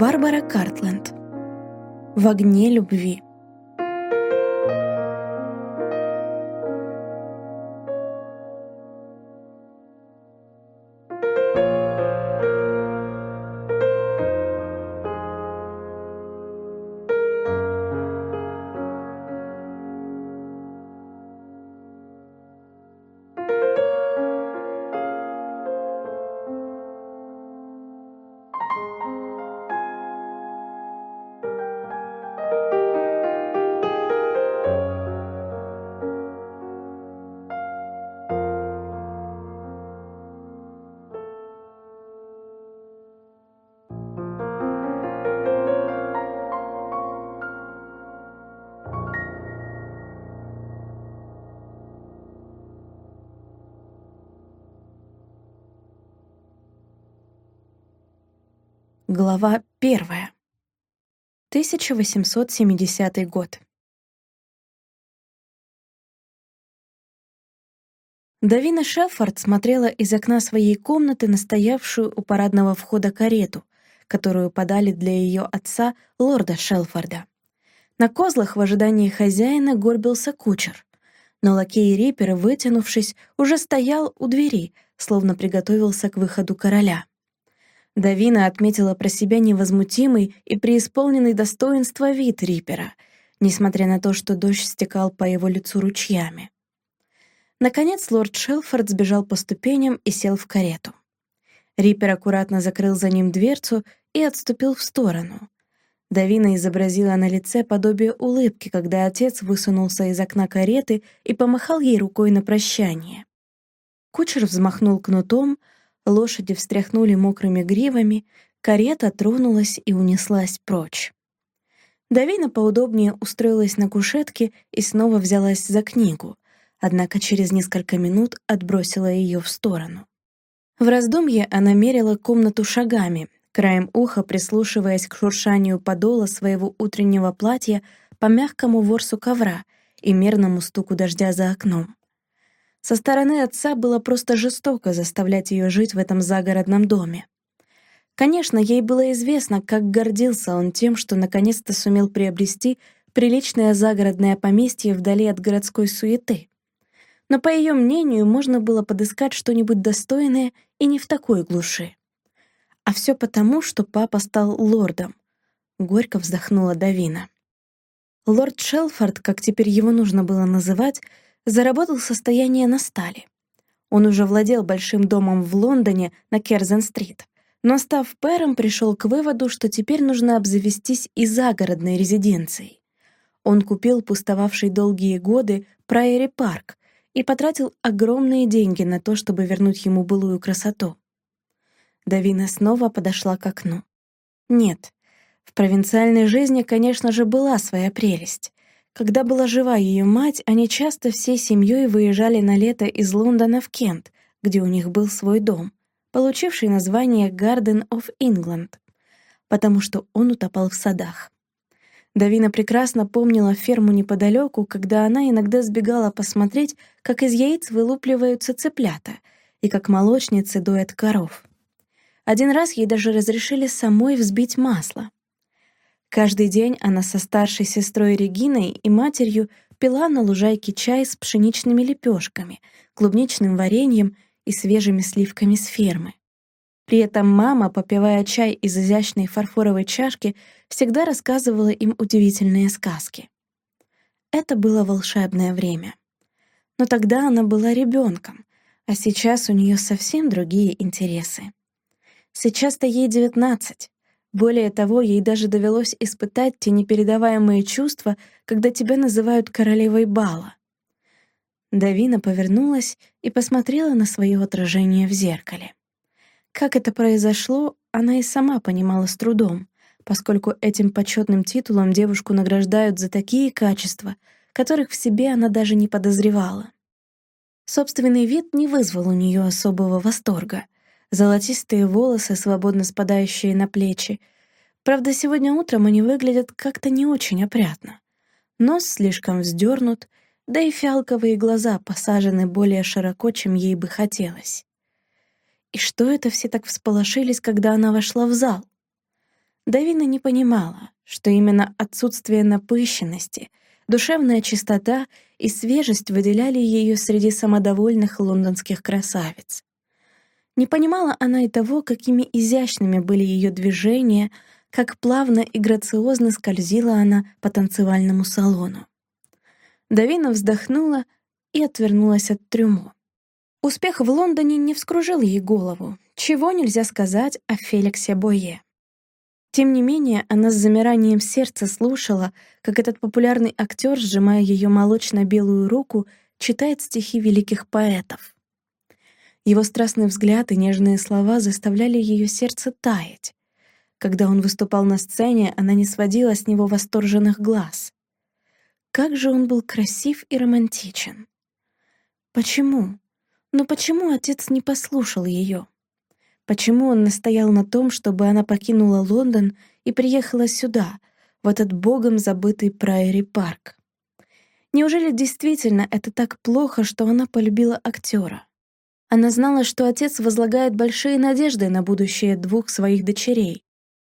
Барбара Картленд. В огне любви. Первая. 1870 год. Давина Шеффорд смотрела из окна своей комнаты на стоявшую у парадного входа карету, которую подали для ее отца, лорда Шелфорда. На козлах в ожидании хозяина горбился кучер, но лакей Риппер, вытянувшись, уже стоял у двери, словно приготовился к выходу короля. Давина отметила про себя невозмутимый и преисполненный достоинства вид Рипера, несмотря на то, что дождь стекал по его лицу ручьями. Наконец лорд Шелфорд сбежал по ступеням и сел в карету. Рипер аккуратно закрыл за ним дверцу и отступил в сторону. Давина изобразила на лице подобие улыбки, когда отец высунулся из окна кареты и помахал ей рукой на прощание. Кучер взмахнул кнутом, Лошади встряхнули мокрыми гривами, карета тронулась и унеслась прочь. Давина поудобнее устроилась на кушетке и снова взялась за книгу, однако через несколько минут отбросила ее в сторону. В раздумье она мерила комнату шагами, краем уха прислушиваясь к шуршанию подола своего утреннего платья по мягкому ворсу ковра и мерному стуку дождя за окном. Со стороны отца было просто жестоко заставлять ее жить в этом загородном доме. Конечно, ей было известно, как гордился он тем, что наконец-то сумел приобрести приличное загородное поместье вдали от городской суеты. Но, по ее мнению, можно было подыскать что-нибудь достойное и не в такой глуши. А все потому, что папа стал лордом. Горько вздохнула Давина. Лорд Шелфорд, как теперь его нужно было называть, заработал состояние на стали. Он уже владел большим домом в Лондоне на Керзен-стрит, но, став пэром, пришел к выводу, что теперь нужно обзавестись и загородной резиденцией. Он купил пустовавший долгие годы Прайери парк и потратил огромные деньги на то, чтобы вернуть ему былую красоту. Давина снова подошла к окну. Нет, в провинциальной жизни, конечно же, была своя прелесть. Когда была жива ее мать, они часто всей семьей выезжали на лето из Лондона в Кент, где у них был свой дом, получивший название Garden of England, потому что он утопал в садах. Давина прекрасно помнила ферму неподалеку, когда она иногда сбегала посмотреть, как из яиц вылупливаются цыплята и как молочницы доят коров. Один раз ей даже разрешили самой взбить масло. Каждый день она со старшей сестрой Региной и матерью пила на лужайке чай с пшеничными лепешками, клубничным вареньем и свежими сливками с фермы. При этом мама, попивая чай из изящной фарфоровой чашки, всегда рассказывала им удивительные сказки. Это было волшебное время. Но тогда она была ребенком, а сейчас у нее совсем другие интересы. Сейчас-то ей девятнадцать, более того, ей даже довелось испытать те непередаваемые чувства, когда тебя называют королевой бала. Давина повернулась и посмотрела на свое отражение в зеркале. Как это произошло, она и сама понимала с трудом, поскольку этим почетным титулом девушку награждают за такие качества, которых в себе она даже не подозревала. Собственный вид не вызвал у нее особого восторга — золотистые волосы, свободно спадающие на плечи. Правда, сегодня утром они выглядят как-то не очень опрятно. Нос слишком вздернут, да и фиалковые глаза посажены более широко, чем ей бы хотелось. И что это все так всполошились, когда она вошла в зал? Давина не понимала, что именно отсутствие напыщенности, душевная чистота и свежесть выделяли ее среди самодовольных лондонских красавиц. Не понимала она и того, какими изящными были ее движения, как плавно и грациозно скользила она по танцевальному салону. Давина вздохнула и отвернулась от трюмо. Успех в Лондоне не вскружил ей голову, чего нельзя сказать о Феликсе Бое. Тем не менее, она с замиранием сердца слушала, как этот популярный актер, сжимая ее молочно-белую руку, читает стихи великих поэтов. Его страстный взгляд и нежные слова заставляли ее сердце таять. Когда он выступал на сцене, она не сводила с него восторженных глаз. Как же он был красив и романтичен. Почему? Но почему отец не послушал ее? Почему он настоял на том, чтобы она покинула Лондон и приехала сюда, в этот богом забытый Прайори парк? Неужели действительно это так плохо, что она полюбила актера? Она знала, что отец возлагает большие надежды на будущее двух своих дочерей.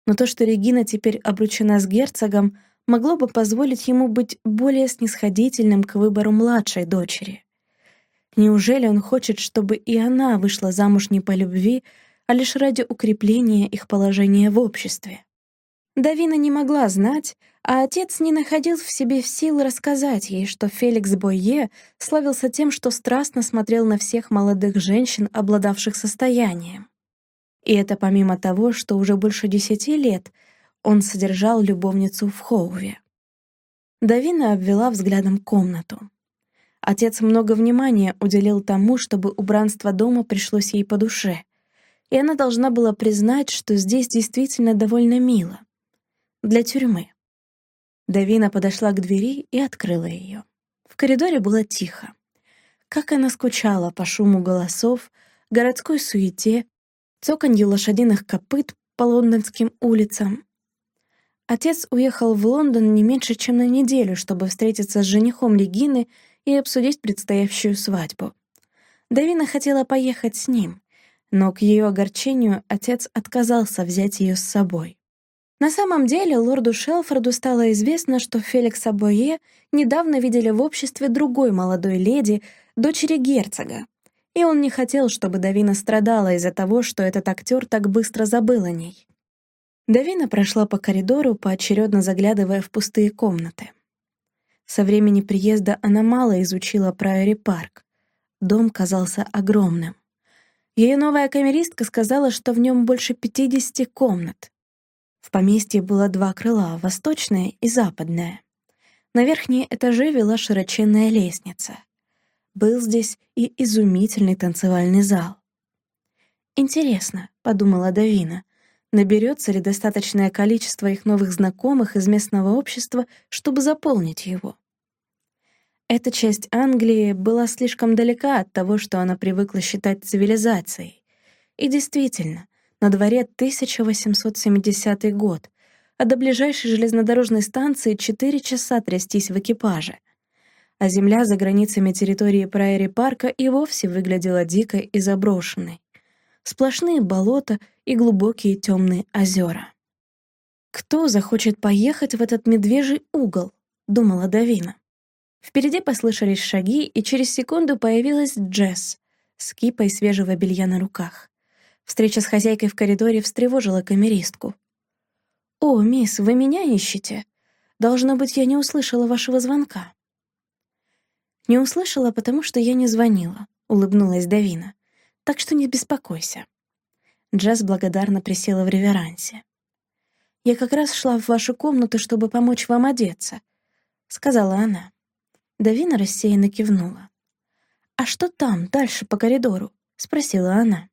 Но то, что Регина теперь обручена с герцогом, могло бы позволить ему быть более снисходительным к выбору младшей дочери. Неужели он хочет, чтобы и она вышла замуж не по любви, а лишь ради укрепления их положения в обществе. Давина не могла знать, а отец не находил в себе сил рассказать ей, что Феликс Бойе славился тем, что страстно смотрел на всех молодых женщин, обладавших состоянием. И это помимо того, что уже больше десяти лет он содержал любовницу в Хоуве. Давина обвела взглядом комнату. Отец много внимания уделил тому, чтобы убранство дома пришлось ей по душе — и она должна была признать, что здесь действительно довольно мило. Для тюрьмы. Давина подошла к двери и открыла ее. В коридоре было тихо. Как она скучала по шуму голосов, городской суете, цоканью лошадиных копыт по лондонским улицам. Отец уехал в Лондон не меньше, чем на неделю, чтобы встретиться с женихом Регины и обсудить предстоящую свадьбу. Давина хотела поехать с ним, но к ее огорчению отец отказался взять ее с собой. На самом деле лорду Шелфорду стало известно, что Феликса Бойе недавно видели в обществе другой молодой леди, дочери герцога, и он не хотел, чтобы Давина страдала из-за того, что этот актер так быстро забыл о ней. Давина прошла по коридору, поочередно заглядывая в пустые комнаты. Со времени приезда она мало изучила Прайори парк. Дом казался огромным. Ее новая камеристка сказала, что в нем больше 50 комнат. В поместье было два крыла, восточное и западное. На верхние этажи вела широченная лестница. Был здесь и изумительный танцевальный зал. «Интересно», — подумала Давина, наберется ли достаточное количество их новых знакомых из местного общества, чтобы заполнить его. Эта часть Англии была слишком далека от того, что она привыкла считать цивилизацией. И действительно, на дворе 1870 год, а до ближайшей железнодорожной станции 4 часа трястись в экипаже. А земля за границами территории Прайори-парка и вовсе выглядела дикой и заброшенной. Сплошные болота и глубокие темные озера. «Кто захочет поехать в этот медвежий угол?» — думала Давина. Впереди послышались шаги, и через секунду появилась Джесс с кипой свежего белья на руках. Встреча с хозяйкой в коридоре встревожила камеристку. «О, мисс, вы меня ищете? Должно быть, я не услышала вашего звонка». «Не услышала, потому что я не звонила», — улыбнулась Давина. «Так что не беспокойся». Джесс благодарно присела в реверансе. «Я как раз шла в вашу комнату, чтобы помочь вам одеться», — сказала она. Давина рассеянно кивнула. «А что там, дальше по коридору?» — спросила она.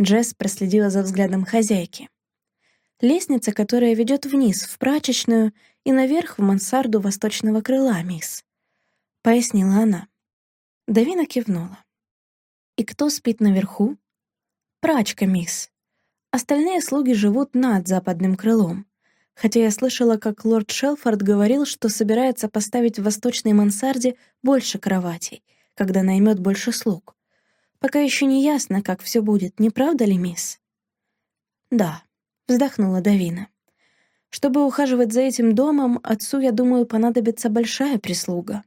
Джесс проследила за взглядом хозяйки. «Лестница, которая ведет вниз, в прачечную и наверх в мансарду восточного крыла, мисс», — пояснила она. Давина кивнула. «И кто спит наверху?» «Прачка, мисс. Остальные слуги живут над западным крылом хотя я слышала, как лорд Шелфорд говорил, что собирается поставить в восточной мансарде больше кроватей, когда наймет больше слуг. Пока еще не ясно, как все будет, не правда ли, мисс? Да, вздохнула Давина. Чтобы ухаживать за этим домом, отцу, я думаю, понадобится большая прислуга.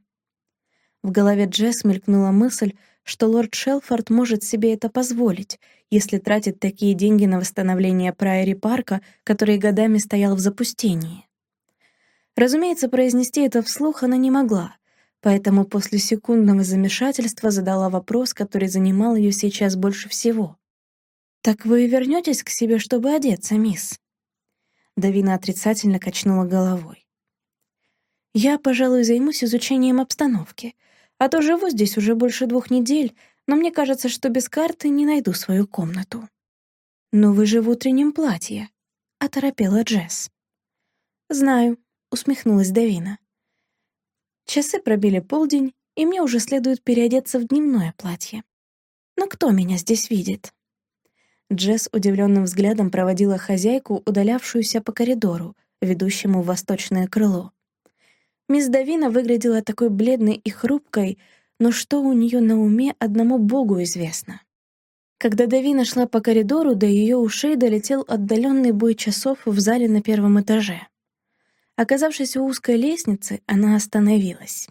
В голове Джесс мелькнула мысль, что лорд Шелфорд может себе это позволить, если тратит такие деньги на восстановление Прайори парка, который годами стоял в запустении. Разумеется, произнести это вслух она не могла, поэтому после секундного замешательства задала вопрос, который занимал ее сейчас больше всего. «Так вы вернетесь к себе, чтобы одеться, мисс?» Давина отрицательно качнула головой. «Я, пожалуй, займусь изучением обстановки, а то живу здесь уже больше двух недель, но мне кажется, что без карты не найду свою комнату». «Но вы же в утреннем платье», — оторопела Джесс. «Знаю», — усмехнулась Давина. Часы пробили полдень, и мне уже следует переодеться в дневное платье. Но кто меня здесь видит? Джесс удивленным взглядом проводила хозяйку, удалявшуюся по коридору, ведущему в восточное крыло. Мисс Давина выглядела такой бледной и хрупкой, но что у нее на уме, одному Богу известно. Когда Давина шла по коридору, до ее ушей долетел отдаленный бой часов в зале на первом этаже. Оказавшись у узкой лестницы, она остановилась.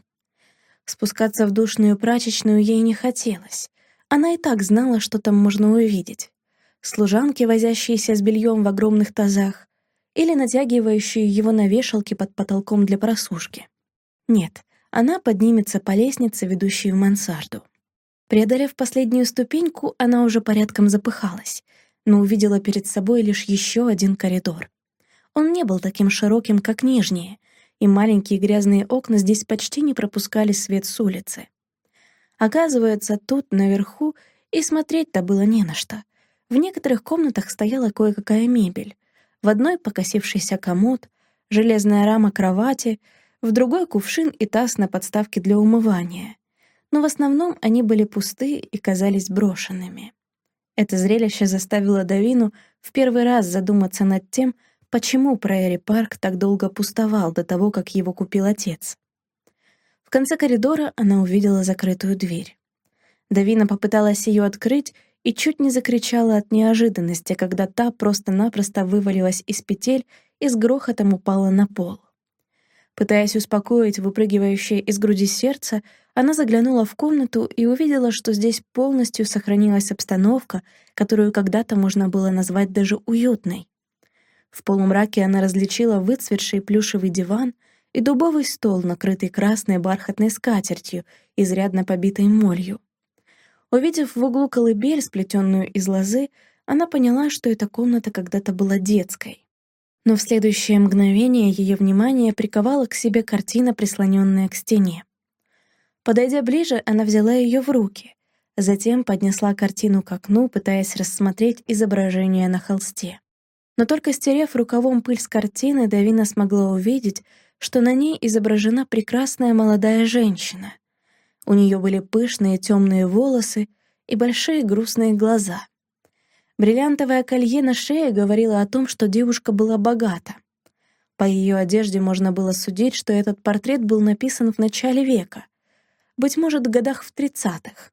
Спускаться в душную прачечную ей не хотелось. Она и так знала, что там можно увидеть. Служанки, возящиеся с бельем в огромных тазах, или натягивающие его на вешалке под потолком для просушки. Нет, она поднимется по лестнице, ведущей в мансарду. Преодолев последнюю ступеньку, она уже порядком запыхалась, но увидела перед собой лишь еще один коридор. Он не был таким широким, как нижние, и маленькие грязные окна здесь почти не пропускали свет с улицы. Оказывается, тут, наверху, и смотреть-то было не на что. В некоторых комнатах стояла кое-какая мебель. В одной покосившийся комод, железная рама кровати, в другой кувшин и таз на подставке для умывания. Но в основном они были пусты и казались брошенными. Это зрелище заставило Давину в первый раз задуматься над тем, почему Прайори Парк так долго пустовал до того, как его купил отец. В конце коридора она увидела закрытую дверь. Давина попыталась ее открыть и чуть не закричала от неожиданности, когда та просто-напросто вывалилась из петель и с грохотом упала на пол. Пытаясь успокоить выпрыгивающее из груди сердце, она заглянула в комнату и увидела, что здесь полностью сохранилась обстановка, которую когда-то можно было назвать даже уютной. В полумраке она различила выцветший плюшевый диван и дубовый стол, накрытый красной бархатной скатертью, изрядно побитой молью. Увидев в углу колыбель, сплетенную из лозы, она поняла, что эта комната когда-то была детской. Но в следующее мгновение ее внимание приковала к себе картина, прислоненная к стене. Подойдя ближе, она взяла ее в руки, затем поднесла картину к окну, пытаясь рассмотреть изображение на холсте. Но только стерев рукавом пыль с картины, Давина смогла увидеть, что на ней изображена прекрасная молодая женщина. У нее были пышные темные волосы и большие грустные глаза. Бриллиантовое колье на шее говорило о том, что девушка была богата. По ее одежде можно было судить, что этот портрет был написан в начале века, быть может, в годах в тридцатых.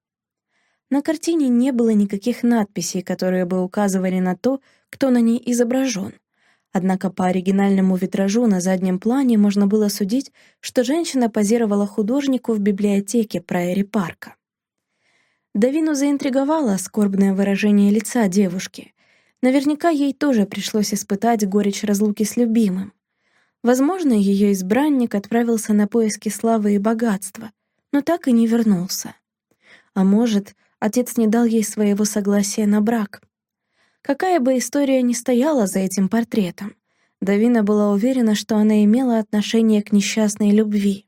На картине не было никаких надписей, которые бы указывали на то, кто на ней изображен. Однако по оригинальному витражу на заднем плане можно было судить, что женщина позировала художнику в библиотеке Прайери Парка. Давину заинтриговало скорбное выражение лица девушки. Наверняка ей тоже пришлось испытать горечь разлуки с любимым. Возможно, ее избранник отправился на поиски славы и богатства, но так и не вернулся. А может, Отец не дал ей своего согласия на брак. Какая бы история ни стояла за этим портретом, Давина была уверена, что она имела отношение к несчастной любви.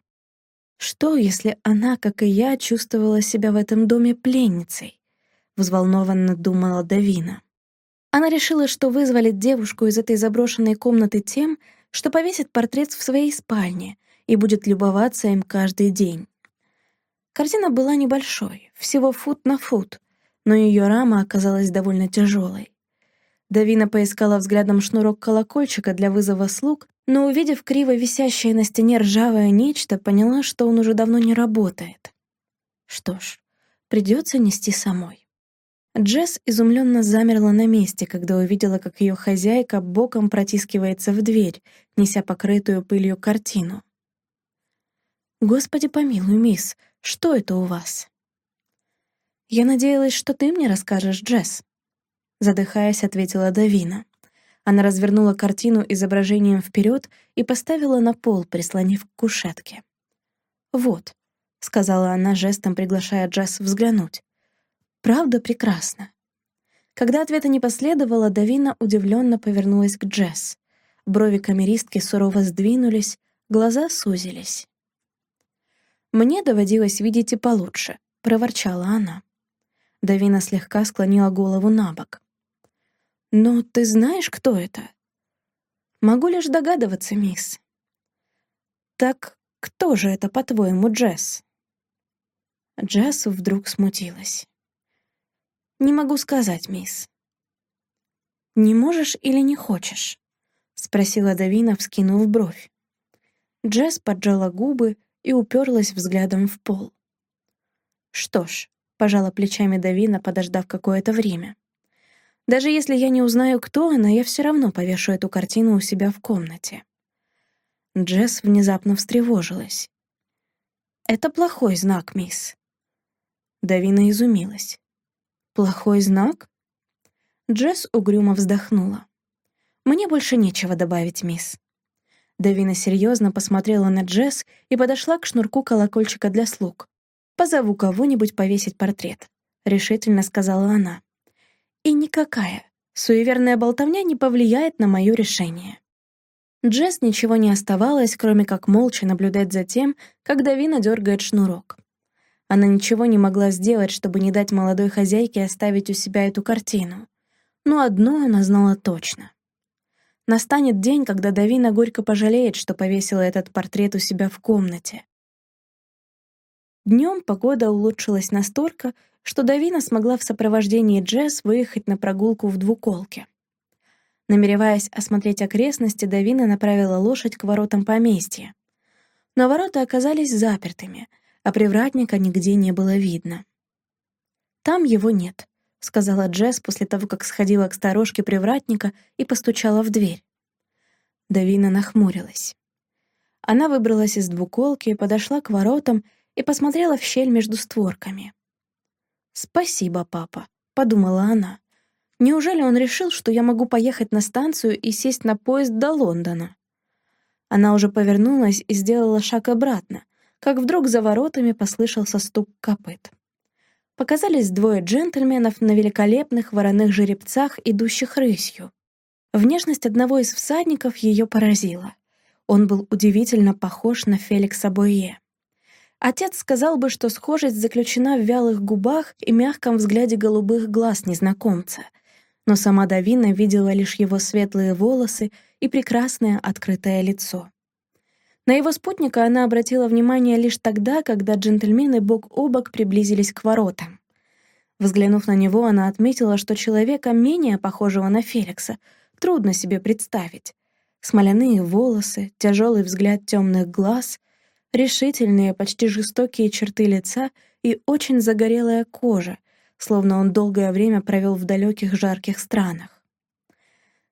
Что, если она, как и я, чувствовала себя в этом доме пленницей? Взволнованно думала Давина. Она решила, что вызволит девушку из этой заброшенной комнаты тем, что повесит портрет в своей спальне и будет любоваться им каждый день. Картина была небольшой, всего фут на фут, но ее рама оказалась довольно тяжелой. Давина поискала взглядом шнурок колокольчика для вызова слуг, но, увидев криво висящее на стене ржавое нечто, поняла, что он уже давно не работает. Что ж, придется нести самой. Джесс изумленно замерла на месте, когда увидела, как ее хозяйка боком протискивается в дверь, неся покрытую пылью картину. «Господи помилуй, мисс, что это у вас?» «Я надеялась, что ты мне расскажешь, Джесс», — задыхаясь, ответила Давина. Она развернула картину изображением вперед и поставила на пол, прислонив к кушетке. «Вот», — сказала она жестом, приглашая Джесс взглянуть. «Правда прекрасно». Когда ответа не последовало, Давина удивленно повернулась к Джесс. Брови камеристки сурово сдвинулись, глаза сузились. «Мне доводилось видеть и получше», — проворчала она. Давина слегка склонила голову на бок. «Но ты знаешь, кто это?» «Могу лишь догадываться, мисс». «Так кто же это, по-твоему, Джесс?» Джесс вдруг смутилась. «Не могу сказать, мисс». «Не можешь или не хочешь?» — спросила Давина, вскинув бровь. Джесс поджала губы и уперлась взглядом в пол. «Что ж, пожала плечами Давина, подождав какое-то время. Даже если я не узнаю, кто она, я все равно повешу эту картину у себя в комнате. Джесс внезапно встревожилась. «Это плохой знак, мисс». Давина изумилась. «Плохой знак?» Джесс угрюмо вздохнула. «Мне больше нечего добавить, мисс». Давина серьезно посмотрела на Джесс и подошла к шнурку колокольчика для слуг. «Позову кого-нибудь повесить портрет», — решительно сказала она. «И никакая суеверная болтовня не повлияет на мое решение». Джесс ничего не оставалось, кроме как молча наблюдать за тем, как Давина дергает шнурок. Она ничего не могла сделать, чтобы не дать молодой хозяйке оставить у себя эту картину. Но одно она знала точно. Настанет день, когда Давина горько пожалеет, что повесила этот портрет у себя в комнате. Днем погода улучшилась настолько, что Давина смогла в сопровождении Джесс выехать на прогулку в двуколке. Намереваясь осмотреть окрестности, Давина направила лошадь к воротам поместья. Но ворота оказались запертыми, а привратника нигде не было видно. «Там его нет», — сказала Джесс после того, как сходила к сторожке привратника и постучала в дверь. Давина нахмурилась. Она выбралась из двуколки, подошла к воротам и посмотрела в щель между створками. «Спасибо, папа», — подумала она. «Неужели он решил, что я могу поехать на станцию и сесть на поезд до Лондона?» Она уже повернулась и сделала шаг обратно, как вдруг за воротами послышался стук копыт. Показались двое джентльменов на великолепных вороных жеребцах, идущих рысью. Внешность одного из всадников ее поразила. Он был удивительно похож на Феликса Бойе. Отец сказал бы, что схожесть заключена в вялых губах и мягком взгляде голубых глаз незнакомца. Но сама Давина видела лишь его светлые волосы и прекрасное открытое лицо. На его спутника она обратила внимание лишь тогда, когда джентльмены бок о бок приблизились к воротам. Взглянув на него, она отметила, что человека, менее похожего на Феликса, трудно себе представить. Смоляные волосы, тяжелый взгляд темных глаз — решительные, почти жестокие черты лица и очень загорелая кожа, словно он долгое время провел в далеких жарких странах.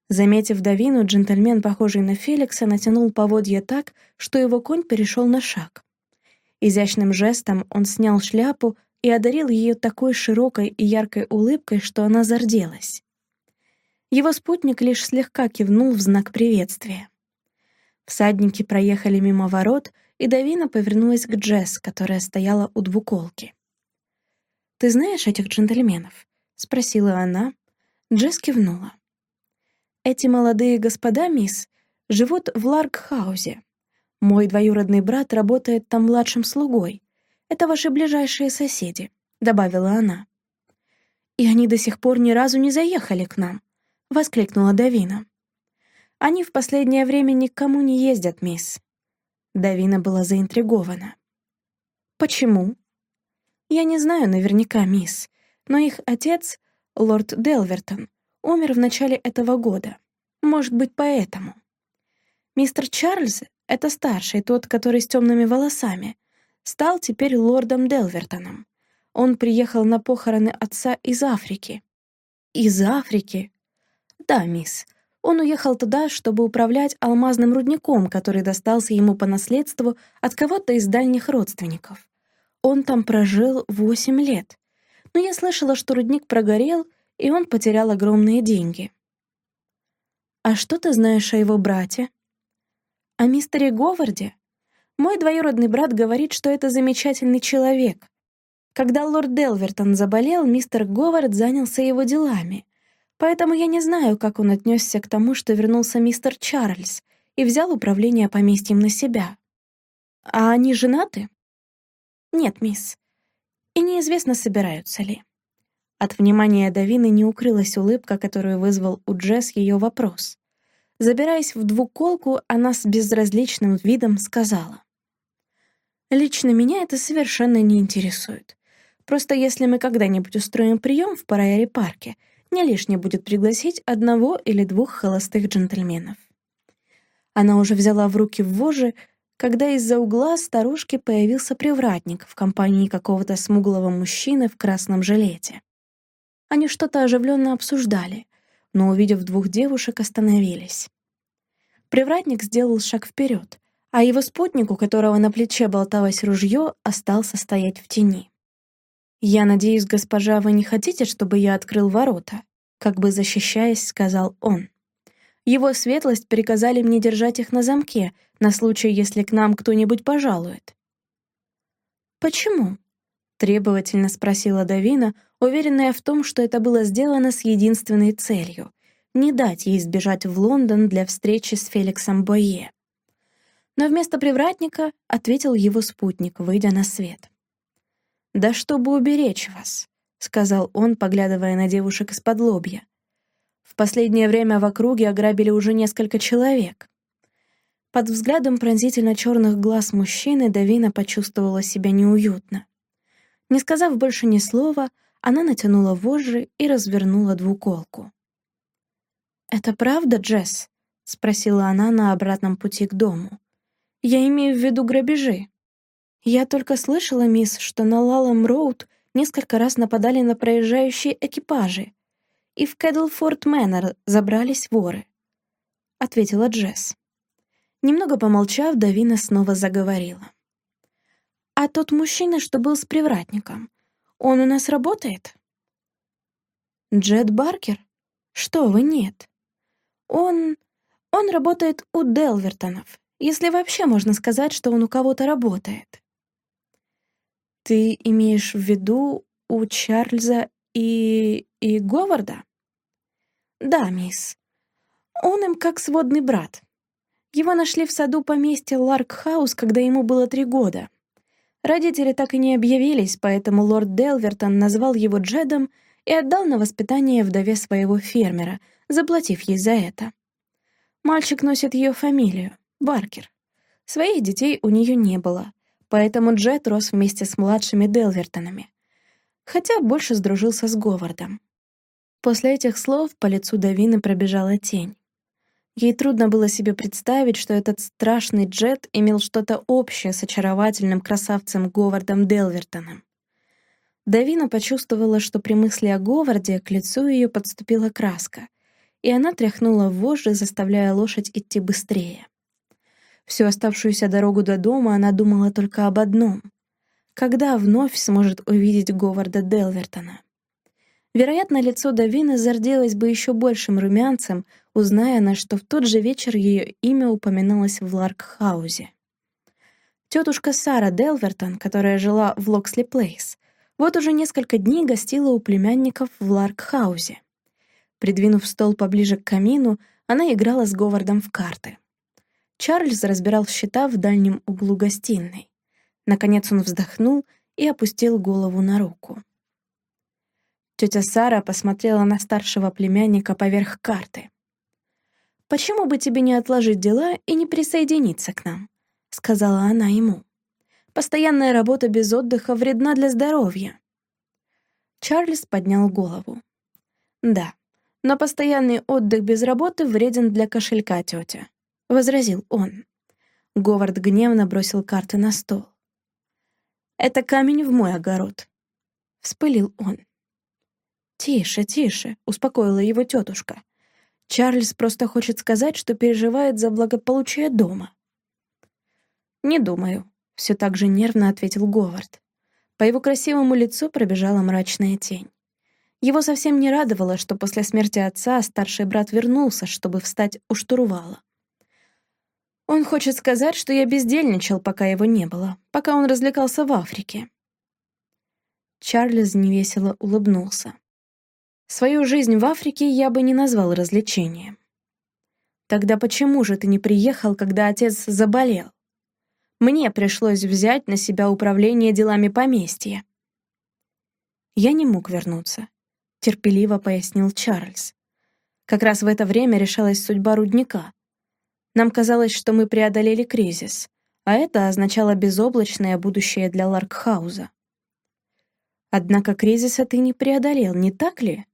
Заметив Давину, джентльмен, похожий на Феликса, натянул поводья так, что его конь перешел на шаг. Изящным жестом он снял шляпу и одарил ее такой широкой и яркой улыбкой, что она зарделась. Его спутник лишь слегка кивнул в знак приветствия. Всадники проехали мимо ворот и Давина повернулась к Джесс, которая стояла у двуколки. «Ты знаешь этих джентльменов?» — спросила она. Джесс кивнула. «Эти молодые господа, мисс, живут в Ларкхаузе. Мой двоюродный брат работает там младшим слугой. Это ваши ближайшие соседи», — добавила она. «И они до сих пор ни разу не заехали к нам», — воскликнула Давина. «Они в последнее время никому не ездят, мисс. Давина была заинтригована. «Почему?» «Я не знаю наверняка, мисс, но их отец, лорд Делвертон, умер в начале этого года. Может быть, поэтому. Мистер Чарльз, это старший, тот, который с темными волосами, стал теперь лордом Делвертоном. Он приехал на похороны отца из Африки. Из Африки? Да, мисс. Он уехал туда, чтобы управлять алмазным рудником, который достался ему по наследству от кого-то из дальних родственников. Он там прожил восемь лет. Но я слышала, что рудник прогорел, и он потерял огромные деньги. «А что ты знаешь о его брате?» «О мистере Говарде?» «Мой двоюродный брат говорит, что это замечательный человек. Когда лорд Делвертон заболел, мистер Говард занялся его делами. Поэтому я не знаю, как он отнесся к тому, что вернулся мистер Чарльз и взял управление поместьем на себя. А они женаты? Нет, мисс. И неизвестно, собираются ли. От внимания Давины не укрылась улыбка, которую вызвал у Джесс ее вопрос. Забираясь в двуколку, она с безразличным видом сказала. «Лично меня это совершенно не интересует. Просто если мы когда-нибудь устроим прием в Парайаре-парке, не лишне будет пригласить одного или двух холостых джентльменов». Она уже взяла в руки вожжи, когда из-за угла старушки появился привратник в компании какого-то смуглого мужчины в красном жилете. Они что-то оживленно обсуждали, но, увидев двух девушек, остановились. Привратник сделал шаг вперед, а его спутник, у которого на плече болталось ружье, остался стоять в тени. «Я надеюсь, госпожа, вы не хотите, чтобы я открыл ворота?» Как бы защищаясь, сказал он. «Его светлость приказали мне держать их на замке, на случай, если к нам кто-нибудь пожалует». «Почему?» — требовательно спросила Давина, уверенная в том, что это было сделано с единственной целью — не дать ей сбежать в Лондон для встречи с Феликсом Бойе. Но вместо привратника ответил его спутник, выйдя на свет. «Да чтобы уберечь вас», — сказал он, поглядывая на девушек из-под лобья. «В последнее время в округе ограбили уже несколько человек». Под взглядом пронзительно черных глаз мужчины Давина почувствовала себя неуютно. Не сказав больше ни слова, она натянула вожжи и развернула двуколку. «Это правда, Джесс?» — спросила она на обратном пути к дому. «Я имею в виду грабежи. Я только слышала, мисс, что на Лалам-Роуд несколько раз нападали на проезжающие экипажи, и в Кэдлфорд Мэннер забрались воры», — ответила Джесс. Немного помолчав, Давина снова заговорила. «А тот мужчина, что был с привратником, он у нас работает?» «Джет Баркер? Что вы, нет. Он... он работает у Делвертонов, если вообще можно сказать, что он у кого-то работает». «Ты имеешь в виду у Чарльза и... и Говарда?» «Да, мисс. Он им как сводный брат. Его нашли в саду поместья Ларкхаус, когда ему было три года. Родители так и не объявились, поэтому лорд Делвертон назвал его Джедом и отдал на воспитание вдове своего фермера, заплатив ей за это. Мальчик носит ее фамилию — Баркер. Своих детей у нее не было, поэтому Джед рос вместе с младшими Делвертонами, хотя больше сдружился с Говардом. После этих слов по лицу Давины пробежала тень. Ей трудно было себе представить, что этот страшный Джет имел что-то общее с очаровательным красавцем Говардом Делвертоном. Давина почувствовала, что при мысли о Говарде к лицу ее подступила краска, и она тряхнула вожжи, заставляя лошадь идти быстрее. Всю оставшуюся дорогу до дома она думала только об одном — когда вновь сможет увидеть Говарда Делвертона. Вероятно, лицо Давины зарделось бы еще большим румянцем, узная она, что в тот же вечер ее имя упоминалось в Ларкхаузе. Тетушка Сара Делвертон, которая жила в Локсли Плейс, вот уже несколько дней гостила у племянников в Ларкхаузе. Придвинув стол поближе к камину, она играла с Говардом в карты. Чарльз разбирал счета в дальнем углу гостиной. Наконец он вздохнул и опустил голову на руку. Тетя Сара посмотрела на старшего племянника поверх карты. «Почему бы тебе не отложить дела и не присоединиться к нам?» — сказала она ему. «Постоянная работа без отдыха вредна для здоровья». Чарльз поднял голову. «Да, но постоянный отдых без работы вреден для кошелька, тетя», — возразил он. Говард гневно бросил карты на стол. «Это камень в мой огород. — вспылил он. «Тише, тише», — успокоила его тетушка. «Чарльз просто хочет сказать, что переживает за благополучие дома». «Не думаю», — все так же нервно ответил Говард. По его красивому лицу пробежала мрачная тень. Его совсем не радовало, что после смерти отца старший брат вернулся, чтобы встать у штурвала. Он хочет сказать, что я бездельничал, пока его не было, пока он развлекался в Африке. Чарльз невесело улыбнулся. Свою жизнь в Африке я бы не назвал развлечением. Тогда почему же ты не приехал, когда отец заболел? Мне пришлось взять на себя управление делами поместья. Я не мог вернуться, терпеливо пояснил Чарльз. Как раз в это время решалась судьба рудника. Нам казалось, что мы преодолели кризис, а это означало безоблачное будущее для Ларкхауза. Однако кризиса ты не преодолел, не так ли?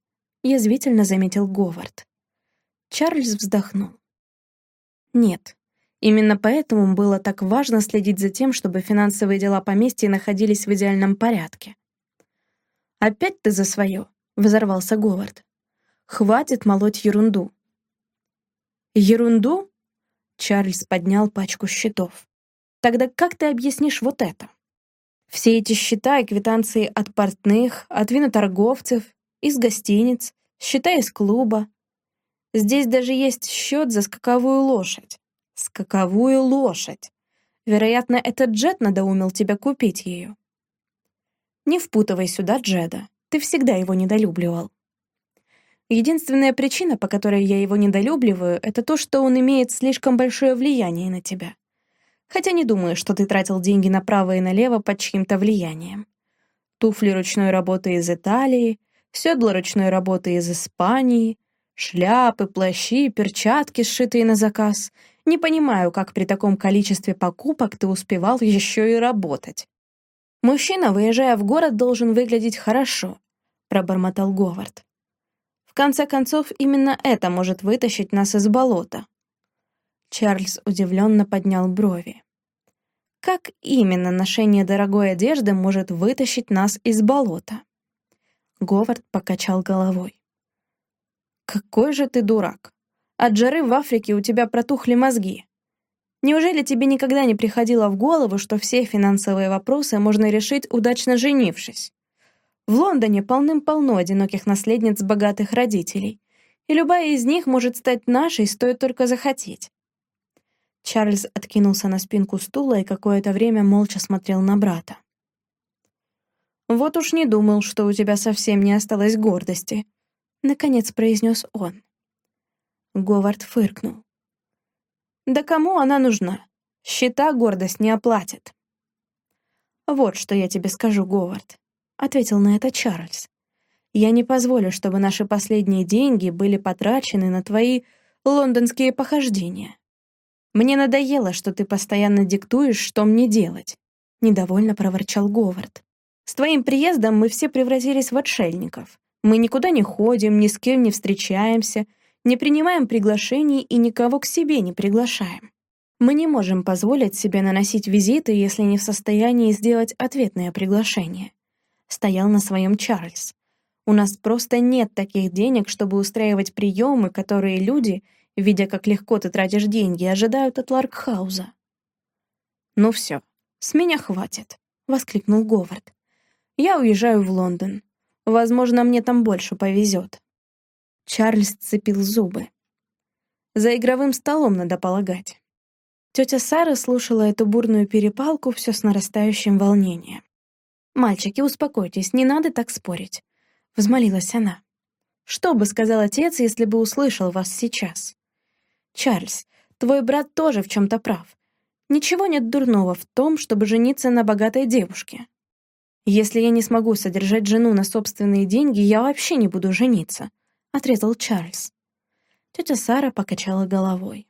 Язвительно заметил Говард. Чарльз вздохнул. Нет, именно поэтому было так важно следить за тем, чтобы финансовые дела поместья находились в идеальном порядке. «Опять ты за свое», — взорвался Говард. «Хватит молоть ерунду». «Ерунду?» Чарльз поднял пачку счетов. «Тогда как ты объяснишь вот это?» Все эти счета и квитанции от портных, от виноторговцев, из гостиниц, счета из клуба. Здесь даже есть счет за скаковую лошадь. Скаковую лошадь. Вероятно, этот Джет надоумил тебя купить ее. Не впутывай сюда Джеда. Ты всегда его недолюбливал. Единственная причина, по которой я его недолюбливаю, это то, что он имеет слишком большое влияние на тебя. Хотя не думаю, что ты тратил деньги направо и налево под чьим-то влиянием. Туфли ручной работы из Италии, седла ручной работы из Испании, шляпы, плащи, перчатки, сшитые на заказ. Не понимаю, как при таком количестве покупок ты успевал еще и работать. Мужчина, выезжая в город, должен выглядеть хорошо, пробормотал Говард конце концов, именно это может вытащить нас из болота. Чарльз удивленно поднял брови. Как именно ношение дорогой одежды может вытащить нас из болота? Говард покачал головой. «Какой же ты дурак! От жары в Африке у тебя протухли мозги. Неужели тебе никогда не приходило в голову, что все финансовые вопросы можно решить, удачно женившись? В Лондоне полным-полно одиноких наследниц богатых родителей, и любая из них может стать нашей, стоит только захотеть. Чарльз откинулся на спинку стула и какое-то время молча смотрел на брата. «Вот уж не думал, что у тебя совсем не осталось гордости», — наконец произнес он. Говард фыркнул. «Да кому она нужна? Счета гордость не оплатит». «Вот что я тебе скажу, Говард. — ответил на это Чарльз. «Я не позволю, чтобы наши последние деньги были потрачены на твои лондонские похождения. Мне надоело, что ты постоянно диктуешь, что мне делать», — недовольно проворчал Говард. «С твоим приездом мы все превратились в отшельников. Мы никуда не ходим, ни с кем не встречаемся, не принимаем приглашений и никого к себе не приглашаем. Мы не можем позволить себе наносить визиты, если не в состоянии сделать ответное приглашение стоял на своем Чарльз. У нас просто нет таких денег, чтобы устраивать приемы, которые люди, видя, как легко ты тратишь деньги, ожидают от Ларкхауза. «Ну все, с меня хватит», — воскликнул Говард. «Я уезжаю в Лондон. Возможно, мне там больше повезет». Чарльз цепил зубы. За игровым столом надо полагать. Тетя Сара слушала эту бурную перепалку все с нарастающим волнением. «Мальчики, успокойтесь, не надо так спорить», — взмолилась она. «Что бы сказал отец, если бы услышал вас сейчас?» «Чарльз, твой брат тоже в чем-то прав. Ничего нет дурного в том, чтобы жениться на богатой девушке. Если я не смогу содержать жену на собственные деньги, я вообще не буду жениться», — отрезал Чарльз. Тетя Сара покачала головой.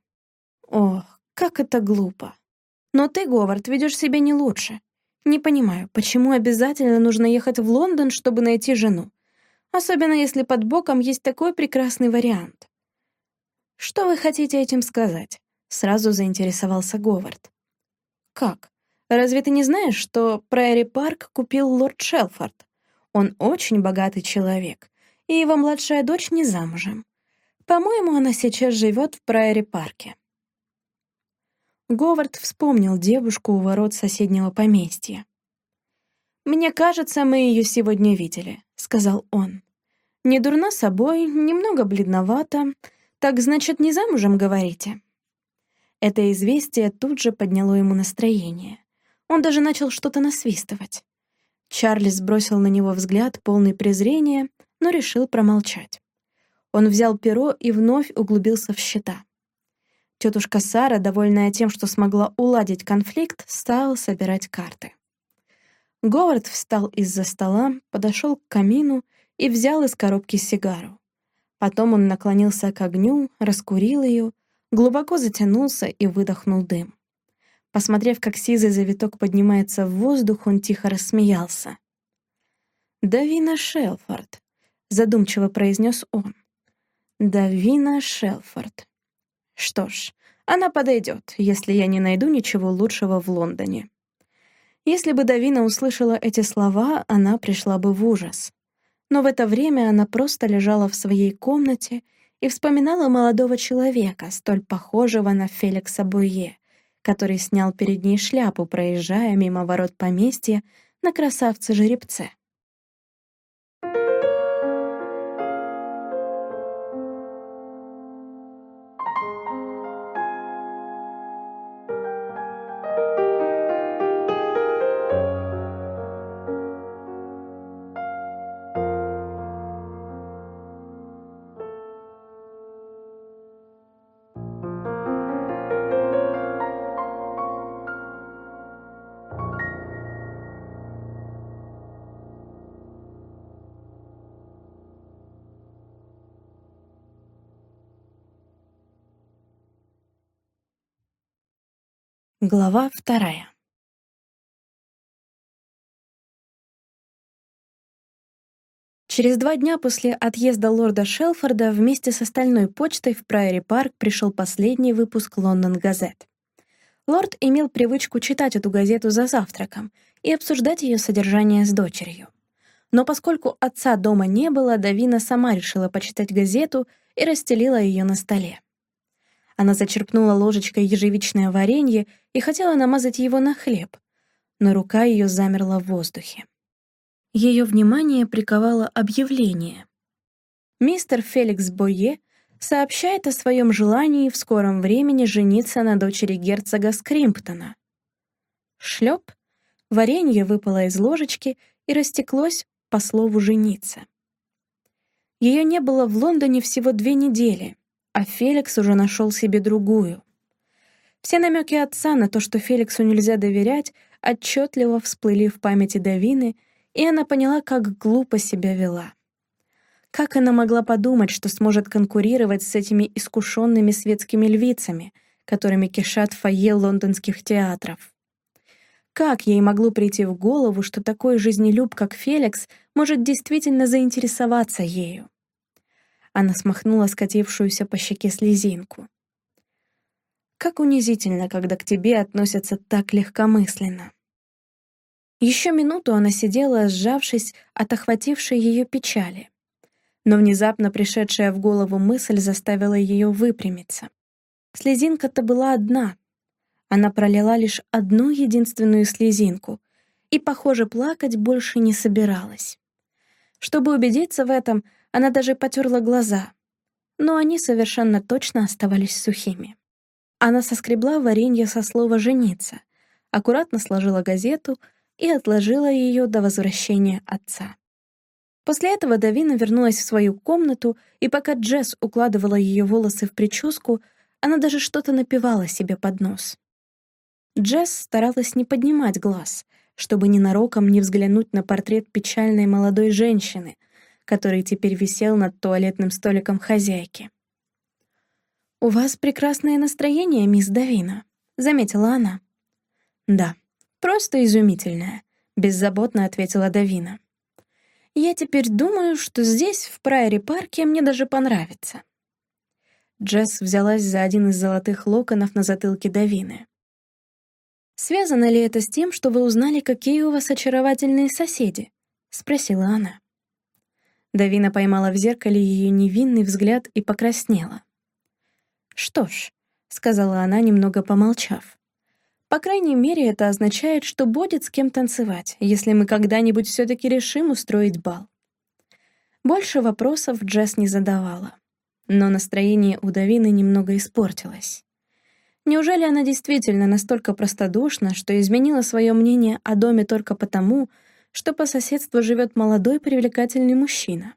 «Ох, как это глупо. Но ты, Говард, ведешь себя не лучше. Не понимаю, почему обязательно нужно ехать в Лондон, чтобы найти жену? Особенно если под боком есть такой прекрасный вариант. Что вы хотите этим сказать? Сразу заинтересовался Говард. Как? Разве ты не знаешь, что Прairie Парк купил лорд Шелфорд? Он очень богатый человек, и его младшая дочь не замужем. По-моему, она сейчас живет в Прайори-парке. Говард вспомнил девушку у ворот соседнего поместья. «Мне кажется, мы ее сегодня видели», — сказал он. «Не дурна собой, немного бледновата. Так, значит, не замужем, говорите?» Это известие тут же подняло ему настроение. Он даже начал что-то насвистывать. Чарльз бросил на него взгляд, полный презрения, но решил промолчать. Он взял перо и вновь углубился в счета. Тетушка Сара, довольная тем, что смогла уладить конфликт, стала собирать карты. Говард встал из-за стола, подошел к камину и взял из коробки сигару. Потом он наклонился к огню, раскурил ее, глубоко затянулся и выдохнул дым. Посмотрев, как сизый завиток поднимается в воздух, он тихо рассмеялся. «Давина Шелфорд», — задумчиво произнес он. «Давина Шелфорд. Что ж, она подойдет, если я не найду ничего лучшего в Лондоне». Если бы Давина услышала эти слова, она пришла бы в ужас. Но в это время она просто лежала в своей комнате и вспоминала молодого человека, столь похожего на Феликса Буе, который снял перед ней шляпу, проезжая мимо ворот поместья на красавце-жеребце. Глава вторая. Через два дня после отъезда лорда Шелфорда вместе с остальной почтой в Прайори Парк пришел последний выпуск «Лондон Газет». Лорд имел привычку читать эту газету за завтраком и обсуждать ее содержание с дочерью. Но поскольку отца дома не было, Давина сама решила почитать газету и расстелила ее на столе. Она зачерпнула ложечкой ежевичное варенье и хотела намазать его на хлеб, но рука ее замерла в воздухе. Ее внимание приковало объявление. Мистер Феликс Бойе сообщает о своем желании в скором времени жениться на дочери герцога Скримптона. Шлеп, варенье выпало из ложечки и растеклось по слову «жениться». Ее не было в Лондоне всего две недели, а Феликс уже нашел себе другую. Все намеки отца на то, что Феликсу нельзя доверять, отчетливо всплыли в памяти Давины, и она поняла, как глупо себя вела. Как она могла подумать, что сможет конкурировать с этими искушенными светскими львицами, которыми кишат фойе лондонских театров? Как ей могло прийти в голову, что такой жизнелюб, как Феликс, может действительно заинтересоваться ею? Она смахнула скатившуюся по щеке слезинку. Как унизительно, когда к тебе относятся так легкомысленно. Еще минуту она сидела, сжавшись от охватившей ее печали. Но внезапно пришедшая в голову мысль заставила ее выпрямиться. Слезинка-то была одна. Она пролила лишь одну единственную слезинку и, похоже, плакать больше не собиралась. Чтобы убедиться в этом, она даже потерла глаза, но они совершенно точно оставались сухими. Она соскребла варенье со слова «жениться», аккуратно сложила газету и отложила ее до возвращения отца. После этого Давина вернулась в свою комнату, и пока Джесс укладывала ее волосы в прическу, она даже что-то напевала себе под нос. Джесс старалась не поднимать глаз, чтобы ненароком не взглянуть на портрет печальной молодой женщины, который теперь висел над туалетным столиком хозяйки. «У вас прекрасное настроение, мисс Давина», — заметила она. «Да, просто изумительное», — беззаботно ответила Давина. «Я теперь думаю, что здесь, в Прайори-парке, мне даже понравится». Джесс взялась за один из золотых локонов на затылке Давины. «Связано ли это с тем, что вы узнали, какие у вас очаровательные соседи?» — спросила она. Давина поймала в зеркале ее невинный взгляд и покраснела. «Что ж», — сказала она, немного помолчав, «по крайней мере, это означает, что будет с кем танцевать, если мы когда-нибудь все-таки решим устроить бал». Больше вопросов Джесс не задавала, но настроение у Давины немного испортилось. Неужели она действительно настолько простодушна, что изменила свое мнение о доме только потому, что по соседству живет молодой привлекательный мужчина.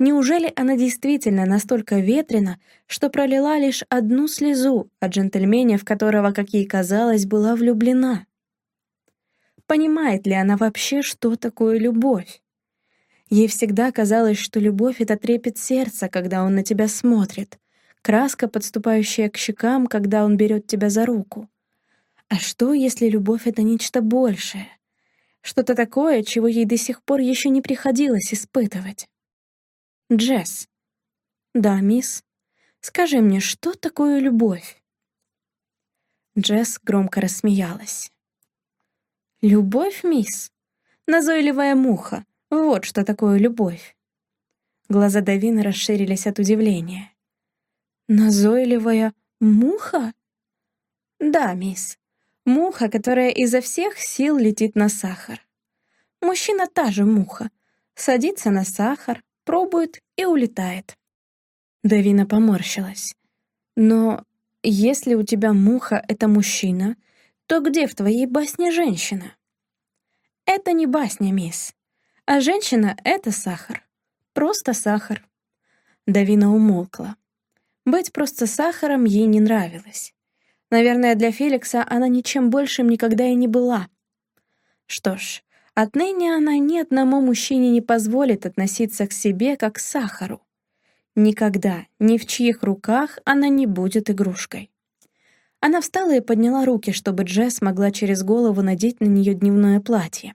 Неужели она действительно настолько ветрена, что пролила лишь одну слезу о джентльмене, в которого, как ей казалось, была влюблена? Понимает ли она вообще, что такое любовь? Ей всегда казалось, что любовь — это трепет сердца, когда он на тебя смотрит, краска, подступающая к щекам, когда он берет тебя за руку. А что, если любовь — это нечто большее? Что-то такое, чего ей до сих пор еще не приходилось испытывать. Джесс. Да, мисс. Скажи мне, что такое любовь? Джесс громко рассмеялась. Любовь, мисс? Назойливая муха. Вот что такое любовь. Глаза Давины расширились от удивления. Назойливая муха? Да, мисс. Муха, которая изо всех сил летит на сахар. Мужчина та же муха. Садится на сахар, пробует и улетает. Давина поморщилась. Но если у тебя муха — это мужчина, то где в твоей басне женщина? Это не басня, мисс. А женщина — это сахар. Просто сахар. Давина умолкла. Быть просто сахаром ей не нравилось. Наверное, для Феликса она ничем большим никогда и не была. Что ж, отныне она ни одному мужчине не позволит относиться к себе как к сахару. Никогда, ни в чьих руках она не будет игрушкой. Она встала и подняла руки, чтобы Джесс могла через голову надеть на нее дневное платье.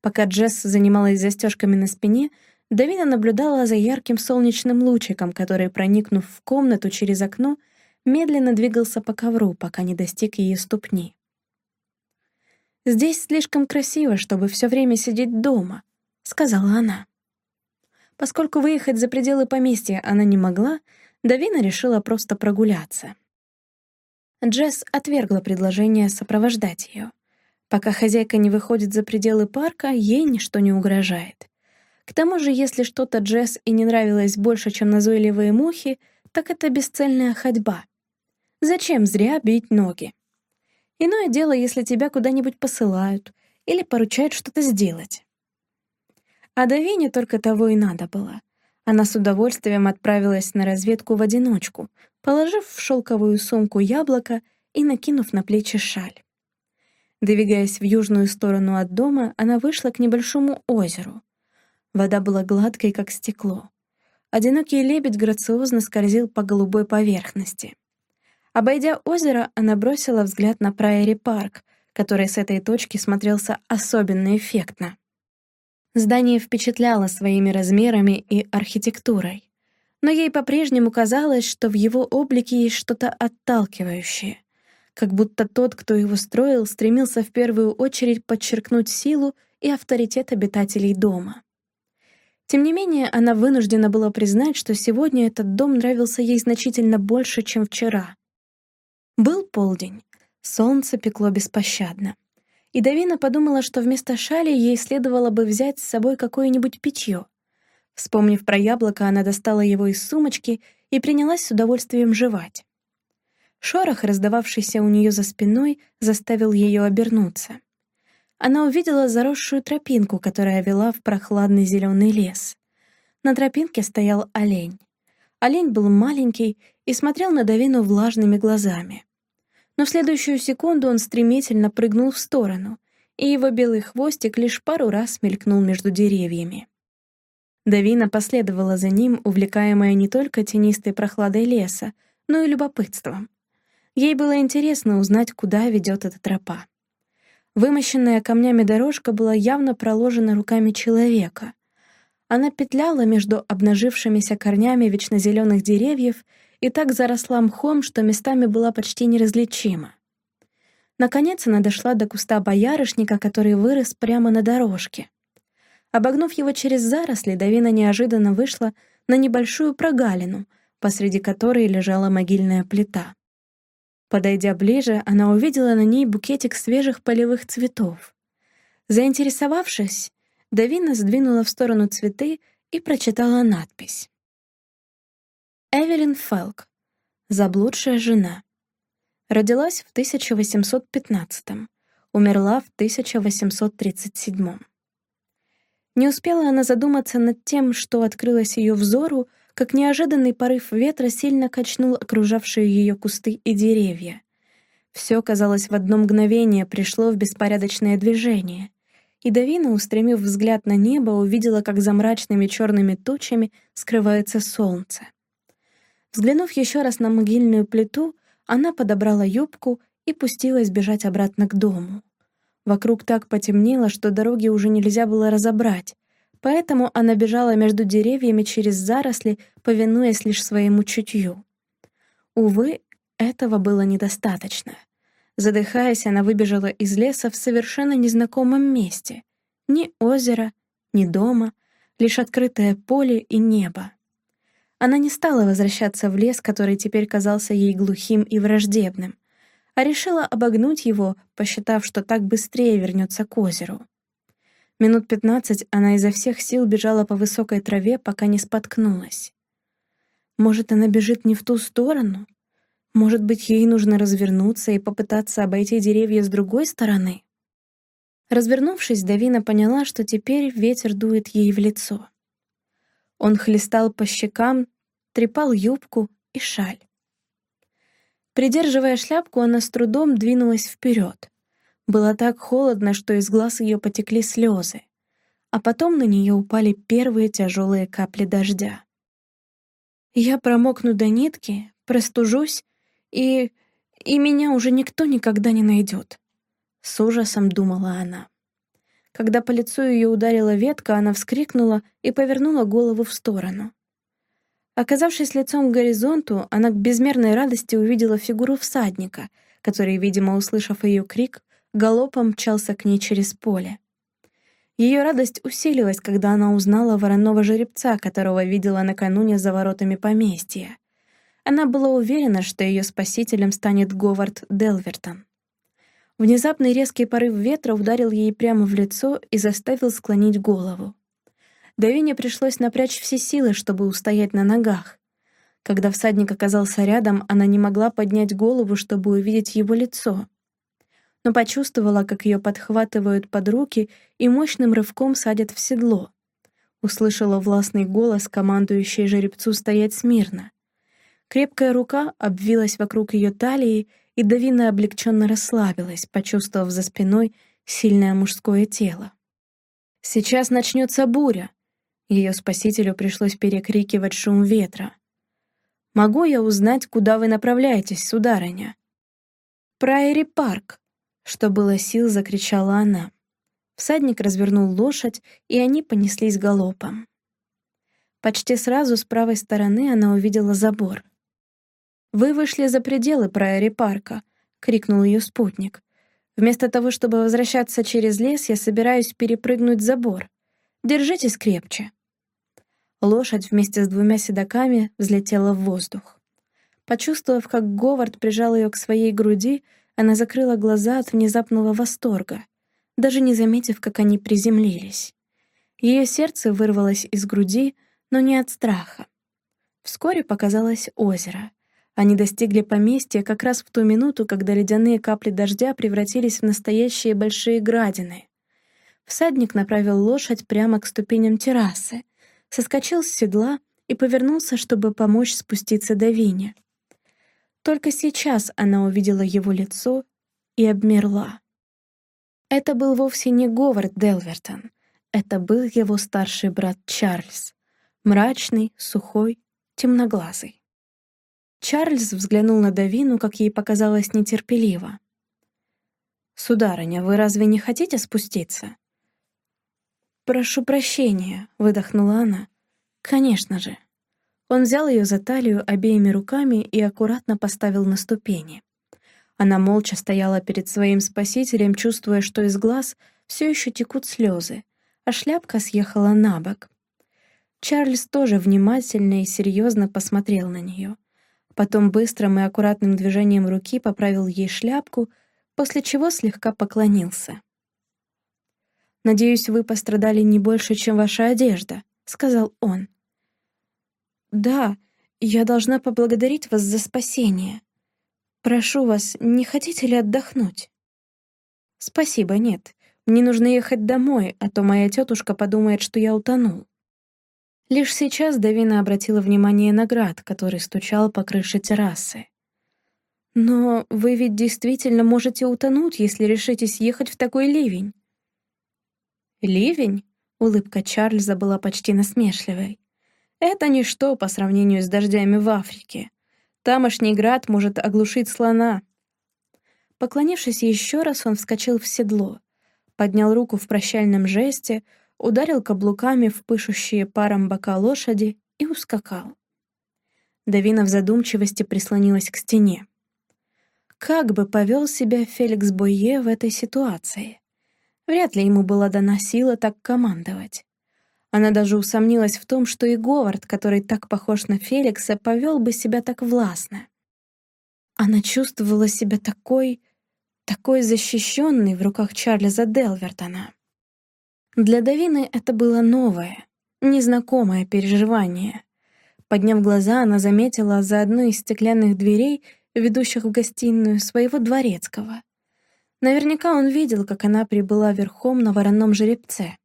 Пока Джесс занималась застежками на спине, Давина наблюдала за ярким солнечным лучиком, который, проникнув в комнату через окно, медленно двигался по ковру, пока не достиг ее ступни. «Здесь слишком красиво, чтобы все время сидеть дома», — сказала она. Поскольку выехать за пределы поместья она не могла, Давина решила просто прогуляться. Джесс отвергла предложение сопровождать ее. Пока хозяйка не выходит за пределы парка, ей ничто не угрожает. К тому же, если что-то Джесс и не нравилось больше, чем назойливые мухи, так это бесцельная ходьба. Зачем зря бить ноги? Иное дело, если тебя куда-нибудь посылают или поручают что-то сделать. А Давине только того и надо было. Она с удовольствием отправилась на разведку в одиночку, положив в шелковую сумку яблоко и накинув на плечи шаль. Двигаясь в южную сторону от дома, она вышла к небольшому озеру. Вода была гладкой, как стекло. Одинокий лебедь грациозно скользил по голубой поверхности. Обойдя озеро, она бросила взгляд на Прайери парк, который с этой точки смотрелся особенно эффектно. Здание впечатляло своими размерами и архитектурой, но ей по-прежнему казалось, что в его облике есть что-то отталкивающее, как будто тот, кто его строил, стремился в первую очередь подчеркнуть силу и авторитет обитателей дома. Тем не менее, она вынуждена была признать, что сегодня этот дом нравился ей значительно больше, чем вчера. Был полдень. Солнце пекло беспощадно. И Давина подумала, что вместо шали ей следовало бы взять с собой какое-нибудь питье. Вспомнив про яблоко, она достала его из сумочки и принялась с удовольствием жевать. Шорох, раздававшийся у нее за спиной, заставил ее обернуться. Она увидела заросшую тропинку, которая вела в прохладный зеленый лес. На тропинке стоял олень. Олень был маленький и смотрел на Давину влажными глазами. Но в следующую секунду он стремительно прыгнул в сторону, и его белый хвостик лишь пару раз мелькнул между деревьями. Давина последовала за ним, увлекаемая не только тенистой прохладой леса, но и любопытством. Ей было интересно узнать, куда ведет эта тропа. Вымощенная камнями дорожка была явно проложена руками человека, она петляла между обнажившимися корнями вечнозеленых деревьев и так заросла мхом, что местами была почти неразличима. Наконец она дошла до куста боярышника, который вырос прямо на дорожке. Обогнув его через заросли, Давина неожиданно вышла на небольшую прогалину, посреди которой лежала могильная плита. Подойдя ближе, она увидела на ней букетик свежих полевых цветов. Заинтересовавшись, Давина сдвинула в сторону цветы и прочитала надпись. Эвелин Фелк. Заблудшая жена. Родилась в 1815 умерла в 1837 Не успела она задуматься над тем, что открылось ее взору, как неожиданный порыв ветра сильно качнул окружавшие ее кусты и деревья. Все, казалось, в одно мгновение пришло в беспорядочное движение, и Давина, устремив взгляд на небо, увидела, как за мрачными черными тучами скрывается солнце. Взглянув еще раз на могильную плиту, она подобрала юбку и пустилась бежать обратно к дому. Вокруг так потемнело, что дороги уже нельзя было разобрать, поэтому она бежала между деревьями через заросли, повинуясь лишь своему чутью. Увы, этого было недостаточно. Задыхаясь, она выбежала из леса в совершенно незнакомом месте. Ни озера, ни дома, лишь открытое поле и небо. Она не стала возвращаться в лес, который теперь казался ей глухим и враждебным, а решила обогнуть его, посчитав, что так быстрее вернется к озеру. Минут пятнадцать она изо всех сил бежала по высокой траве, пока не споткнулась. Может, она бежит не в ту сторону? Может быть, ей нужно развернуться и попытаться обойти деревья с другой стороны? Развернувшись, Давина поняла, что теперь ветер дует ей в лицо. Он хлестал по щекам, трепал юбку и шаль. Придерживая шляпку, она с трудом двинулась вперед. Было так холодно, что из глаз ее потекли слезы, а потом на нее упали первые тяжелые капли дождя. Я промокну до нитки, простужусь, и... и меня уже никто никогда не найдет. С ужасом думала она. Когда по лицу ее ударила ветка, она вскрикнула и повернула голову в сторону. Оказавшись лицом к горизонту, она к безмерной радости увидела фигуру всадника, который, видимо, услышав ее крик, галопом мчался к ней через поле. Ее радость усилилась, когда она узнала вороного жеребца, которого видела накануне за воротами поместья. Она была уверена, что ее спасителем станет Говард Делвертон. Внезапный резкий порыв ветра ударил ей прямо в лицо и заставил склонить голову. Давине пришлось напрячь все силы, чтобы устоять на ногах. Когда всадник оказался рядом, она не могла поднять голову, чтобы увидеть его лицо. Но почувствовала, как ее подхватывают под руки и мощным рывком садят в седло. Услышала властный голос, командующий жеребцу стоять смирно. Крепкая рука обвилась вокруг ее талии, и Давина облегченно расслабилась, почувствовав за спиной сильное мужское тело. «Сейчас начнется буря», ее спасителю пришлось перекрикивать шум ветра. «Могу я узнать, куда вы направляетесь, сударыня?» «Прайери парк!» — что было сил, закричала она. Всадник развернул лошадь, и они понеслись галопом. Почти сразу с правой стороны она увидела забор. «Вы вышли за пределы Прайери парка!» — крикнул ее спутник. «Вместо того, чтобы возвращаться через лес, я собираюсь перепрыгнуть забор. Держитесь крепче!» Лошадь вместе с двумя седаками взлетела в воздух. Почувствовав, как Говард прижал ее к своей груди, она закрыла глаза от внезапного восторга, даже не заметив, как они приземлились. Ее сердце вырвалось из груди, но не от страха. Вскоре показалось озеро. Они достигли поместья как раз в ту минуту, когда ледяные капли дождя превратились в настоящие большие градины. Всадник направил лошадь прямо к ступеням террасы, соскочил с седла и повернулся, чтобы помочь спуститься до Вини. Только сейчас она увидела его лицо и обмерла. Это был вовсе не Говард Делвертон, это был его старший брат Чарльз, мрачный, сухой, темноглазый. Чарльз взглянул на Давину, как ей показалось нетерпеливо. «Сударыня, вы разве не хотите спуститься?» «Прошу прощения», — выдохнула она. «Конечно же». Он взял ее за талию обеими руками и аккуратно поставил на ступени. Она молча стояла перед своим спасителем, чувствуя, что из глаз все еще текут слезы, а шляпка съехала на бок. Чарльз тоже внимательно и серьезно посмотрел на нее. Потом быстрым и аккуратным движением руки поправил ей шляпку, после чего слегка поклонился. «Надеюсь, вы пострадали не больше, чем ваша одежда», — сказал он. «Да, я должна поблагодарить вас за спасение. Прошу вас, не хотите ли отдохнуть?» «Спасибо, нет. Мне нужно ехать домой, а то моя тетушка подумает, что я утонул». Лишь сейчас Давина обратила внимание на град, который стучал по крыше террасы. «Но вы ведь действительно можете утонуть, если решитесь ехать в такой ливень». «Ливень?» — улыбка Чарльза была почти насмешливой. «Это ничто по сравнению с дождями в Африке. Тамошний град может оглушить слона». Поклонившись еще раз, он вскочил в седло, поднял руку в прощальном жесте, ударил каблуками в пышущие паром бока лошади и ускакал. Давина в задумчивости прислонилась к стене. Как бы повел себя Феликс Бойе в этой ситуации? Вряд ли ему была дана сила так командовать. Она даже усомнилась в том, что и Говард, который так похож на Феликса, повел бы себя так властно. Она чувствовала себя такой, такой защищенной в руках Чарльза Делвертона. Для Давины это было новое, незнакомое переживание. Подняв глаза, она заметила за одной из стеклянных дверей, ведущих в гостиную, своего дворецкого. Наверняка он видел, как она прибыла верхом на вороном жеребце.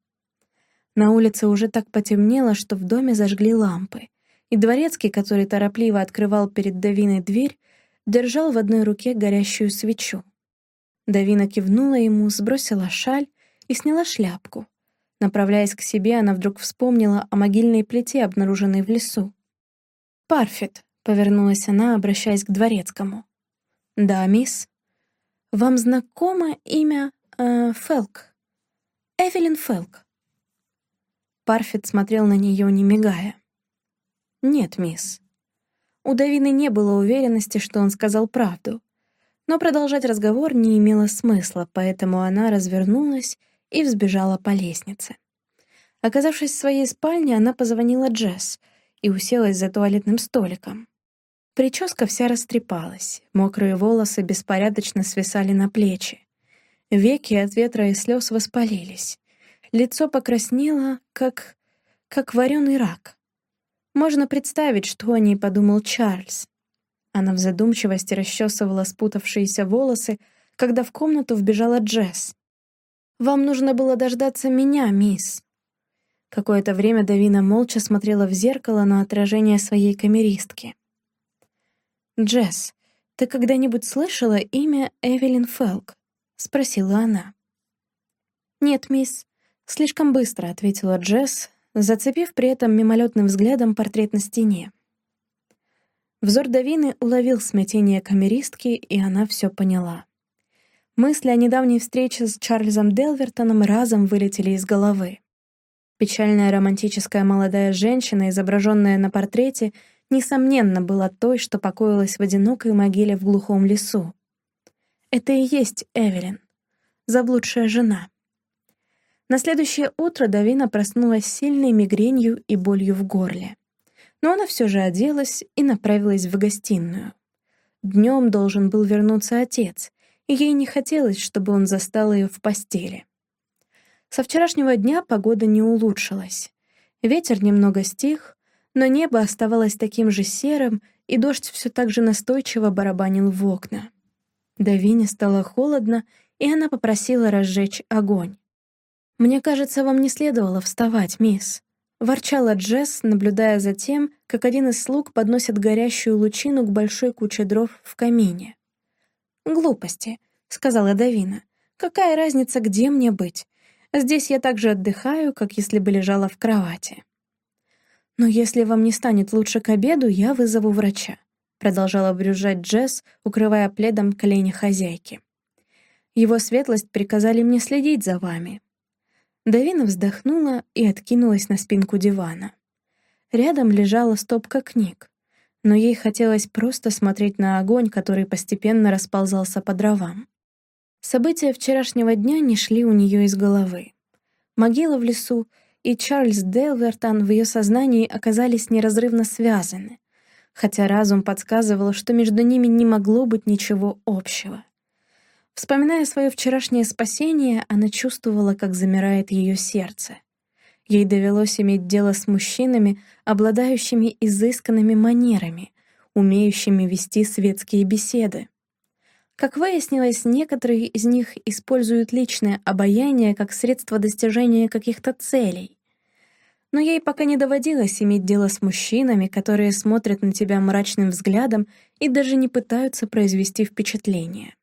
На улице уже так потемнело, что в доме зажгли лампы, и дворецкий, который торопливо открывал перед Давиной дверь, держал в одной руке горящую свечу. Давина кивнула ему, сбросила шаль и сняла шляпку, Направляясь к себе, она вдруг вспомнила о могильной плите, обнаруженной в лесу. «Парфит», — повернулась она, обращаясь к дворецкому. «Да, мисс. Вам знакомо имя э, Фелк? Эвелин Фелк?» Парфит смотрел на нее, не мигая. «Нет, мисс». У Давины не было уверенности, что он сказал правду. Но продолжать разговор не имело смысла, поэтому она развернулась и взбежала по лестнице. Оказавшись в своей спальне, она позвонила Джесс и уселась за туалетным столиком. Прическа вся растрепалась, мокрые волосы беспорядочно свисали на плечи. Веки от ветра и слез воспалились. Лицо покраснело, как... как вареный рак. Можно представить, что о ней подумал Чарльз. Она в задумчивости расчесывала спутавшиеся волосы, когда в комнату вбежала Джесс. «Вам нужно было дождаться меня, мисс». Какое-то время Давина молча смотрела в зеркало на отражение своей камеристки. «Джесс, ты когда-нибудь слышала имя Эвелин Фелк?» — спросила она. «Нет, мисс», — слишком быстро ответила Джесс, зацепив при этом мимолетным взглядом портрет на стене. Взор Давины уловил смятение камеристки, и она все поняла. Мысли о недавней встрече с Чарльзом Делвертоном разом вылетели из головы. Печальная романтическая молодая женщина, изображенная на портрете, несомненно, была той, что покоилась в одинокой могиле в глухом лесу. Это и есть Эвелин, заблудшая жена. На следующее утро Давина проснулась с сильной мигренью и болью в горле. Но она все же оделась и направилась в гостиную. Днем должен был вернуться отец, и ей не хотелось, чтобы он застал ее в постели. Со вчерашнего дня погода не улучшилась. Ветер немного стих, но небо оставалось таким же серым, и дождь все так же настойчиво барабанил в окна. Давине стало холодно, и она попросила разжечь огонь. «Мне кажется, вам не следовало вставать, мисс», — ворчала Джесс, наблюдая за тем, как один из слуг подносит горящую лучину к большой куче дров в камине. «Глупости», — сказала Давина. «Какая разница, где мне быть? Здесь я так же отдыхаю, как если бы лежала в кровати». «Но если вам не станет лучше к обеду, я вызову врача», — продолжала брюзжать Джесс, укрывая пледом колени хозяйки. «Его светлость приказали мне следить за вами». Давина вздохнула и откинулась на спинку дивана. Рядом лежала стопка книг но ей хотелось просто смотреть на огонь, который постепенно расползался по дровам. События вчерашнего дня не шли у нее из головы. Могила в лесу и Чарльз Делвертон в ее сознании оказались неразрывно связаны, хотя разум подсказывал, что между ними не могло быть ничего общего. Вспоминая свое вчерашнее спасение, она чувствовала, как замирает ее сердце. Ей довелось иметь дело с мужчинами, обладающими изысканными манерами, умеющими вести светские беседы. Как выяснилось, некоторые из них используют личное обаяние как средство достижения каких-то целей. Но ей пока не доводилось иметь дело с мужчинами, которые смотрят на тебя мрачным взглядом и даже не пытаются произвести впечатление.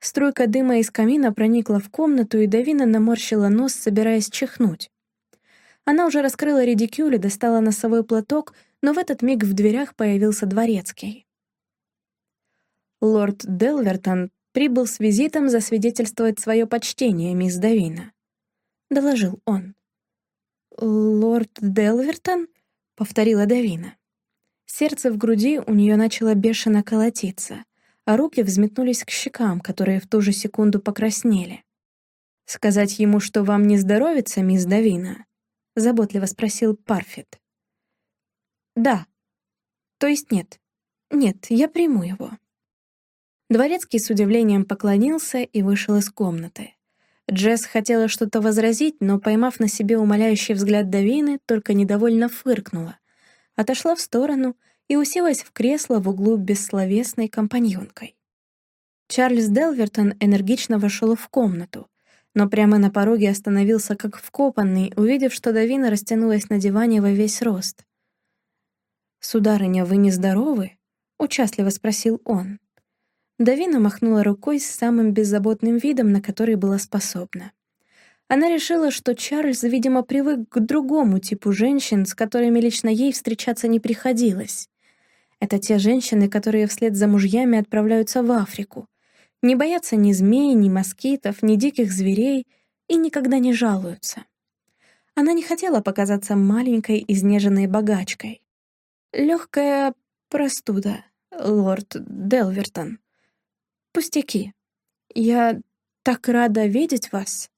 Струйка дыма из камина проникла в комнату, и Давина наморщила нос, собираясь чихнуть. Она уже раскрыла редикюль и достала носовой платок, но в этот миг в дверях появился дворецкий. Лорд Делвертон прибыл с визитом засвидетельствовать свое почтение, мисс Давина. Доложил он. «Лорд Делвертон?» — повторила Давина. Сердце в груди у нее начало бешено колотиться, а руки взметнулись к щекам, которые в ту же секунду покраснели. «Сказать ему, что вам не здоровится, мисс Давина?» — заботливо спросил Парфит. «Да. То есть нет. Нет, я приму его». Дворецкий с удивлением поклонился и вышел из комнаты. Джесс хотела что-то возразить, но, поймав на себе умоляющий взгляд Давины, только недовольно фыркнула, отошла в сторону и уселась в кресло в углу бессловесной компаньонкой. Чарльз Делвертон энергично вошел в комнату, но прямо на пороге остановился как вкопанный, увидев, что Давина растянулась на диване во весь рост. «Сударыня, вы нездоровы?» — участливо спросил он. Давина махнула рукой с самым беззаботным видом, на который была способна. Она решила, что Чарльз, видимо, привык к другому типу женщин, с которыми лично ей встречаться не приходилось. Это те женщины, которые вслед за мужьями отправляются в Африку. Не боятся ни змей, ни москитов, ни диких зверей и никогда не жалуются. Она не хотела показаться маленькой, изнеженной богачкой. Легкая простуда, лорд Делвертон. Пустяки. Я так рада видеть вас.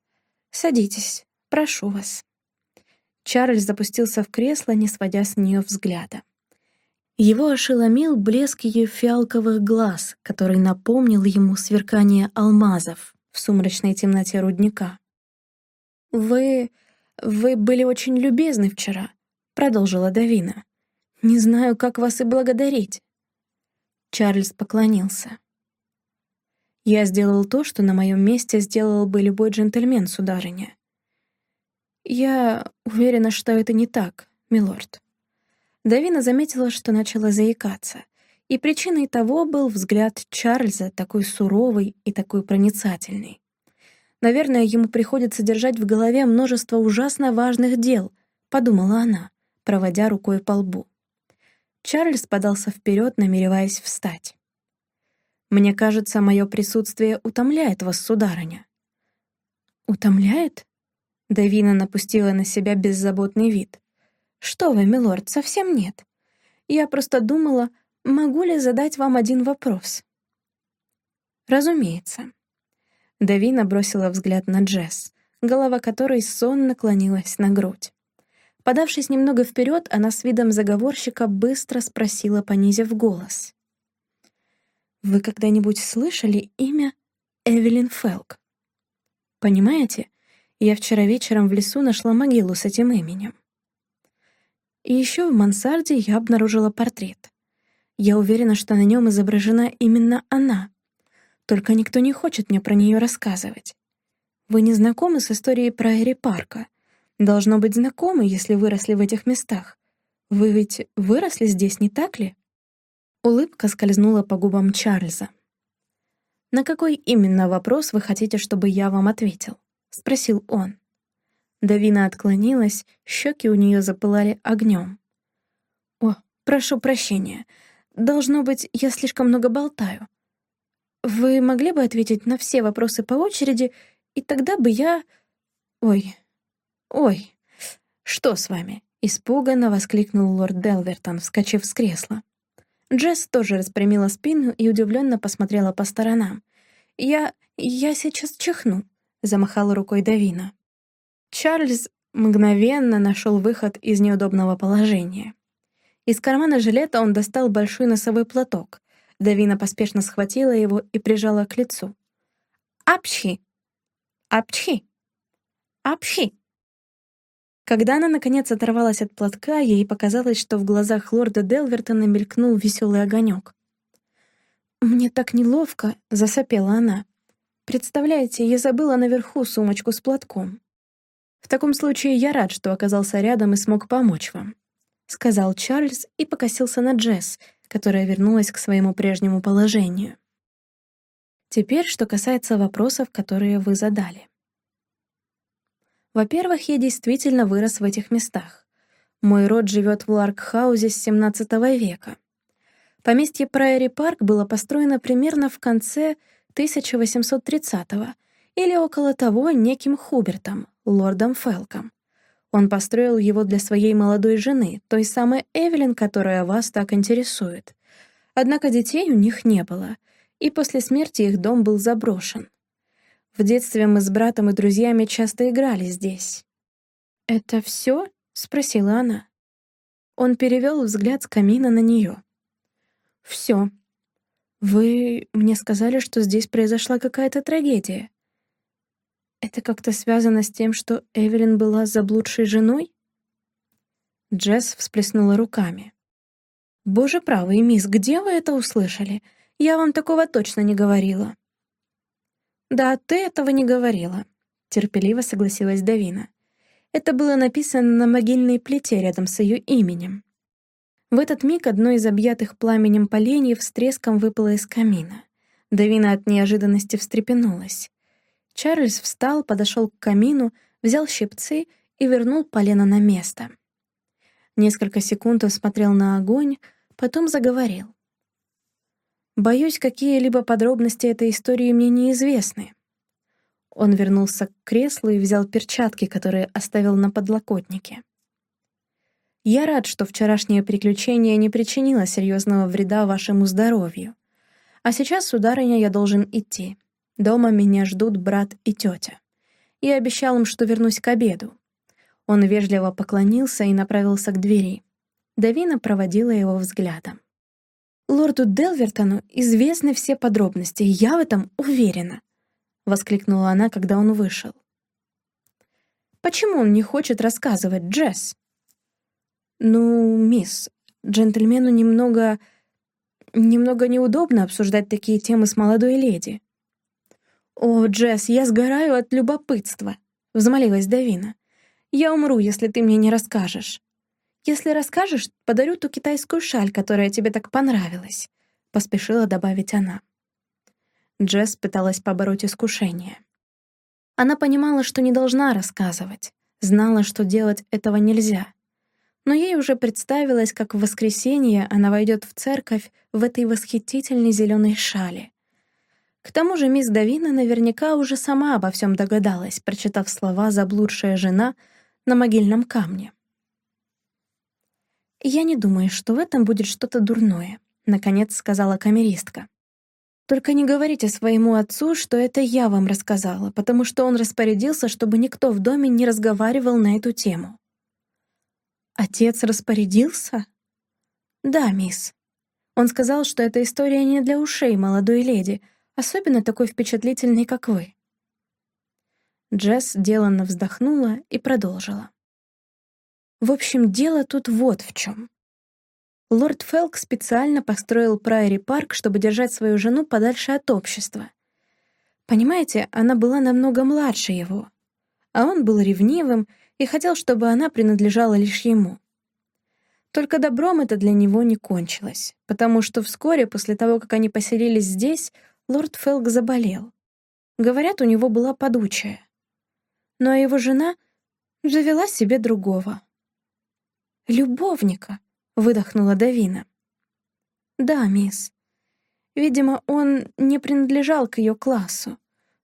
Садитесь, прошу вас». Чарльз запустился в кресло, не сводя с нее взгляда. Его ошеломил блеск ее фиалковых глаз, который напомнил ему сверкание алмазов в сумрачной темноте рудника. «Вы... вы были очень любезны вчера», — продолжила Давина. «Не знаю, как вас и благодарить». Чарльз поклонился. Я сделал то, что на моем месте сделал бы любой джентльмен, сударыня. Я уверена, что это не так, милорд. Давина заметила, что начала заикаться, и причиной того был взгляд Чарльза, такой суровый и такой проницательный. Наверное, ему приходится держать в голове множество ужасно важных дел, подумала она, проводя рукой по лбу. Чарльз подался вперед, намереваясь встать. Мне кажется, мое присутствие утомляет вас, сударыня». «Утомляет?» Давина напустила на себя беззаботный вид. «Что вы, милорд, совсем нет. Я просто думала, могу ли задать вам один вопрос?» «Разумеется». Давина бросила взгляд на Джесс, голова которой сонно наклонилась на грудь. Подавшись немного вперед, она с видом заговорщика быстро спросила, понизив голос. Вы когда-нибудь слышали имя Эвелин Фелк? Понимаете, я вчера вечером в лесу нашла могилу с этим именем. И еще в мансарде я обнаружила портрет. Я уверена, что на нем изображена именно она. Только никто не хочет мне про нее рассказывать. Вы не знакомы с историей про Эри Парка? Должно быть знакомы, если выросли в этих местах. Вы ведь выросли здесь, не так ли? Улыбка скользнула по губам Чарльза. «На какой именно вопрос вы хотите, чтобы я вам ответил?» — спросил он. Давина отклонилась, щеки у нее запылали огнем. «О, прошу прощения. Должно быть, я слишком много болтаю. Вы могли бы ответить на все вопросы по очереди, и тогда бы я... Ой, ой, что с вами?» — испуганно воскликнул лорд Делвертон, вскочив с кресла. Джесс тоже распрямила спину и удивленно посмотрела по сторонам. «Я... я сейчас чихну», — замахала рукой Давина. Чарльз мгновенно нашел выход из неудобного положения. Из кармана жилета он достал большой носовой платок. Давина поспешно схватила его и прижала к лицу. «Апчхи! Апчхи! Апчхи!» Когда она, наконец, оторвалась от платка, ей показалось, что в глазах лорда Делвертона мелькнул веселый огонек. «Мне так неловко», — засопела она. «Представляете, я забыла наверху сумочку с платком. В таком случае я рад, что оказался рядом и смог помочь вам», — сказал Чарльз и покосился на Джесс, которая вернулась к своему прежнему положению. Теперь, что касается вопросов, которые вы задали. Во-первых, я действительно вырос в этих местах. Мой род живет в Ларкхаузе с XVII века. Поместье Прайори Парк было построено примерно в конце 1830-го или около того неким Хубертом, лордом Фелком. Он построил его для своей молодой жены, той самой Эвелин, которая вас так интересует. Однако детей у них не было, и после смерти их дом был заброшен. В детстве мы с братом и друзьями часто играли здесь. «Это все?» — спросила она. Он перевел взгляд с камина на нее. «Все. Вы мне сказали, что здесь произошла какая-то трагедия. Это как-то связано с тем, что Эвелин была заблудшей женой?» Джесс всплеснула руками. «Боже правый, мисс, где вы это услышали? Я вам такого точно не говорила». «Да, ты этого не говорила», — терпеливо согласилась Давина. Это было написано на могильной плите рядом с ее именем. В этот миг одно из объятых пламенем поленьев с треском выпало из камина. Давина от неожиданности встрепенулась. Чарльз встал, подошел к камину, взял щипцы и вернул полено на место. Несколько секунд он смотрел на огонь, потом заговорил. Боюсь, какие-либо подробности этой истории мне неизвестны. Он вернулся к креслу и взял перчатки, которые оставил на подлокотнике. Я рад, что вчерашнее приключение не причинило серьезного вреда вашему здоровью. А сейчас, сударыня, я должен идти. Дома меня ждут брат и тетя. Я обещал им, что вернусь к обеду. Он вежливо поклонился и направился к двери. Давина проводила его взглядом. Лорду Делвертону известны все подробности, я в этом уверена», — воскликнула она, когда он вышел. «Почему он не хочет рассказывать, Джесс?» «Ну, мисс, джентльмену немного... немного неудобно обсуждать такие темы с молодой леди». «О, Джесс, я сгораю от любопытства», — взмолилась Давина. «Я умру, если ты мне не расскажешь». «Если расскажешь, подарю ту китайскую шаль, которая тебе так понравилась», — поспешила добавить она. Джесс пыталась побороть искушение. Она понимала, что не должна рассказывать, знала, что делать этого нельзя. Но ей уже представилось, как в воскресенье она войдет в церковь в этой восхитительной зеленой шали. К тому же мисс Давина наверняка уже сама обо всем догадалась, прочитав слова «заблудшая жена» на могильном камне. «Я не думаю, что в этом будет что-то дурное», — наконец сказала камеристка. «Только не говорите своему отцу, что это я вам рассказала, потому что он распорядился, чтобы никто в доме не разговаривал на эту тему». «Отец распорядился?» «Да, мисс. Он сказал, что эта история не для ушей молодой леди, особенно такой впечатлительной, как вы». Джесс деланно вздохнула и продолжила. В общем, дело тут вот в чем. Лорд Фелк специально построил Прайори парк, чтобы держать свою жену подальше от общества. Понимаете, она была намного младше его, а он был ревнивым и хотел, чтобы она принадлежала лишь ему. Только добром это для него не кончилось, потому что вскоре после того, как они поселились здесь, лорд Фелк заболел. Говорят, у него была подучая. Ну а его жена завела себе другого. «Любовника», — выдохнула Давина. «Да, мисс. Видимо, он не принадлежал к ее классу,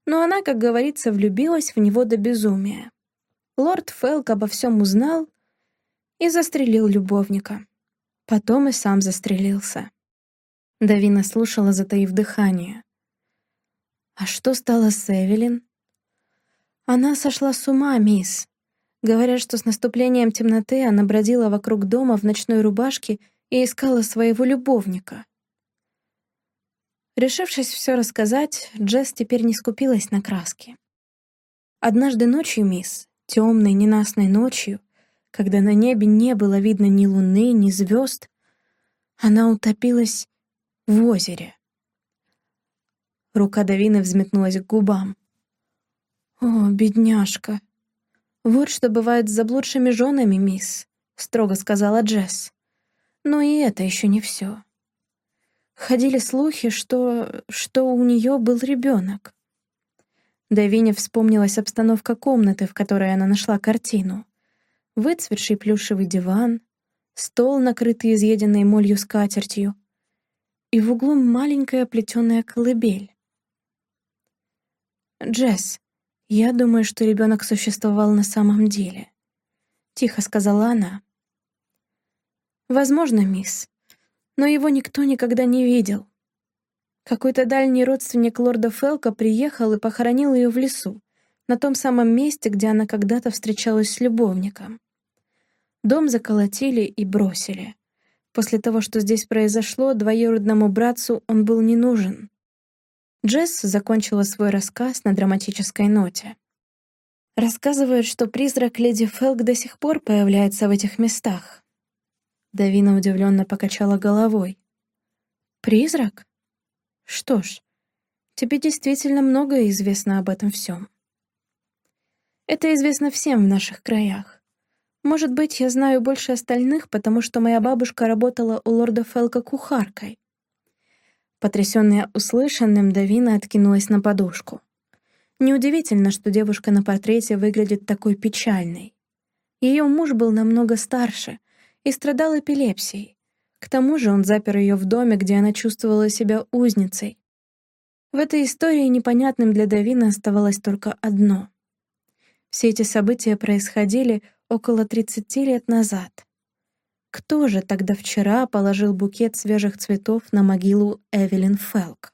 но она, как говорится, влюбилась в него до безумия. Лорд Фелк обо всем узнал и застрелил любовника. Потом и сам застрелился». Давина слушала, затаив дыхание. «А что стало с Эвелин?» «Она сошла с ума, мисс. Говорят, что с наступлением темноты она бродила вокруг дома в ночной рубашке и искала своего любовника. Решившись все рассказать, Джесс теперь не скупилась на краски. Однажды ночью, мисс, темной ненастной ночью, когда на небе не было видно ни луны, ни звезд, она утопилась в озере. Рука Давины взметнулась к губам. «О, бедняжка! Вот что бывает с заблудшими женами, мисс», — строго сказала Джесс. «Но и это еще не все. Ходили слухи, что... что у нее был ребенок. Давине вспомнилась обстановка комнаты, в которой она нашла картину. Выцветший плюшевый диван, стол, накрытый изъеденной молью скатертью, и в углу маленькая плетеная колыбель. «Джесс, я думаю, что ребенок существовал на самом деле», — тихо сказала она. «Возможно, мисс, но его никто никогда не видел. Какой-то дальний родственник лорда Фелка приехал и похоронил ее в лесу, на том самом месте, где она когда-то встречалась с любовником. Дом заколотили и бросили. После того, что здесь произошло, двоюродному братцу он был не нужен. Джесс закончила свой рассказ на драматической ноте. Рассказывают, что призрак леди Фелк до сих пор появляется в этих местах. Давина удивленно покачала головой. «Призрак?» Что ж, тебе действительно многое известно об этом всем. Это известно всем в наших краях. Может быть, я знаю больше остальных, потому что моя бабушка работала у лорда Фелка кухаркой. Потрясённая услышанным, Давина откинулась на подушку. Неудивительно, что девушка на портрете выглядит такой печальной. Ее муж был намного старше и страдал эпилепсией. К тому же он запер ее в доме, где она чувствовала себя узницей. В этой истории непонятным для Давина оставалось только одно. Все эти события происходили около 30 лет назад. Кто же тогда вчера положил букет свежих цветов на могилу Эвелин Фелк?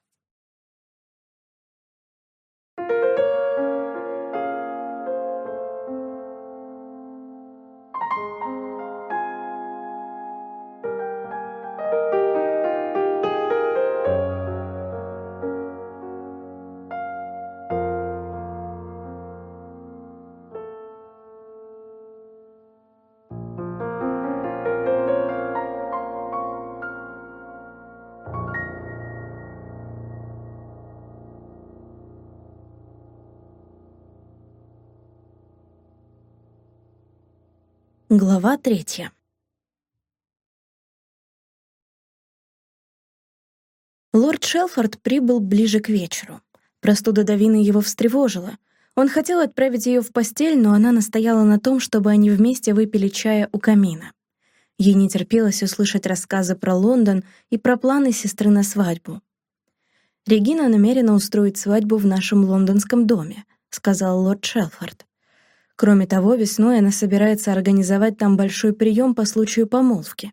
Глава третья. Лорд Шелфорд прибыл ближе к вечеру. Простуда Давины его встревожила. Он хотел отправить ее в постель, но она настояла на том, чтобы они вместе выпили чая у камина. Ей не терпелось услышать рассказы про Лондон и про планы сестры на свадьбу. «Регина намерена устроить свадьбу в нашем лондонском доме», — сказал лорд Шелфорд. Кроме того, весной она собирается организовать там большой прием по случаю помолвки.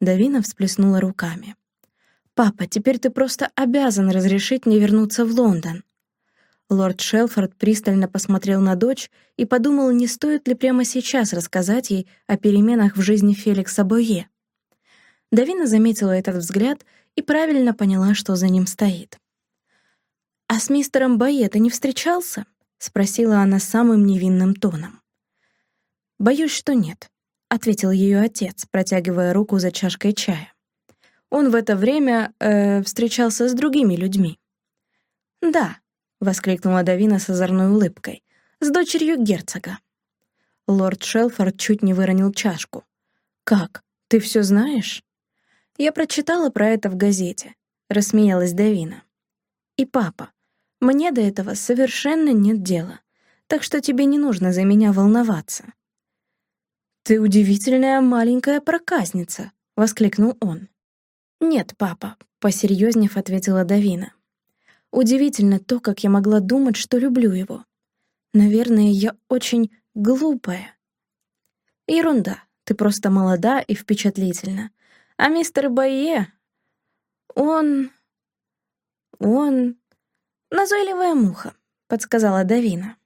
Давина всплеснула руками. «Папа, теперь ты просто обязан разрешить мне вернуться в Лондон». Лорд Шелфорд пристально посмотрел на дочь и подумал, не стоит ли прямо сейчас рассказать ей о переменах в жизни Феликса Бойе. Давина заметила этот взгляд и правильно поняла, что за ним стоит. «А с мистером Бойе ты не встречался?» — спросила она самым невинным тоном. «Боюсь, что нет», — ответил ее отец, протягивая руку за чашкой чая. Он в это время э, встречался с другими людьми. «Да», — воскликнула Давина с озорной улыбкой, — «с дочерью герцога». Лорд Шелфорд чуть не выронил чашку. «Как? Ты все знаешь?» «Я прочитала про это в газете», — рассмеялась Давина. «И папа, мне до этого совершенно нет дела, так что тебе не нужно за меня волноваться». «Ты удивительная маленькая проказница», — воскликнул он. «Нет, папа», — посерьезнев ответила Давина. «Удивительно то, как я могла думать, что люблю его. Наверное, я очень глупая». «Ерунда, ты просто молода и впечатлительна. А мистер Байе, он... он... «Назойливая муха», — подсказала Давина.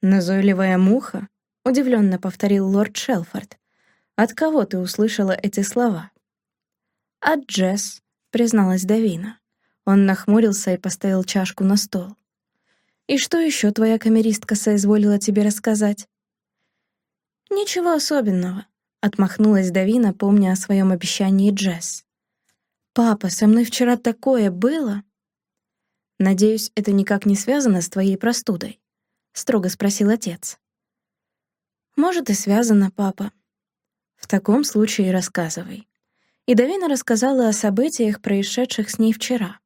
«Назойливая муха? — удивленно повторил лорд Шелфорд. «От кого ты услышала эти слова?» «От Джесс», — призналась Давина. Он нахмурился и поставил чашку на стол. «И что еще твоя камеристка соизволила тебе рассказать?» «Ничего особенного», — отмахнулась Давина, помня о своем обещании Джесс. «Папа, со мной вчера такое было!» «Надеюсь, это никак не связано с твоей простудой?» — строго спросил отец. «Может, и связано, папа». «В таком случае рассказывай». И Давина рассказала о событиях, происшедших с ней вчера.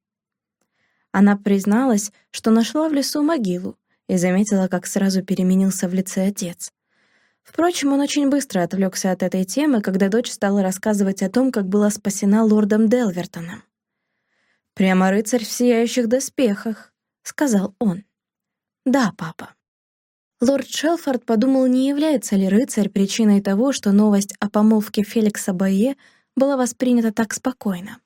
Она призналась, что нашла в лесу могилу, и заметила, как сразу переменился в лице отец. Впрочем, он очень быстро отвлекся от этой темы, когда дочь стала рассказывать о том, как была спасена лордом Делвертоном. «Прямо рыцарь в сияющих доспехах», — сказал он. «Да, папа». Лорд Шелфорд подумал, не является ли рыцарь причиной того, что новость о помолвке Феликса Байе была воспринята так спокойно.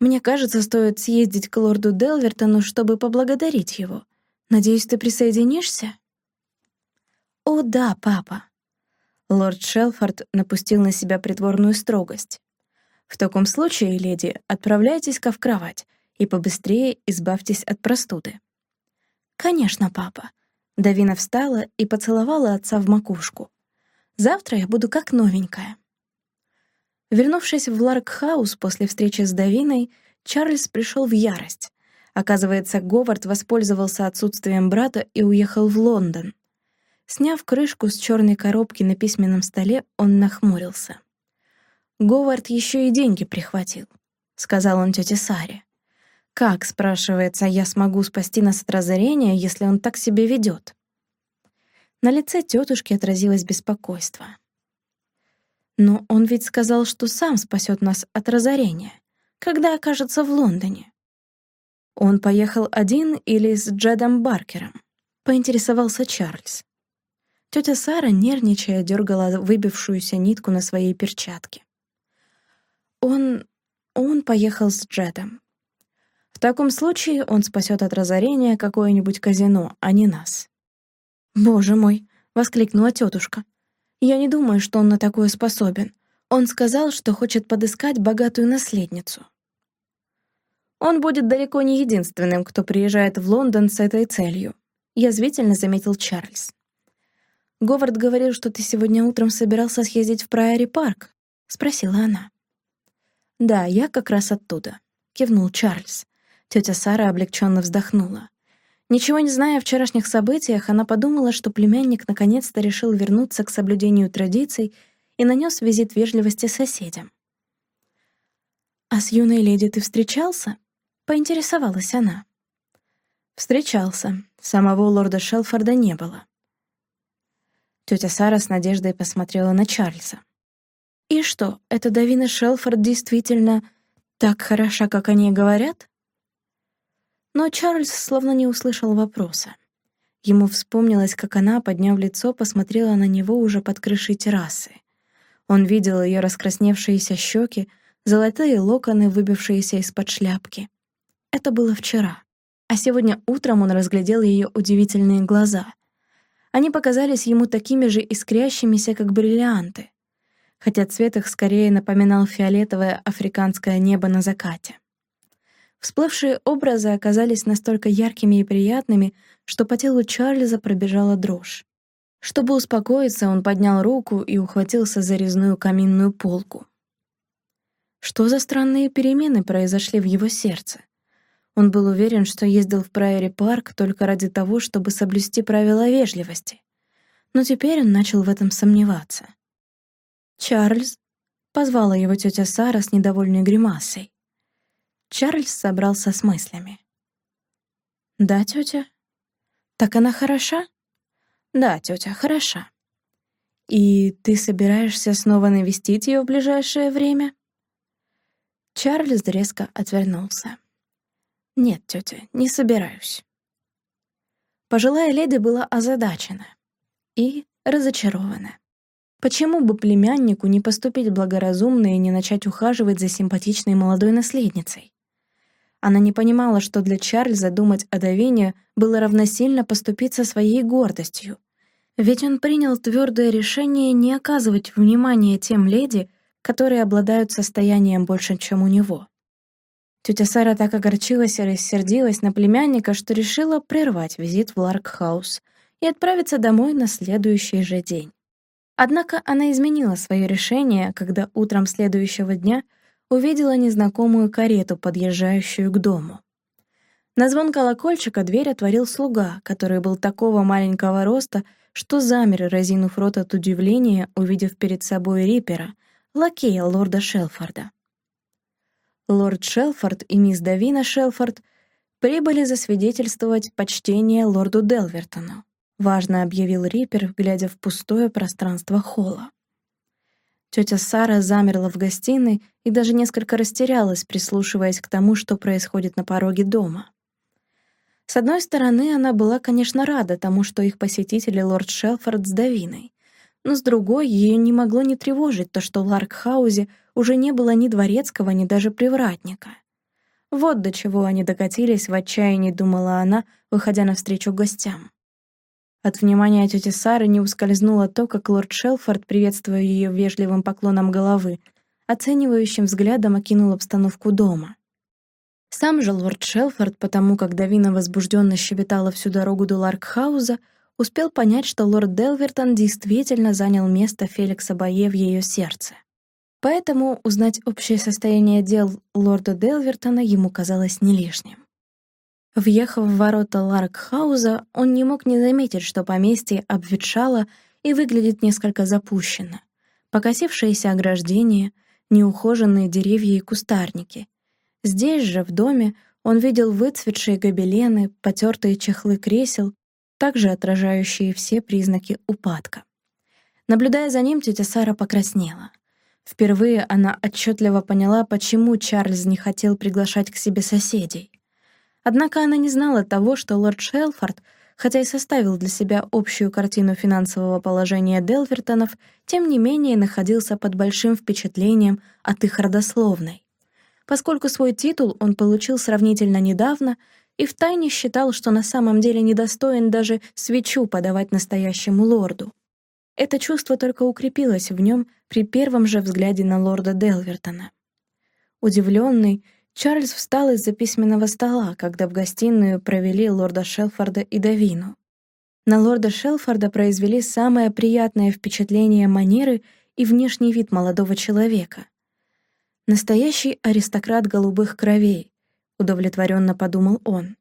«Мне кажется, стоит съездить к лорду Делвертону, чтобы поблагодарить его. Надеюсь, ты присоединишься?» «О, да, папа». Лорд Шелфорд напустил на себя притворную строгость. «В таком случае, леди, отправляйтесь-ка в кровать и побыстрее избавьтесь от простуды». «Конечно, папа», Давина встала и поцеловала отца в макушку. «Завтра я буду как новенькая». Вернувшись в Ларкхаус после встречи с Давиной, Чарльз пришел в ярость. Оказывается, Говард воспользовался отсутствием брата и уехал в Лондон. Сняв крышку с черной коробки на письменном столе, он нахмурился. «Говард еще и деньги прихватил», — сказал он тете Саре. Как, спрашивается, я смогу спасти нас от разорения, если он так себя ведет? На лице тетушки отразилось беспокойство. Но он ведь сказал, что сам спасет нас от разорения, когда окажется в Лондоне. Он поехал один или с Джедом Баркером? Поинтересовался Чарльз. Тетя Сара, нервничая, дергала выбившуюся нитку на своей перчатке. Он... он поехал с Джедом. В таком случае он спасет от разорения какое-нибудь казино, а не нас. «Боже мой!» — воскликнула тетушка. «Я не думаю, что он на такое способен. Он сказал, что хочет подыскать богатую наследницу». «Он будет далеко не единственным, кто приезжает в Лондон с этой целью», — язвительно заметил Чарльз. «Говард говорил, что ты сегодня утром собирался съездить в Прайори-парк?» — спросила она. «Да, я как раз оттуда», — кивнул Чарльз. Тетя Сара облегченно вздохнула. Ничего не зная о вчерашних событиях, она подумала, что племянник наконец-то решил вернуться к соблюдению традиций и нанес визит вежливости соседям. «А с юной леди ты встречался?» — поинтересовалась она. «Встречался. Самого лорда Шелфорда не было». Тетя Сара с надеждой посмотрела на Чарльза. «И что, эта Давина Шелфорд действительно так хороша, как они говорят?» Но Чарльз словно не услышал вопроса. Ему вспомнилось, как она, подняв лицо, посмотрела на него уже под крышей террасы. Он видел ее раскрасневшиеся щеки, золотые локоны, выбившиеся из-под шляпки. Это было вчера. А сегодня утром он разглядел ее удивительные глаза. Они показались ему такими же искрящимися, как бриллианты, хотя цвет их скорее напоминал фиолетовое африканское небо на закате. Всплывшие образы оказались настолько яркими и приятными, что по телу Чарльза пробежала дрожь. Чтобы успокоиться, он поднял руку и ухватился за резную каминную полку. Что за странные перемены произошли в его сердце? Он был уверен, что ездил в Прайори парк только ради того, чтобы соблюсти правила вежливости. Но теперь он начал в этом сомневаться. «Чарльз», — позвала его тетя Сара с недовольной гримасой. Чарльз собрался с мыслями. «Да, тетя?» «Так она хороша?» «Да, тетя, хороша». «И ты собираешься снова навестить ее в ближайшее время?» Чарльз резко отвернулся. «Нет, тетя, не собираюсь». Пожилая леди была озадачена и разочарована. Почему бы племяннику не поступить благоразумно и не начать ухаживать за симпатичной молодой наследницей? Она не понимала, что для Чарльза думать о Давине было равносильно поступиться своей гордостью. Ведь он принял твердое решение не оказывать внимания тем леди, которые обладают состоянием больше, чем у него. Тетя Сара так огорчилась и рассердилась на племянника, что решила прервать визит в Ларкхаус и отправиться домой на следующий же день. Однако она изменила свое решение, когда утром следующего дня увидела незнакомую карету, подъезжающую к дому. На звон колокольчика дверь отворил слуга, который был такого маленького роста, что замер, разинув рот от удивления, увидев перед собой Рипера, лакея лорда Шелфорда. Лорд Шелфорд и мисс Давина Шелфорд прибыли засвидетельствовать почтение лорду Делвертону. Важно объявил Риппер, глядя в пустое пространство холла. Тетя Сара замерла в гостиной и даже несколько растерялась, прислушиваясь к тому, что происходит на пороге дома. С одной стороны, она была, конечно, рада тому, что их посетители лорд Шелфорд с Давиной но с другой ее не могло не тревожить то, что в Ларкхаузе уже не было ни дворецкого, ни даже привратника. Вот до чего они докатились, в отчаянии думала она, выходя навстречу гостям. От внимания тети Сары не ускользнуло то, как лорд Шелфорд, приветствуя ее вежливым поклоном головы, оценивающим взглядом окинул обстановку дома. Сам же лорд Шелфорд, потому как Давина возбужденно щебетала всю дорогу до Ларкхауза, успел понять, что лорд Делвертон действительно занял место Феликса Бае в ее сердце. Поэтому узнать общее состояние дел лорда Делвертона ему казалось не лишним. Въехав в ворота Ларкхауза, он не мог не заметить, что поместье обветшало и выглядит несколько запущенно. Покосившиеся ограждения, неухоженные деревья и кустарники. Здесь же, в доме, он видел выцветшие гобелены, потертые чехлы кресел также отражающие все признаки упадка. Наблюдая за ним, тетя Сара покраснела. Впервые она отчетливо поняла, почему Чарльз не хотел приглашать к себе соседей. Однако она не знала того, что лорд Шелфорд, хотя и составил для себя общую картину финансового положения Делвертонов, тем не менее находился под большим впечатлением от их родословной. Поскольку свой титул он получил сравнительно недавно, и втайне считал, что на самом деле недостоин даже свечу подавать настоящему лорду. Это чувство только укрепилось в нем при первом же взгляде на лорда Делвертона. Удивленный, Чарльз встал из-за письменного стола, когда в гостиную провели лорда Шелфорда и Давину. На лорда Шелфорда произвели самое приятное впечатление манеры и внешний вид молодого человека. Настоящий аристократ голубых кровей, — удовлетворенно подумал он.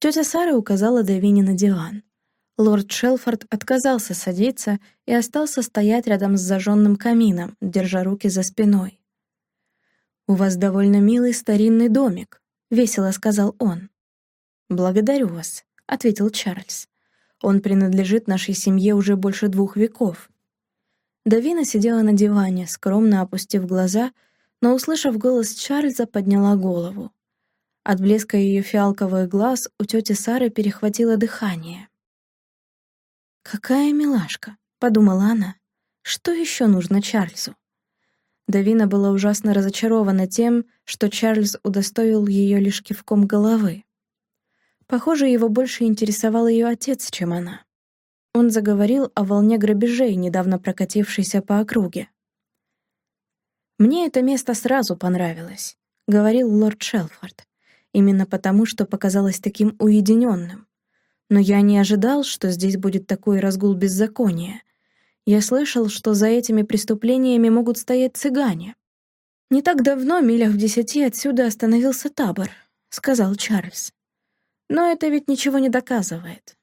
Тетя Сара указала Давине на диван. Лорд Шелфорд отказался садиться и остался стоять рядом с зажженным камином, держа руки за спиной. «У вас довольно милый старинный домик», — весело сказал он. «Благодарю вас», — ответил Чарльз. «Он принадлежит нашей семье уже больше двух веков». Давина сидела на диване, скромно опустив глаза, но, услышав голос Чарльза, подняла голову. От блеска ее фиалковых глаз у тети Сары перехватило дыхание. «Какая милашка!» — подумала она. «Что еще нужно Чарльзу?» Давина была ужасно разочарована тем, что Чарльз удостоил ее лишь кивком головы. Похоже, его больше интересовал ее отец, чем она. Он заговорил о волне грабежей, недавно прокатившейся по округе. «Мне это место сразу понравилось», — говорил лорд Шелфорд именно потому, что показалось таким уединенным. Но я не ожидал, что здесь будет такой разгул беззакония. Я слышал, что за этими преступлениями могут стоять цыгане. «Не так давно, милях в десяти, отсюда остановился табор», — сказал Чарльз. «Но это ведь ничего не доказывает».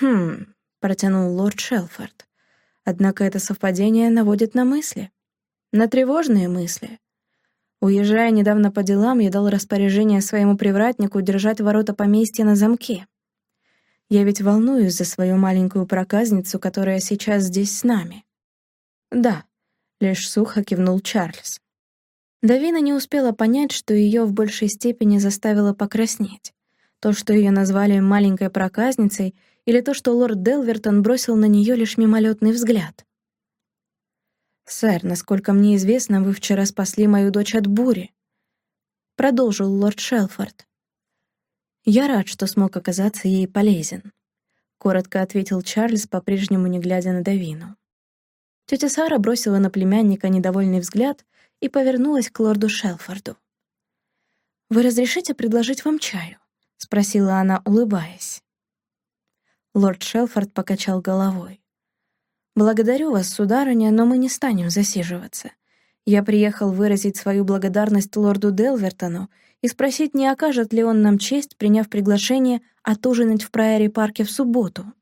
«Хм», — протянул лорд Шелфорд. «Однако это совпадение наводит на мысли. На тревожные мысли. Уезжая недавно по делам, я дал распоряжение своему привратнику держать ворота поместья на замке. Я ведь волнуюсь за свою маленькую проказницу, которая сейчас здесь с нами. Да, лишь сухо кивнул Чарльз. Давина не успела понять, что ее в большей степени заставило покраснеть. То, что ее назвали маленькой проказницей, или то, что лорд Делвертон бросил на нее лишь мимолетный взгляд. «Сэр, насколько мне известно, вы вчера спасли мою дочь от бури», — продолжил лорд Шелфорд. «Я рад, что смог оказаться ей полезен. — коротко ответил Чарльз, по-прежнему не глядя на Давину. Тетя Сара бросила на племянника недовольный взгляд и повернулась к лорду Шелфорду. «Вы разрешите предложить вам чаю?» — спросила она, улыбаясь. Лорд Шелфорд покачал головой. «Благодарю вас, сударыня, но мы не станем засиживаться. Я приехал выразить свою благодарность лорду Делвертону и спросить, не окажет ли он нам честь, приняв приглашение отужинать в Прайори-парке в субботу.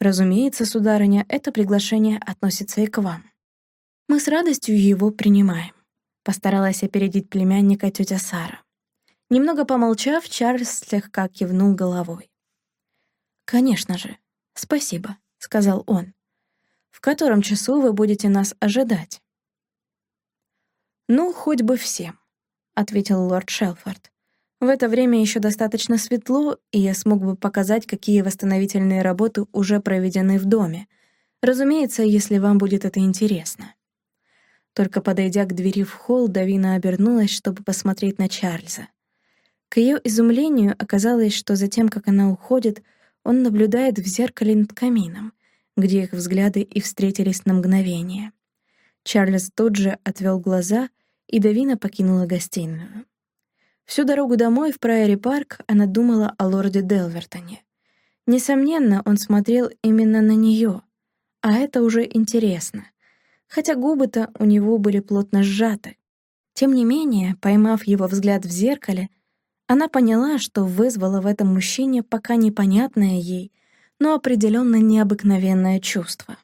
Разумеется, сударыня, это приглашение относится и к вам. Мы с радостью его принимаем», — постаралась опередить племянника тетя Сара. Немного помолчав, Чарльз слегка кивнул головой. «Конечно же. Спасибо», — сказал он. «В котором часу вы будете нас ожидать?» «Ну, хоть бы всем», — ответил лорд Шелфорд. «В это время еще достаточно светло, и я смог бы показать, какие восстановительные работы уже проведены в доме. Разумеется, если вам будет это интересно». Только подойдя к двери в холл, Давина обернулась, чтобы посмотреть на Чарльза. К ее изумлению оказалось, что затем, как она уходит, он наблюдает в зеркале над камином, где их взгляды и встретились на мгновение. Чарльз тут же отвел глаза, и Давина покинула гостиную. Всю дорогу домой в Прайори-парк она думала о лорде Делвертоне. Несомненно, он смотрел именно на нее, а это уже интересно, хотя губы-то у него были плотно сжаты. Тем не менее, поймав его взгляд в зеркале, она поняла, что вызвала в этом мужчине пока непонятное ей, но определенно необыкновенное чувство.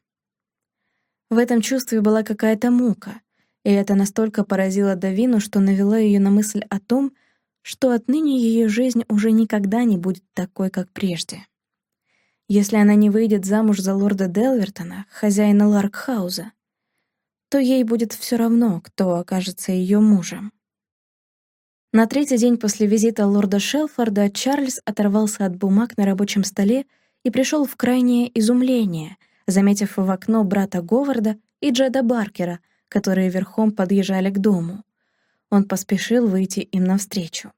В этом чувстве была какая-то мука, и это настолько поразило Давину, что навело ее на мысль о том, что отныне ее жизнь уже никогда не будет такой, как прежде. Если она не выйдет замуж за лорда Делвертона, хозяина Ларкхауза, то ей будет все равно, кто окажется ее мужем. На третий день после визита лорда Шелфорда Чарльз оторвался от бумаг на рабочем столе и пришел в крайнее изумление, заметив в окно брата Говарда и Джеда Баркера, которые верхом подъезжали к дому. Он поспешил выйти им навстречу.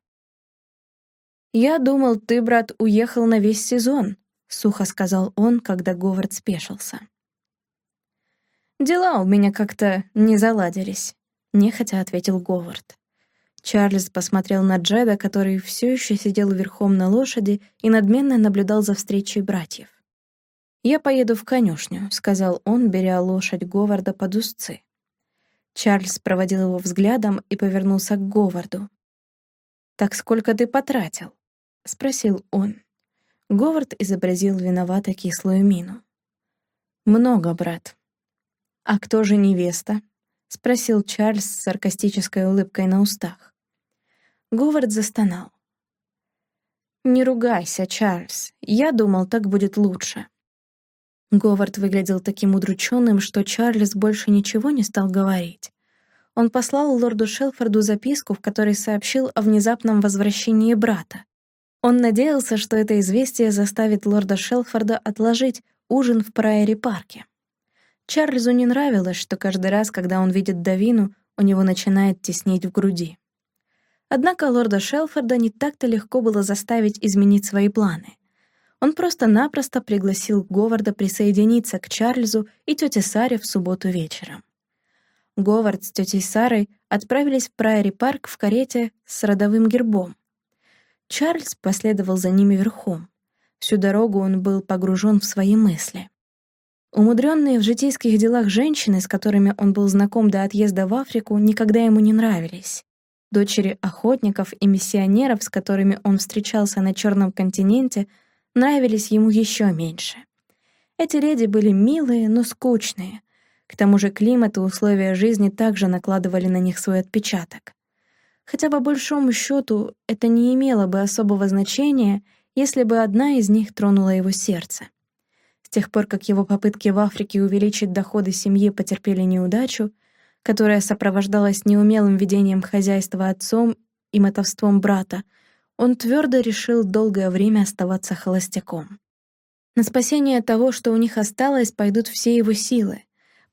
«Я думал, ты, брат, уехал на весь сезон», — сухо сказал он, когда Говард спешился. «Дела у меня как-то не заладились», — нехотя ответил Говард. Чарльз посмотрел на Джеда, который все еще сидел верхом на лошади и надменно наблюдал за встречей братьев. «Я поеду в конюшню», — сказал он, беря лошадь Говарда под узцы. Чарльз проводил его взглядом и повернулся к Говарду. «Так сколько ты потратил?» — спросил он. Говард изобразил виновато кислую мину. «Много, брат». «А кто же невеста?» — спросил Чарльз с саркастической улыбкой на устах. Говард застонал. «Не ругайся, Чарльз. Я думал, так будет лучше». Говард выглядел таким удрученным, что Чарльз больше ничего не стал говорить. Он послал лорду Шелфорду записку, в которой сообщил о внезапном возвращении брата. Он надеялся, что это известие заставит лорда Шелфорда отложить ужин в Прайери-парке. Чарльзу не нравилось, что каждый раз, когда он видит Давину, у него начинает теснить в груди. Однако лорда Шелфорда не так-то легко было заставить изменить свои планы. Он просто-напросто пригласил Говарда присоединиться к Чарльзу и тете Саре в субботу вечером. Говард с тетей Сарой отправились в Прайори-парк в карете с родовым гербом. Чарльз последовал за ними верхом. Всю дорогу он был погружен в свои мысли. Умудренные в житейских делах женщины, с которыми он был знаком до отъезда в Африку, никогда ему не нравились. Дочери охотников и миссионеров, с которыми он встречался на Черном континенте, нравились ему еще меньше. Эти леди были милые, но скучные. К тому же климат и условия жизни также накладывали на них свой отпечаток. Хотя по большому счету это не имело бы особого значения, если бы одна из них тронула его сердце. С тех пор, как его попытки в Африке увеличить доходы семьи потерпели неудачу, которая сопровождалась неумелым ведением хозяйства отцом и мотовством брата, он твердо решил долгое время оставаться холостяком. На спасение того, что у них осталось, пойдут все его силы,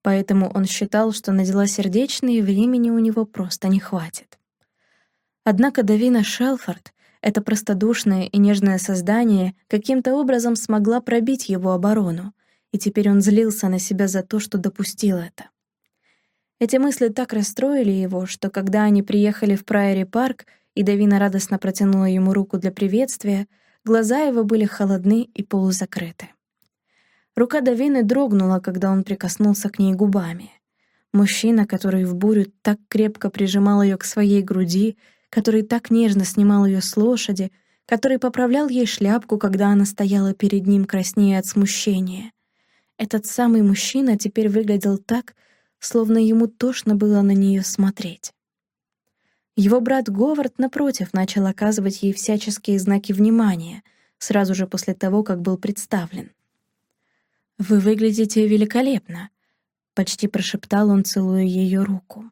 поэтому он считал, что на дела сердечные времени у него просто не хватит. Однако Давина Шелфорд, Это простодушное и нежное создание каким-то образом смогла пробить его оборону, и теперь он злился на себя за то, что допустил это. Эти мысли так расстроили его, что когда они приехали в Прайори-парк, и Давина радостно протянула ему руку для приветствия, глаза его были холодны и полузакрыты. Рука Давины дрогнула, когда он прикоснулся к ней губами. Мужчина, который в бурю так крепко прижимал ее к своей груди, который так нежно снимал ее с лошади, который поправлял ей шляпку, когда она стояла перед ним краснее от смущения. Этот самый мужчина теперь выглядел так, словно ему тошно было на нее смотреть. Его брат Говард, напротив, начал оказывать ей всяческие знаки внимания, сразу же после того, как был представлен. «Вы выглядите великолепно», — почти прошептал он, целуя ее руку.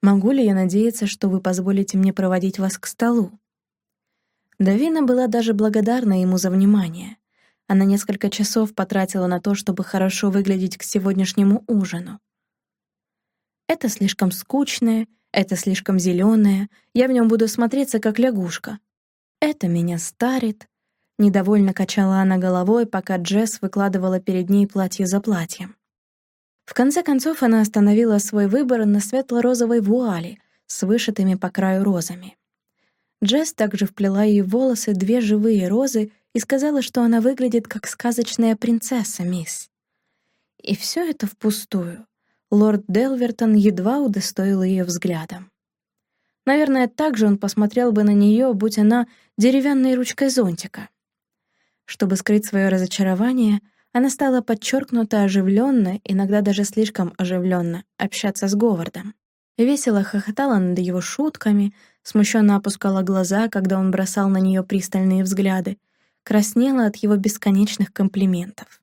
«Могу ли я надеяться, что вы позволите мне проводить вас к столу?» Давина была даже благодарна ему за внимание. Она несколько часов потратила на то, чтобы хорошо выглядеть к сегодняшнему ужину. Это слишком скучное, это слишком зеленое, я в нем буду смотреться как лягушка. Это меня старит. Недовольно качала она головой, пока Джесс выкладывала перед ней платье за платьем. В конце концов она остановила свой выбор на светло-розовой вуали с вышитыми по краю розами. Джесс также вплела ей в волосы две живые розы и сказала, что она выглядит как сказочная принцесса, мисс. И все это впустую. Лорд Делвертон едва удостоил ее взглядом. Наверное, так же он посмотрел бы на нее, будь она деревянной ручкой зонтика. Чтобы скрыть свое разочарование, она стала подчеркнуто оживленно, иногда даже слишком оживленно, общаться с Говардом. Весело хохотала над его шутками, смущенно опускала глаза, когда он бросал на нее пристальные взгляды, краснела от его бесконечных комплиментов.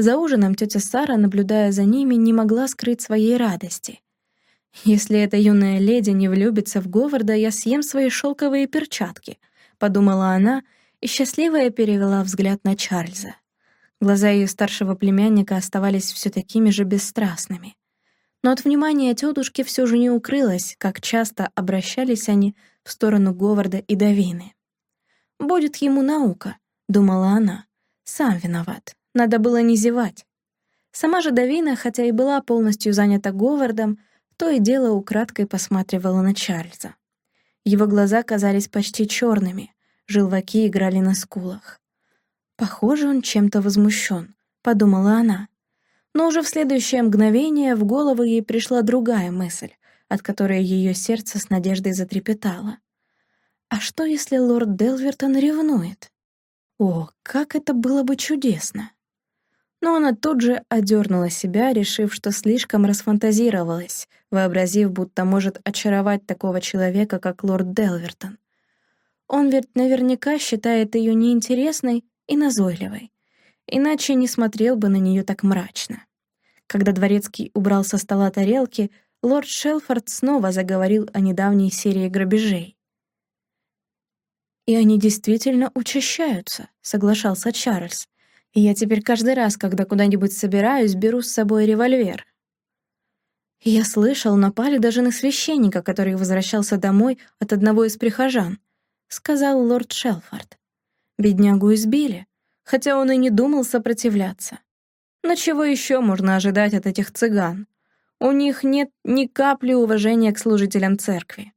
За ужином тетя Сара, наблюдая за ними, не могла скрыть своей радости. «Если эта юная леди не влюбится в Говарда, я съем свои шелковые перчатки», — подумала она и счастливая перевела взгляд на Чарльза. Глаза ее старшего племянника оставались все такими же бесстрастными. Но от внимания тетушки все же не укрылось, как часто обращались они в сторону Говарда и Давины. «Будет ему наука», — думала она. «Сам виноват, надо было не зевать». Сама же Давина, хотя и была полностью занята Говардом, то и дело украдкой посматривала на Чарльза. Его глаза казались почти черными, желваки играли на скулах. «Похоже, он чем-то возмущен», — подумала она. Но уже в следующее мгновение в голову ей пришла другая мысль, от которой ее сердце с надеждой затрепетало. «А что, если лорд Делвертон ревнует? О, как это было бы чудесно!» Но она тут же одернула себя, решив, что слишком расфантазировалась, вообразив, будто может очаровать такого человека, как лорд Делвертон. Он ведь наверняка считает ее неинтересной и назойливой, иначе не смотрел бы на нее так мрачно. Когда дворецкий убрал со стола тарелки, лорд Шелфорд снова заговорил о недавней серии грабежей. «И они действительно учащаются», — соглашался Чарльз. «И я теперь каждый раз, когда куда-нибудь собираюсь, беру с собой револьвер». «Я слышал, напали даже на священника, который возвращался домой от одного из прихожан», — сказал лорд Шелфорд. Беднягу избили, хотя он и не думал сопротивляться. Но чего еще можно ожидать от этих цыган? У них нет ни капли уважения к служителям церкви.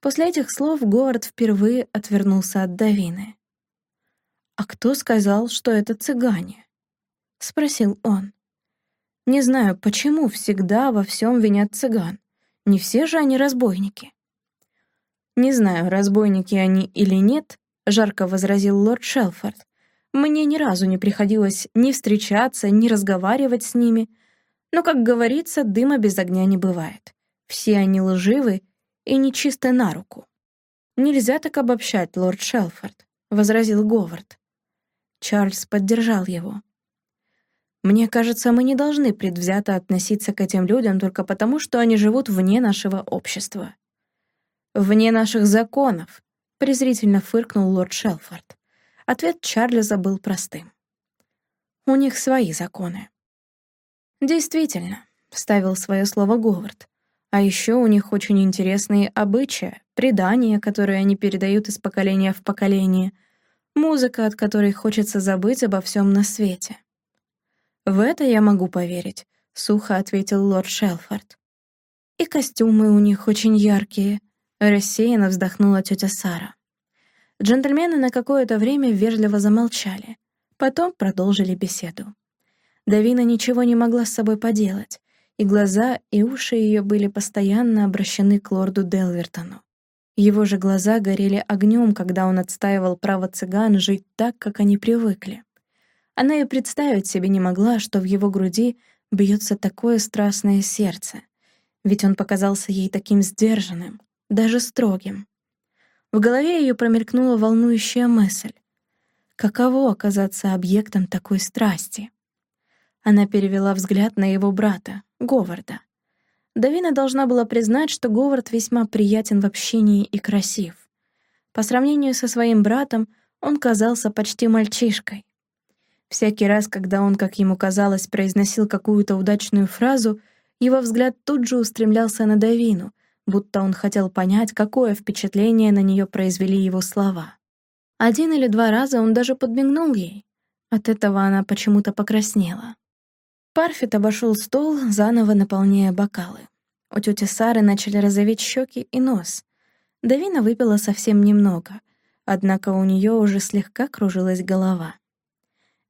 После этих слов Говард впервые отвернулся от Давины. «А кто сказал, что это цыгане?» — спросил он. «Не знаю, почему всегда во всем винят цыган. Не все же они разбойники». Не знаю, разбойники они или нет, — жарко возразил лорд Шелфорд. «Мне ни разу не приходилось ни встречаться, ни разговаривать с ними. Но, как говорится, дыма без огня не бывает. Все они лживы и нечисты на руку». «Нельзя так обобщать, лорд Шелфорд», — возразил Говард. Чарльз поддержал его. «Мне кажется, мы не должны предвзято относиться к этим людям только потому, что они живут вне нашего общества. Вне наших законов, презрительно фыркнул лорд Шелфорд. Ответ Чарльза был простым. У них свои законы. Действительно, вставил свое слово Говард. А еще у них очень интересные обычаи, предания, которые они передают из поколения в поколение, музыка, от которой хочется забыть обо всем на свете. «В это я могу поверить», — сухо ответил лорд Шелфорд. «И костюмы у них очень яркие», — рассеянно вздохнула тетя Сара. Джентльмены на какое-то время вежливо замолчали, потом продолжили беседу. Давина ничего не могла с собой поделать, и глаза, и уши ее были постоянно обращены к лорду Делвертону. Его же глаза горели огнем, когда он отстаивал право цыган жить так, как они привыкли. Она и представить себе не могла, что в его груди бьется такое страстное сердце, ведь он показался ей таким сдержанным, даже строгим. В голове ее промелькнула волнующая мысль. Каково оказаться объектом такой страсти? Она перевела взгляд на его брата, Говарда. Давина должна была признать, что Говард весьма приятен в общении и красив. По сравнению со своим братом, он казался почти мальчишкой. Всякий раз, когда он, как ему казалось, произносил какую-то удачную фразу, его взгляд тут же устремлялся на Давину, будто он хотел понять, какое впечатление на нее произвели его слова. Один или два раза он даже подмигнул ей. От этого она почему-то покраснела. Парфит обошел стол, заново наполняя бокалы. У тети Сары начали розоветь щеки и нос. Давина выпила совсем немного, однако у нее уже слегка кружилась голова.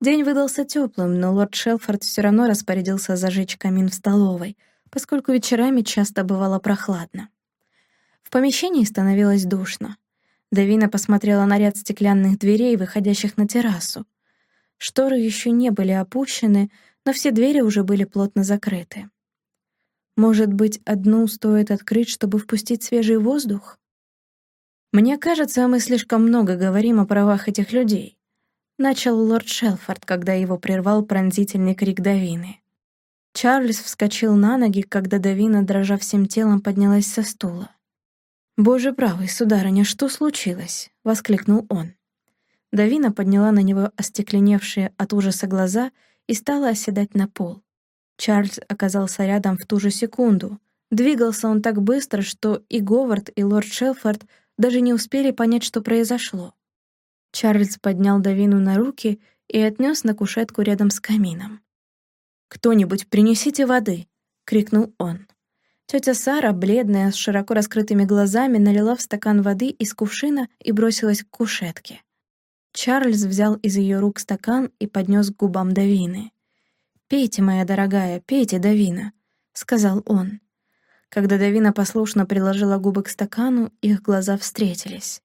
День выдался теплым, но лорд Шелфорд все равно распорядился зажечь камин в столовой, поскольку вечерами часто бывало прохладно. В помещении становилось душно. Давина посмотрела на ряд стеклянных дверей, выходящих на террасу. Шторы еще не были опущены, но все двери уже были плотно закрыты. Может быть, одну стоит открыть, чтобы впустить свежий воздух? Мне кажется, мы слишком много говорим о правах этих людей. Начал лорд Шелфорд, когда его прервал пронзительный крик Давины. Чарльз вскочил на ноги, когда Давина, дрожа всем телом, поднялась со стула. «Боже правый, сударыня, что случилось?» — воскликнул он. Давина подняла на него остекленевшие от ужаса глаза и стала оседать на пол. Чарльз оказался рядом в ту же секунду. Двигался он так быстро, что и Говард, и лорд Шелфорд даже не успели понять, что произошло. Чарльз поднял Давину на руки и отнес на кушетку рядом с камином. «Кто-нибудь принесите воды!» — крикнул он. Тетя Сара, бледная, с широко раскрытыми глазами, налила в стакан воды из кувшина и бросилась к кушетке. Чарльз взял из ее рук стакан и поднес к губам Давины. «Пейте, моя дорогая, пейте, Давина», — сказал он. Когда Давина послушно приложила губы к стакану, их глаза встретились.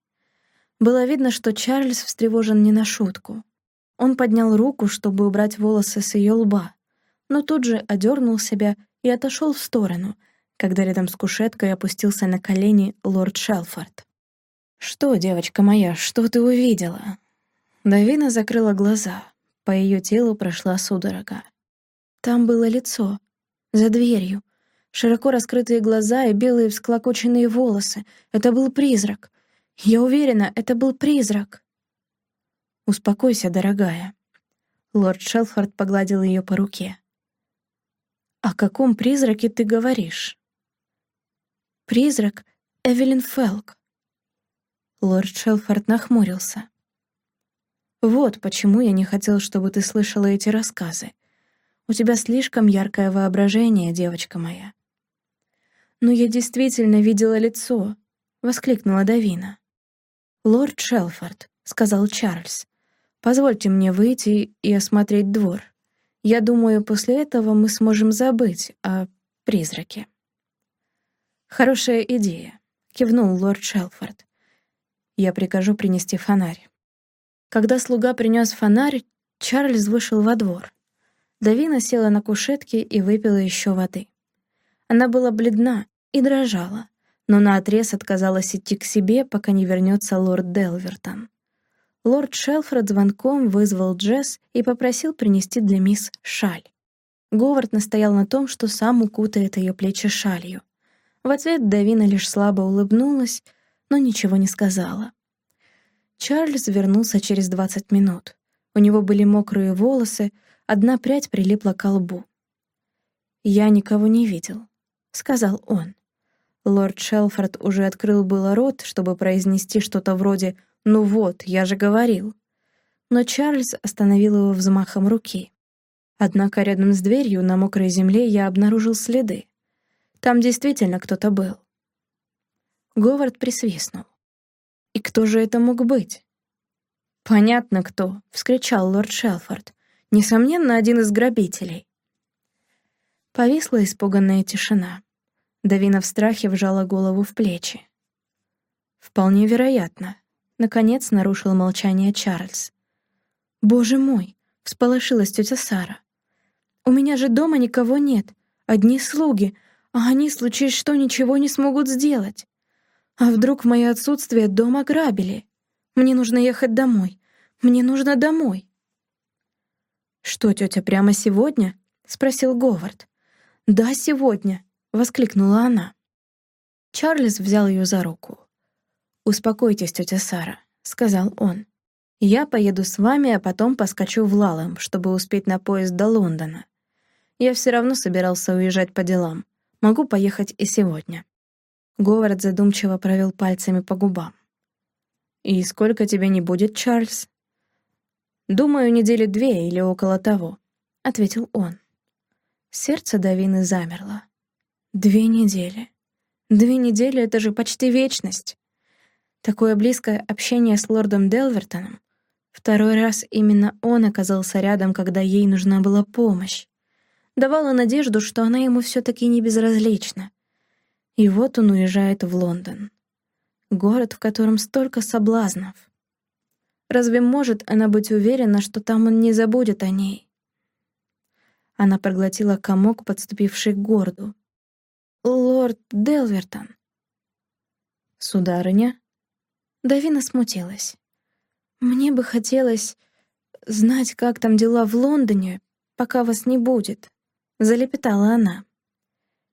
Было видно, что Чарльз встревожен не на шутку. Он поднял руку, чтобы убрать волосы с ее лба, но тут же одернул себя и отошел в сторону, когда рядом с кушеткой опустился на колени лорд Шелфорд. «Что, девочка моя, что ты увидела?» Давина закрыла глаза. По ее телу прошла судорога. Там было лицо. За дверью. Широко раскрытые глаза и белые всклокоченные волосы. Это был призрак. Я уверена, это был призрак. «Успокойся, дорогая». Лорд Шелфорд погладил ее по руке. «О каком призраке ты говоришь?» «Призрак Эвелин Фелк». Лорд Шелфорд нахмурился. Вот почему я не хотел, чтобы ты слышала эти рассказы. У тебя слишком яркое воображение, девочка моя. Но я действительно видела лицо, воскликнула Давина. Лорд Шелфорд, сказал Чарльз, позвольте мне выйти и осмотреть двор. Я думаю, после этого мы сможем забыть о призраке. Хорошая идея, кивнул лорд Шелфорд. Я прикажу принести фонарь. Когда слуга принес фонарь, Чарльз вышел во двор. Давина села на кушетке и выпила еще воды. Она была бледна и дрожала, но наотрез отказалась идти к себе, пока не вернется лорд Делвертон. Лорд Шелфорд звонком вызвал Джесс и попросил принести для мисс шаль. Говард настоял на том, что сам укутает ее плечи шалью. В ответ Давина лишь слабо улыбнулась, но ничего не сказала. Чарльз вернулся через 20 минут. У него были мокрые волосы, одна прядь прилипла к лбу. «Я никого не видел», — сказал он. Лорд Шелфорд уже открыл было рот, чтобы произнести что-то вроде «Ну вот, я же говорил». Но Чарльз остановил его взмахом руки. Однако рядом с дверью на мокрой земле я обнаружил следы. Там действительно кто-то был. Говард присвистнул. «И кто же это мог быть?» «Понятно, кто», — вскричал лорд Шелфорд. «Несомненно, один из грабителей». Повисла испуганная тишина. Давина в страхе вжала голову в плечи. «Вполне вероятно», — наконец нарушил молчание Чарльз. «Боже мой!» — всполошилась тетя Сара. «У меня же дома никого нет, одни слуги, а они, случись что, ничего не смогут сделать. А вдруг в мое отсутствие дом ограбили? Мне нужно ехать домой. Мне нужно домой. «Что, тетя, прямо сегодня?» — спросил Говард. «Да, сегодня», — воскликнула она. Чарльз взял ее за руку. «Успокойтесь, тетя Сара», — сказал он. «Я поеду с вами, а потом поскочу в Лалом, чтобы успеть на поезд до Лондона. Я все равно собирался уезжать по делам. Могу поехать и сегодня». Говард задумчиво провел пальцами по губам. «И сколько тебе не будет, Чарльз?» «Думаю, недели две или около того», — ответил он. Сердце Давины замерло. «Две недели. Две недели — это же почти вечность. Такое близкое общение с лордом Делвертоном. Второй раз именно он оказался рядом, когда ей нужна была помощь. Давала надежду, что она ему все таки не безразлична. И вот он уезжает в Лондон. Город, в котором столько соблазнов. Разве может она быть уверена, что там он не забудет о ней? Она проглотила комок, подступивший к городу. «Лорд Делвертон». «Сударыня?» Давина смутилась. «Мне бы хотелось знать, как там дела в Лондоне, пока вас не будет», — залепетала она.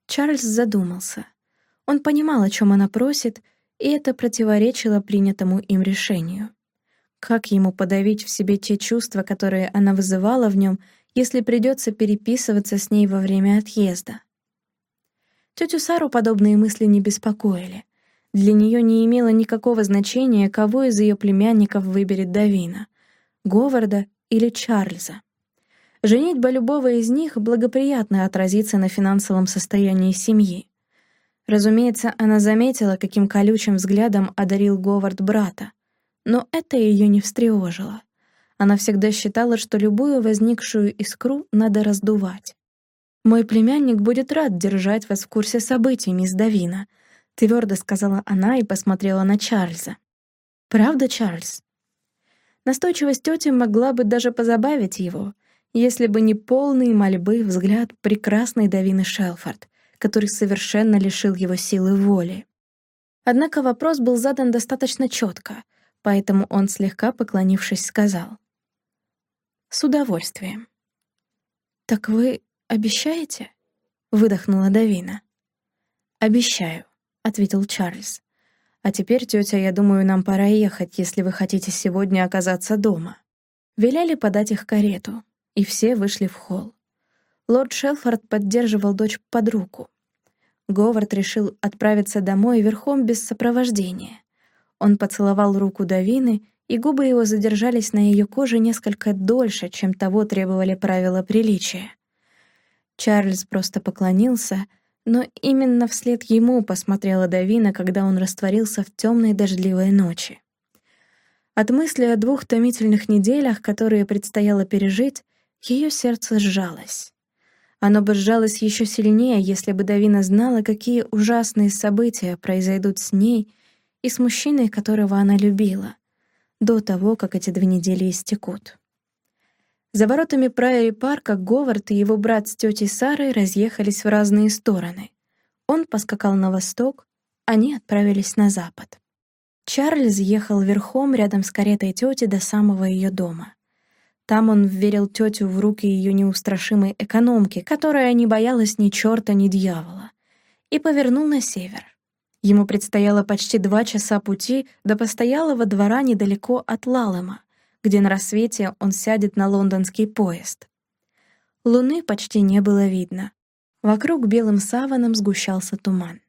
Чарльз задумался. Он понимал, о чем она просит, и это противоречило принятому им решению. Как ему подавить в себе те чувства, которые она вызывала в нем, если придется переписываться с ней во время отъезда? Тетю Сару подобные мысли не беспокоили. Для нее не имело никакого значения, кого из ее племянников выберет Давина — Говарда или Чарльза. Женитьба любого из них благоприятно отразится на финансовом состоянии семьи. Разумеется, она заметила, каким колючим взглядом одарил Говард брата. Но это ее не встревожило. Она всегда считала, что любую возникшую искру надо раздувать. «Мой племянник будет рад держать вас в курсе событий, мисс Давина», — твердо сказала она и посмотрела на Чарльза. «Правда, Чарльз?» Настойчивость тети могла бы даже позабавить его, если бы не полный мольбы взгляд прекрасной Давины Шелфорд, который совершенно лишил его силы воли. Однако вопрос был задан достаточно четко, поэтому он, слегка поклонившись, сказал. «С удовольствием». «Так вы обещаете?» — выдохнула Давина. «Обещаю», — ответил Чарльз. «А теперь, тетя, я думаю, нам пора ехать, если вы хотите сегодня оказаться дома». Велели подать их карету, и все вышли в холл. Лорд Шелфорд поддерживал дочь под руку. Говард решил отправиться домой верхом без сопровождения. Он поцеловал руку Давины, и губы его задержались на ее коже несколько дольше, чем того требовали правила приличия. Чарльз просто поклонился, но именно вслед ему посмотрела Давина, когда он растворился в темной дождливой ночи. От мысли о двух томительных неделях, которые предстояло пережить, ее сердце сжалось. Оно бы сжалось еще сильнее, если бы Давина знала, какие ужасные события произойдут с ней и с мужчиной, которого она любила, до того, как эти две недели истекут. За воротами Прайори парка Говард и его брат с тетей Сарой разъехались в разные стороны. Он поскакал на восток, они отправились на запад. Чарльз ехал верхом рядом с каретой тети до самого ее дома. Там он вверил тетю в руки ее неустрашимой экономки, которая не боялась ни черта, ни дьявола, и повернул на север. Ему предстояло почти два часа пути до постоялого двора недалеко от Лалема, где на рассвете он сядет на лондонский поезд. Луны почти не было видно. Вокруг белым саваном сгущался туман.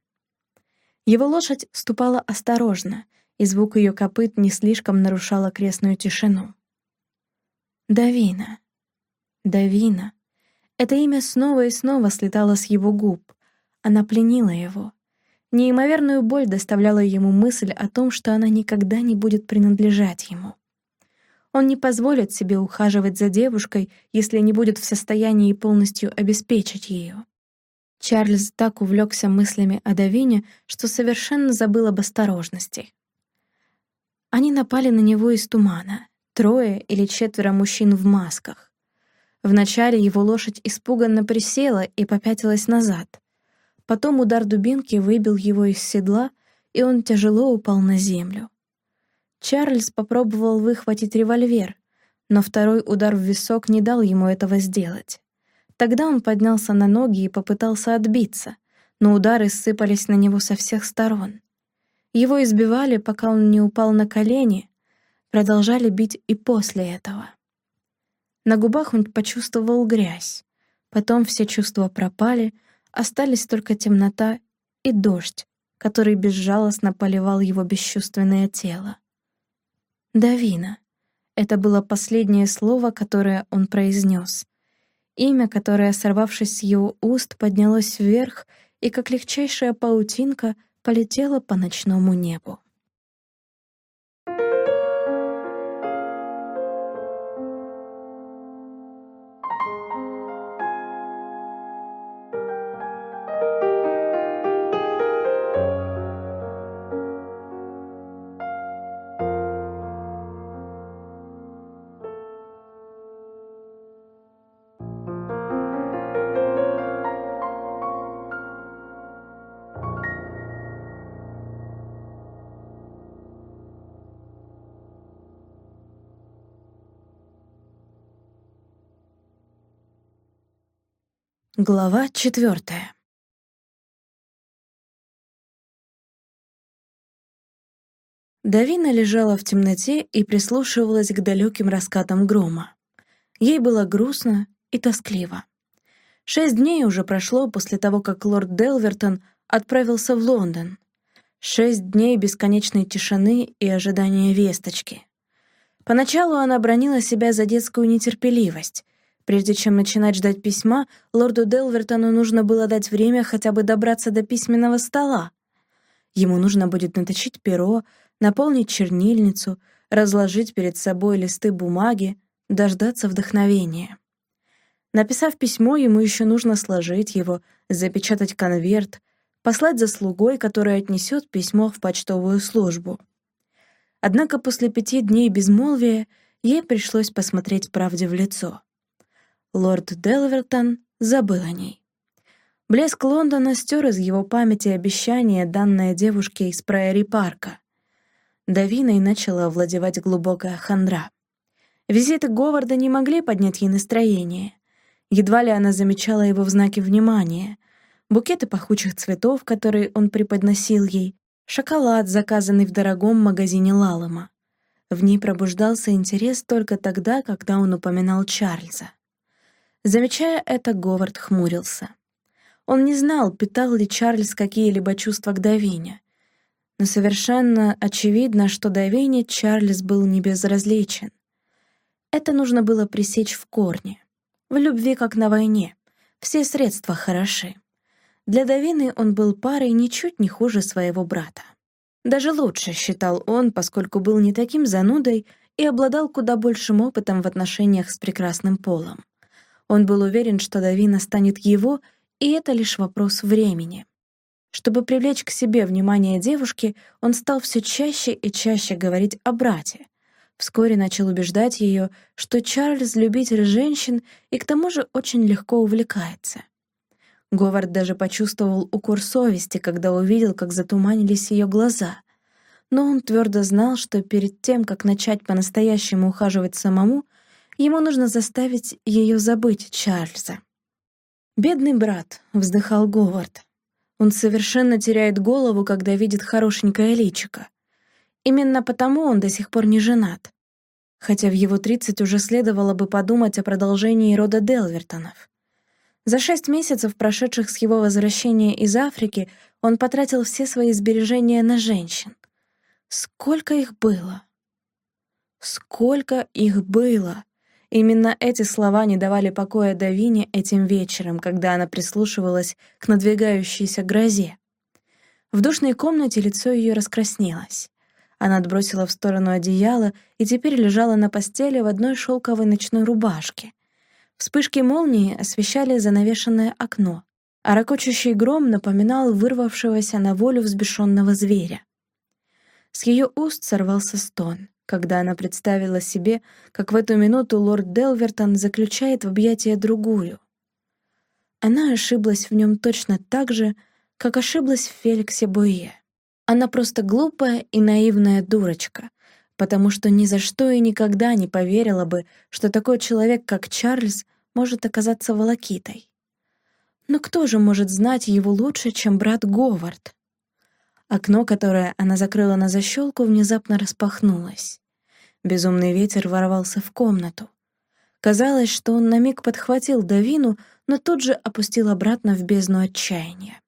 Его лошадь ступала осторожно, и звук ее копыт не слишком нарушал окрестную тишину. Давина. Давина. Это имя снова и снова слетало с его губ. Она пленила его. Неимоверную боль доставляла ему мысль о том, что она никогда не будет принадлежать ему. Он не позволит себе ухаживать за девушкой, если не будет в состоянии полностью обеспечить ее. Чарльз так увлекся мыслями о Давине, что совершенно забыл об осторожности. Они напали на него из тумана, трое или четверо мужчин в масках. Вначале его лошадь испуганно присела и попятилась назад. Потом удар дубинки выбил его из седла, и он тяжело упал на землю. Чарльз попробовал выхватить револьвер, но второй удар в висок не дал ему этого сделать. Тогда он поднялся на ноги и попытался отбиться, но удары сыпались на него со всех сторон. Его избивали, пока он не упал на колени, продолжали бить и после этого. На губах он почувствовал грязь. Потом все чувства пропали, остались только темнота и дождь, который безжалостно поливал его бесчувственное тело. «Давина» — это было последнее слово, которое он произнес. Имя, которое, сорвавшись с его уст, поднялось вверх и, как легчайшая паутинка, полетело по ночному небу. Глава четвертая. Давина лежала в темноте и прислушивалась к далеким раскатам грома. Ей было грустно и тоскливо. Шесть дней уже прошло после того, как лорд Делвертон отправился в Лондон. Шесть дней бесконечной тишины и ожидания весточки. Поначалу она бронила себя за детскую нетерпеливость, Прежде чем начинать ждать письма, лорду Делвертону нужно было дать время хотя бы добраться до письменного стола. Ему нужно будет наточить перо, наполнить чернильницу, разложить перед собой листы бумаги, дождаться вдохновения. Написав письмо, ему еще нужно сложить его, запечатать конверт, послать за слугой, который отнесет письмо в почтовую службу. Однако после пяти дней безмолвия ей пришлось посмотреть правде в лицо — Лорд Делвертон забыл о ней. Блеск Лондона стер из его памяти обещание, данное девушке из Прайори-парка. Давиной начала овладевать глубокая хандра. Визиты Говарда не могли поднять ей настроение. Едва ли она замечала его в знаке внимания. Букеты пахучих цветов, которые он преподносил ей, шоколад, заказанный в дорогом магазине Лалома. В ней пробуждался интерес только тогда, когда он упоминал Чарльза. Замечая это, Говард хмурился. Он не знал, питал ли Чарльз какие-либо чувства к Давине. Но совершенно очевидно, что Давине Чарльз был не безразличен. Это нужно было пресечь в корне. В любви, как на войне, все средства хороши. Для Давины он был парой ничуть не хуже своего брата. Даже лучше, считал он, поскольку был не таким занудой и обладал куда большим опытом в отношениях с прекрасным полом. Он был уверен, что Давина станет его, и это лишь вопрос времени. Чтобы привлечь к себе внимание девушки, он стал все чаще и чаще говорить о брате. Вскоре начал убеждать ее, что Чарльз — любитель женщин и к тому же очень легко увлекается. Говард даже почувствовал укор совести, когда увидел, как затуманились ее глаза. Но он твердо знал, что перед тем, как начать по-настоящему ухаживать самому, Ему нужно заставить ее забыть Чарльза. «Бедный брат», — вздыхал Говард. «Он совершенно теряет голову, когда видит хорошенькое личико. Именно потому он до сих пор не женат. Хотя в его тридцать уже следовало бы подумать о продолжении рода Делвертонов. За шесть месяцев, прошедших с его возвращения из Африки, Он потратил все свои сбережения на женщин. Сколько их было? Сколько их было? Именно эти слова не давали покоя Давине этим вечером, когда она прислушивалась к надвигающейся грозе. В душной комнате лицо ее раскраснелось. Она отбросила в сторону одеяло и теперь лежала на постели в одной шелковой ночной рубашке. Вспышки молнии освещали занавешенное окно, а ракочущий гром напоминал вырвавшегося на волю взбешенного зверя. С ее уст сорвался стон когда она представила себе, как в эту минуту лорд Делвертон заключает в объятия другую. Она ошиблась в нем точно так же, как ошиблась в Феликсе Буе. Она просто глупая и наивная дурочка, потому что ни за что и никогда не поверила бы, что такой человек, как Чарльз, может оказаться волокитой. Но кто же может знать его лучше, чем брат Говард? Окно, которое она закрыла на защелку, внезапно распахнулось. Безумный ветер ворвался в комнату. Казалось, что он на миг подхватил Давину, но тут же опустил обратно в бездну отчаяния.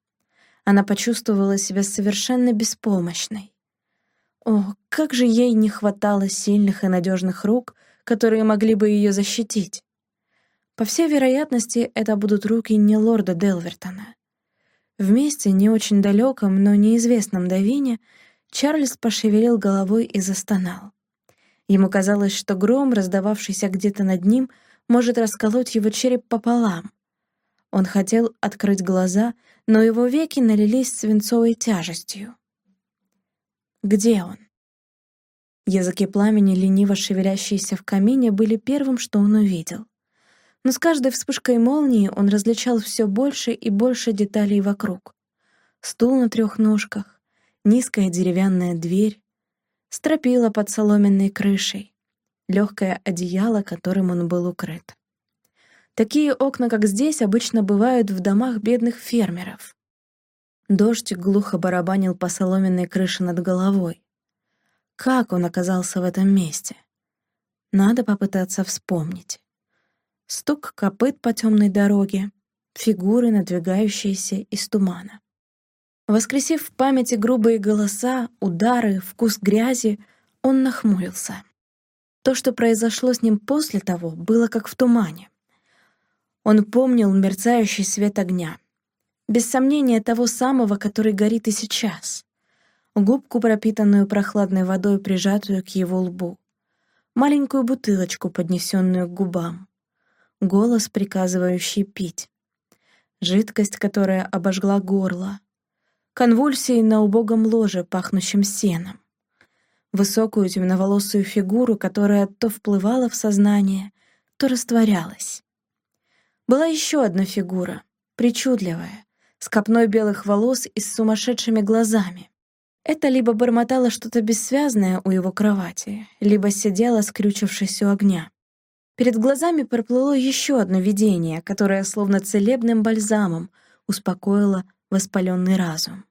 Она почувствовала себя совершенно беспомощной. О, как же ей не хватало сильных и надежных рук, которые могли бы ее защитить. По всей вероятности, это будут руки не лорда Делвертона. Вместе, не очень далеком, но неизвестном Давине, Чарльз пошевелил головой и застонал. Ему казалось, что гром, раздававшийся где-то над ним, может расколоть его череп пополам. Он хотел открыть глаза, но его веки налились свинцовой тяжестью. Где он? Языки пламени, лениво шевелящиеся в камине, были первым, что он увидел но с каждой вспышкой молнии он различал все больше и больше деталей вокруг. Стул на трех ножках, низкая деревянная дверь, стропила под соломенной крышей, легкое одеяло, которым он был укрыт. Такие окна, как здесь, обычно бывают в домах бедных фермеров. Дождь глухо барабанил по соломенной крыше над головой. Как он оказался в этом месте? Надо попытаться вспомнить стук копыт по темной дороге, фигуры, надвигающиеся из тумана. Воскресив в памяти грубые голоса, удары, вкус грязи, он нахмурился. То, что произошло с ним после того, было как в тумане. Он помнил мерцающий свет огня. Без сомнения, того самого, который горит и сейчас. Губку, пропитанную прохладной водой, прижатую к его лбу. Маленькую бутылочку, поднесенную к губам голос, приказывающий пить, жидкость, которая обожгла горло, конвульсии на убогом ложе, пахнущем сеном, высокую темноволосую фигуру, которая то вплывала в сознание, то растворялась. Была еще одна фигура, причудливая, с копной белых волос и с сумасшедшими глазами. Это либо бормотало что-то бессвязное у его кровати, либо сидела, скрючившись у огня. Перед глазами проплыло еще одно видение, которое словно целебным бальзамом успокоило воспаленный разум.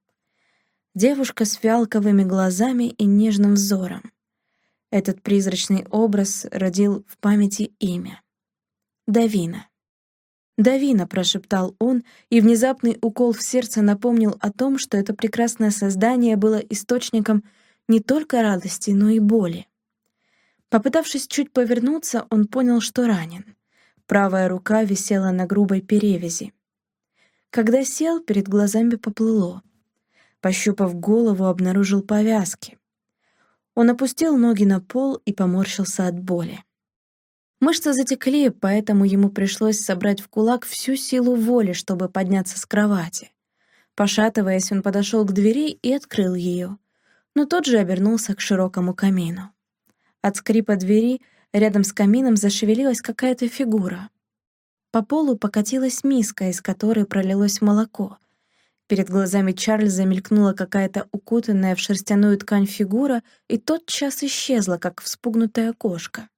Девушка с фиалковыми глазами и нежным взором. Этот призрачный образ родил в памяти имя. Давина. «Давина», — прошептал он, и внезапный укол в сердце напомнил о том, что это прекрасное создание было источником не только радости, но и боли. Попытавшись чуть повернуться, он понял, что ранен. Правая рука висела на грубой перевязи. Когда сел, перед глазами поплыло. Пощупав голову, обнаружил повязки. Он опустил ноги на пол и поморщился от боли. Мышцы затекли, поэтому ему пришлось собрать в кулак всю силу воли, чтобы подняться с кровати. Пошатываясь, он подошел к двери и открыл ее, но тот же обернулся к широкому камину. От скрипа двери рядом с камином зашевелилась какая-то фигура. По полу покатилась миска, из которой пролилось молоко. Перед глазами Чарльза мелькнула какая-то укутанная в шерстяную ткань фигура и тотчас исчезла, как вспугнутая кошка.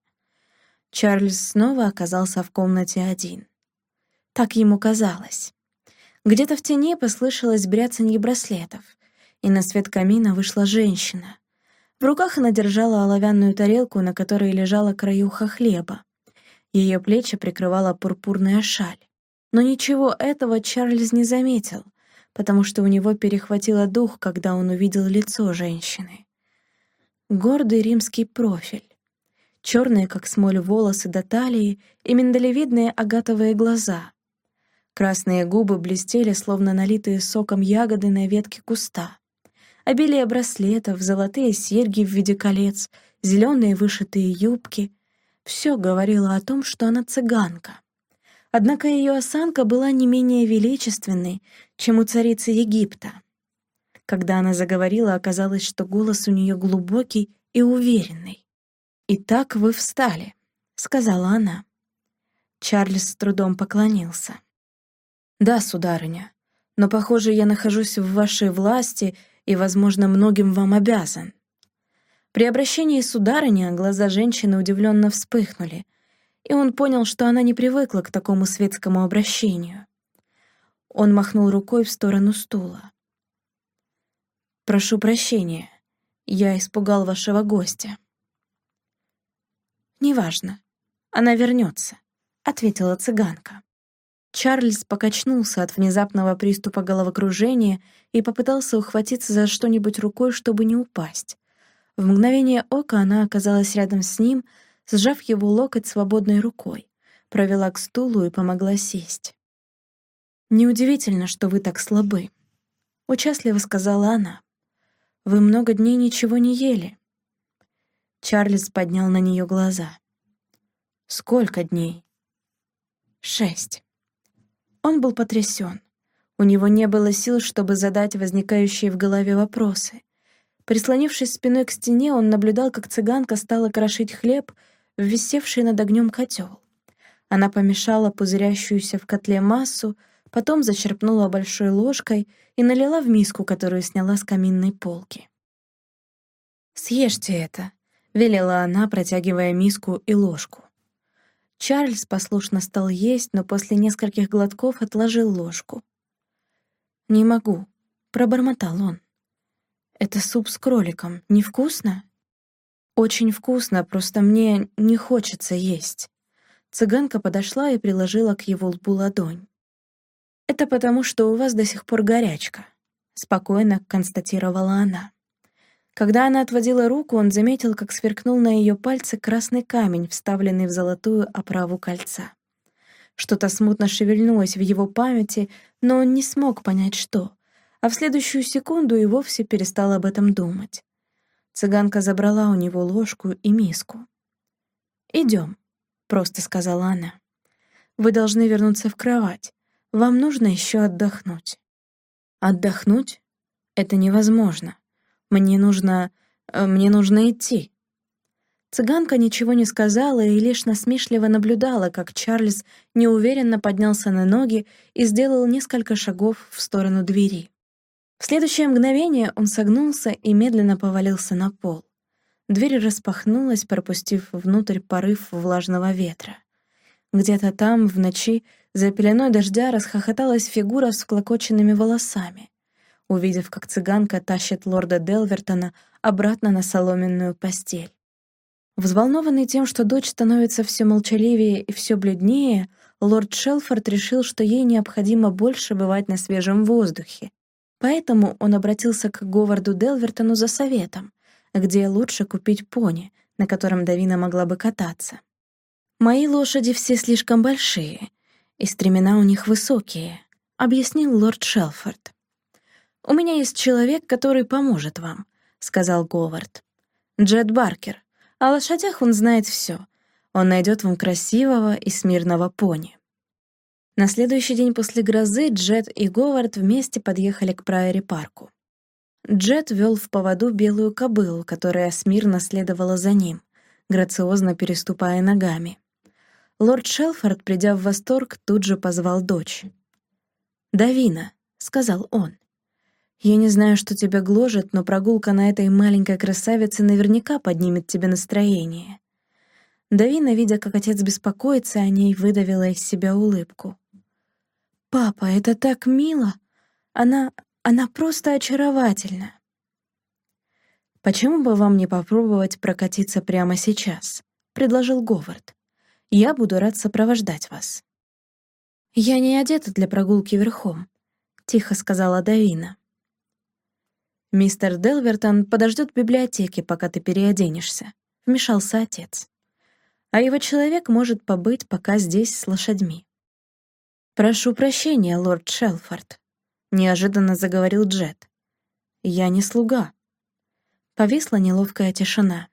Чарльз снова оказался в комнате один. Так ему казалось. Где-то в тени послышалось бряцанье браслетов, и на свет камина вышла женщина. В руках она держала оловянную тарелку, на которой лежала краюха хлеба. Ее плечи прикрывала пурпурная шаль. Но ничего этого Чарльз не заметил, потому что у него перехватило дух, когда он увидел лицо женщины. Гордый римский профиль, черные, как смоль, волосы до талии и миндалевидные агатовые глаза. Красные губы блестели, словно налитые соком ягоды на ветке куста. Обилие браслетов, золотые серьги в виде колец, зеленые вышитые юбки — все говорило о том, что она цыганка. Однако ее осанка была не менее величественной, чем у царицы Египта. Когда она заговорила, оказалось, что голос у нее глубокий и уверенный. «Итак вы встали», — сказала она. Чарльз с трудом поклонился. «Да, сударыня, но, похоже, я нахожусь в вашей власти и, возможно, многим вам обязан». При обращении сударыня глаза женщины удивленно вспыхнули, и он понял, что она не привыкла к такому светскому обращению. Он махнул рукой в сторону стула. «Прошу прощения, я испугал вашего гостя». «Неважно. Она вернется», — ответила цыганка. Чарльз покачнулся от внезапного приступа головокружения и попытался ухватиться за что-нибудь рукой, чтобы не упасть. В мгновение ока она оказалась рядом с ним, сжав его локоть свободной рукой, провела к стулу и помогла сесть. «Неудивительно, что вы так слабы», — участливо сказала она. «Вы много дней ничего не ели. Чарльз поднял на нее глаза. «Сколько дней?» «Шесть». Он был потрясен. У него не было сил, чтобы задать возникающие в голове вопросы. Прислонившись спиной к стене, он наблюдал, как цыганка стала крошить хлеб в висевший над огнем котел. Она помешала пузырящуюся в котле массу, потом зачерпнула большой ложкой и налила в миску, которую сняла с каминной полки. «Съешьте это», велела она, протягивая миску и ложку. Чарльз послушно стал есть, но после нескольких глотков отложил ложку. «Не могу», — пробормотал он. «Это суп с кроликом. Невкусно?» «Очень вкусно, просто мне не хочется есть». Цыганка подошла и приложила к его лбу ладонь. «Это потому, что у вас до сих пор горячка», — спокойно констатировала она. Когда она отводила руку, он заметил, как сверкнул на ее пальце красный камень, вставленный в золотую оправу кольца. Что-то смутно шевельнулось в его памяти, но он не смог понять, что, а в следующую секунду и вовсе перестал об этом думать. Цыганка забрала у него ложку и миску. «Идем», — просто сказала она. «Вы должны вернуться в кровать. Вам нужно еще отдохнуть». «Отдохнуть? Это невозможно», мне нужно... Э, мне нужно идти». Цыганка ничего не сказала и лишь насмешливо наблюдала, как Чарльз неуверенно поднялся на ноги и сделал несколько шагов в сторону двери. В следующее мгновение он согнулся и медленно повалился на пол. Дверь распахнулась, пропустив внутрь порыв влажного ветра. Где-то там, в ночи, за пеленой дождя расхохоталась фигура с вклокоченными волосами увидев, как цыганка тащит лорда Делвертона обратно на соломенную постель. Взволнованный тем, что дочь становится все молчаливее и все бледнее, лорд Шелфорд решил, что ей необходимо больше бывать на свежем воздухе. Поэтому он обратился к Говарду Делвертону за советом, где лучше купить пони, на котором Давина могла бы кататься. «Мои лошади все слишком большие, и стремена у них высокие», — объяснил лорд Шелфорд. «У меня есть человек, который поможет вам», — сказал Говард. «Джет Баркер. О лошадях он знает все. Он найдет вам красивого и смирного пони». На следующий день после грозы Джет и Говард вместе подъехали к Прайори-парку. Джет вел в поводу белую кобылу, которая смирно следовала за ним, грациозно переступая ногами. Лорд Шелфорд, придя в восторг, тут же позвал дочь. «Давина», — сказал он, я не знаю, что тебя гложет, но прогулка на этой маленькой красавице наверняка поднимет тебе настроение». Давина, видя, как отец беспокоится о ней, выдавила из себя улыбку. «Папа, это так мило! Она... она просто очаровательна!» «Почему бы вам не попробовать прокатиться прямо сейчас?» — предложил Говард. «Я буду рад сопровождать вас». «Я не одета для прогулки верхом», тихо сказала Давина. «Мистер Делвертон подождет в библиотеке, пока ты переоденешься», — вмешался отец. «А его человек может побыть пока здесь с лошадьми». «Прошу прощения, лорд Шелфорд», — неожиданно заговорил Джет. «Я не слуга». Повисла неловкая тишина.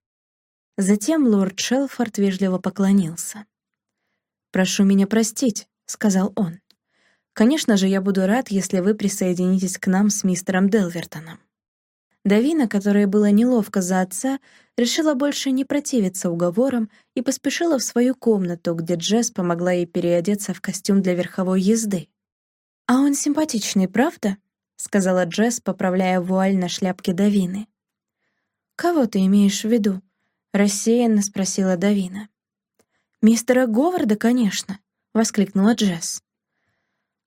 Затем лорд Шелфорд вежливо поклонился. «Прошу меня простить», — сказал он. «Конечно же, я буду рад, если вы присоединитесь к нам с мистером Делвертоном». Давина, которая была неловко за отца, решила больше не противиться уговорам и поспешила в свою комнату, где Джесс помогла ей переодеться в костюм для верховой езды. «А он симпатичный, правда?» — сказала Джесс, поправляя вуаль на шляпке Давины. «Кого ты имеешь в виду?» — рассеянно спросила Давина. «Мистера Говарда, конечно», — воскликнула Джесс.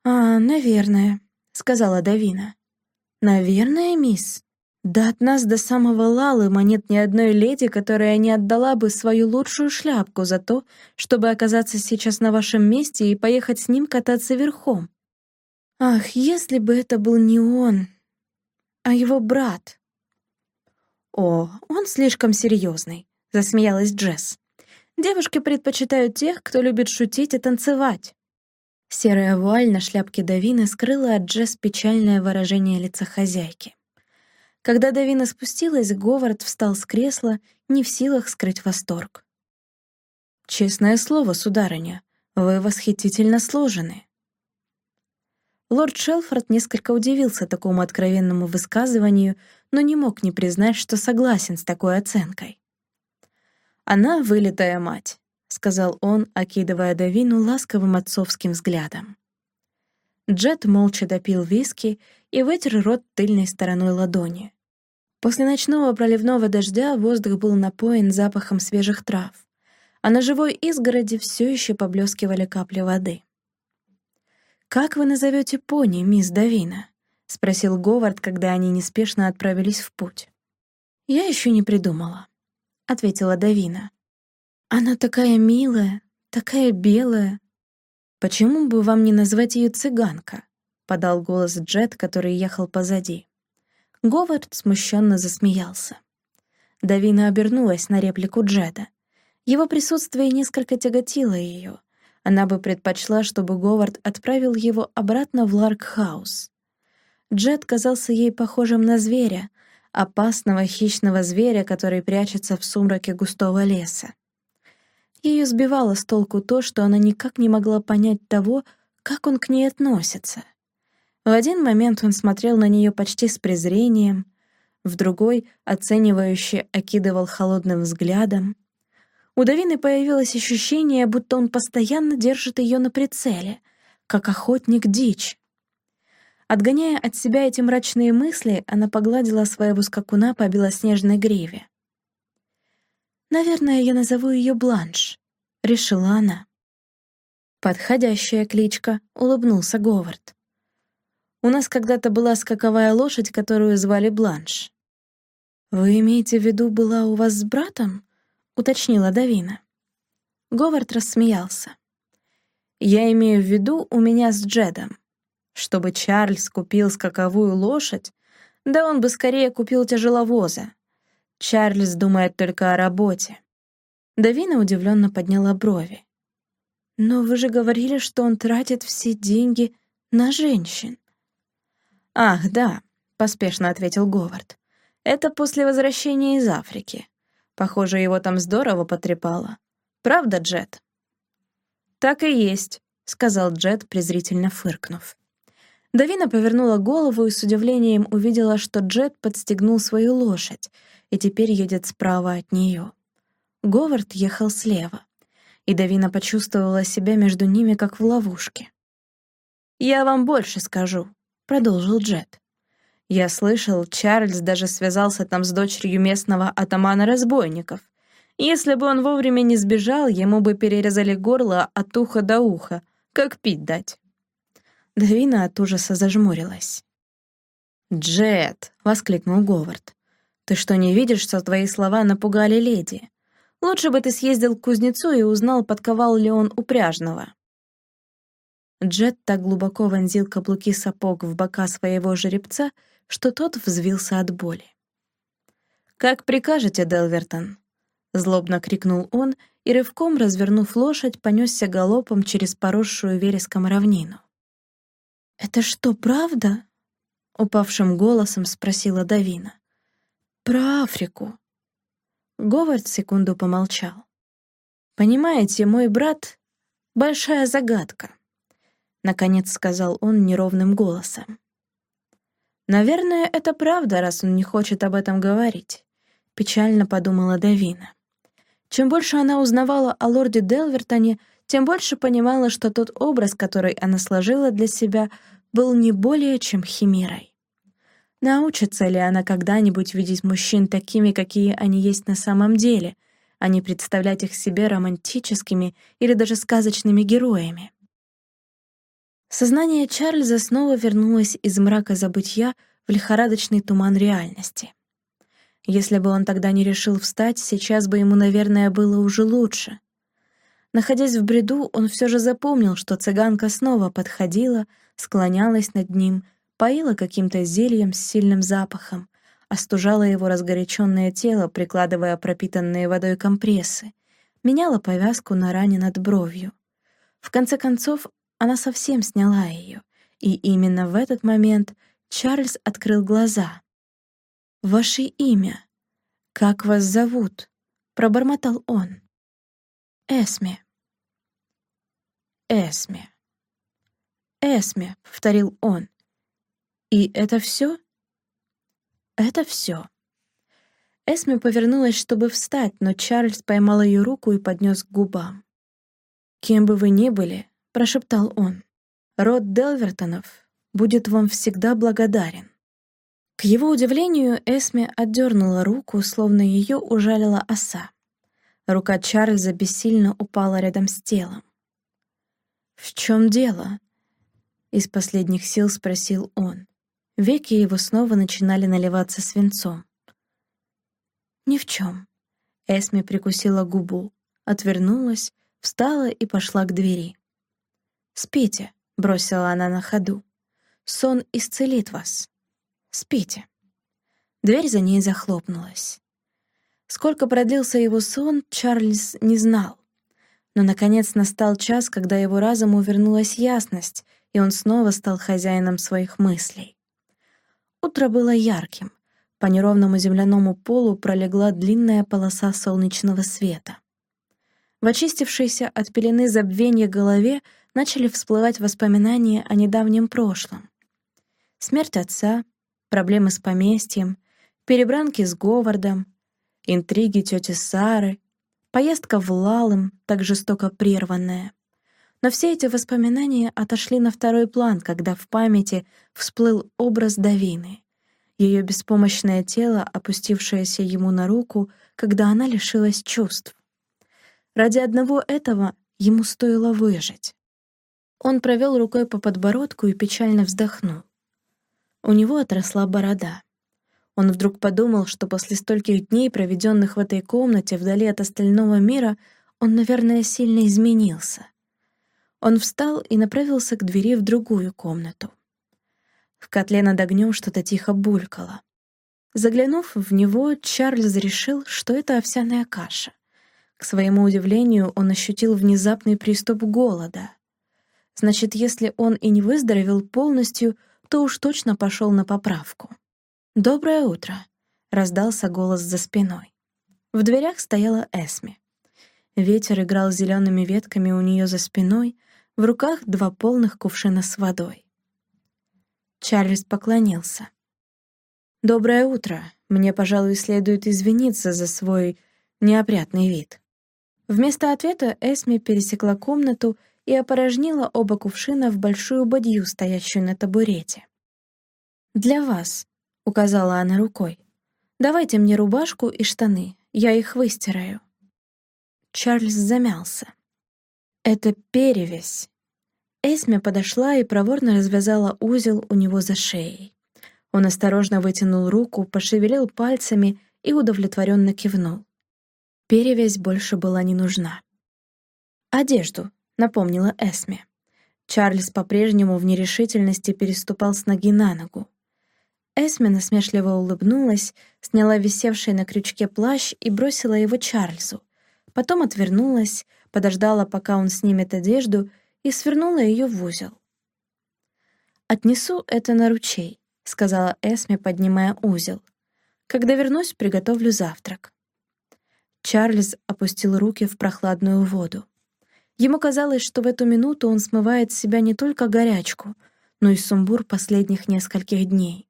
«А, наверное», — сказала Давина. «Наверное, мисс?» Да от нас до самого Лалыма нет ни одной леди, которая не отдала бы свою лучшую шляпку за то, чтобы оказаться сейчас на вашем месте и поехать с ним кататься верхом. Ах, если бы это был не он, а его брат. О, он слишком серьезный, засмеялась Джесс. Девушки предпочитают тех, кто любит шутить и танцевать. Серая вуаль на шляпке Давины скрыла от Джесс печальное выражение лица хозяйки. Когда Давина спустилась, Говард встал с кресла, не в силах скрыть восторг. «Честное слово, сударыня, вы восхитительно сложены». Лорд Шелфорд несколько удивился такому откровенному высказыванию, но не мог не признать, что согласен с такой оценкой. «Она вылитая мать», — сказал он, окидывая Давину ласковым отцовским взглядом. Джет молча допил виски и вытер рот тыльной стороной ладони. После ночного проливного дождя воздух был напоен запахом свежих трав, а на живой изгороди все еще поблескивали капли воды. «Как вы назовете пони, мисс Давина?» — спросил Говард, когда они неспешно отправились в путь. «Я еще не придумала», — ответила Давина. «Она такая милая, такая белая. Почему бы вам не назвать ее цыганка?» — подал голос Джед, который ехал позади. Говард смущенно засмеялся. Давина обернулась на реплику Джеда. Его присутствие несколько тяготило ее. Она бы предпочла, чтобы Говард отправил его обратно в Ларкхаус. Джед казался ей похожим на зверя, опасного хищного зверя, который прячется в сумраке густого леса. Ее сбивало с толку то, что она никак не могла понять того, как он к ней относится — в один момент он смотрел на нее почти с презрением, в другой оценивающе окидывал холодным взглядом. У Давины появилось ощущение, будто он постоянно держит ее на прицеле, как охотник дичь. Отгоняя от себя эти мрачные мысли, она погладила своего скакуна по белоснежной гриве. «Наверное, я назову ее Бланш», — решила она. «Подходящая кличка», — улыбнулся Говард. У нас когда-то была скаковая лошадь, которую звали Бланш. «Вы имеете в виду, была у вас с братом?» — уточнила Давина. Говард рассмеялся. «Я имею в виду у меня с Джедом. Чтобы Чарльз купил скаковую лошадь, да он бы скорее купил тяжеловоза. Чарльз думает только о работе». Давина удивленно подняла брови. «Но вы же говорили, что он тратит все деньги на женщин». «Ах, да», — поспешно ответил Говард. «Это после возвращения из Африки. Похоже, его там здорово потрепало. Правда, Джет?» «Так и есть», — сказал Джет, презрительно фыркнув. Давина повернула голову и с удивлением увидела, что Джет подстегнул свою лошадь и теперь едет справа от нее. Говард ехал слева, и Давина почувствовала себя между ними как в ловушке. «Я вам больше скажу», — продолжил Джет. «Я слышал, Чарльз даже связался там с дочерью местного атамана разбойников. Если бы он вовремя не сбежал, ему бы перерезали горло от уха до уха, как пить дать». Давина от ужаса зажмурилась. «Джет!» — воскликнул Говард. «Ты что, не видишь, что твои слова напугали леди? Лучше бы ты съездил к кузнецу и узнал, подковал ли он упряжного». Джет так глубоко вонзил каблуки сапог в бока своего жеребца, что тот взвился от боли. «Как прикажете, Делвертон?» — злобно крикнул он и, рывком развернув лошадь, понесся галопом через поросшую вереском равнину. «Это что, правда?» — упавшим голосом спросила Давина. «Про Африку». Говард секунду помолчал. «Понимаете, мой брат — большая загадка», — наконец сказал он неровным голосом. «Наверное, это правда, раз он не хочет об этом говорить», — печально подумала Давина. Чем больше она узнавала о лорде Делвертоне, тем больше понимала, что тот образ, который она сложила для себя, был не более чем химерой. Научится ли она когда-нибудь видеть мужчин такими, какие они есть на самом деле, а не представлять их себе романтическими или даже сказочными героями? Сознание Чарльза снова вернулось из мрака забытья в лихорадочный туман реальности. Если бы он тогда не решил встать, сейчас бы ему, наверное, было уже лучше. Находясь в бреду, он все же запомнил, что цыганка снова подходила, склонялась над ним, поила каким-то зельем с сильным запахом, остужала его разгоряченное тело, прикладывая пропитанные водой компрессы, меняла повязку на ране над бровью. В конце концов, она совсем сняла ее, и именно в этот момент Чарльз открыл глаза. «Ваше имя? Как вас зовут?» — пробормотал он. «Эсме». «Эсме». «Эсме», — повторил он. «И это все?» «Это все». Эсме повернулась, чтобы встать, но Чарльз поймал ее руку и поднес к губам. «Кем бы вы ни были, прошептал он. «Род Делвертонов будет вам всегда благодарен». К его удивлению, Эсме отдернула руку, словно ее ужалила оса. Рука Чарльза бессильно упала рядом с телом. «В чем дело?» — из последних сил спросил он. Веки его снова начинали наливаться свинцом. «Ни в чем». Эсме прикусила губу, отвернулась, встала и пошла к двери. «Спите», — бросила она на ходу. «Сон исцелит вас. Спите». Дверь за ней захлопнулась. Сколько продлился его сон, Чарльз не знал. Но, наконец, настал час, когда его разуму вернулась ясность, и он снова стал хозяином своих мыслей. Утро было ярким. По неровному земляному полу пролегла длинная полоса солнечного света. В очистившейся от пелены забвенья голове начали всплывать воспоминания о недавнем прошлом. Смерть отца, проблемы с поместьем, перебранки с Говардом, интриги тети Сары, поездка в Лалым, так жестоко прерванная. Но все эти воспоминания отошли на второй план, когда в памяти всплыл образ Давины, ее беспомощное тело, опустившееся ему на руку, когда она лишилась чувств. Ради одного этого ему стоило выжить. Он провел рукой по подбородку и печально вздохнул. У него отросла борода. Он вдруг подумал, что после стольких дней, проведенных в этой комнате вдали от остального мира, он, наверное, сильно изменился. Он встал и направился к двери в другую комнату. В котле над огнем что-то тихо булькало. Заглянув в него, Чарльз решил, что это овсяная каша. К своему удивлению, он ощутил внезапный приступ голода. Значит, если он и не выздоровел полностью, то уж точно пошел на поправку. «Доброе утро», — раздался голос за спиной. В дверях стояла Эсми. Ветер играл зелеными ветками у нее за спиной, в руках два полных кувшина с водой. Чарльз поклонился. «Доброе утро. Мне, пожалуй, следует извиниться за свой неопрятный вид». Вместо ответа Эсми пересекла комнату и опорожнила оба кувшина в большую бадью, стоящую на табурете. «Для вас», — указала она рукой. «Давайте мне рубашку и штаны, я их выстираю». Чарльз замялся. «Это перевязь». Эсми подошла и проворно развязала узел у него за шеей. Он осторожно вытянул руку, пошевелил пальцами и удовлетворенно кивнул. Перевязь больше была не нужна. «Одежду», — напомнила Эсме. Чарльз по-прежнему в нерешительности переступал с ноги на ногу. Эсме насмешливо улыбнулась, сняла висевший на крючке плащ и бросила его Чарльзу. Потом отвернулась, подождала, пока он снимет одежду, и свернула ее в узел. «Отнесу это на ручей», — сказала Эсме, поднимая узел. «Когда вернусь, приготовлю завтрак». Чарльз опустил руки в прохладную воду. Ему казалось, что в эту минуту он смывает с себя не только горячку, но и сумбур последних нескольких дней.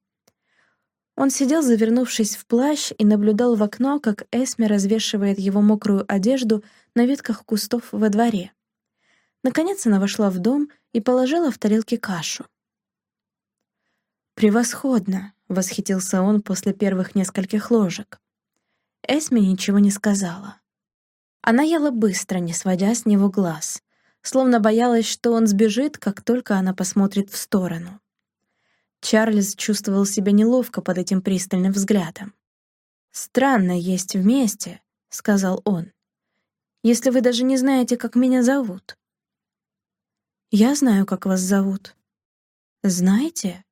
Он сидел, завернувшись в плащ, и наблюдал в окно, как Эсме развешивает его мокрую одежду на ветках кустов во дворе. Наконец она вошла в дом и положила в тарелки кашу. «Превосходно!» — восхитился он после первых нескольких ложек. Эсме ничего не сказала. Она ела быстро, не сводя с него глаз, словно боялась, что он сбежит, как только она посмотрит в сторону. Чарльз чувствовал себя неловко под этим пристальным взглядом. «Странно есть вместе», — сказал он, «если вы даже не знаете, как меня зовут». «Я знаю, как вас зовут». «Знаете?»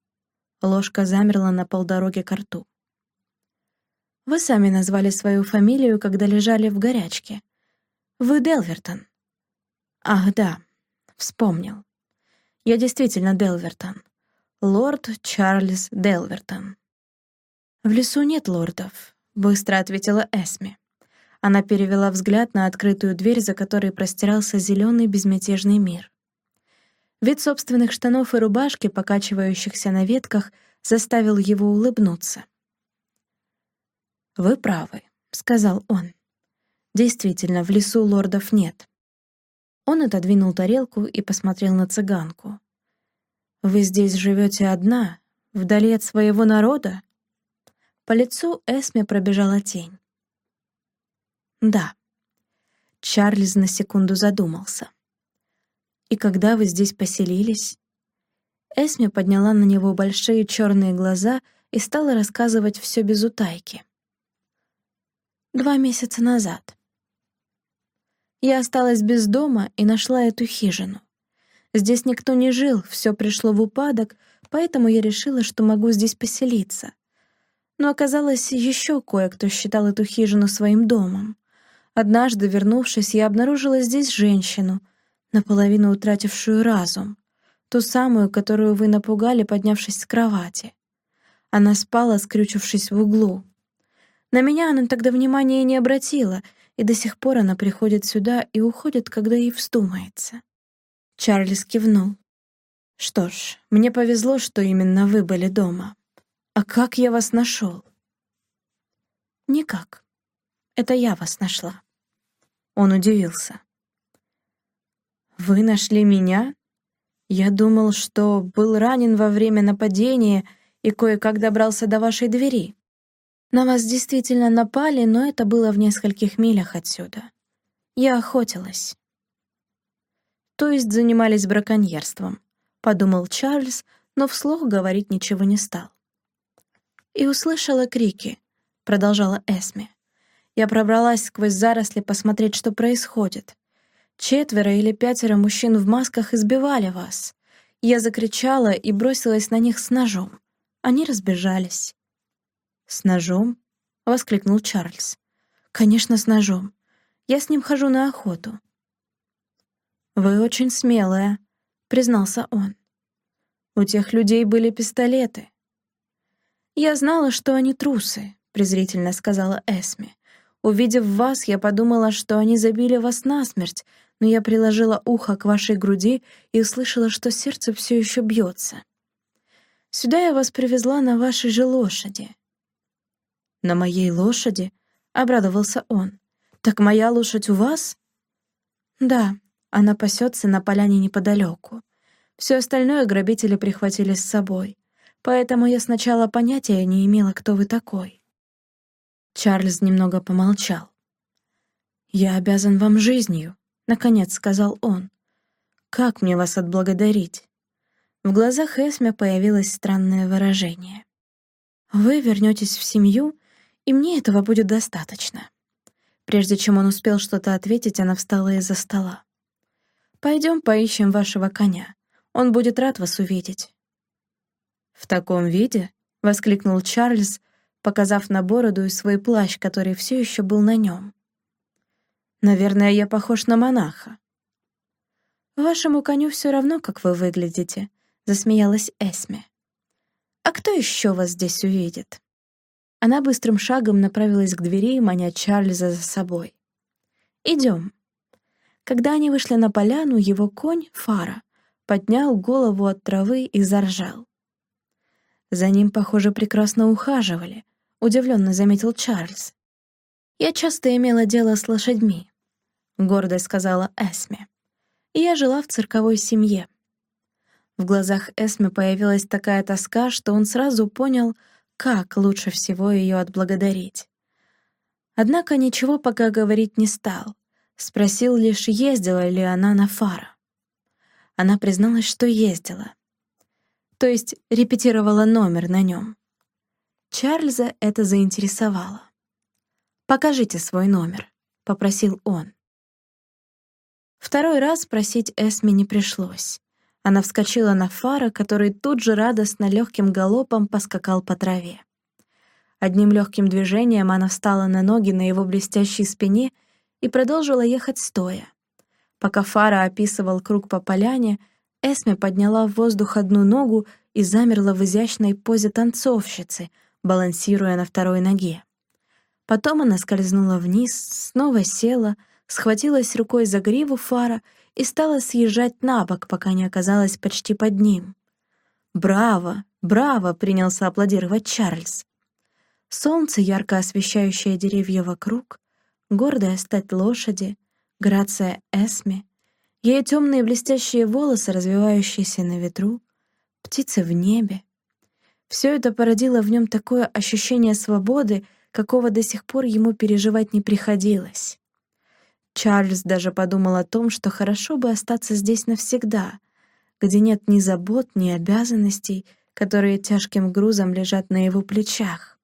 Ложка замерла на полдороге к рту. «Вы сами назвали свою фамилию, когда лежали в горячке», вы Делвертон. Ах, да, вспомнил. Я действительно Делвертон. Лорд Чарльз Делвертон. В лесу нет лордов, быстро ответила Эсми. Она перевела взгляд на открытую дверь, за которой простирался зеленый безмятежный мир. Вид собственных штанов и рубашки, покачивающихся на ветках, заставил его улыбнуться. «Вы правы», — сказал он. Действительно, в лесу лордов нет. Он отодвинул тарелку и посмотрел на цыганку. «Вы здесь живете одна, вдали от своего народа?» По лицу Эсме пробежала тень. «Да». Чарльз на секунду задумался. «И когда вы здесь поселились?» Эсме подняла на него большие черные глаза и стала рассказывать все без утайки. «Два месяца назад. Я осталась без дома и нашла эту хижину. Здесь никто не жил, все пришло в упадок, поэтому я решила, что могу здесь поселиться. Но оказалось, еще кое-кто считал эту хижину своим домом. Однажды, вернувшись, я обнаружила здесь женщину, наполовину утратившую разум, ту самую, которую вы напугали, поднявшись с кровати. Она спала, скрючившись в углу. На меня она тогда внимания не обратила — и до сих пор она приходит сюда и уходит, когда ей вздумается. Чарльз кивнул. «Что ж, мне повезло, что именно вы были дома. А как я вас нашел?» «Никак. Это я вас нашла». Он удивился. «Вы нашли меня? Я думал, что был ранен во время нападения и кое-как добрался до вашей двери. На вас действительно напали, но это было в нескольких милях отсюда. Я охотилась. То есть занимались браконьерством, подумал Чарльз, но вслух говорить ничего не стал. И услышала крики, продолжала Эсми. Я пробралась сквозь заросли посмотреть, что происходит. Четверо или пятеро мужчин в масках избивали вас. Я закричала и бросилась на них с ножом. Они разбежались. «С ножом?» — воскликнул Чарльз. «Конечно, с ножом. Я с ним хожу на охоту». «Вы очень смелая», — признался он. «У тех людей были пистолеты». «Я знала, что они трусы», — презрительно сказала Эсми. «Увидев вас, я подумала, что они забили вас насмерть, но я приложила ухо к вашей груди и услышала, что сердце все еще бьется. Сюда я вас привезла на вашей же лошади. «На моей лошади?» — обрадовался он. «Так моя лошадь у вас?» «Да, она пасется на поляне неподалеку. Все остальное грабители прихватили с собой, поэтому я сначала понятия не имела, кто вы такой». Чарльз немного помолчал. «Я обязан вам жизнью», — наконец сказал он. «Как мне вас отблагодарить?» В глазах Эсме появилось странное выражение. «Вы вернетесь в семью и мне этого будет достаточно. Прежде чем он успел что-то ответить, она встала из-за стола. «Пойдем поищем вашего коня. Он будет рад вас увидеть». «В таком виде?» — воскликнул Чарльз, показав на бороду и свой плащ, который все еще был на нем. «Наверное, я похож на монаха». «Вашему коню все равно, как вы выглядите», — засмеялась Эсме. «А кто еще вас здесь увидит?» Она быстрым шагом направилась к двери, маня Чарльза за собой. «Идем». Когда они вышли на поляну, его конь, Фара, поднял голову от травы и заржал. За ним, похоже, прекрасно ухаживали, удивленно заметил Чарльз. «Я часто имела дело с лошадьми», — гордо сказала Эсме. «Я жила в цирковой семье». В глазах Эсме появилась такая тоска, что он сразу понял, как лучше всего ее отблагодарить. Однако ничего пока говорить не стал, спросил лишь, ездила ли она на фара. Она призналась, что ездила. То есть репетировала номер на нем. Чарльза это заинтересовало. «Покажите свой номер», — попросил он. Второй раз просить Эсме не пришлось. Она вскочила на фара, который тут же радостно легким галопом поскакал по траве. Одним легким движением она встала на ноги на его блестящей спине и продолжила ехать стоя. Пока Фара описывал круг по поляне, Эсме подняла в воздух одну ногу и замерла в изящной позе танцовщицы, балансируя на второй ноге. Потом она скользнула вниз, снова села, схватилась рукой за гриву Фара и стала съезжать на бок, пока не оказалась почти под ним. «Браво! Браво!» — принялся аплодировать Чарльз. Солнце, ярко освещающее деревья вокруг, гордая стать лошади, грация Эсми, ее темные блестящие волосы, развивающиеся на ветру, птицы в небе. Все это породило в нем такое ощущение свободы, какого до сих пор ему переживать не приходилось. Чарльз даже подумал о том, что хорошо бы остаться здесь навсегда, где нет ни забот, ни обязанностей, которые тяжким грузом лежат на его плечах.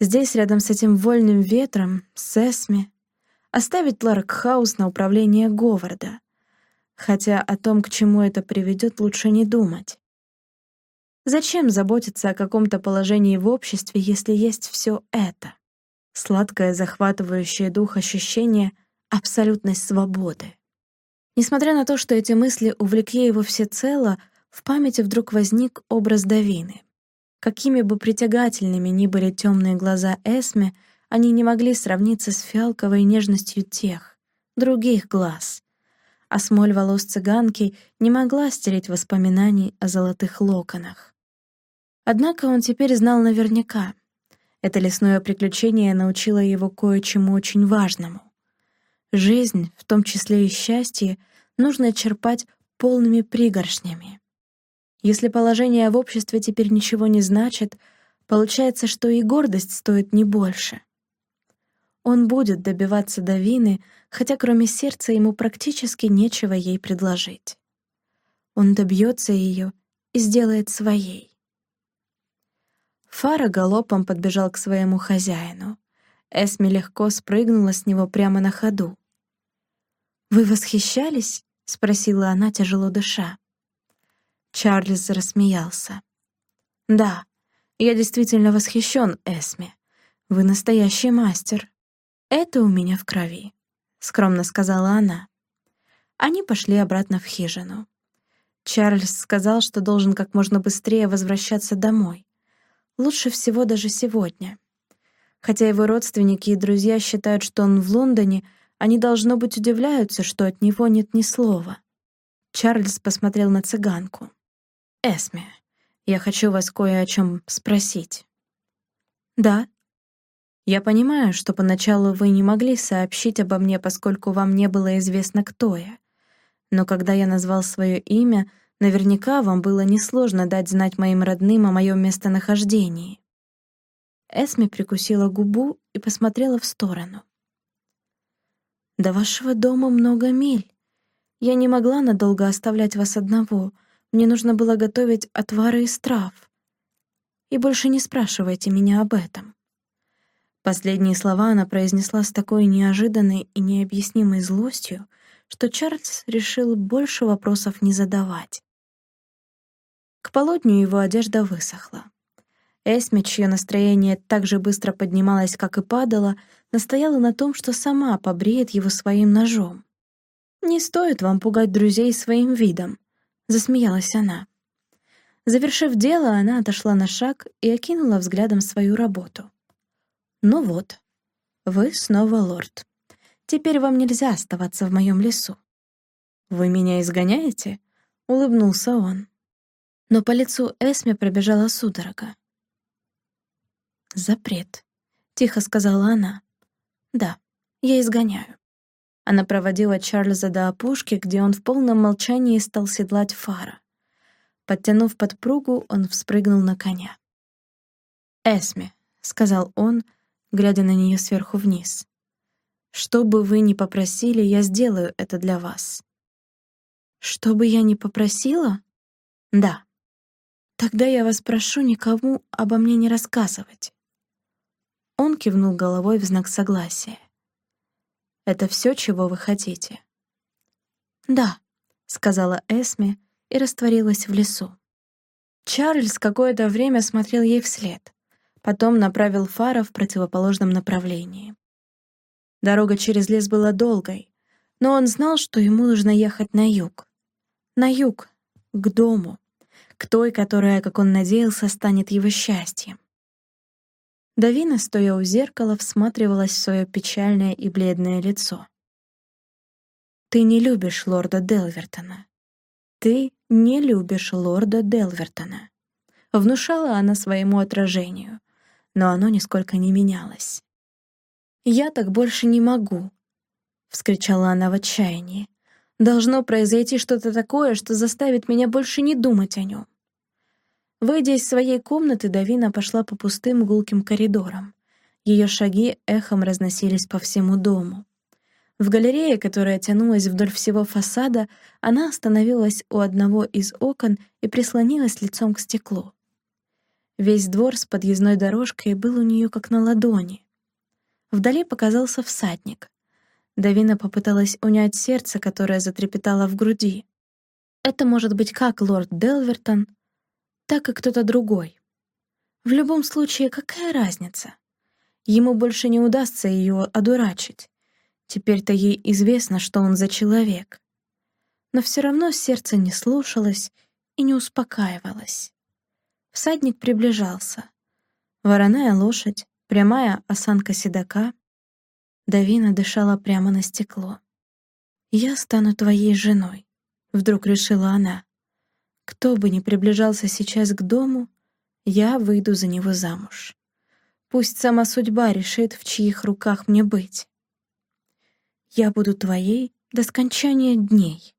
Здесь, рядом с этим вольным ветром, с Эсми, оставить Ларкхаус на управление Говарда, хотя о том, к чему это приведет, лучше не думать. Зачем заботиться о каком-то положении в обществе, если есть все это? Сладкое, захватывающее дух ощущение абсолютной свободы. Несмотря на то, что эти мысли увлекли его всецело, в памяти вдруг возник образ Давины. Какими бы притягательными ни были темные глаза Эсме, они не могли сравниться с фиалковой нежностью тех, других глаз. А смоль волос цыганки не могла стереть воспоминаний о золотых локонах. Однако он теперь знал наверняка, это лесное приключение научило его кое-чему очень важному. Жизнь, в том числе и счастье, нужно черпать полными пригоршнями. Если положение в обществе теперь ничего не значит, получается, что и гордость стоит не больше. Он будет добиваться Давины, хотя кроме сердца ему практически нечего ей предложить. Он добьется ее и сделает своей. Фара галопом подбежал к своему хозяину. Эсми легко спрыгнула с него прямо на ходу. «Вы восхищались?» — спросила она, тяжело дыша. Чарльз рассмеялся. «Да, я действительно восхищен, Эсми. Вы настоящий мастер. Это у меня в крови», — скромно сказала она. Они пошли обратно в хижину. Чарльз сказал, что должен как можно быстрее возвращаться домой. Лучше всего даже сегодня. Хотя его родственники и друзья считают, что он в Лондоне, они, должно быть, удивляются, что от него нет ни слова. Чарльз посмотрел на цыганку. «Эсме, я хочу вас кое о чем спросить». «Да». «Я понимаю, что поначалу вы не могли сообщить обо мне, поскольку вам не было известно, кто я. Но когда я назвал свое имя, Наверняка вам было несложно дать знать моим родным о моем местонахождении». Эсми прикусила губу и посмотрела в сторону. «До вашего дома много миль. Я не могла надолго оставлять вас одного. Мне нужно было готовить отвары из трав. И больше не спрашивайте меня об этом». Последние слова она произнесла с такой неожиданной и необъяснимой злостью, что Чарльз решил больше вопросов не задавать. К полудню его одежда высохла. Эсми, чье настроение так же быстро поднималось, как и падало, настояла на том, что сама побреет его своим ножом. «Не стоит вам пугать друзей своим видом», — засмеялась она. Завершив дело, она отошла на шаг и окинула взглядом свою работу. «Ну вот, вы снова лорд. Теперь вам нельзя оставаться в моем лесу». «Вы меня изгоняете?» — улыбнулся он. Но по лицу Эсме пробежала судорога. «Запрет», — тихо сказала она. «Да, я изгоняю». Она проводила Чарльза до опушки, где он в полном молчании стал седлать фара. Подтянув подпругу, он вспрыгнул на коня. «Эсме», — сказал он, глядя на нее сверху вниз, «что бы вы ни попросили, я сделаю это для вас». «Что бы я ни попросила?» «Да». «Тогда я вас прошу никому обо мне не рассказывать». Он кивнул головой в знак согласия. «Это все, чего вы хотите?» «Да», — сказала Эсме, — и растворилась в лесу. Чарльз какое-то время смотрел ей вслед, потом направил фара в противоположном направлении. Дорога через лес была долгой, но он знал, что ему нужно ехать на юг. На юг, к дому, к той, которая, как он надеялся, станет его счастьем. Давина, стоя у зеркала, всматривалась в свое печальное и бледное лицо. «Ты не любишь лорда Делвертона. Ты не любишь лорда Делвертона», — внушала она своему отражению, но оно нисколько не менялось. «Я так больше не могу», — вскричала она в отчаянии. «Должно произойти что-то такое, что заставит меня больше не думать о нем». Выйдя из своей комнаты, Давина пошла по пустым гулким коридорам. Ее шаги эхом разносились по всему дому. В галерее, которая тянулась вдоль всего фасада, она остановилась у одного из окон и прислонилась лицом к стеклу. Весь двор с подъездной дорожкой был у нее как на ладони. Вдали показался всадник. Давина попыталась унять сердце, которое затрепетало в груди. Это может быть как лорд Делвертон, так и кто-то другой. В любом случае, какая разница? Ему больше не удастся ее одурачить. Теперь-то ей известно, что он за человек. Но все равно сердце не слушалось и не успокаивалось. Всадник приближался. Вороная лошадь, прямая осанка седока. Давина дышала прямо на стекло. «Я стану твоей женой», — вдруг решила она. «Кто бы ни приближался сейчас к дому, я выйду за него замуж. Пусть сама судьба решит, в чьих руках мне быть. Я буду твоей до скончания дней.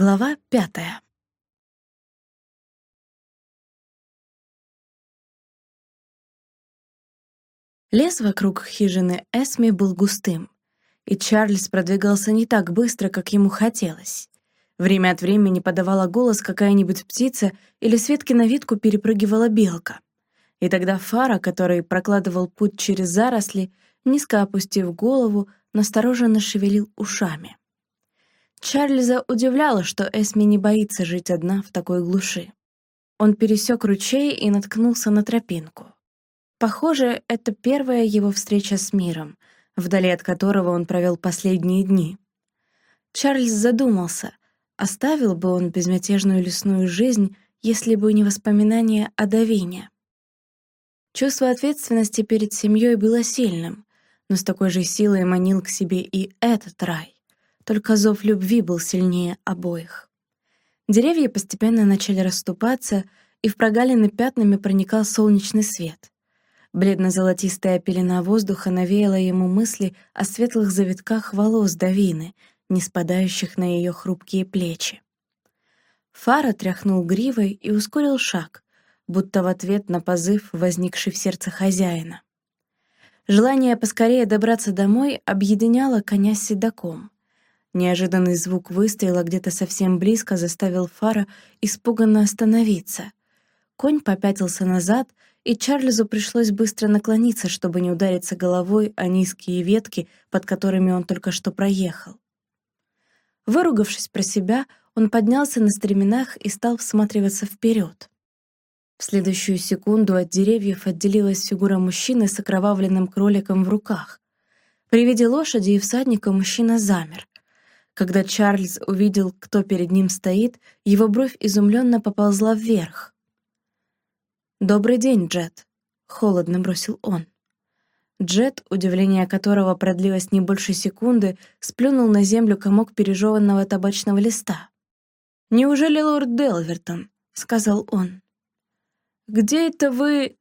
Глава пятая. Лес вокруг хижины Эсми был густым, и Чарльз продвигался не так быстро, как ему хотелось. Время от времени подавала голос какая-нибудь птица или с ветки на ветку перепрыгивала белка. И тогда Фара, который прокладывал путь через заросли, низко опустив голову, настороженно шевелил ушами. Чарльза удивляло, что Эсми не боится жить одна в такой глуши. Он пересек ручей и наткнулся на тропинку. Похоже, это первая его встреча с миром, вдали от которого он провел последние дни. Чарльз задумался, оставил бы он безмятежную лесную жизнь, если бы не воспоминания о Давине. Чувство ответственности перед семьей было сильным, но с такой же силой манил к себе и этот рай. Только зов любви был сильнее обоих. Деревья постепенно начали расступаться, и в прогалины пятнами проникал солнечный свет. Бледно-золотистая пелена воздуха навеяла ему мысли о светлых завитках волос Давины, не спадающих на ее хрупкие плечи. Фара тряхнул гривой и ускорил шаг, будто в ответ на позыв, возникший в сердце хозяина. Желание поскорее добраться домой объединяло коня с седаком. Неожиданный звук выстрела где-то совсем близко заставил Фара испуганно остановиться. Конь попятился назад, и Чарльзу пришлось быстро наклониться, чтобы не удариться головой о низкие ветки, под которыми он только что проехал. Выругавшись про себя, он поднялся на стременах и стал всматриваться вперед. В следующую секунду от деревьев отделилась фигура мужчины с окровавленным кроликом в руках. При виде лошади и всадника мужчина замер. Когда Чарльз увидел, кто перед ним стоит, его бровь изумленно поползла вверх. «Добрый день, Джет», — холодно бросил он. Джет, удивление которого продлилось не больше секунды, сплюнул на землю комок пережеванного табачного листа. «Неужели лорд Делвертон?» — сказал он. «Где это вы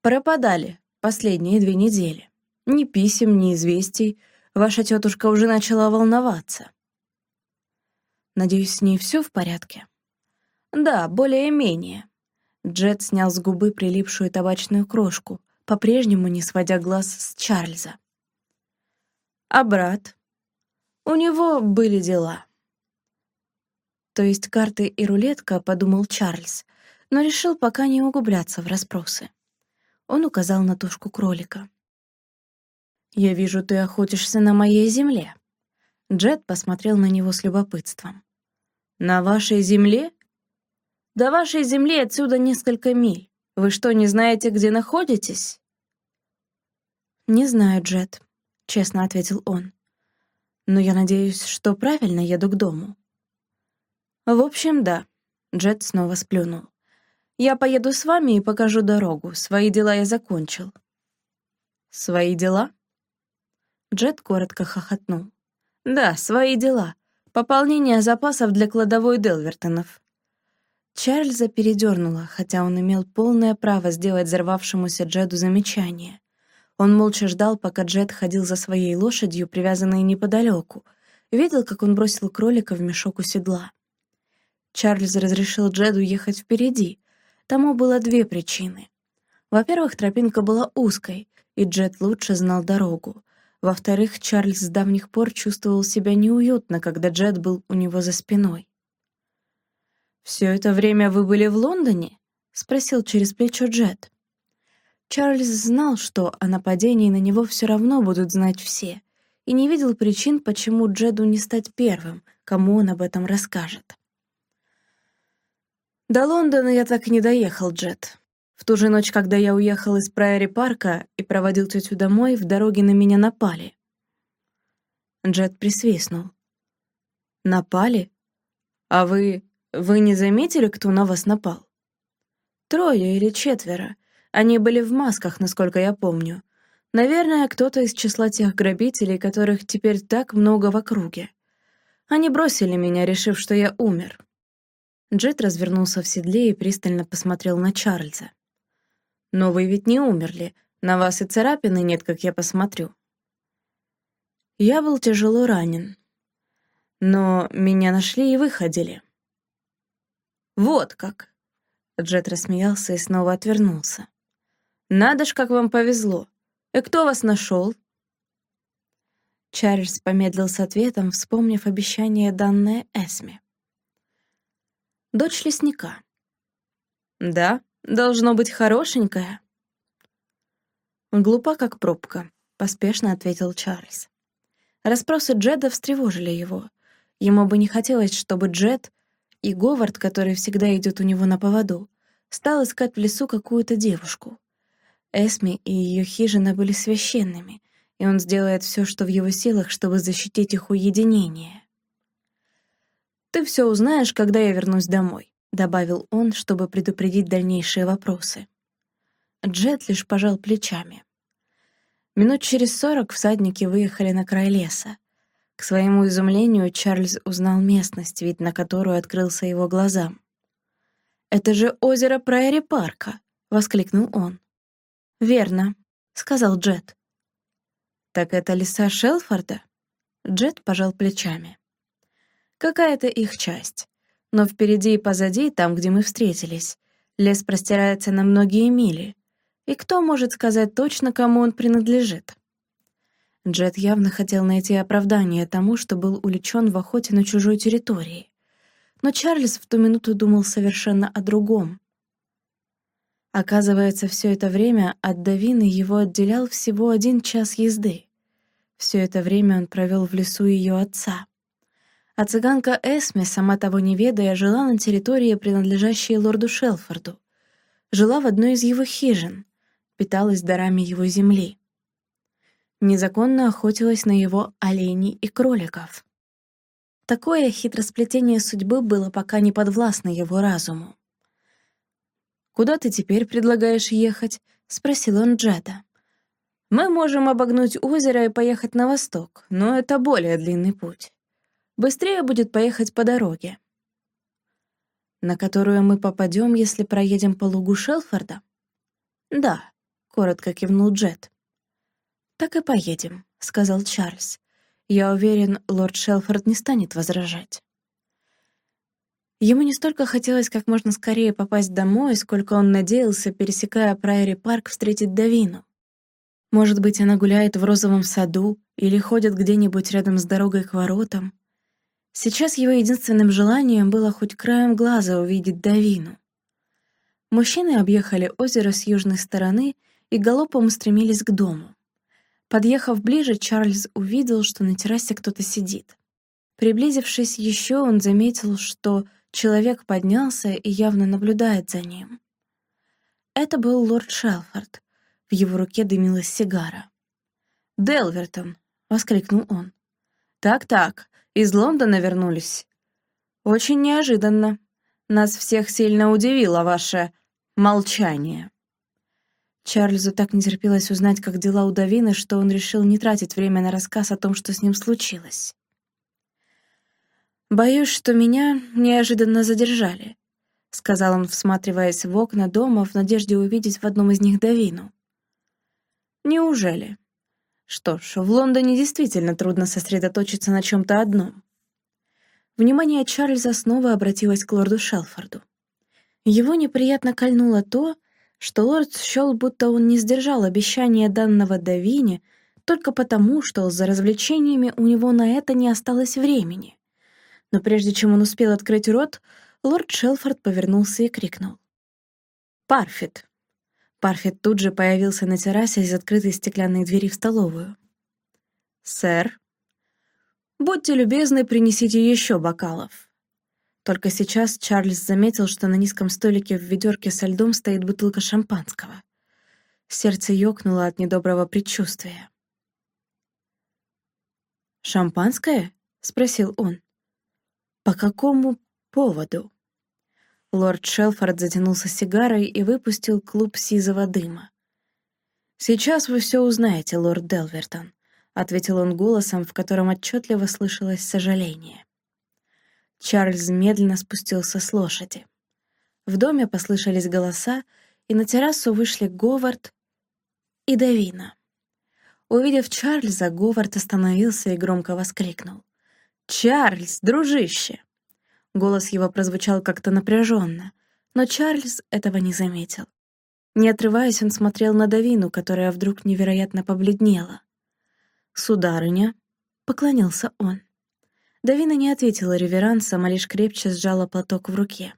пропадали последние две недели? Ни писем, ни известий. Ваша тетушка уже начала волноваться». «Надеюсь, с ней все в порядке?» «Да, более-менее». Джет снял с губы прилипшую табачную крошку, по-прежнему не сводя глаз с Чарльза. «А брат?» «У него были дела». «То есть карты и рулетка», — подумал Чарльз, но решил пока не углубляться в расспросы. Он указал на тушку кролика. «Я вижу, ты охотишься на моей земле». Джет посмотрел на него с любопытством. «На вашей земле?» «До вашей земли отсюда несколько миль. Вы что, не знаете, где находитесь?» «Не знаю, Джет», — честно ответил он. «Но я надеюсь, что правильно еду к дому». «В общем, да», — Джет снова сплюнул. «Я поеду с вами и покажу дорогу. Свои дела я закончил». «Свои дела?» Джет коротко хохотнул. «Да, свои дела. Пополнение запасов для кладовой Делвертонов. Чарльза передернуло, хотя он имел полное право сделать взорвавшемуся Джеду замечание. Он молча ждал, пока Джед ходил за своей лошадью, привязанной неподалеку, видел, как он бросил кролика в мешок у седла. Чарльз разрешил Джеду ехать впереди. Тому было две причины. Во-первых, тропинка была узкой, и Джед лучше знал дорогу. Во-вторых, Чарльз с давних пор чувствовал себя неуютно, когда Джед был у него за спиной. «Все это время вы были в Лондоне?» — спросил через плечо Джет. Чарльз знал, что о нападении на него все равно будут знать все, и не видел причин, почему Джеду не стать первым, кому он об этом расскажет. «До Лондона я так и не доехал, Джет. В ту же ночь, когда я уехал из Прайори-парка и проводил тетю домой, в дороге на меня напали». Джет присвистнул. «Напали? А вы вы не заметили, кто на вас напал? Трое или четверо. Они были в масках, насколько я помню. Наверное, кто-то из числа тех грабителей, которых теперь так много в округе. Они бросили меня, решив, что я умер. Джет развернулся в седле и пристально посмотрел на Чарльза. «Но вы ведь не умерли. На вас и царапины нет, как я посмотрю». Я был тяжело ранен. Но меня нашли и выходили. «Вот как!» Джет рассмеялся и снова отвернулся. «Надо ж, как вам повезло! И кто вас нашел?» Чарльз помедлил с ответом, вспомнив обещание, данное Эсме. «Дочь лесника». «Да, должно быть хорошенькая». «Глупа, как пробка», — поспешно ответил Чарльз. Распросы Джеда встревожили его. Ему бы не хотелось, чтобы Джед и Говард, который всегда идет у него на поводу, стал искать в лесу какую-то девушку. Эсми и ее хижина были священными, и он сделает все, что в его силах, чтобы защитить их уединение. «Ты все узнаешь, когда я вернусь домой», — добавил он, чтобы предупредить дальнейшие вопросы. Джет лишь пожал плечами. Минут через сорок всадники выехали на край леса. К своему изумлению Чарльз узнал местность, вид на которую открылся его глазам. «Это же озеро Прайори Парка!» — воскликнул он. «Верно», — сказал Джет. «Так это леса Шелфорда?» Джет пожал плечами. «Какая-то их часть. Но впереди и позади, там, где мы встретились, лес простирается на многие мили. И кто может сказать точно, кому он принадлежит?» Джет явно хотел найти оправдание тому, что был увлечен в охоте на чужой территории. Но Чарльз в ту минуту думал совершенно о другом. Оказывается, все это время от Давины его отделял всего один час езды. Все это время он провел в лесу ее отца. А цыганка Эсме, сама того не ведая, жила на территории, принадлежащей лорду Шелфорду. Жила в одной из его хижин, питалась дарами его земли. Незаконно охотилась на его оленей и кроликов. Такое хитросплетение судьбы было пока не подвластно его разуму. «Куда ты теперь предлагаешь ехать?» — спросил он Джета. «Мы можем обогнуть озеро и поехать на восток, но это более длинный путь. Быстрее будет поехать по дороге». «На которую мы попадем, если проедем по лугу Шелфорда?» «Да», — коротко кивнул Джет. «Так и поедем», — сказал Чарльз. Я уверен, лорд Шелфорд не станет возражать. Ему не столько хотелось как можно скорее попасть домой, сколько он надеялся, пересекая Прайори парк, встретить Давину. Может быть, она гуляет в розовом саду или ходит где-нибудь рядом с дорогой к воротам. Сейчас его единственным желанием было хоть краем глаза увидеть Давину. Мужчины объехали озеро с южной стороны и галопом устремились к дому. Подъехав ближе, Чарльз увидел, что на террасе кто-то сидит. Приблизившись еще, он заметил, что человек поднялся и явно наблюдает за ним. Это был лорд Шелфорд. В его руке дымилась сигара. «Делвертон!» — воскликнул он. «Так-так, из Лондона вернулись?» «Очень неожиданно. Нас всех сильно удивило ваше молчание». Чарльзу так не терпелось узнать, как дела у Давины, что он решил не тратить время на рассказ о том, что с ним случилось. «Боюсь, что меня неожиданно задержали», — сказал он, всматриваясь в окна дома в надежде увидеть в одном из них Давину. «Неужели?» Что ж, в Лондоне действительно трудно сосредоточиться на чем-то одном. Внимание Чарльза снова обратилось к лорду Шелфорду. Его неприятно кольнуло то, что лорд счел, будто он не сдержал обещания данного Давине только потому, что за развлечениями у него на это не осталось времени. Но прежде чем он успел открыть рот, лорд Шелфорд повернулся и крикнул. «Парфит!» Парфит тут же появился на террасе из открытой стеклянной двери в столовую. «Сэр?» «Будьте любезны, принесите еще бокалов». Только сейчас Чарльз заметил, что на низком столике в ведерке со льдом стоит бутылка шампанского. Сердце ёкнуло от недоброго предчувствия. «Шампанское?» — спросил он. «По какому поводу?» Лорд Шелфорд затянулся сигарой и выпустил клуб сизого дыма. «Сейчас вы все узнаете, лорд Делвертон», — ответил он голосом, в котором отчетливо слышалось сожаление. Чарльз медленно спустился с лошади. В доме послышались голоса, и на террасу вышли Говард и Давина. Увидев Чарльза, Говард остановился и громко воскликнул. «Чарльз, дружище!» Голос его прозвучал как-то напряженно, но Чарльз этого не заметил. Не отрываясь, он смотрел на Давину, которая вдруг невероятно побледнела. «Сударыня», — поклонился он. Давина не ответила реверансом, а лишь крепче сжала платок в руке.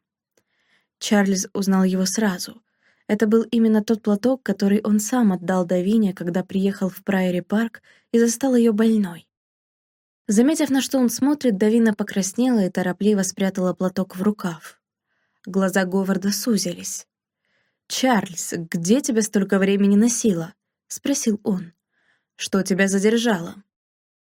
Чарльз узнал его сразу. Это был именно тот платок, который он сам отдал Давине, когда приехал в Прайори парк и застал ее больной. Заметив, на что он смотрит, Давина покраснела и торопливо спрятала платок в рукав. Глаза Говарда сузились. «Чарльз, где тебя столько времени носило?» — спросил он. «Что тебя задержало?»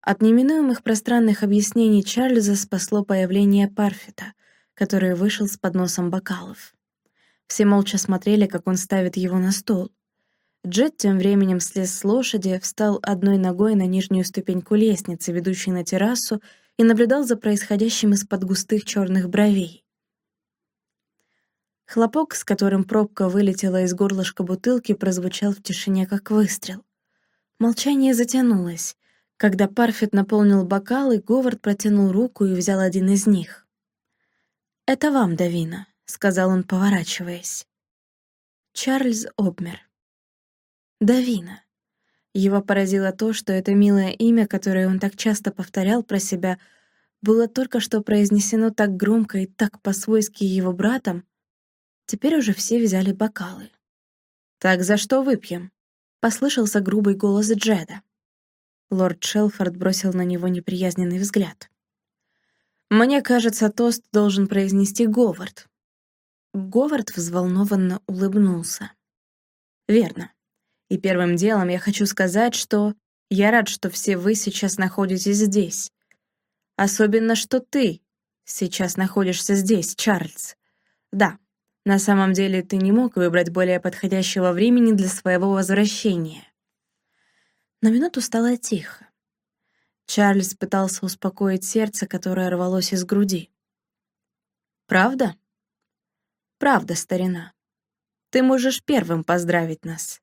От неминуемых пространных объяснений Чарльза спасло появление Парфита, который вышел с подносом бокалов. Все молча смотрели, как он ставит его на стол. Джет тем временем слез с лошади, встал одной ногой на нижнюю ступеньку лестницы, ведущей на террасу, и наблюдал за происходящим из-под густых черных бровей. Хлопок, с которым пробка вылетела из горлышка бутылки, прозвучал в тишине, как выстрел. Молчание затянулось. Когда Парфит наполнил бокал, и Говард протянул руку и взял один из них. «Это вам, Давина», — сказал он, поворачиваясь. Чарльз обмер. Давина. Его поразило то, что это милое имя, которое он так часто повторял про себя, было только что произнесено так громко и так по-свойски его братом, Теперь уже все взяли бокалы. «Так за что выпьем?» — послышался грубый голос Джеда. Лорд Шелфорд бросил на него неприязненный взгляд. «Мне кажется, тост должен произнести Говард». Говард взволнованно улыбнулся. «Верно. И первым делом я хочу сказать, что я рад, что все вы сейчас находитесь здесь. Особенно, что ты сейчас находишься здесь, Чарльз. Да, на самом деле ты не мог выбрать более подходящего времени для своего возвращения. На минуту стало тихо. Чарльз пытался успокоить сердце, которое рвалось из груди. «Правда?» «Правда, старина. Ты можешь первым поздравить нас».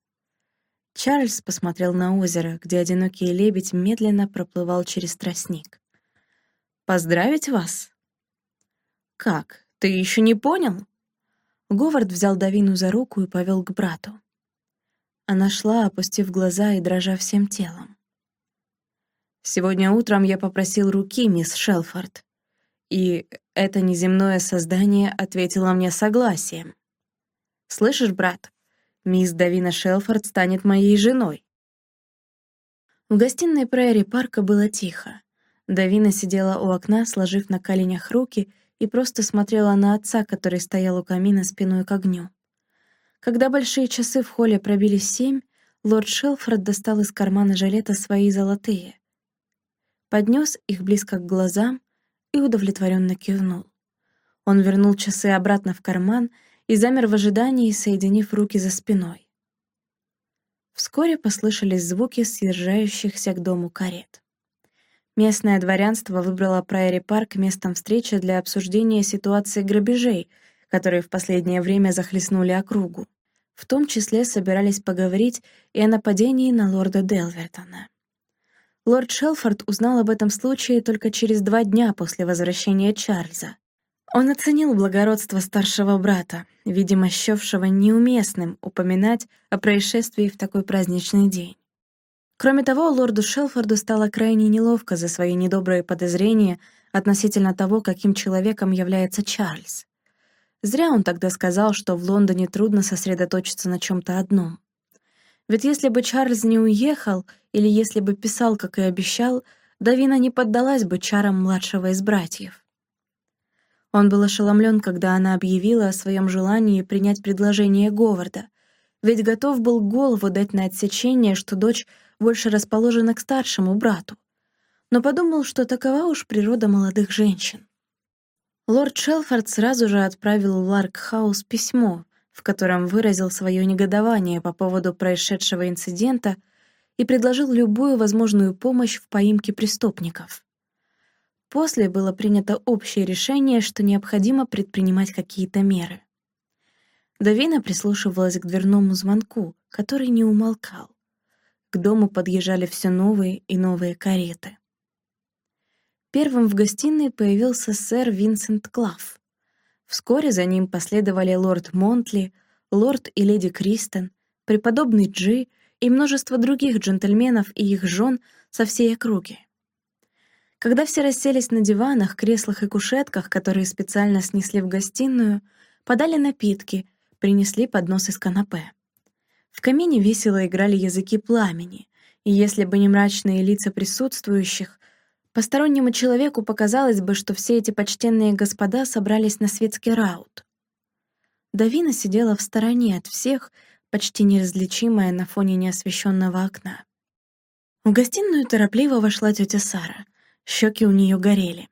Чарльз посмотрел на озеро, где одинокий лебедь медленно проплывал через тростник. «Поздравить вас?» «Как? Ты еще не понял?» Говард взял Давину за руку и повел к брату. Она шла, опустив глаза и дрожа всем телом. «Сегодня утром я попросил руки, мисс Шелфорд, и это неземное создание ответило мне согласием. Слышишь, брат, мисс Давина Шелфорд станет моей женой». В гостиной прairie парка было тихо. Давина сидела у окна, сложив на коленях руки — и просто смотрела на отца, который стоял у камина спиной к огню. Когда большие часы в холле пробили семь, лорд Шелфорд достал из кармана жилета свои золотые. Поднес их близко к глазам и удовлетворенно кивнул. Он вернул часы обратно в карман и замер в ожидании, соединив руки за спиной. Вскоре послышались звуки съезжающихся к дому карет. Местное дворянство выбрало Прайори-парк местом встречи для обсуждения ситуации грабежей, которые в последнее время захлестнули округу. В том числе собирались поговорить и о нападении на лорда Делвертона. Лорд Шелфорд узнал об этом случае только через два дня после возвращения Чарльза. Он оценил благородство старшего брата, видимо, счёвшего неуместным упоминать о происшествии в такой праздничный день. Кроме того, лорду Шелфорду стало крайне неловко за свои недобрые подозрения относительно того, каким человеком является Чарльз. Зря он тогда сказал, что в Лондоне трудно сосредоточиться на чем то одном. Ведь если бы Чарльз не уехал, или если бы писал, как и обещал, Давина не поддалась бы чарам младшего из братьев. Он был ошеломлен, когда она объявила о своем желании принять предложение Говарда, ведь готов был голову дать на отсечение, что дочь больше расположена к старшему брату, но подумал, что такова уж природа молодых женщин. Лорд Шелфорд сразу же отправил в Ларкхаус письмо, в котором выразил свое негодование по поводу происшедшего инцидента и предложил любую возможную помощь в поимке преступников. После было принято общее решение, что необходимо предпринимать какие-то меры. Давина прислушивалась к дверному звонку, который не умолкал. К дому подъезжали все новые и новые кареты. Первым в гостиной появился сэр Винсент Клав. Вскоре за ним последовали лорд Монтли, лорд и леди Кристен, преподобный Джи и множество других джентльменов и их жен со всей округи. Когда все расселись на диванах, креслах и кушетках, которые специально снесли в гостиную, подали напитки, принесли поднос из канапе. В камине весело играли языки пламени, и если бы не мрачные лица присутствующих, постороннему человеку показалось бы, что все эти почтенные господа собрались на светский раут. Давина сидела в стороне от всех, почти неразличимая на фоне неосвещенного окна. В гостиную торопливо вошла тетя Сара. Щеки у нее горели.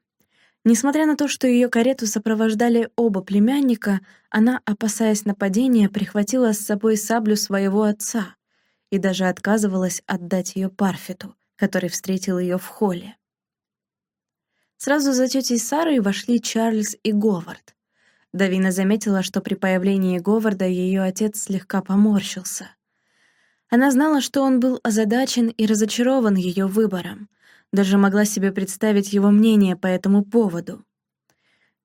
Несмотря на то, что ее карету сопровождали оба племянника, она, опасаясь нападения, прихватила с собой саблю своего отца и даже отказывалась отдать ее Парфиту, который встретил ее в холле. Сразу за тетей Сарой вошли Чарльз и Говард. Давина заметила, что при появлении Говарда ее отец слегка поморщился. Она знала, что он был озадачен и разочарован ее выбором, даже могла себе представить его мнение по этому поводу.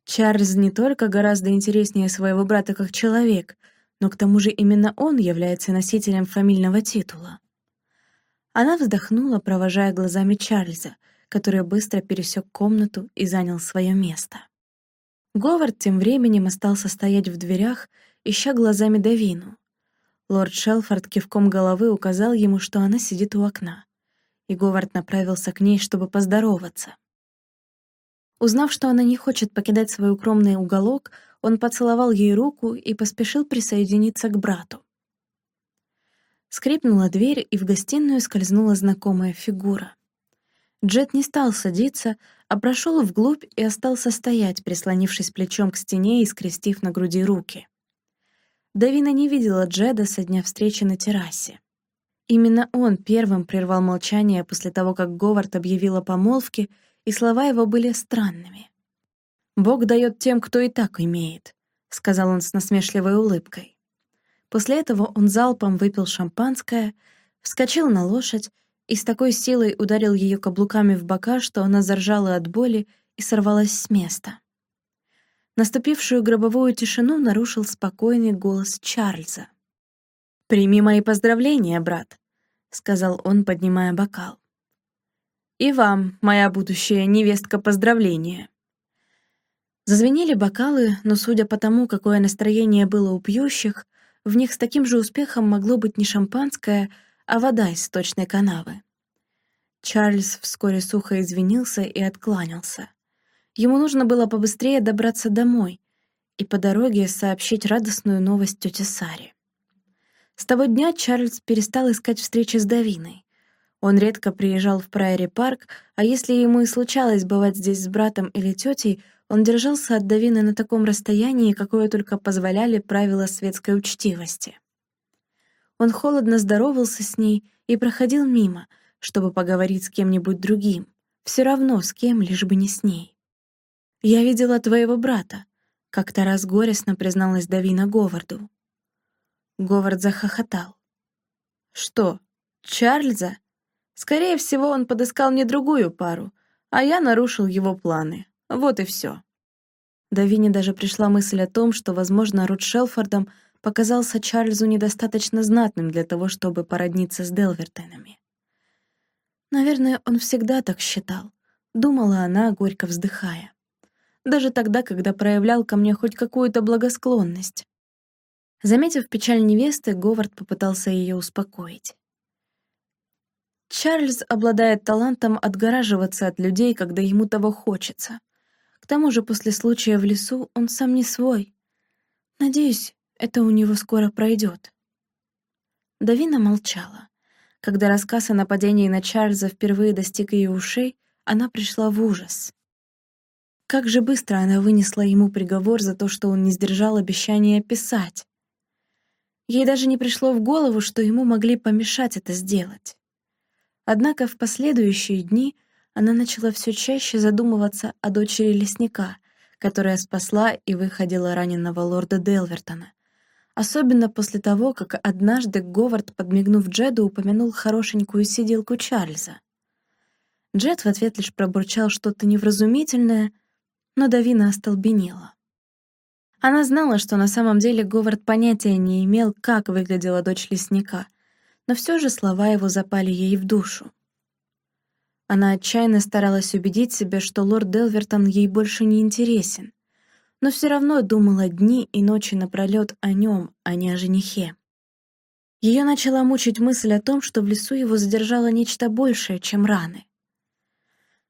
Чарльз не только гораздо интереснее своего брата как человек, но к тому же именно он является носителем фамильного титула. Она вздохнула, провожая глазами Чарльза, который быстро пересек комнату и занял свое место. Говард тем временем остался стоять в дверях, ища глазами Давину. Лорд Шелфорд кивком головы указал ему, что она сидит у окна, и Говард направился к ней, чтобы поздороваться. Узнав, что она не хочет покидать свой укромный уголок, он поцеловал ей руку и поспешил присоединиться к брату. Скрипнула дверь, и в гостиную скользнула знакомая фигура. Джет не стал садиться, а прошел вглубь и остался стоять, прислонившись плечом к стене и скрестив на груди руки. Давина не видела Джеда со дня встречи на террасе. Именно он первым прервал молчание после того, как Говард объявил о помолвке, и слова его были странными. «Бог дает тем, кто и так имеет», — сказал он с насмешливой улыбкой. После этого он залпом выпил шампанское, вскочил на лошадь и с такой силой ударил ее каблуками в бока, что она заржала от боли и сорвалась с места. Наступившую гробовую тишину нарушил спокойный голос Чарльза. «Прими мои поздравления, брат», — сказал он, поднимая бокал. «И вам, моя будущая невестка, поздравления». Зазвенели бокалы, но, судя по тому, какое настроение было у пьющих, в них с таким же успехом могло быть не шампанское, а вода из сточной канавы. Чарльз вскоре сухо извинился и откланялся. Ему нужно было побыстрее добраться домой и по дороге сообщить радостную новость тете Саре. С того дня Чарльз перестал искать встречи с Давиной. Он редко приезжал в Прайори-парк, а если ему и случалось бывать здесь с братом или тетей, он держался от Давины на таком расстоянии, какое только позволяли правила светской учтивости. Он холодно здоровался с ней и проходил мимо, чтобы поговорить с кем-нибудь другим, все равно с кем, лишь бы не с ней. «Я видела твоего брата», — как-то раз горестно призналась Давина Говарду. Говард захохотал. «Что, Чарльза? Скорее всего, он подыскал мне другую пару, а я нарушил его планы. Вот и все». Давине даже пришла мысль о том, что, возможно, Рут Шелфордом — показался Чарльзу недостаточно знатным для того, чтобы породниться с Делвертенами. Наверное, он всегда так считал, думала она, горько вздыхая. Даже тогда, когда проявлял ко мне хоть какую-то благосклонность. Заметив печаль невесты, Говард попытался ее успокоить. Чарльз обладает талантом отгораживаться от людей, когда ему того хочется. К тому же после случая в лесу он сам не свой. Надеюсь, это у него скоро пройдет. Давина молчала. Когда рассказ о нападении на Чарльза впервые достиг ее ушей, она пришла в ужас. Как же быстро она вынесла ему приговор за то, что он не сдержал обещания писать. Ей даже не пришло в голову, что ему могли помешать это сделать. Однако в последующие дни она начала все чаще задумываться о дочери лесника, которая спасла и выходила раненого лорда Делвертона, Особенно после того, как однажды Говард, подмигнув Джеду, упомянул хорошенькую сиделку Чарльза. Джед в ответ лишь пробурчал что-то невразумительное, но Давина остолбенела. Она знала, что на самом деле Говард понятия не имел, как выглядела дочь лесника, но все же слова его запали ей в душу. Она отчаянно старалась убедить себя, что лорд Делвертон ей больше не интересен, но все равно думала дни и ночи напролет о нем, а не о женихе. Ее начала мучить мысль о том, что в лесу его задержало нечто большее, чем раны.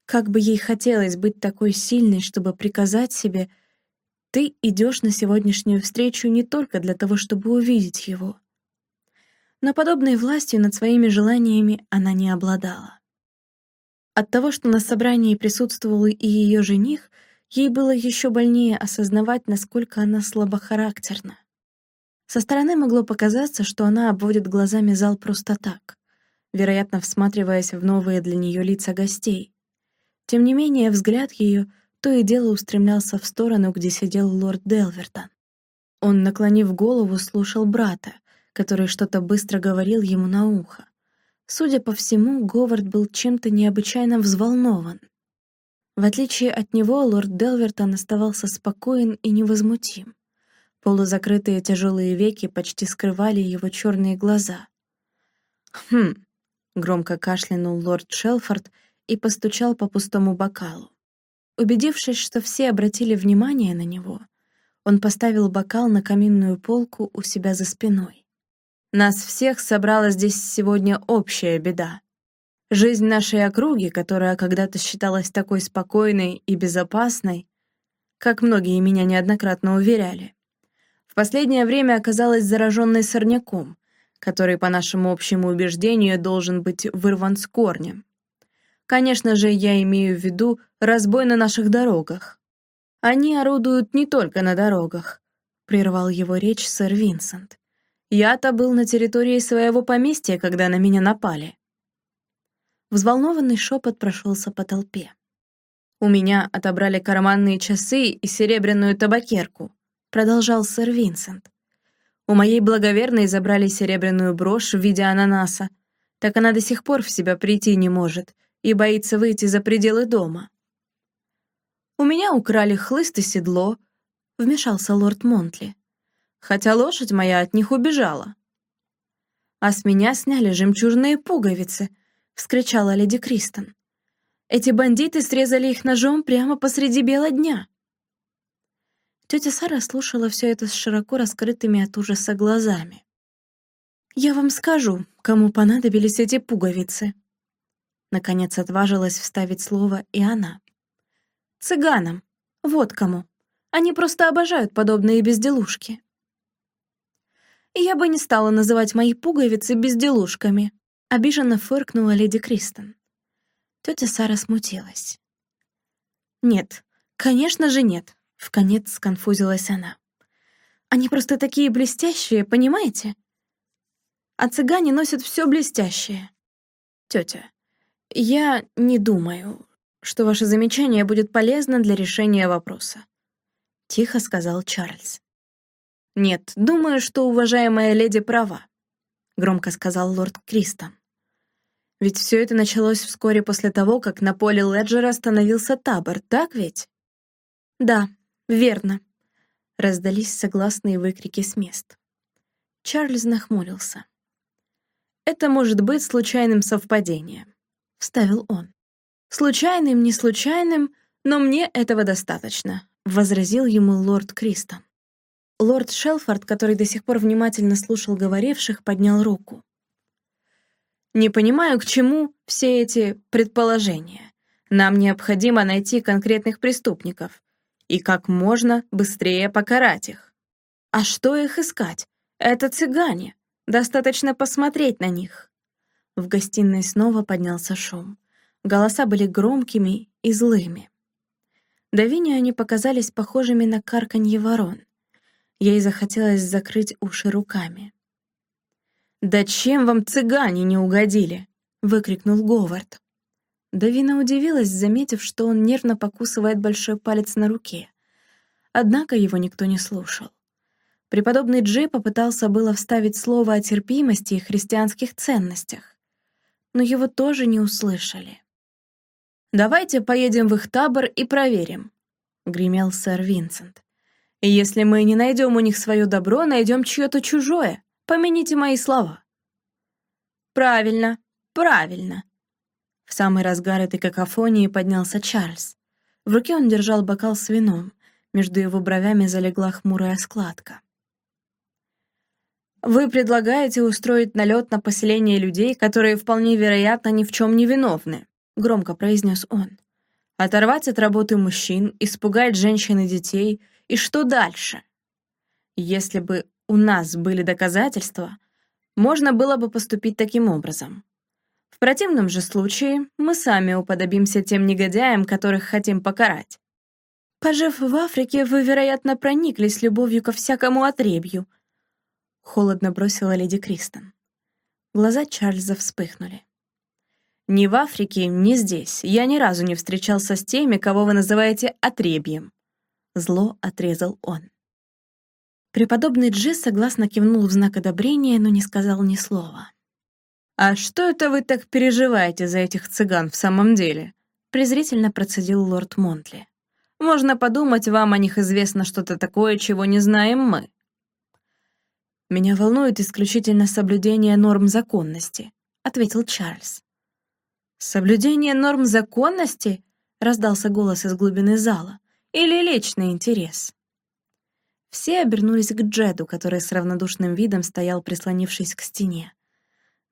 Как бы ей хотелось быть такой сильной, чтобы приказать себе «ты идешь на сегодняшнюю встречу не только для того, чтобы увидеть его». Но подобной властью над своими желаниями она не обладала. От того, что на собрании присутствовал и ее жених — Ей было еще больнее осознавать, насколько она слабохарактерна. Со стороны могло показаться, что она обводит глазами зал просто так, вероятно, всматриваясь в новые для нее лица гостей. Тем не менее, взгляд ее то и дело устремлялся в сторону, где сидел лорд Делвертон. Он, наклонив голову, слушал брата, который что-то быстро говорил ему на ухо. Судя по всему, Говард был чем-то необычайно взволнован. В отличие от него, лорд Делвертон оставался спокоен и невозмутим. Полузакрытые тяжелые веки почти скрывали его черные глаза. «Хм», — громко кашлянул лорд Шелфорд и постучал по пустому бокалу. Убедившись, что все обратили внимание на него, он поставил бокал на каминную полку у себя за спиной. «Нас всех собрала здесь сегодня общая беда. Жизнь нашей округи, которая когда-то считалась такой спокойной и безопасной, как многие меня неоднократно уверяли, в последнее время оказалась зараженной сорняком, который, по нашему общему убеждению, должен быть вырван с корнем. Конечно же, я имею в виду разбой на наших дорогах. Они орудуют не только на дорогах, прервал его речь сэр Винсент. Я-то был на территории своего поместья, когда на меня напали. Взволнованный шепот прошелся по толпе. «У меня отобрали карманные часы и серебряную табакерку», продолжал сэр Винсент. «У моей благоверной забрали серебряную брошь в виде ананаса. Так она до сих пор в себя прийти не может и боится выйти за пределы дома». «У меня украли хлыст и седло», — вмешался лорд Монтли. «Хотя лошадь моя от них убежала». «А с меня сняли жемчужные пуговицы», — вскричала леди Кристен. «Эти бандиты срезали их ножом прямо посреди бела дня». Тетя Сара слушала все это с широко раскрытыми от ужаса глазами. «Я вам скажу, кому понадобились эти пуговицы». Наконец отважилась вставить слово и она. «Цыганам. Вот кому. Они просто обожают подобные безделушки». «Я бы не стала называть мои пуговицы безделушками», Обиженно фыркнула леди Кристен. Тетя Сара смутилась. «Нет, конечно же нет», — вконец сконфузилась она. «Они просто такие блестящие, понимаете? А цыгане носят все блестящее. Тетя, я не думаю, что ваше замечание будет полезно для решения вопроса», — тихо сказал Чарльз. «Нет, думаю, что уважаемая леди права», — громко сказал лорд Кристон. Ведь все это началось вскоре после того, как на поле Леджера остановился табор, так ведь? Да, верно. Раздались согласные выкрики с мест. Чарльз нахмурился. «Это может быть случайным совпадением», — вставил он. «Случайным, не случайным, но мне этого достаточно», — возразил ему лорд Кристон. Лорд Шелфорд, который до сих пор внимательно слушал говоривших, поднял руку. Не понимаю, к чему все эти предположения. Нам необходимо найти конкретных преступников и как можно быстрее покарать их. А что их искать? Это цыгане. Достаточно посмотреть на них. В гостиной снова поднялся шум. Голоса были громкими и злыми. Давине они показались похожими на карканье ворон. Ей захотелось закрыть уши руками. «Да чем вам цыгане не угодили?» — выкрикнул Говард. Давина удивилась, заметив, что он нервно покусывает большой палец на руке. Однако его никто не слушал. Преподобный Джей попытался было вставить слово о терпимости и христианских ценностях, но его тоже не услышали. «Давайте поедем в их табор и проверим», — гремел сэр Винсент. «И если мы не найдем у них свое добро, найдем чье-то чужое. Помяните мои слова». «Правильно, правильно». В самый разгар этой какофонии поднялся Чарльз. В руке он держал бокал с вином. Между его бровями залегла хмурая складка. «Вы предлагаете устроить налет на поселение людей, которые вполне вероятно ни в чем не виновны», — громко произнес он. «Оторвать от работы мужчин, испугать женщин и детей, и что дальше? Если бы у нас были доказательства, можно было бы поступить таким образом. В противном же случае мы сами уподобимся тем негодяям, которых хотим покарать. Пожив в Африке, вы, вероятно, прониклись любовью ко всякому отребью. Холодно бросила леди Кристен. Глаза Чарльза вспыхнули. Ни в Африке, ни здесь я ни разу не встречался с теми, кого вы называете отребьем. Зло отрезал он. Преподобный Джи согласно кивнул в знак одобрения, но не сказал ни слова. «А что это вы так переживаете за этих цыган в самом деле?» презрительно процедил лорд Монтли. «Можно подумать, вам о них известно что-то такое, чего не знаем мы». «Меня волнует исключительно соблюдение норм законности», — ответил Чарльз. «Соблюдение норм законности?» — раздался голос из глубины зала. «Или личный интерес?» Все обернулись к Джеду, который с равнодушным видом стоял, прислонившись к стене.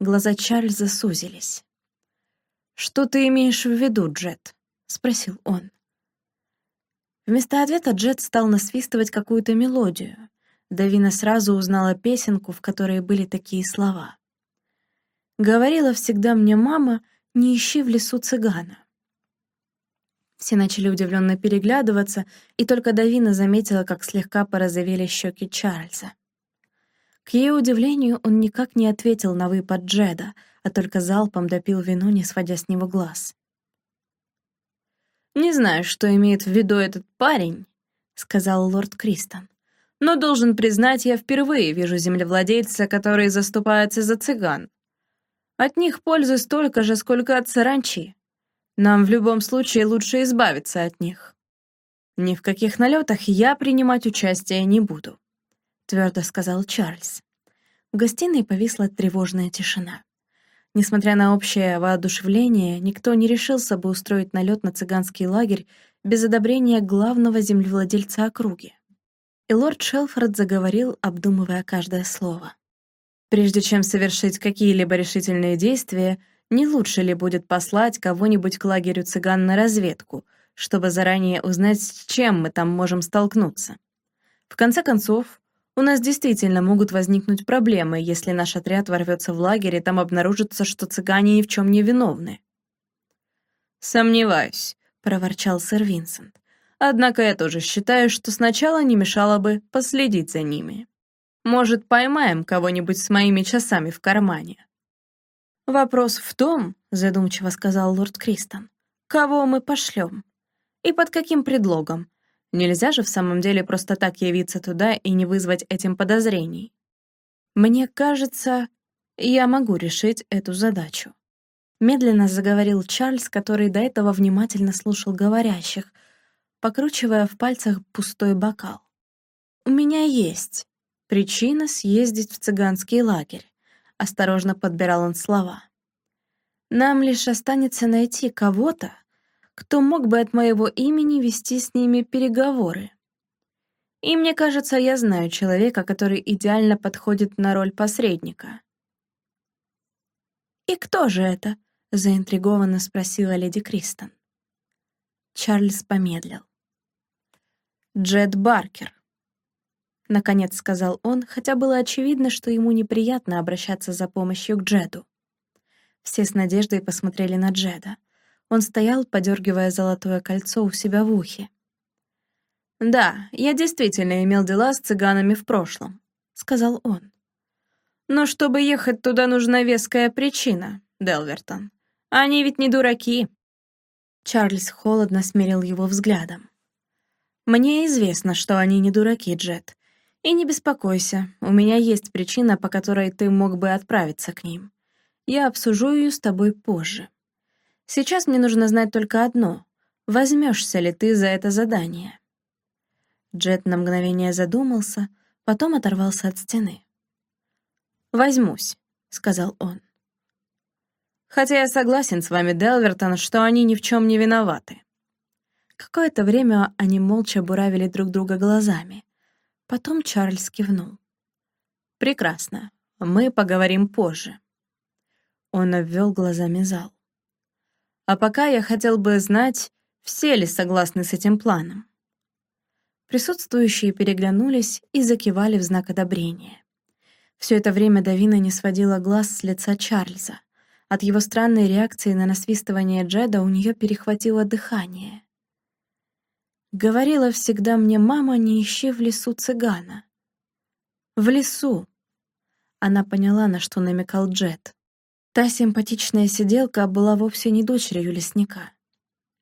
Глаза Чарльза сузились. «Что ты имеешь в виду, Джет?» — спросил он. Вместо ответа Джет стал насвистывать какую-то мелодию. Давина сразу узнала песенку, в которой были такие слова. «Говорила всегда мне мама, не ищи в лесу цыгана». Все начали удивленно переглядываться, и только Давина заметила, как слегка порозовели щеки Чарльза. К ее удивлению, он никак не ответил на выпад Джеда, а только залпом допил вино, не сводя с него глаз. «Не знаю, что имеет в виду этот парень», — сказал лорд Кристон. «Но должен признать, я впервые вижу землевладельца, который заступается за цыган. От них пользы столько же, сколько от саранчи. Нам в любом случае лучше избавиться от них. Ни в каких налетах я принимать участие не буду твердо сказал Чарльз. В гостиной повисла тревожная тишина. Несмотря на общее воодушевление, никто не решился бы устроить налет на цыганский лагерь без одобрения главного землевладельца округи. И лорд Шелфорд заговорил, обдумывая каждое слово. «Прежде чем совершить какие-либо решительные действия, не лучше ли будет послать кого-нибудь к лагерю цыган на разведку, чтобы заранее узнать, с чем мы там можем столкнуться? В конце концов, у нас действительно могут возникнуть проблемы, если наш отряд ворвется в лагерь, и там обнаружится, что цыгане ни в чем не виновны. «Сомневаюсь», — проворчал сэр Винсент. «Однако я тоже считаю, что сначала не мешало бы последить за ними. Может, поймаем кого-нибудь с моими часами в кармане?» «Вопрос в том», — задумчиво сказал лорд Кристон, «кого мы пошлем? И под каким предлогом? Нельзя же в самом деле просто так явиться туда и не вызвать этим подозрений. Мне кажется, я могу решить эту задачу. Медленно заговорил Чарльз, который до этого внимательно слушал говорящих, покручивая в пальцах пустой бокал. «У меня есть причина съездить в цыганский лагерь», — осторожно подбирал он слова. «Нам лишь останется найти кого-то, кто мог бы от моего имени вести с ними переговоры. И мне кажется, я знаю человека, который идеально подходит на роль посредника. «И кто же это?» — заинтригованно спросила леди Кристон. Чарльз помедлил. «Джет Баркер», — наконец сказал он, хотя было очевидно, что ему неприятно обращаться за помощью к Джеду. Все с надеждой посмотрели на Джеда. Он стоял, подергивая золотое кольцо у себя в ухе. «Да, я действительно имел дела с цыганами в прошлом», — сказал он. «Но чтобы ехать туда, нужна веская причина, Делвертон. Они ведь не дураки». Чарльз холодно смерил его взглядом. «Мне известно, что они не дураки, Джет. И не беспокойся, у меня есть причина, по которой ты мог бы отправиться к ним. Я обсужу ее с тобой позже». Сейчас мне нужно знать только одно. Возьмешься ли ты за это задание?» Джет на мгновение задумался, потом оторвался от стены. «Возьмусь», — сказал он. «Хотя я согласен с вами, Делвертон, что они ни в чем не виноваты». Какое-то время они молча буравили друг друга глазами. Потом Чарльз кивнул. «Прекрасно. Мы поговорим позже». Он обвел глазами зал. А пока я хотел бы знать, все ли согласны с этим планом. Присутствующие переглянулись и закивали в знак одобрения. Все это время Давина не сводила глаз с лица Чарльза. От его странной реакции на насвистывание Джеда у нее перехватило дыхание. Говорила всегда мне мама, не ищи в лесу цыгана. В лесу. Она поняла, на что намекал Джед. Та симпатичная сиделка была вовсе не дочерью лесника.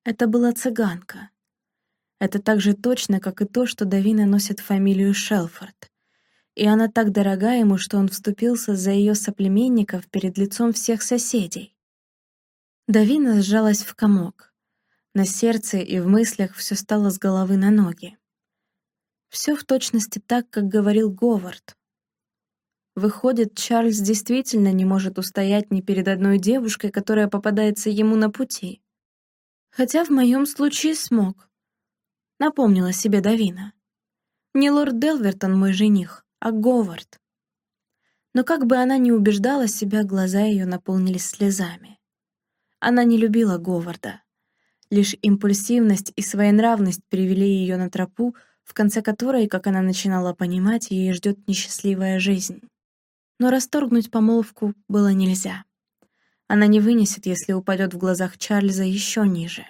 Это была цыганка. Это так же точно, как и то, что Давина носит фамилию Шелфорд. И она так дорога ему, что он вступился за ее соплеменников перед лицом всех соседей. Давина сжалась в комок. На сердце и в мыслях все стало с головы на ноги. Все в точности так, как говорил Говард. Выходит, Чарльз действительно не может устоять ни перед одной девушкой, которая попадается ему на пути. Хотя в моем случае смог. Напомнила себе Давина. Не лорд Делвертон мой жених, а Говард. Но как бы она ни убеждала себя, глаза ее наполнились слезами. Она не любила Говарда. Лишь импульсивность и своенравность привели ее на тропу, в конце которой, как она начинала понимать, ей ждет несчастливая жизнь. Но расторгнуть помолвку было нельзя. Она не вынесет, если упадет в глазах Чарльза еще ниже.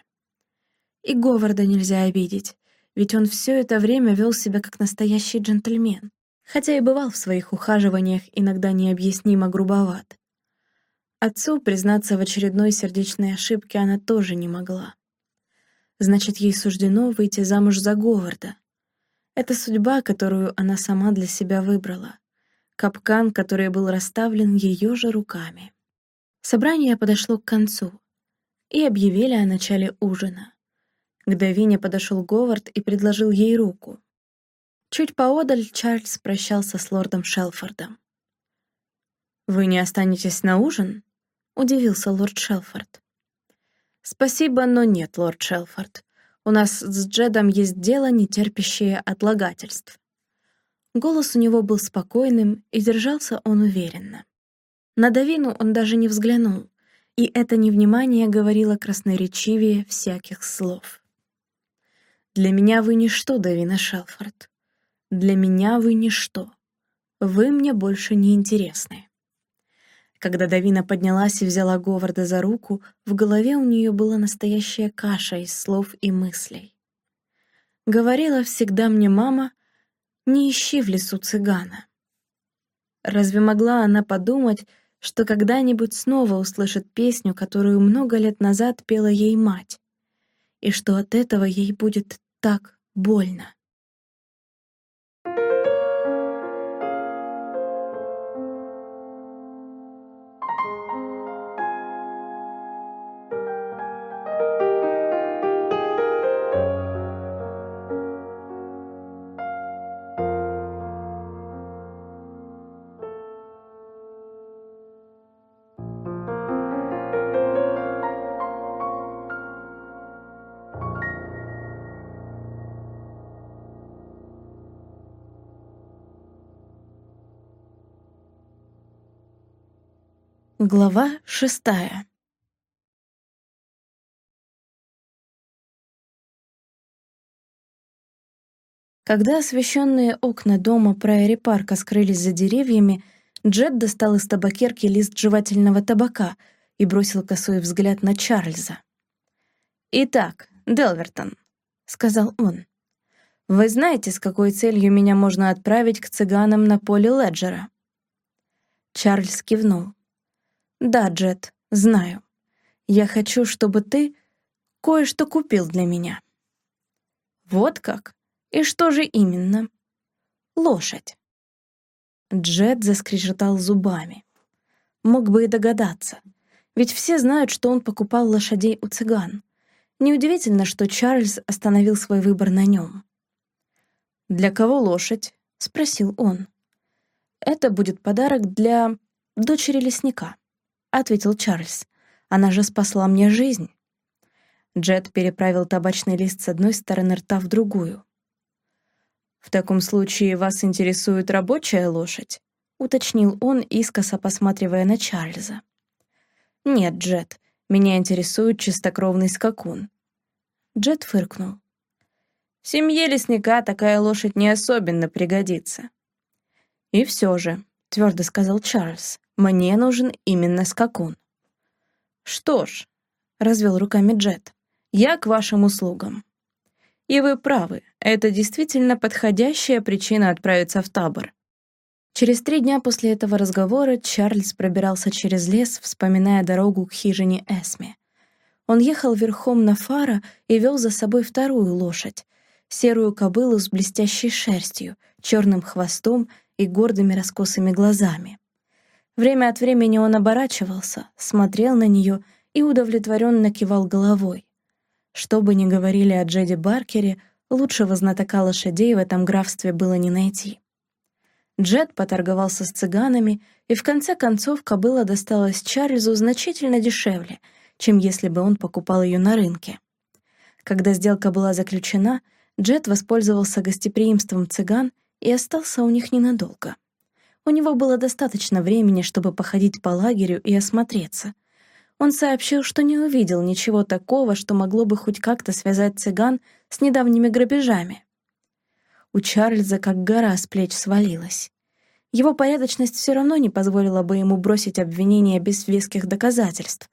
И Говарда нельзя обидеть, ведь он все это время вел себя как настоящий джентльмен, хотя и бывал в своих ухаживаниях иногда необъяснимо грубоват. Отцу признаться в очередной сердечной ошибке она тоже не могла. Значит, ей суждено выйти замуж за Говарда. Это судьба, которую она сама для себя выбрала капкан, который был расставлен ее же руками. Собрание подошло к концу, и объявили о начале ужина. К Давине подошел Говард и предложил ей руку. Чуть поодаль Чарльз прощался с лордом Шелфордом. «Вы не останетесь на ужин?» — удивился лорд Шелфорд. «Спасибо, но нет, лорд Шелфорд. У нас с Джедом есть дело, не терпящее отлагательств. Голос у него был спокойным, и держался он уверенно. На Давину он даже не взглянул, и это невнимание говорило красноречивее всяких слов. «Для меня вы ничто, Давина Шелфорд. Для меня вы ничто. Вы мне больше не интересны». Когда Давина поднялась и взяла Говарда за руку, в голове у нее была настоящая каша из слов и мыслей. Говорила всегда мне мама, не ищи в лесу цыгана. Разве могла она подумать, что когда-нибудь снова услышит песню, которую много лет назад пела ей мать, и что от этого ей будет так больно? Глава шестая Когда освещенные окна дома Прайори Парка скрылись за деревьями, Джет достал из табакерки лист жевательного табака и бросил косой взгляд на Чарльза. «Итак, Делвертон», — сказал он, — «вы знаете, с какой целью меня можно отправить к цыганам на поле Леджера?» Чарльз кивнул. «Да, Джет, знаю. Я хочу, чтобы ты кое-что купил для меня». «Вот как? И что же именно?» «Лошадь». Джет заскрежетал зубами. Мог бы и догадаться. Ведь все знают, что он покупал лошадей у цыган. Неудивительно, что Чарльз остановил свой выбор на нем. «Для кого лошадь?» — спросил он. «Это будет подарок для дочери лесника», ответил Чарльз. «Она же спасла мне жизнь». Джет переправил табачный лист с одной стороны рта в другую. «В таком случае вас интересует рабочая лошадь?» — уточнил он, искоса посматривая на Чарльза. «Нет, Джет, меня интересует чистокровный скакун». Джет фыркнул. «В семье лесника такая лошадь не особенно пригодится». «И все же», — твердо сказал Чарльз, мне нужен именно скакун». «Что ж», — развел руками Джет, — «я к вашим услугам». «И вы правы, это действительно подходящая причина отправиться в табор. Через три дня после этого разговора Чарльз пробирался через лес, вспоминая дорогу к хижине Эсме. Он ехал верхом на фара и вел за собой вторую лошадь, серую кобылу с блестящей шерстью, черным хвостом и гордыми раскосыми глазами. Время от времени он оборачивался, смотрел на нее и удовлетворенно кивал головой. Что бы ни говорили о Джеди Баркере, лучшего знатока лошадей в этом графстве было не найти. Джед поторговался с цыганами, и в конце концов кобыла досталась Чарльзу значительно дешевле, чем если бы он покупал ее на рынке. Когда сделка была заключена, Джед воспользовался гостеприимством цыган и остался у них ненадолго. У него было достаточно времени, чтобы походить по лагерю и осмотреться. Он сообщил, что не увидел ничего такого, что могло бы хоть как-то связать цыган с недавними грабежами. У Чарльза как гора с плеч свалилась. Его порядочность все равно не позволила бы ему бросить обвинения без веских доказательств,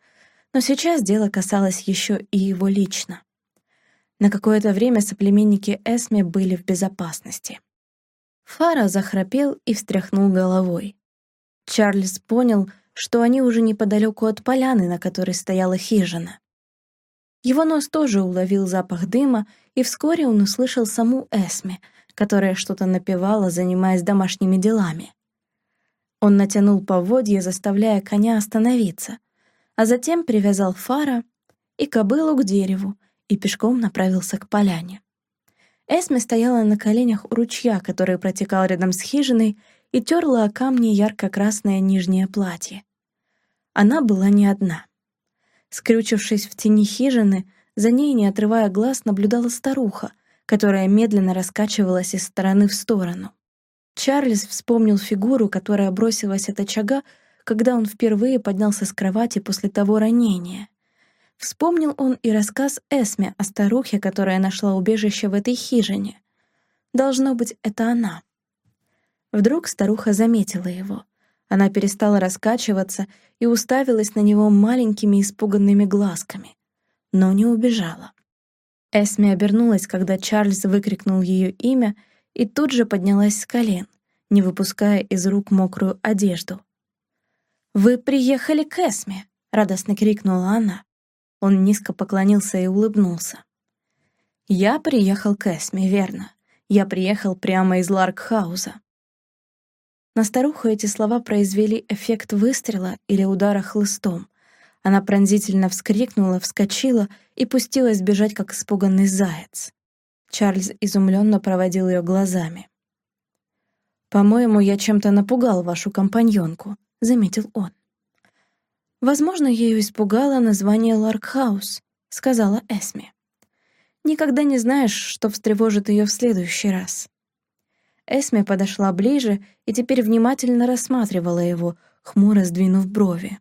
но сейчас дело касалось еще и его лично. На какое-то время соплеменники Эсме были в безопасности. Фара захрапел и встряхнул головой. Чарльз понял, что они уже неподалеку от поляны, на которой стояла хижина. Его нос тоже уловил запах дыма, и вскоре он услышал саму Эсме, которая что-то напевала, занимаясь домашними делами. Он натянул поводья, заставляя коня остановиться, а затем привязал фара и кобылу к дереву и пешком направился к поляне. Эсме стояла на коленях у ручья, который протекал рядом с хижиной, и терла о камни ярко-красное нижнее платье. Она была не одна. Скрючившись в тени хижины, за ней, не отрывая глаз, наблюдала старуха, которая медленно раскачивалась из стороны в сторону. Чарльз вспомнил фигуру, которая бросилась от очага, когда он впервые поднялся с кровати после того ранения. Вспомнил он и рассказ Эсме о старухе, которая нашла убежище в этой хижине. Должно быть, это она. Вдруг старуха заметила его. Она перестала раскачиваться и уставилась на него маленькими испуганными глазками, но не убежала. Эсме обернулась, когда Чарльз выкрикнул ее имя, и тут же поднялась с колен, не выпуская из рук мокрую одежду. «Вы приехали к Эсме!» — радостно крикнула она. Он низко поклонился и улыбнулся. «Я приехал к Эсми, верно. Я приехал прямо из Ларкхауса». На старуху эти слова произвели эффект выстрела или удара хлыстом. Она пронзительно вскрикнула, вскочила и пустилась бежать, как испуганный заяц. Чарльз изумленно проводил ее глазами. «По-моему, я чем-то напугал вашу компаньонку», — заметил он. «Возможно, ею испугало название Ларкхаус», — сказала Эсми. «Никогда не знаешь, что встревожит ее в следующий раз». Эсми подошла ближе и теперь внимательно рассматривала его, хмуро сдвинув брови.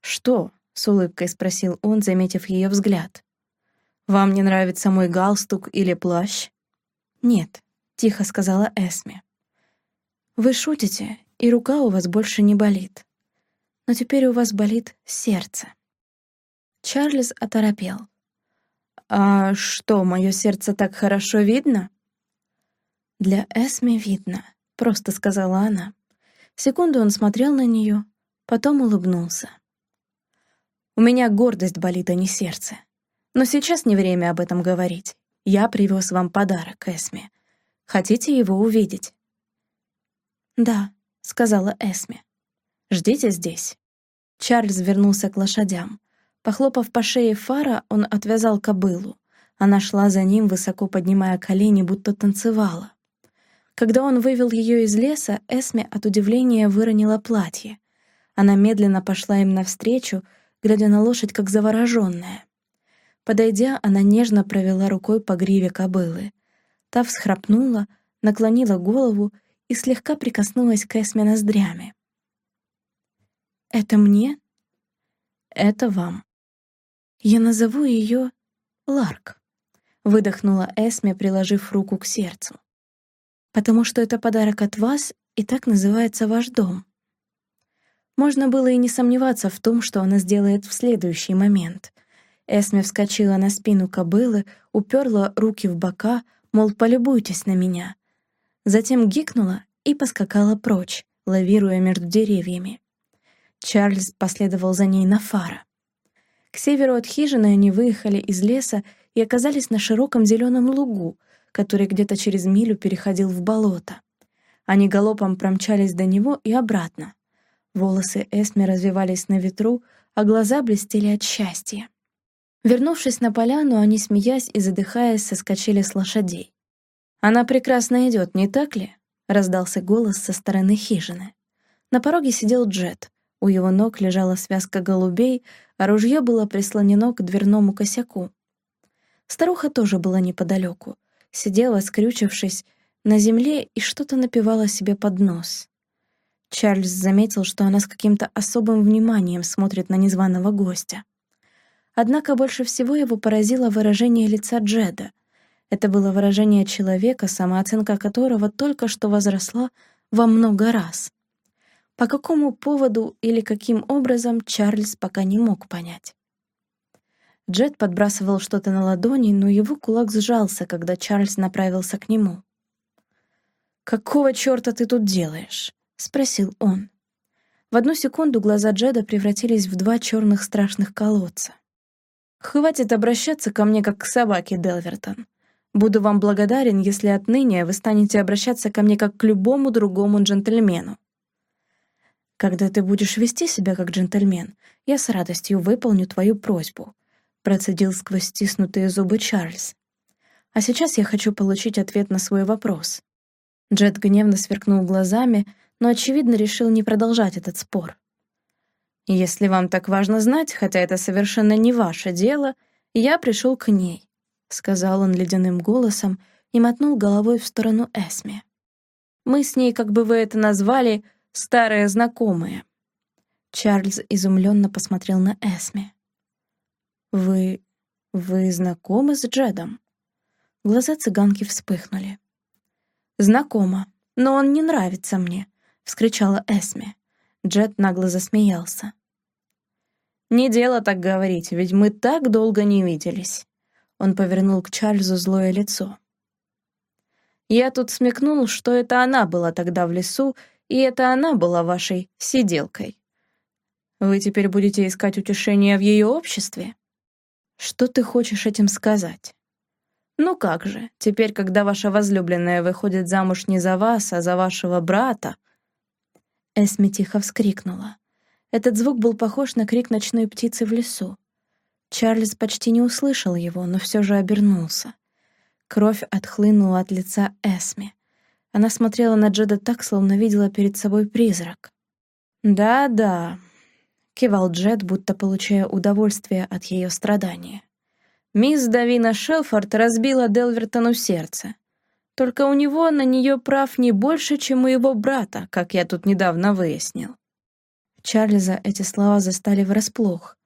«Что?» — с улыбкой спросил он, заметив ее взгляд. «Вам не нравится мой галстук или плащ?» «Нет», — тихо сказала Эсми. «Вы шутите, и рука у вас больше не болит но теперь у вас болит сердце». Чарльз оторопел. «А что, мое сердце так хорошо видно?» «Для Эсми видно», — просто сказала она. Секунду он смотрел на нее, потом улыбнулся. «У меня гордость болит, а не сердце. Но сейчас не время об этом говорить. Я привез вам подарок, Эсми. Хотите его увидеть?» «Да», — сказала Эсми. Ждите здесь». Чарльз вернулся к лошадям. Похлопав по шее фара, он отвязал кобылу. Она шла за ним, высоко поднимая колени, будто танцевала. Когда он вывел ее из леса, Эсме от удивления выронила платье. Она медленно пошла им навстречу, глядя на лошадь как завороженная. Подойдя, она нежно провела рукой по гриве кобылы. Та всхрапнула, наклонила голову и слегка прикоснулась к Эсме ноздрями. Это мне? Это вам. Я назову ее Ларк, выдохнула Эсме, приложив руку к сердцу. Потому что это подарок от вас, и так называется ваш дом. Можно было и не сомневаться в том, что она сделает в следующий момент. Эсме вскочила на спину кобылы, уперла руки в бока, мол, полюбуйтесь на меня. Затем гикнула и поскакала прочь, лавируя между деревьями. Чарльз последовал за ней на фара. К северу от хижины они выехали из леса и оказались на широком зеленом лугу, который где-то через милю переходил в болото. Они галопом промчались до него и обратно. Волосы Эсми развивались на ветру, а глаза блестели от счастья. Вернувшись на поляну, они, смеясь и задыхаясь, соскочили с лошадей. «Она прекрасно идет, не так ли?» — раздался голос со стороны хижины. На пороге сидел Джет. У его ног лежала связка голубей, а ружье было прислонено к дверному косяку. Старуха тоже была неподалеку, сидела, скрючившись, на земле и что-то напевала себе под нос. Чарльз заметил, что она с каким-то особым вниманием смотрит на незваного гостя. Однако больше всего его поразило выражение лица Джеда. Это было выражение человека, самооценка которого только что возросла во много раз. По какому поводу или каким образом Чарльз пока не мог понять. Джет подбрасывал что-то на ладони, но его кулак сжался, когда Чарльз направился к нему. «Какого чёрта ты тут делаешь?» — спросил он. В одну секунду глаза Джеда превратились в два черных страшных колодца. «Хватит обращаться ко мне как к собаке, Делвертон. Буду вам благодарен, если отныне вы станете обращаться ко мне как к любому другому джентльмену. Когда ты будешь вести себя как джентльмен, я с радостью выполню твою просьбу», — процедил сквозь стиснутые зубы Чарльз. «А сейчас я хочу получить ответ на свой вопрос». Джет гневно сверкнул глазами, но, очевидно, решил не продолжать этот спор. «Если вам так важно знать, хотя это совершенно не ваше дело, я пришел к ней», — сказал он ледяным голосом и мотнул головой в сторону Эсми. «Мы с ней, как бы вы это назвали, — старые знакомые». Чарльз изумленно посмотрел на Эсми. «Вы... вы знакомы с Джедом?» Глаза цыганки вспыхнули. «Знакомо, но он не нравится мне», — вскричала Эсми. Джед нагло засмеялся. «Не дело так говорить, ведь мы так долго не виделись». Он повернул к Чарльзу злое лицо. «Я тут смекнул, что это она была тогда в лесу и это она была вашей сиделкой. Вы теперь будете искать утешение в ее обществе? Что ты хочешь этим сказать? Ну как же, теперь, когда ваша возлюбленная выходит замуж не за вас, а за вашего брата... Эсми тихо вскрикнула. Этот звук был похож на крик ночной птицы в лесу. Чарльз почти не услышал его, но все же обернулся. Кровь отхлынула от лица Эсми. Она смотрела на Джеда так, словно видела перед собой призрак. «Да-да», — кивал Джед, будто получая удовольствие от ее страдания. «Мисс Давина Шелфорд разбила Делвертону сердце. Только у него на нее прав не больше, чем у его брата, как я тут недавно выяснил». Чарльза эти слова застали врасплох.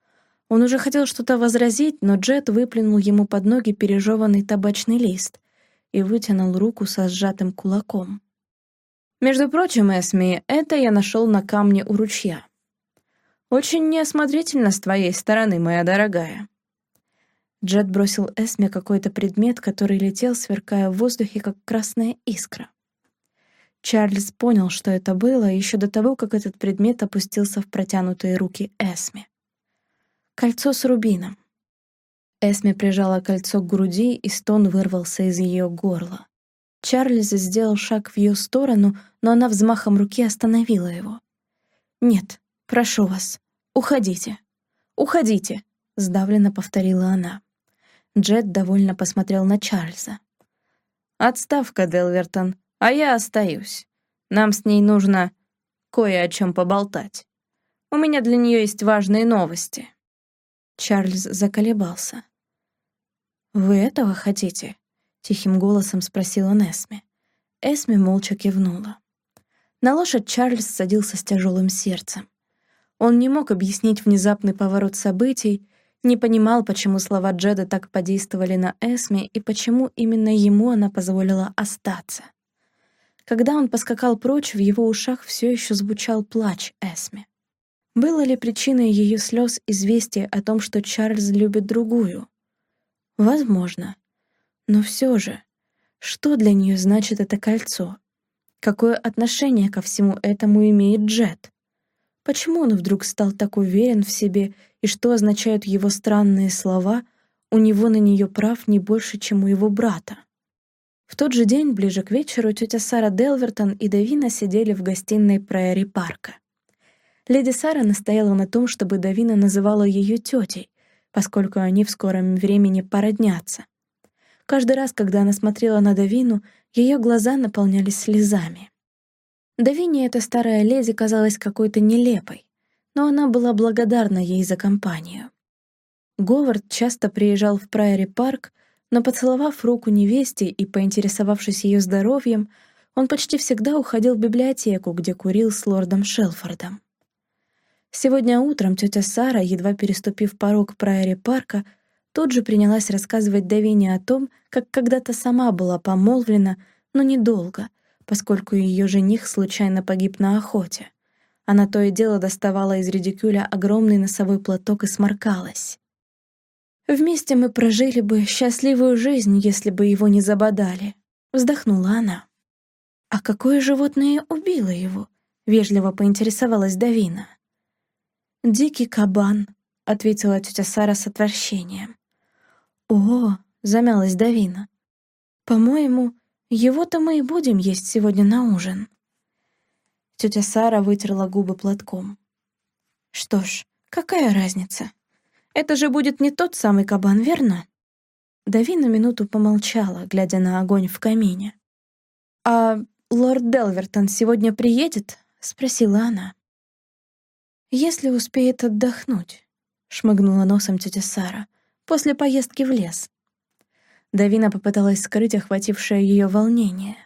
Он уже хотел что-то возразить, но Джед выплюнул ему под ноги пережеванный табачный лист и вытянул руку со сжатым кулаком. «Между прочим, Эсми, это я нашел на камне у ручья. Очень неосмотрительно с твоей стороны, моя дорогая». Джет бросил Эсме какой-то предмет, который летел, сверкая в воздухе, как красная искра. Чарльз понял, что это было, еще до того, как этот предмет опустился в протянутые руки Эсме. Кольцо с рубином. Эсми прижала кольцо к груди, и стон вырвался из ее горла. Чарльз сделал шаг в ее сторону, но она взмахом руки остановила его. «Нет, прошу вас, уходите, уходите», — сдавленно повторила она. Джет довольно посмотрел на Чарльза. «Отставка, Делвертон, а я остаюсь. Нам с ней нужно кое о чем поболтать. У меня для нее есть важные новости». Чарльз заколебался. «Вы этого хотите?» — тихим голосом спросила Несми. Эсми молча кивнула. На лошадь Чарльз садился с тяжелым сердцем. Он не мог объяснить внезапный поворот событий, не понимал, почему слова Джеда так подействовали на Эсми и почему именно ему она позволила остаться. Когда он поскакал прочь, в его ушах все еще звучал плач Эсми. Было ли причиной ее слез известие о том, что Чарльз любит другую? Возможно. Но все же, что для нее значит это кольцо? Какое отношение ко всему этому имеет Джет? Почему он вдруг стал так уверен в себе, и что означают его странные слова «у него на нее прав не больше, чем у его брата»? В тот же день, ближе к вечеру, тетя Сара Делвертон и Давина сидели в гостиной Прайори парка. Леди Сара настояла на том, чтобы Давина называла ее тетей, поскольку они в скором времени породнятся. Каждый раз, когда она смотрела на Давину, ее глаза наполнялись слезами. Давине эта старая леди казалась какой-то нелепой, но она была благодарна ей за компанию. Говард часто приезжал в Прайори парк, но, поцеловав руку невесте и поинтересовавшись ее здоровьем, он почти всегда уходил в библиотеку, где курил с лордом Шелфордом. Сегодня утром тетя Сара, едва переступив порог Прайори парка, тут же принялась рассказывать Давине о том, как когда-то сама была помолвлена, но недолго, поскольку ее жених случайно погиб на охоте. Она то и дело доставала из редикюля огромный носовой платок и сморкалась. «Вместе мы прожили бы счастливую жизнь, если бы его не забодали», — вздохнула она. «А какое животное убило его?» — вежливо поинтересовалась Давина. «Дикий кабан», — ответила тетя Сара с отвращением. «О!» — замялась Давина. «По-моему, его-то мы и будем есть сегодня на ужин». Тетя Сара вытерла губы платком. «Что ж, какая разница? Это же будет не тот самый кабан, верно?» Давина минуту помолчала, глядя на огонь в камине. «А лорд Делвертон сегодня приедет?» — спросила она. «Если успеет отдохнуть», — шмыгнула носом тетя Сара, «после поездки в лес». Давина попыталась скрыть охватившее ее волнение.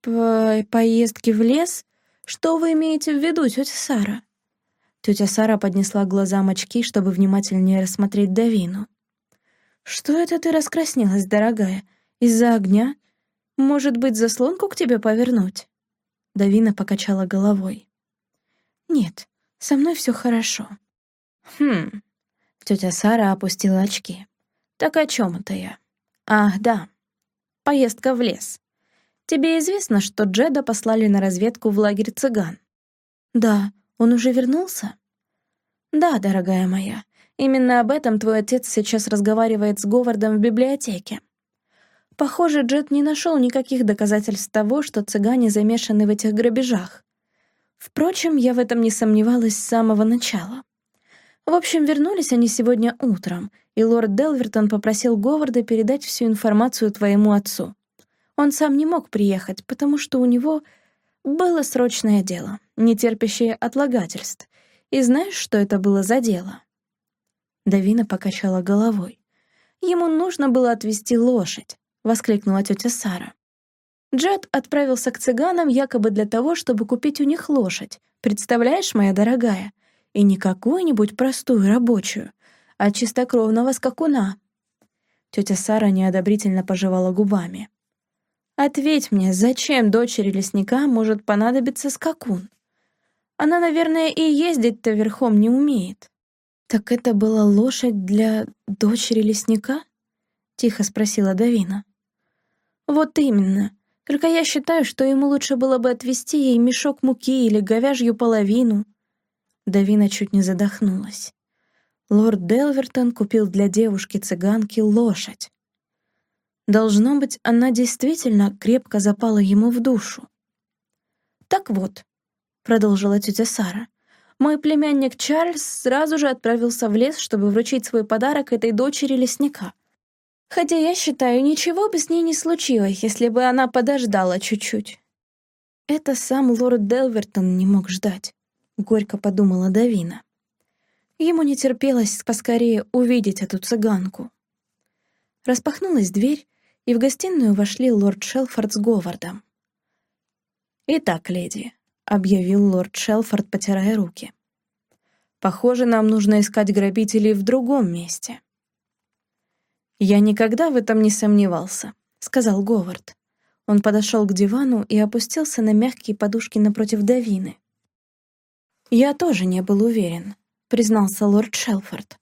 «По поездки в лес? Что вы имеете в виду, тетя Сара?» Тетя Сара поднесла глазам очки, чтобы внимательнее рассмотреть Давину. «Что это ты раскраснелась, дорогая? Из-за огня? Может быть, заслонку к тебе повернуть?» Давина покачала головой. «Нет, со мной все хорошо». «Хм...» Тетя Сара опустила очки. «Так о чем это я?» «Ах, да. Поездка в лес. Тебе известно, что Джеда послали на разведку в лагерь цыган?» «Да. Он уже вернулся?» «Да, дорогая моя. Именно об этом твой отец сейчас разговаривает с Говардом в библиотеке. Похоже, Джед не нашел никаких доказательств того, что цыгане замешаны в этих грабежах. Впрочем, я в этом не сомневалась с самого начала. В общем, вернулись они сегодня утром, и лорд Делвертон попросил Говарда передать всю информацию твоему отцу. Он сам не мог приехать, потому что у него было срочное дело, не терпящее отлагательств. И знаешь, что это было за дело?» Давина покачала головой. «Ему нужно было отвезти лошадь», — воскликнула тетя Сара. Джет отправился к цыганам якобы для того, чтобы купить у них лошадь. Представляешь, моя дорогая? И не какую-нибудь простую рабочую, а чистокровного скакуна. Тетя Сара неодобрительно пожевала губами. «Ответь мне, зачем дочери лесника может понадобиться скакун? Она, наверное, и ездить-то верхом не умеет». «Так это была лошадь для дочери лесника?» — тихо спросила Давина. «Вот именно. Только я считаю, что ему лучше было бы отвезти ей мешок муки или говяжью половину». Давина чуть не задохнулась. Лорд Делвертон купил для девушки-цыганки лошадь. Должно быть, она действительно крепко запала ему в душу. «Так вот», — продолжила тетя Сара, «мой племянник Чарльз сразу же отправился в лес, чтобы вручить свой подарок этой дочери лесника. Хотя я считаю, ничего бы с ней не случилось, если бы она подождала чуть-чуть. Это сам лорд Делвертон не мог ждать, горько подумала Давина. Ему не терпелось поскорее увидеть эту цыганку. Распахнулась дверь, и в гостиную вошли лорд Шелфорд с Говардом. «Итак, леди», — объявил лорд Шелфорд, потирая руки. «Похоже, нам нужно искать грабителей в другом месте». «Я никогда в этом не сомневался», — сказал Говард. Он подошел к дивану и опустился на мягкие подушки напротив Давины. «Я тоже не был уверен», — признался лорд Шелфорд.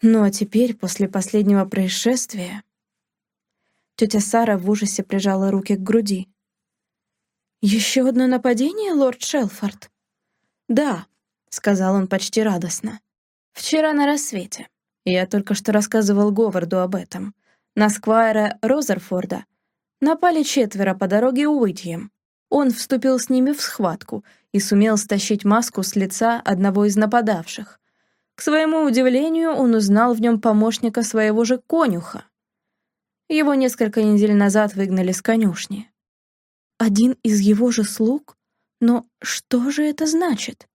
«Ну а теперь, после последнего происшествия...» Тетя Сара в ужасе прижала руки к груди. «Еще одно нападение, лорд Шелфорд?» «Да», — сказал он почти радостно. «Вчера на рассвете. Я только что рассказывал Говарду об этом. На сквайра Розерфорда напали четверо по дороге Уитьем. Он вступил с ними в схватку и сумел стащить маску с лица одного из нападавших. К своему удивлению, он узнал в нем помощника своего же конюха. Его несколько недель назад выгнали с конюшни. Один из его же слуг? Но что же это значит?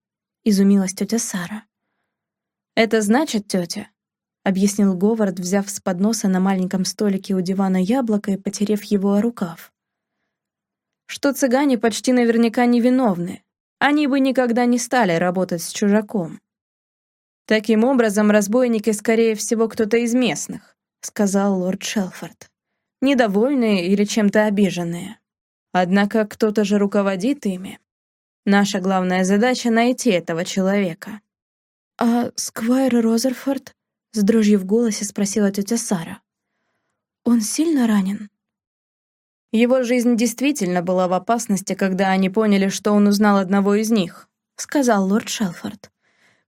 Изумилась тетя Сара. Это значит, тетя, объяснил Говард, взяв с подноса на маленьком столике у дивана яблоко и потерев его о рукав. Что цыгане почти наверняка невиновны. Они бы никогда не стали работать с чужаком. Таким образом, разбойники, скорее всего, кто-то из местных, сказал лорд Шелфорд. Недовольные или чем-то обиженные. Однако кто-то же руководит ими. Наша главная задача — найти этого человека. «А Сквайр Розерфорд?» — с дрожью в голосе спросила тетя Сара. «Он сильно ранен?» Его жизнь действительно была в опасности, когда они поняли, что он узнал одного из них, — сказал лорд Шелфорд.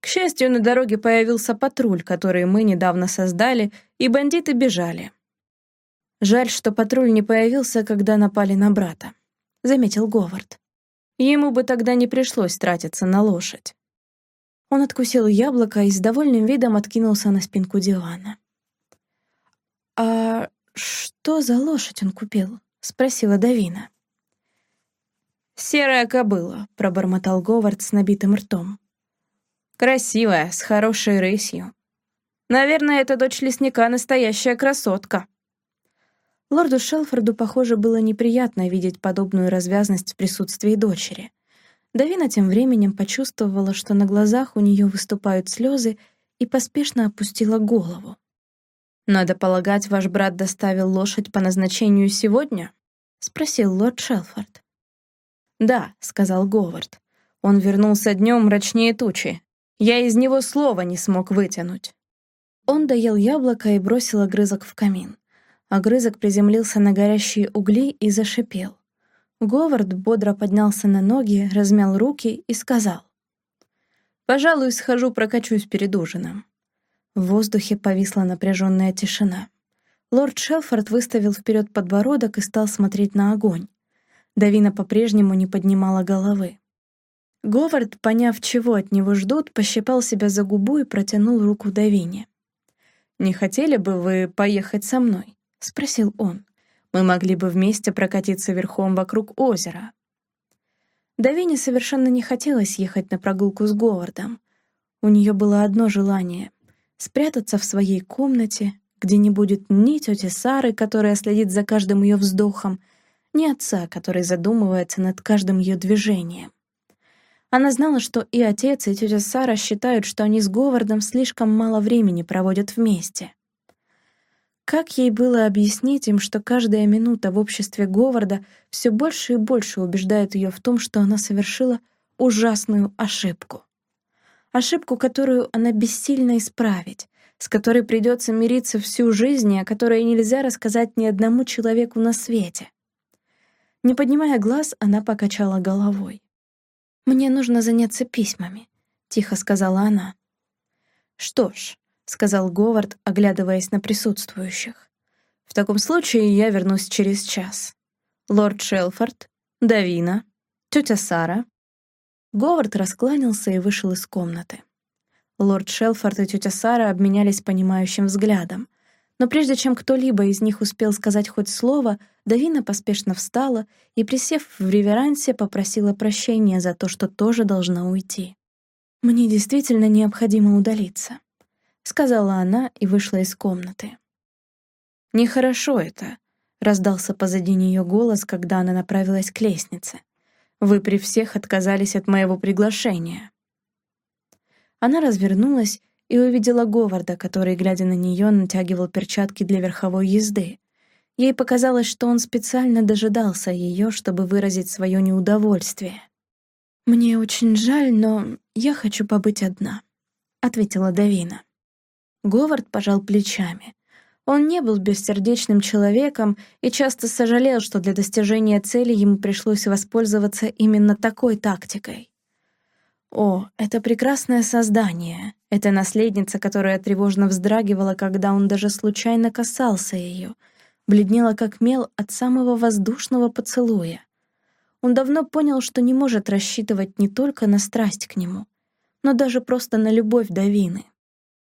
К счастью, на дороге появился патруль, который мы недавно создали, и бандиты бежали. Жаль, что патруль не появился, когда напали на брата. — заметил Говард. Ему бы тогда не пришлось тратиться на лошадь. Он откусил яблоко и с довольным видом откинулся на спинку дивана. «А что за лошадь он купил?» — спросила Давина. «Серая кобыла», — пробормотал Говард с набитым ртом. «Красивая, с хорошей рысью. Наверное, это дочь лесника настоящая красотка». Лорду Шелфорду, похоже, было неприятно видеть подобную развязность в присутствии дочери. Давина тем временем почувствовала, что на глазах у нее выступают слезы, и поспешно опустила голову. «Надо полагать, ваш брат доставил лошадь по назначению сегодня?» — спросил лорд Шелфорд. «Да», — сказал Говард. «Он вернулся днем мрачнее тучи. Я из него слова не смог вытянуть». Он доел яблоко и бросил огрызок в камин. Огрызок приземлился на горящие угли и зашипел. Говард бодро поднялся на ноги, размял руки и сказал. «Пожалуй, схожу прокачусь перед ужином». В воздухе повисла напряженная тишина. Лорд Шелфорд выставил вперед подбородок и стал смотреть на огонь. Давина по-прежнему не поднимала головы. Говард, поняв, чего от него ждут, пощипал себя за губу и протянул руку Давине. «Не хотели бы вы поехать со мной?» — спросил он. «Мы могли бы вместе прокатиться верхом вокруг озера». Давине совершенно не хотелось ехать на прогулку с Говардом. У нее было одно желание — спрятаться в своей комнате, где не будет ни тети Сары, которая следит за каждым ее вздохом, ни отца, который задумывается над каждым ее движением. Она знала, что и отец, и тетя Сара считают, что они с Говардом слишком мало времени проводят вместе. Как ей было объяснить им, что каждая минута в обществе Говарда все больше и больше убеждает ее в том, что она совершила ужасную ошибку? Ошибку, которую она бессильно исправить, с которой придется мириться всю жизнь и о которой нельзя рассказать ни одному человеку на свете. Не поднимая глаз, она покачала головой. «Мне нужно заняться письмами», — тихо сказала она. «Что ж, сказал Говард, оглядываясь на присутствующих. «В таком случае я вернусь через час. Лорд Шелфорд, Давина, тетя Сара». Говард раскланялся и вышел из комнаты. Лорд Шелфорд и тетя Сара обменялись понимающим взглядом, но прежде чем кто-либо из них успел сказать хоть слово, Давина поспешно встала и, присев в реверансе, попросила прощения за то, что тоже должна уйти. «Мне действительно необходимо удалиться», — сказала она и вышла из комнаты. «Нехорошо это», — раздался позади нее голос, когда она направилась к лестнице. «Вы при всех отказались от моего приглашения». Она развернулась и увидела Говарда, который, глядя на нее, натягивал перчатки для верховой езды. Ей показалось, что он специально дожидался ее, чтобы выразить свое неудовольствие. «Мне очень жаль, но я хочу побыть одна», — ответила Давина. Говард пожал плечами. Он не был бессердечным человеком и часто сожалел, что для достижения цели ему пришлось воспользоваться именно такой тактикой. О, это прекрасное создание, это наследница, которая тревожно вздрагивала, когда он даже случайно касался ее, бледнела как мел от самого воздушного поцелуя. Он давно понял, что не может рассчитывать не только на страсть к нему, но даже просто на любовь Давины.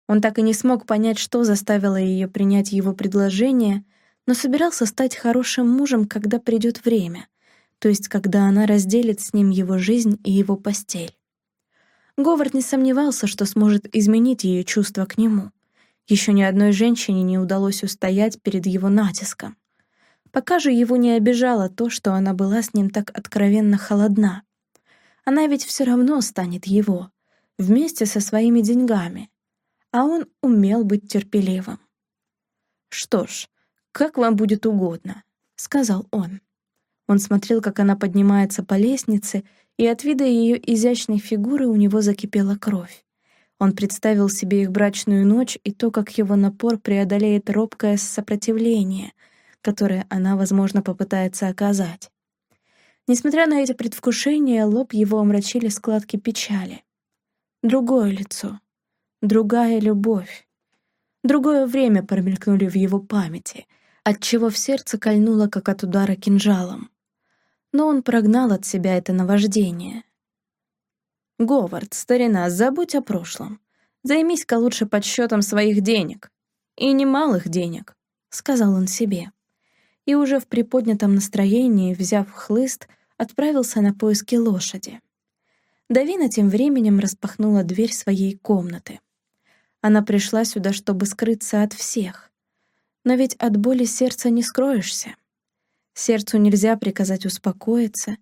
Он так и не смог понять, что заставило ее принять его предложение, но собирался стать хорошим мужем, когда придет время, то есть когда она разделит с ним его жизнь и его постель. Говард не сомневался, что сможет изменить ее чувства к нему. Еще ни одной женщине не удалось устоять перед его натиском. Пока же его не обижало то, что она была с ним так откровенно холодна. Она ведь все равно станет его, вместе со своими деньгами, а он умел быть терпеливым. «Что ж, как вам будет угодно», — сказал он. Он смотрел, как она поднимается по лестнице, и от вида ее изящной фигуры у него закипела кровь. Он представил себе их брачную ночь и то, как его напор преодолеет робкое сопротивление, которое она, возможно, попытается оказать. Несмотря на эти предвкушения, лоб его омрачили складки печали. Другое лицо, другая любовь. Другое время промелькнули в его памяти, отчего в сердце кольнуло, как от удара кинжалом. Но он прогнал от себя это наваждение. «Говард, старина, забудь о прошлом. Займись-ка лучше подсчетом своих денег. И немалых денег», — сказал он себе. И уже в приподнятом настроении, взяв хлыст, отправился на поиски лошади. Давина тем временем распахнула дверь своей комнаты. Она пришла сюда, чтобы скрыться от всех. Но ведь от боли сердца не скроешься. Сердцу нельзя приказать успокоиться,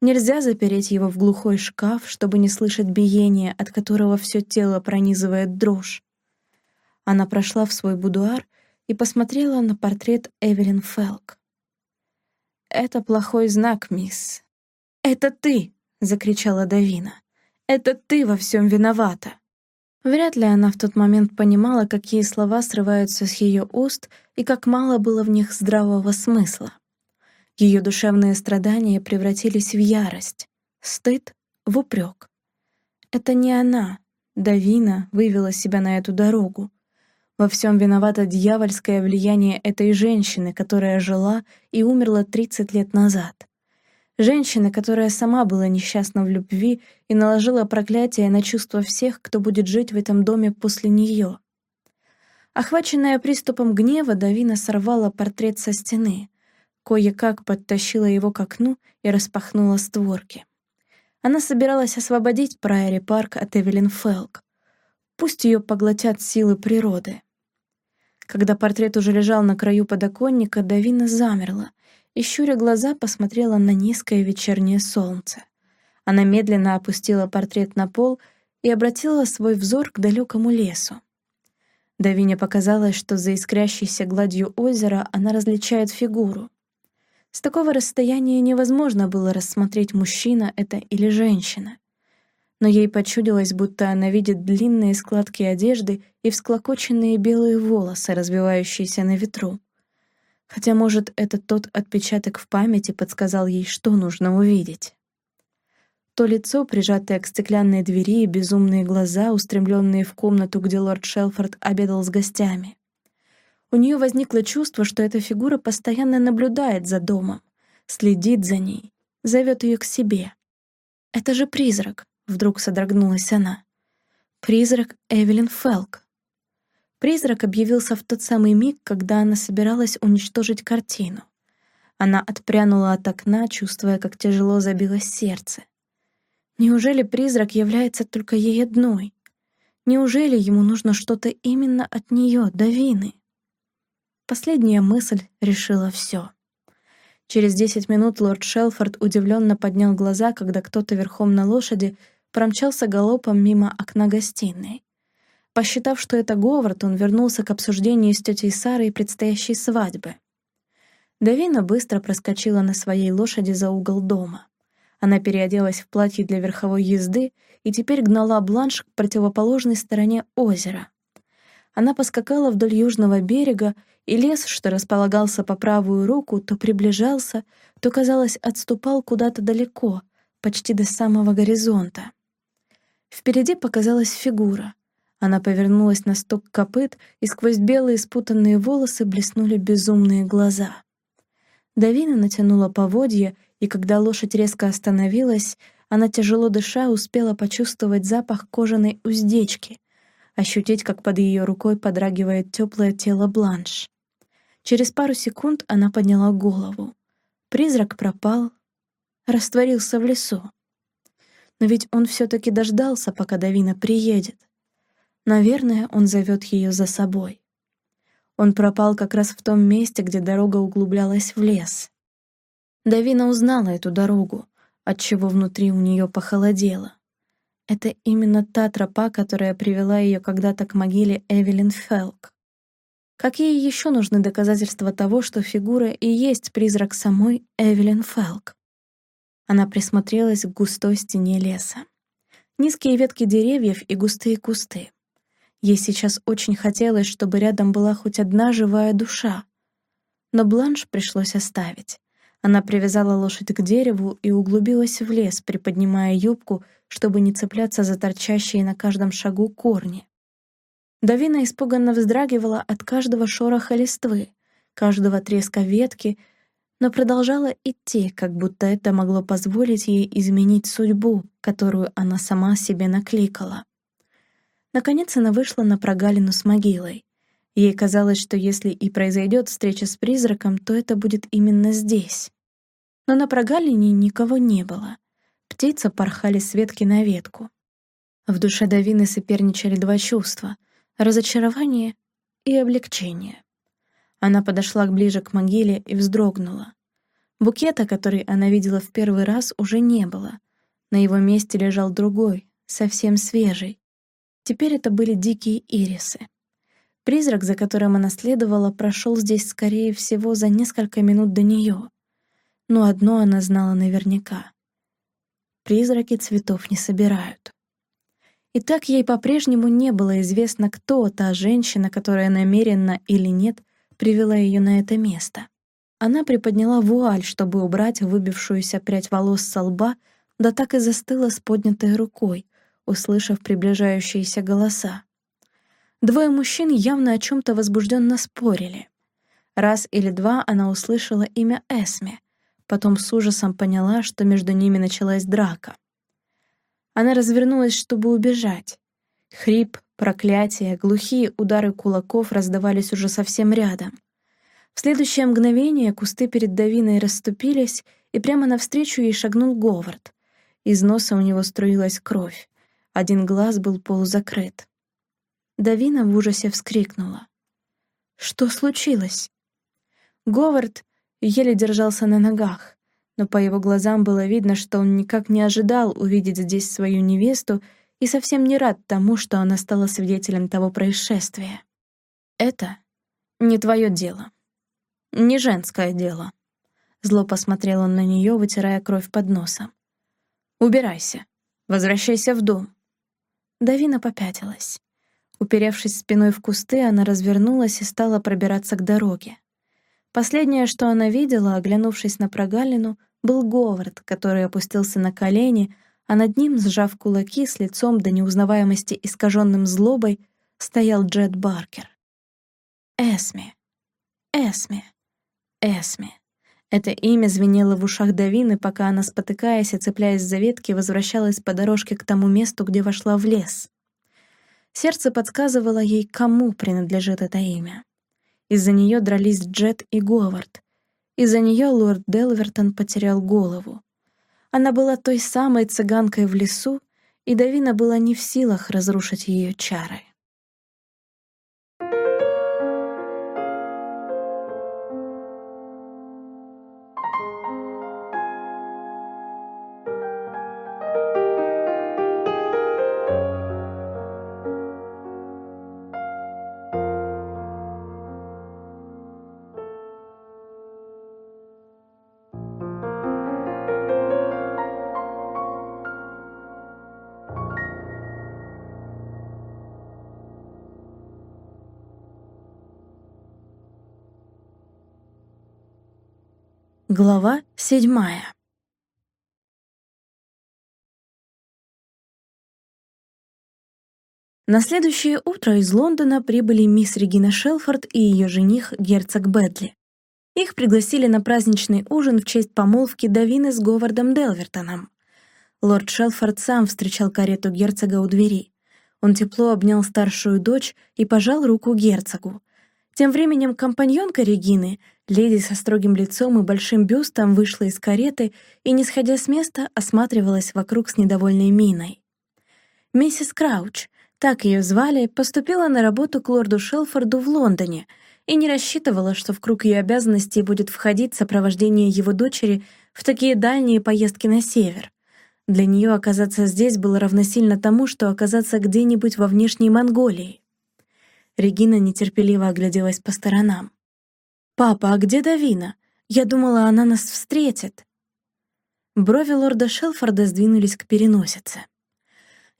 нельзя запереть его в глухой шкаф, чтобы не слышать биения, от которого все тело пронизывает дрожь. Она прошла в свой будуар и посмотрела на портрет Эвелин Фелк. «Это плохой знак, мисс». «Это ты!» — закричала Давина. «Это ты во всем виновата!» Вряд ли она в тот момент понимала, какие слова срываются с ее уст и как мало было в них здравого смысла. Ее душевные страдания превратились в ярость, стыд — в упрек. Это не она, Давина, вывела себя на эту дорогу. Во всем виновато дьявольское влияние этой женщины, которая жила и умерла 30 лет назад. Женщины, которая сама была несчастна в любви и наложила проклятие на чувства всех, кто будет жить в этом доме после нее. Охваченная приступом гнева, Давина сорвала портрет со стены, кое-как подтащила его к окну и распахнула створки. Она собиралась освободить Прайори Парк от Эвелин Фелк. Пусть ее поглотят силы природы. Когда портрет уже лежал на краю подоконника, Давина замерла — и, щуря глаза, посмотрела на низкое вечернее солнце. Она медленно опустила портрет на пол и обратила свой взор к далекому лесу. Давине показалось, что за искрящейся гладью озера она различает фигуру. С такого расстояния невозможно было рассмотреть, мужчина это или женщина. Но ей почудилось, будто она видит длинные складки одежды и всклокоченные белые волосы, развивающиеся на ветру. Хотя, может, это тот отпечаток в памяти подсказал ей, что нужно увидеть. То лицо, прижатое к стеклянной двери, и безумные глаза, устремленные в комнату, где лорд Шелфорд обедал с гостями. У нее возникло чувство, что эта фигура постоянно наблюдает за домом, следит за ней, зовет ее к себе. «Это же призрак!» — вдруг содрогнулась она. «Призрак Эвелин Фелк!» Призрак объявился в тот самый миг, когда она собиралась уничтожить картину. Она отпрянула от окна, чувствуя, как тяжело забилось сердце. Неужели призрак является только ей одной? Неужели ему нужно что-то именно от нее, Давины? Последняя мысль решила все. Через десять минут лорд Шелфорд удивленно поднял глаза, когда кто-то верхом на лошади промчался галопом мимо окна гостиной. Посчитав, что это Говард, он вернулся к обсуждению с тетей Сарой предстоящей свадьбы. Давина быстро проскочила на своей лошади за угол дома. Она переоделась в платье для верховой езды и теперь гнала бланш к противоположной стороне озера. Она поскакала вдоль южного берега, и лес, что располагался по правую руку, то приближался, то, казалось, отступал куда-то далеко, почти до самого горизонта. Впереди показалась фигура. Она повернулась на стук копыт, и сквозь белые спутанные волосы блеснули безумные глаза. Давина натянула поводья, и когда лошадь резко остановилась, она, тяжело дыша, успела почувствовать запах кожаной уздечки, ощутить, как под ее рукой подрагивает теплое тело Бланш. Через пару секунд она подняла голову. Призрак пропал, растворился в лесу. Но ведь он все-таки дождался, пока Давина приедет. Наверное, он зовет ее за собой. Он пропал как раз в том месте, где дорога углублялась в лес. Давина узнала эту дорогу, отчего внутри у нее похолодело. Это именно та тропа, которая привела ее когда-то к могиле Эвелин Фелк. Какие еще нужны доказательства того, что фигура и есть призрак самой Эвелин Фелк? Она присмотрелась к густой стене леса. Низкие ветки деревьев и густые кусты. Ей сейчас очень хотелось, чтобы рядом была хоть одна живая душа. Но бланш пришлось оставить. Она привязала лошадь к дереву и углубилась в лес, приподнимая юбку, чтобы не цепляться за торчащие на каждом шагу корни. Давина испуганно вздрагивала от каждого шороха листвы, каждого треска ветки — но продолжала идти, как будто это могло позволить ей изменить судьбу, которую она сама себе накликала. Наконец она вышла на прогалину с могилой. Ей казалось, что если и произойдет встреча с призраком, то это будет именно здесь. Но на прогалине никого не было. Птицы порхали с ветки на ветку. В душе Давины соперничали два чувства — разочарование и облегчение. Она подошла ближе к могиле и вздрогнула. Букета, который она видела в первый раз, уже не было. На его месте лежал другой, совсем свежий. Теперь это были дикие ирисы. Призрак, за которым она следовала, прошел здесь, скорее всего, за несколько минут до нее. Но одно она знала наверняка. Призраки цветов не собирают. И так ей по-прежнему не было известно, кто та женщина, которая намеренно или нет привела ее на это место. Она приподняла вуаль, чтобы убрать выбившуюся прядь волос со лба, да так и застыла с поднятой рукой, услышав приближающиеся голоса. Двое мужчин явно о чем-то возбужденно спорили. Раз или два она услышала имя Эсме, потом с ужасом поняла, что между ними началась драка. Она развернулась, чтобы убежать. Хрип, проклятия, глухие удары кулаков раздавались уже совсем рядом. В следующее мгновение кусты перед Давиной расступились, и прямо навстречу ей шагнул Говард. Из носа у него струилась кровь. Один глаз был полузакрыт. Давина в ужасе вскрикнула. «Что случилось?» Говард еле держался на ногах, но по его глазам было видно, что он никак не ожидал увидеть здесь свою невесту и совсем не рад тому, что она стала свидетелем того происшествия. «Это не твое дело. Не женское дело». Зло посмотрел он на нее, вытирая кровь под носом. «Убирайся. Возвращайся в дом». Давина попятилась. Уперевшись спиной в кусты, она развернулась и стала пробираться к дороге. Последнее, что она видела, оглянувшись на прогалину, был Говард, который опустился на колени, а над ним, сжав кулаки с лицом до неузнаваемости искаженным злобой, стоял Джет Баркер. Эсми, Эсми, Эсми. Это имя звенело в ушах Давины, пока она, спотыкаясь и цепляясь за ветки, возвращалась по дорожке к тому месту, где вошла в лес. Сердце подсказывало ей, кому принадлежит это имя. Из-за нее дрались Джет и Говард. Из-за нее лорд Делвертон потерял голову. Она была той самой цыганкой в лесу, и Давина была не в силах разрушить ее чары. Глава седьмая. На следующее утро из Лондона прибыли мисс Регина Шелфорд и ее жених герцог Бэдли. Их пригласили на праздничный ужин в честь помолвки Давины с Говардом Делвертоном. Лорд Шелфорд сам встречал карету герцога у двери. Он тепло обнял старшую дочь и пожал руку герцогу. Тем временем компаньонка Регины, леди со строгим лицом и большим бюстом, вышла из кареты и, не сходя с места, осматривалась вокруг с недовольной миной. Миссис Крауч, так ее звали, поступила на работу к лорду Шелфорду в Лондоне и не рассчитывала, что в круг ее обязанностей будет входить сопровождение его дочери в такие дальние поездки на север. Для нее оказаться здесь было равносильно тому, что оказаться где-нибудь во внешней Монголии. Регина нетерпеливо огляделась по сторонам. «Папа, а где Давина? Я думала, она нас встретит». Брови лорда Шелфорда сдвинулись к переносице.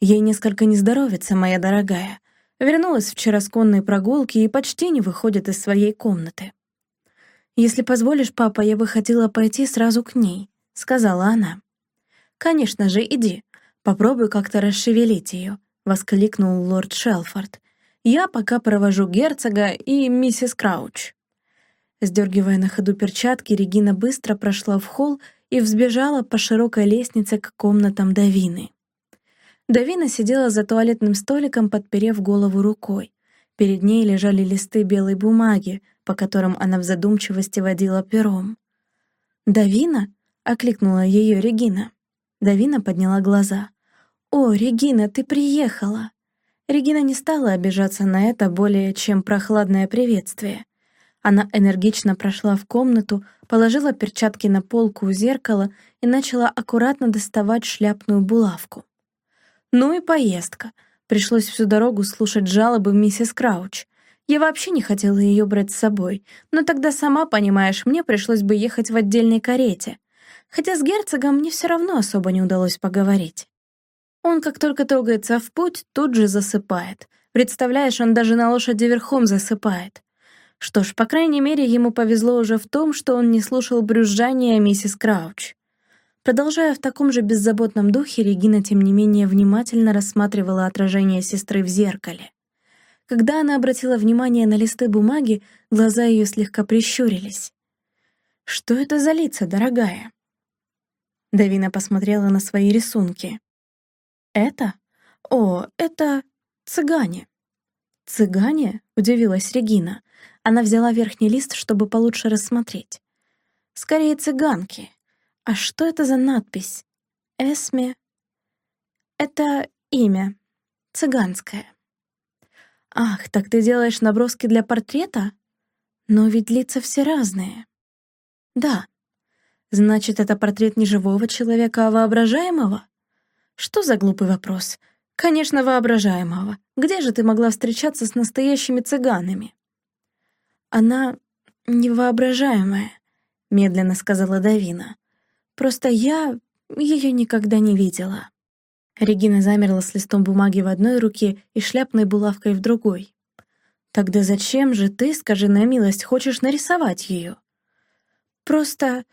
«Ей несколько не здоровится, моя дорогая. Вернулась вчера с конной прогулки и почти не выходит из своей комнаты. «Если позволишь, папа, я бы хотела пойти сразу к ней», — сказала она. «Конечно же, иди. Попробуй как-то расшевелить ее», — воскликнул лорд Шелфорд. Я пока провожу герцога и миссис Крауч». Сдергивая на ходу перчатки, Регина быстро прошла в холл и взбежала по широкой лестнице к комнатам Давины. Давина сидела за туалетным столиком, подперев голову рукой. Перед ней лежали листы белой бумаги, по которым она в задумчивости водила пером. «Давина?» — окликнула ее Регина. Давина подняла глаза. «О, Регина, ты приехала!» Регина не стала обижаться на это более чем прохладное приветствие. Она энергично прошла в комнату, положила перчатки на полку у зеркала и начала аккуратно доставать шляпную булавку. Ну и поездка. Пришлось всю дорогу слушать жалобы миссис Крауч. Я вообще не хотела ее брать с собой, но тогда, сама понимаешь, мне пришлось бы ехать в отдельной карете. Хотя с герцогом мне все равно особо не удалось поговорить. Он, как только трогается в путь, тут же засыпает. Представляешь, он даже на лошади верхом засыпает. Что ж, по крайней мере, ему повезло уже в том, что он не слушал брюзжания миссис Крауч. Продолжая в таком же беззаботном духе, Регина, тем не менее, внимательно рассматривала отражение сестры в зеркале. Когда она обратила внимание на листы бумаги, глаза ее слегка прищурились. «Что это за лица, дорогая?» Давина посмотрела на свои рисунки. «Это? О, это цыгане». «Цыгане?» — удивилась Регина. Она взяла верхний лист, чтобы получше рассмотреть. «Скорее цыганки. А что это за надпись? Эсме?» «Это имя. Цыганское». «Ах, так ты делаешь наброски для портрета? Но ведь лица все разные». «Да. Значит, это портрет не живого человека, а воображаемого?» Что за глупый вопрос? Конечно, воображаемого. Где же ты могла встречаться с настоящими цыганами? Она невоображаемая, медленно сказала Давина. Просто я ее никогда не видела. Регина замерла с листом бумаги в одной руке и шляпной булавкой в другой. «Тогда зачем же ты, скажи на милость, хочешь нарисовать ее?» «Просто...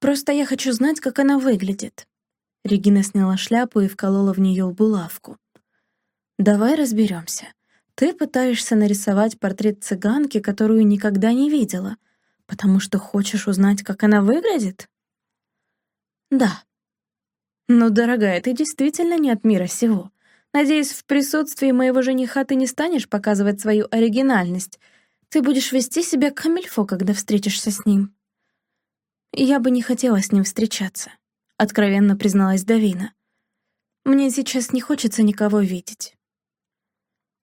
просто я хочу знать, как она выглядит», Регина сняла шляпу и вколола в нее булавку. «Давай разберемся. Ты пытаешься нарисовать портрет цыганки, которую никогда не видела, потому что хочешь узнать, как она выглядит?» «Да». «Ну, дорогая, ты действительно не от мира сего. Надеюсь, в присутствии моего жениха ты не станешь показывать свою оригинальность. Ты будешь вести себя камильфо, когда встретишься с ним». «Я бы не хотела с ним встречаться откровенно призналась Давина. «Мне сейчас не хочется никого видеть».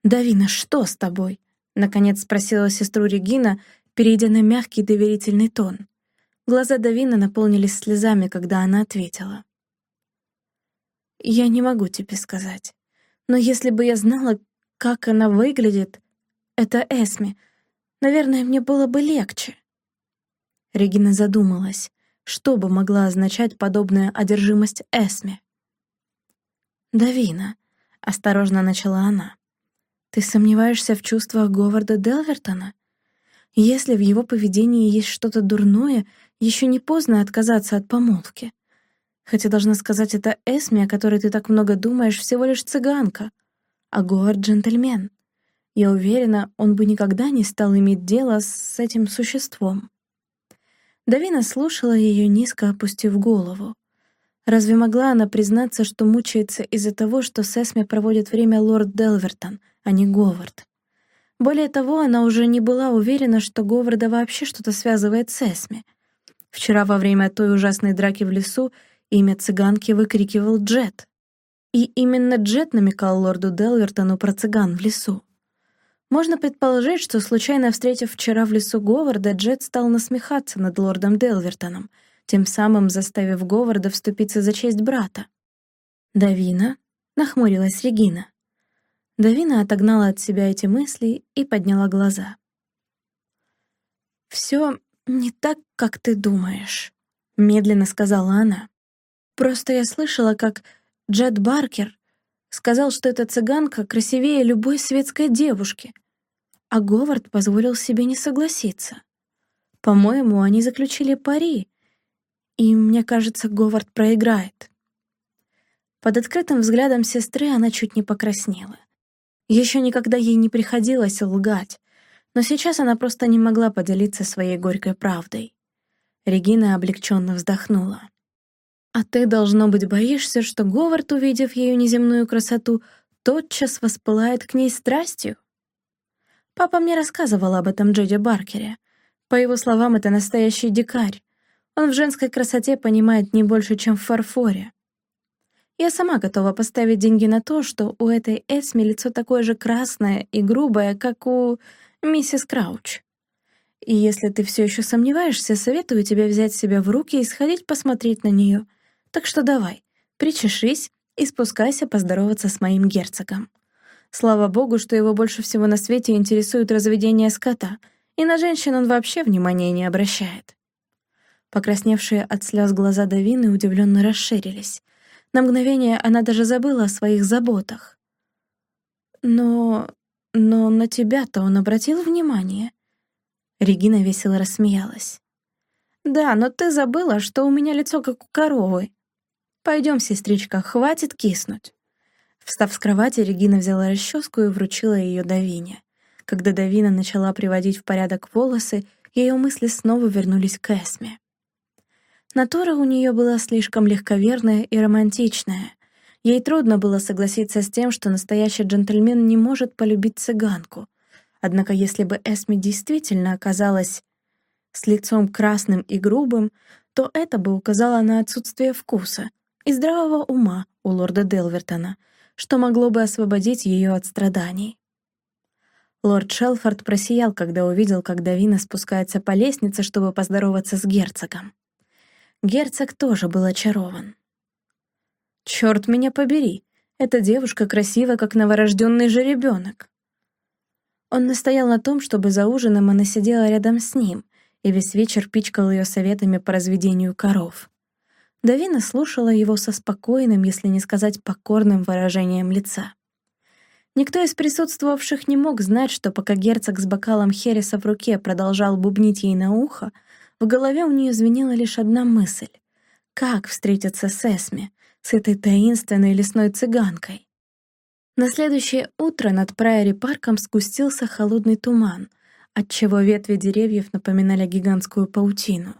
«Давина, что с тобой?» — наконец спросила сестру Регина, перейдя на мягкий доверительный тон. Глаза Давина наполнились слезами, когда она ответила. «Я не могу тебе сказать. Но если бы я знала, как она выглядит, это Эсми, наверное, мне было бы легче». Регина задумалась. Что бы могла означать подобная одержимость Эсме? «Давина», — осторожно начала она, — «ты сомневаешься в чувствах Говарда Делвертона? Если в его поведении есть что-то дурное, Еще не поздно отказаться от помолвки. Хотя, должна сказать, это Эсми, о которой ты так много думаешь, всего лишь цыганка, а Говард — джентльмен. Я уверена, он бы никогда не стал иметь дело с этим существом. Давина слушала ее, низко опустив голову. Разве могла она признаться, что мучается из-за того, что с Эсми проводит время лорд Делвертон, а не Говард? Более того, она уже не была уверена, что Говарда вообще что-то связывает с Эсми. Вчера во время той ужасной драки в лесу имя цыганки выкрикивал Джет. И именно Джет намекал лорду Делвертону про цыган в лесу. Можно предположить, что, случайно встретив вчера в лесу Говарда, Джет стал насмехаться над лордом Делвертоном, тем самым заставив Говарда вступиться за честь брата. «Давина?» — нахмурилась Регина. Давина отогнала от себя эти мысли и подняла глаза. «Всё не так, как ты думаешь», — медленно сказала она. «Просто я слышала, как Джет Баркер Сказал, что эта цыганка красивее любой светской девушки. А Говард позволил себе не согласиться. По-моему, они заключили пари. И мне кажется, Говард проиграет. Под открытым взглядом сестры она чуть не покраснела. Еще никогда ей не приходилось лгать, но сейчас она просто не могла поделиться своей горькой правдой. Регина облегченно вздохнула. А ты, должно быть, боишься, что Говард, увидев ее неземную красоту, тотчас воспылает к ней страстью? Папа мне рассказывал об этом Джоди Баркере. По его словам, это настоящий дикарь. Он в женской красоте понимает не больше, чем в фарфоре. Я сама готова поставить деньги на то, что у этой Эсми лицо такое же красное и грубое, как у миссис Крауч. И если ты все еще сомневаешься, советую тебе взять себя в руки и сходить посмотреть на нее — так что давай, причешись и спускайся поздороваться с моим герцогом. Слава богу, что его больше всего на свете интересует разведение скота, и на женщин он вообще внимания не обращает. Покрасневшие от слез глаза Давины удивленно расширились. На мгновение она даже забыла о своих заботах. «Но... но на тебя-то он обратил внимание?» Регина весело рассмеялась. «Да, но ты забыла, что у меня лицо как у коровы, Пойдем, сестричка, хватит киснуть». Встав с кровати, Регина взяла расческу и вручила ее Давине. Когда Давина начала приводить в порядок волосы, ее мысли снова вернулись к Эсме. Натура у нее была слишком легковерная и романтичная. Ей трудно было согласиться с тем, что настоящий джентльмен не может полюбить цыганку. Однако если бы Эсме действительно оказалась с лицом красным и грубым, то это бы указало на отсутствие вкуса, и здравого ума у лорда Делвертона, что могло бы освободить ее от страданий. Лорд Шелфорд просиял, когда увидел, как Давина спускается по лестнице, чтобы поздороваться с герцогом. Герцог тоже был очарован. «Чёрт меня побери! Эта девушка красива, как новорожденный жеребенок!» Он настоял на том, чтобы за ужином она сидела рядом с ним и весь вечер пичкал ее советами по разведению коров. Давина слушала его со спокойным, если не сказать покорным выражением лица. Никто из присутствовавших не мог знать, что пока герцог с бокалом Хереса в руке продолжал бубнить ей на ухо, в голове у нее звенела лишь одна мысль — как встретиться с Эсми, с этой таинственной лесной цыганкой? На следующее утро над Прайори-парком спустился холодный туман, отчего ветви деревьев напоминали гигантскую паутину.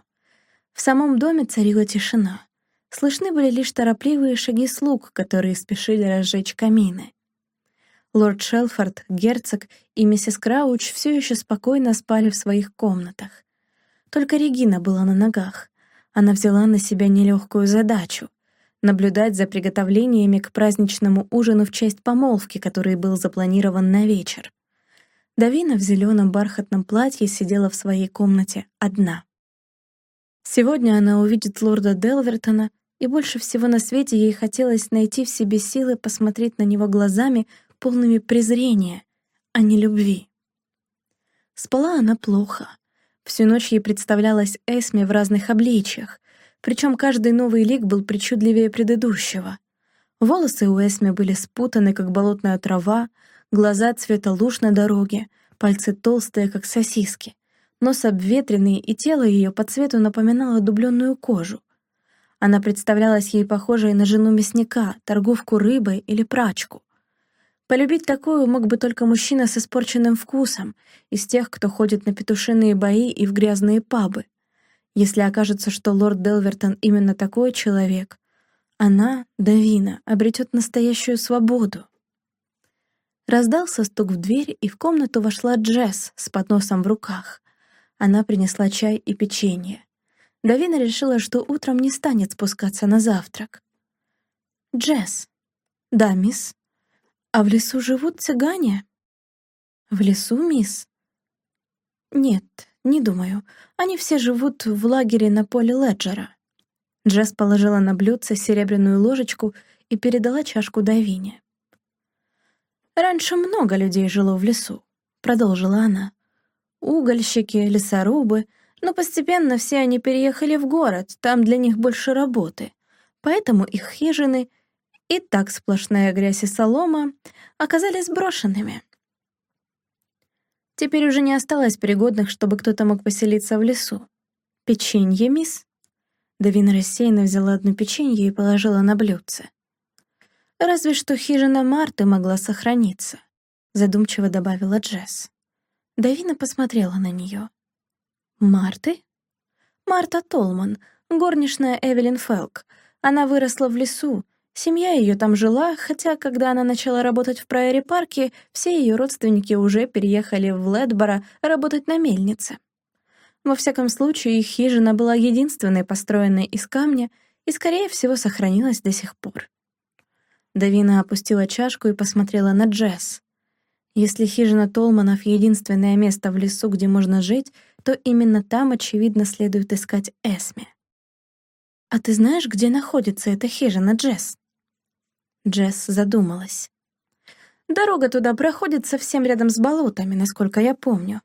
В самом доме царила тишина. Слышны были лишь торопливые шаги слуг, которые спешили разжечь камины. Лорд Шелфорд, герцог и миссис Крауч все еще спокойно спали в своих комнатах. Только Регина была на ногах. Она взяла на себя нелегкую задачу — наблюдать за приготовлениями к праздничному ужину в честь помолвки, который был запланирован на вечер. Давина в зеленом бархатном платье сидела в своей комнате одна. Сегодня она увидит лорда Делвертона и больше всего на свете ей хотелось найти в себе силы посмотреть на него глазами, полными презрения, а не любви. Спала она плохо. Всю ночь ей представлялась Эсме в разных обличьях, причем каждый новый лик был причудливее предыдущего. Волосы у Эсме были спутаны, как болотная трава, глаза цвета луж на дороге, пальцы толстые, как сосиски. Нос обветренный, и тело ее по цвету напоминало дубленную кожу. Она представлялась ей похожей на жену мясника, торговку рыбой или прачку. Полюбить такую мог бы только мужчина с испорченным вкусом, из тех, кто ходит на петушиные бои и в грязные пабы. Если окажется, что лорд Делвертон именно такой человек, она, Давина, обретет настоящую свободу. Раздался стук в дверь, и в комнату вошла Джесс с подносом в руках. Она принесла чай и печенье. Давина решила, что утром не станет спускаться на завтрак. «Джесс». «Да, мисс». «А в лесу живут цыгане?» «В лесу, мисс?» «Нет, не думаю. Они все живут в лагере на поле Леджера». Джесс положила на блюдце серебряную ложечку и передала чашку Давине. «Раньше много людей жило в лесу», — продолжила она. «Угольщики, лесорубы, но постепенно все они переехали в город, там для них больше работы. Поэтому их хижины, и так сплошная грязь и солома, оказались брошенными. Теперь уже не осталось пригодных, чтобы кто-то мог поселиться в лесу. «Печенье, мисс?» Давина рассеянно взяла одно печенье и положила на блюдце. «Разве что хижина Марты могла сохраниться», — задумчиво добавила Джесс. Давина посмотрела на нее. «Марты?» «Марта Толман, горничная Эвелин Фелк. Она выросла в лесу, Семья ее там жила, хотя, когда она начала работать в Прайори-парке, все ее родственники уже переехали в Ледборо работать на мельнице. Во всяком случае, их хижина была единственной, построенной из камня, и, скорее всего, сохранилась до сих пор. Давина опустила чашку и посмотрела на Джесс. Если хижина Толманов — единственное место в лесу, где можно жить, то именно там, очевидно, следует искать Эсме. «А ты знаешь, где находится эта хижина, Джесс?» Джесс задумалась. «Дорога туда проходит совсем рядом с болотами, насколько я помню.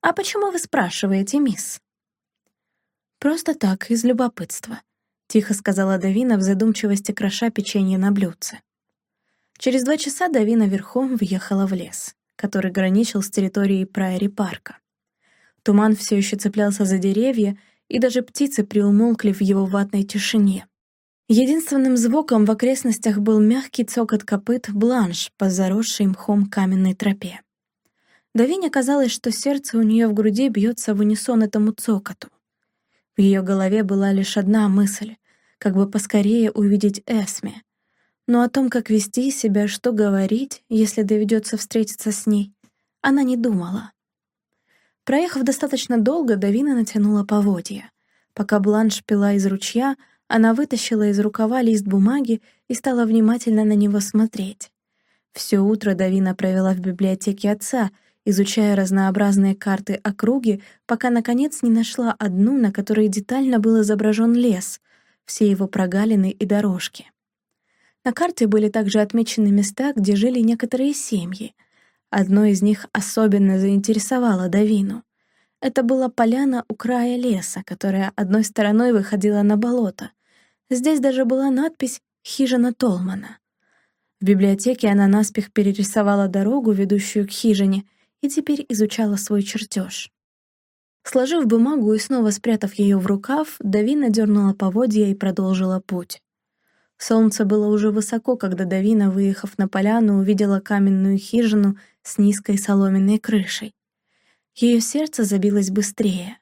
А почему вы спрашиваете, мисс?» «Просто так, из любопытства», — тихо сказала Давина в задумчивости, кроша печенье на блюдце. Через два часа Давина верхом въехала в лес, который граничил с территорией Прайори-парка. Туман все еще цеплялся за деревья, и даже птицы приумолкли в его ватной тишине. Единственным звуком в окрестностях был мягкий цокот копыт бланш по заросшей мхом каменной тропе. Давине казалось, что сердце у нее в груди бьется в унисон этому цокоту. В ее голове была лишь одна мысль — как бы поскорее увидеть Эсме. Но о том, как вести себя, что говорить, если доведется встретиться с ней, она не думала. Проехав достаточно долго, Давина натянула поводья. Пока Бланш пила из ручья, она вытащила из рукава лист бумаги и стала внимательно на него смотреть. Все утро Давина провела в библиотеке отца, изучая разнообразные карты округи, пока, наконец, не нашла одну, на которой детально был изображен лес, все его прогалины и дорожки. На карте были также отмечены места, где жили некоторые семьи. Одно из них особенно заинтересовало Давину. Это была поляна у края леса, которая одной стороной выходила на болото, Здесь даже была надпись «Хижина Толмана». В библиотеке она наспех перерисовала дорогу, ведущую к хижине, и теперь изучала свой чертеж. Сложив бумагу и снова спрятав ее в рукав, Давина дернула поводья и продолжила путь. Солнце было уже высоко, когда Давина, выехав на поляну, увидела каменную хижину с низкой соломенной крышей. Ее сердце забилось быстрее.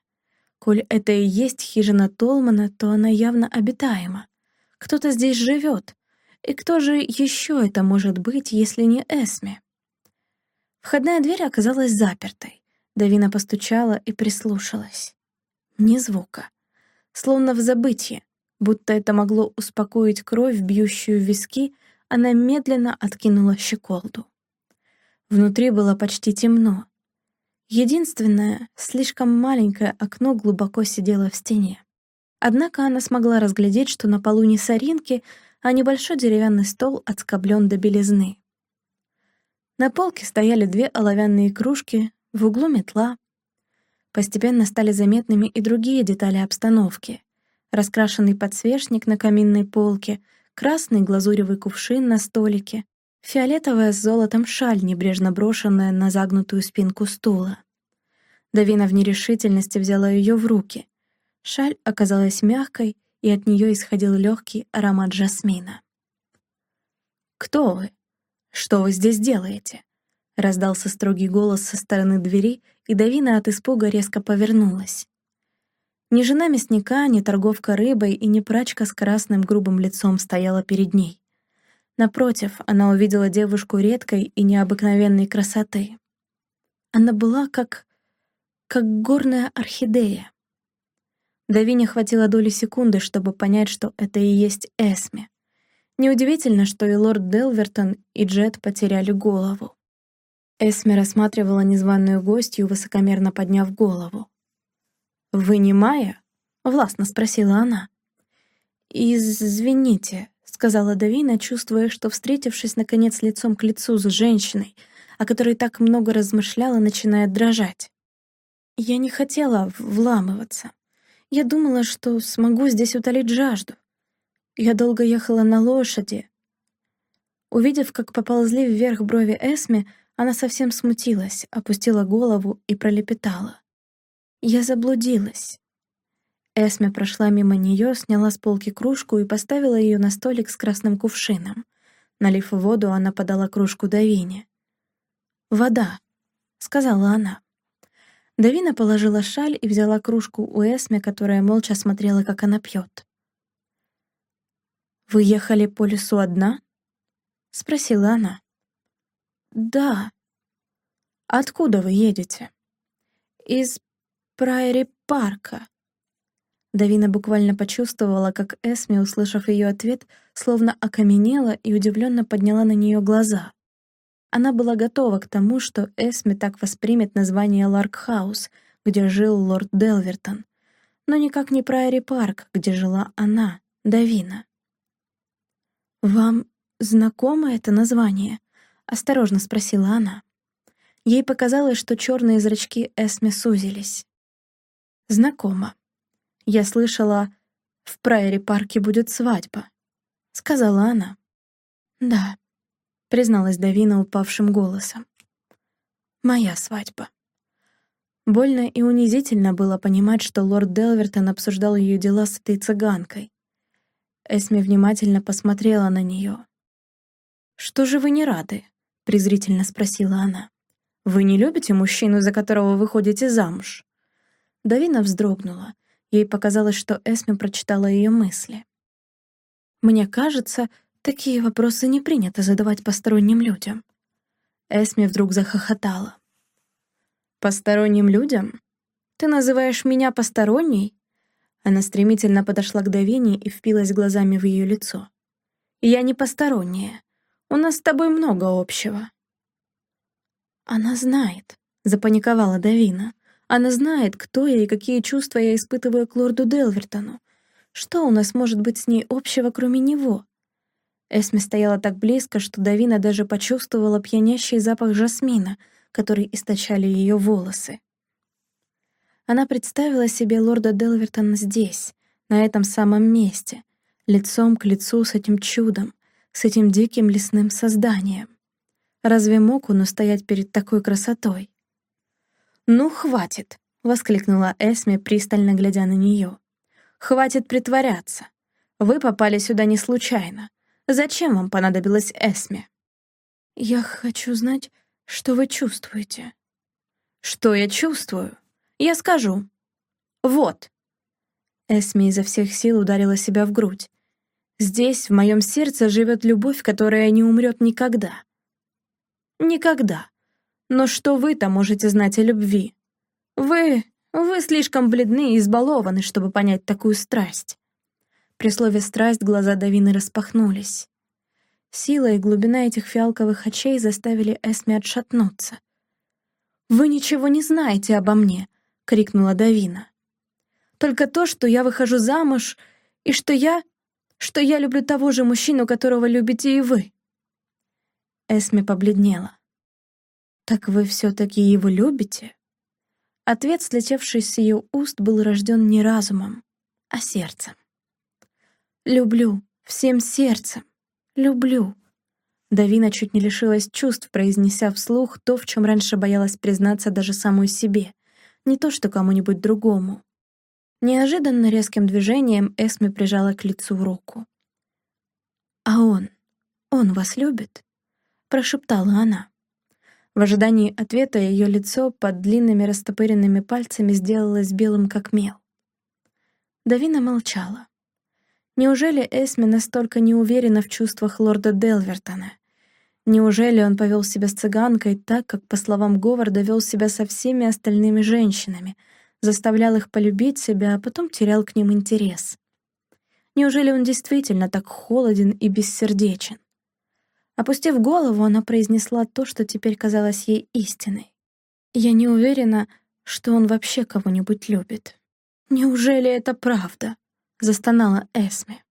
Коль это и есть хижина Толмана, то она явно обитаема. Кто-то здесь живет. И кто же еще это может быть, если не Эсме? Входная дверь оказалась запертой. Давина постучала и прислушалась. Ни звука. Словно в забытье, будто это могло успокоить кровь, бьющую в виски, она медленно откинула щеколду. Внутри было почти темно, Единственное, слишком маленькое окно глубоко сидело в стене. Однако она смогла разглядеть, что на полу не соринки, а небольшой деревянный стол отскоблен до белизны. На полке стояли две оловянные кружки, в углу метла. Постепенно стали заметными и другие детали обстановки. Раскрашенный подсвечник на каминной полке, красный глазуревый кувшин на столике, фиолетовая с золотом шаль, небрежно брошенная на загнутую спинку стула. Давина в нерешительности взяла ее в руки. Шаль оказалась мягкой, и от нее исходил легкий аромат жасмина. «Кто вы? Что вы здесь делаете?» Раздался строгий голос со стороны двери, и Давина от испуга резко повернулась. Ни жена мясника, ни торговка рыбой и ни прачка с красным грубым лицом стояла перед ней. Напротив, она увидела девушку редкой и необыкновенной красоты. Она была как... как горная орхидея. Давине хватило доли секунды, чтобы понять, что это и есть Эсме. Неудивительно, что и лорд Делвертон, и Джет потеряли голову. Эсме рассматривала незваную гостью, высокомерно подняв голову. «Вы не Майя?» — властно спросила она. «Извините», — сказала Давина, чувствуя, что, встретившись, наконец, лицом к лицу с женщиной, о которой так много размышляла, начинает дрожать. «Я не хотела вламываться. Я думала, что смогу здесь утолить жажду. Я долго ехала на лошади. Увидев, как поползли вверх брови Эсми, она совсем смутилась, опустила голову и пролепетала. «Я заблудилась». Эсме прошла мимо нее, сняла с полки кружку и поставила ее на столик с красным кувшином. Налив воду, она подала кружку Давине. «Вода», — сказала она. Давина положила шаль и взяла кружку у Эсме, которая молча смотрела, как она пьет. «Вы ехали по лесу одна?» — спросила она. «Да». «Откуда вы едете?» «Из Прайори-парка». Давина буквально почувствовала, как Эсми, услышав ее ответ, словно окаменела и удивленно подняла на нее глаза. Она была готова к тому, что Эсми так воспримет название Ларкхаус, где жил лорд Делвертон, но никак не Прайори Парк, где жила она, Давина. «Вам знакомо это название?» — осторожно спросила она. Ей показалось, что черные зрачки Эсми сузились. «Знакомо. Я слышала, в Прайори парке будет свадьба», — сказала она. «Да», — призналась Давина упавшим голосом. «Моя свадьба». Больно и унизительно было понимать, что лорд Делвертон обсуждал ее дела с этой цыганкой. Эсми внимательно посмотрела на нее. «Что же вы не рады?» — презрительно спросила она. «Вы не любите мужчину, за которого вы ходите замуж?» Давина вздрогнула. Ей показалось, что Эсми прочитала ее мысли. «Мне кажется, Такие вопросы не принято задавать посторонним людям. Эсми вдруг захохотала. «Посторонним людям? Ты называешь меня посторонней?» Она стремительно подошла к Давине и впилась глазами в ее лицо. «Я не посторонняя. У нас с тобой много общего». «Она знает», — запаниковала Давина. «Она знает, кто я и какие чувства я испытываю к лорду Делвертону. Что у нас может быть с ней общего, кроме него?» Эсми стояла так близко, что Давина даже почувствовала пьянящий запах жасмина, который источали ее волосы. Она представила себе лорда Делвертона здесь, на этом самом месте, лицом к лицу с этим чудом, с этим диким лесным созданием. Разве мог он устоять перед такой красотой? «Ну, хватит!» — воскликнула Эсми, пристально глядя на нее. «Хватит притворяться. Вы попали сюда не случайно. Зачем вам понадобилась Эсме?» «Я хочу знать, что вы чувствуете». «Что я чувствую? Я скажу. Вот». Эсме изо всех сил ударила себя в грудь. «Здесь, в моем сердце, живет любовь, которая не умрет никогда». «Никогда. Но что вы-то можете знать о любви? Вы... вы слишком бледны и избалованы, чтобы понять такую страсть». При слове «страсть» глаза Давины распахнулись. Сила и глубина этих фиалковых очей заставили Эсми отшатнуться. «Вы ничего не знаете обо мне!» — крикнула Давина. «Только то, что я выхожу замуж, и что я... что я люблю того же мужчину, которого любите и вы!» Эсми побледнела. «Так вы все-таки его любите?» Ответ, слетевший с ее уст, был рожден не разумом, а сердцем. Люблю, всем сердцем, люблю. Давина чуть не лишилась чувств, произнеся вслух то, в чем раньше боялась признаться даже самой себе. Не то что кому-нибудь другому. Неожиданно резким движением Эсми прижала к лицу руку. «А он? Он вас любит?» — прошептала она. В ожидании ответа ее лицо под длинными растопыренными пальцами сделалось белым, как мел. Давина молчала. Неужели Эсми настолько не уверена в чувствах лорда Делвертона? Неужели он повел себя с цыганкой так, как, по словам Говарда, вел себя со всеми остальными женщинами, заставлял их полюбить себя, а потом терял к ним интерес? Неужели он действительно так холоден и бессердечен? Опустив голову, она произнесла то, что теперь казалось ей истиной. «Я не уверена, что он вообще кого-нибудь любит». «Неужели это правда?» — застонала Эсме.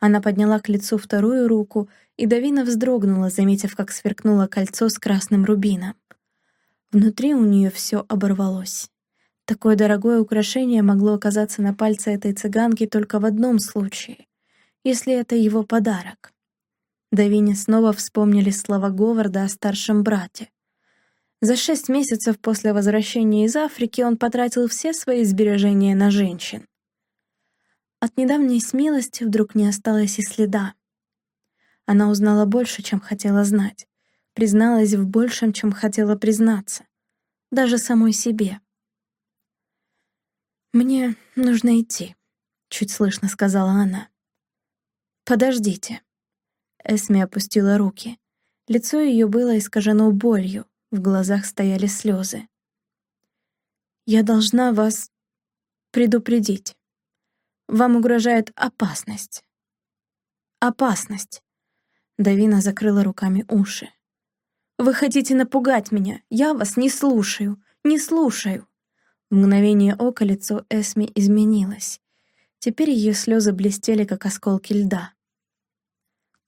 Она подняла к лицу вторую руку, и Давина вздрогнула, заметив, как сверкнуло кольцо с красным рубином. Внутри у нее все оборвалось. Такое дорогое украшение могло оказаться на пальце этой цыганки только в одном случае, если это его подарок. Давине снова вспомнили слова Говарда о старшем брате. За шесть месяцев после возвращения из Африки он потратил все свои сбережения на женщин. От недавней смелости вдруг не осталось и следа. Она узнала больше, чем хотела знать, призналась в большем, чем хотела признаться, даже самой себе. «Мне нужно идти», — чуть слышно сказала она. «Подождите». Эсми опустила руки. Лицо ее было искажено болью, в глазах стояли слезы. «Я должна вас предупредить. Вам угрожает опасность». «Опасность». Давина закрыла руками уши. «Вы хотите напугать меня? Я вас не слушаю, не слушаю». В мгновение ока лицо Эсми изменилось. Теперь ее слезы блестели, как осколки льда.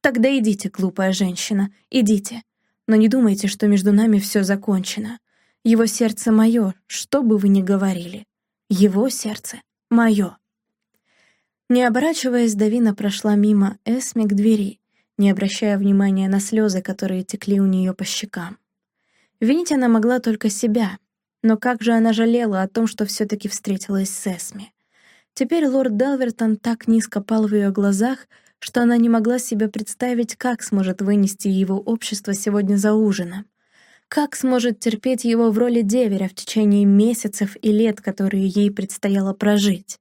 «Тогда идите, глупая женщина, идите. Но не думайте, что между нами все закончено. Его сердце мое, что бы вы ни говорили. Его сердце мое». Не оборачиваясь, Давина прошла мимо Эсми к двери, не обращая внимания на слезы, которые текли у нее по щекам. Винить она могла только себя, но как же она жалела о том, что все таки встретилась с Эсми. Теперь лорд Делвертон так низко пал в ее глазах, что она не могла себе представить, как сможет вынести его общество сегодня за ужином. Как сможет терпеть его в роли деверя в течение месяцев и лет, которые ей предстояло прожить.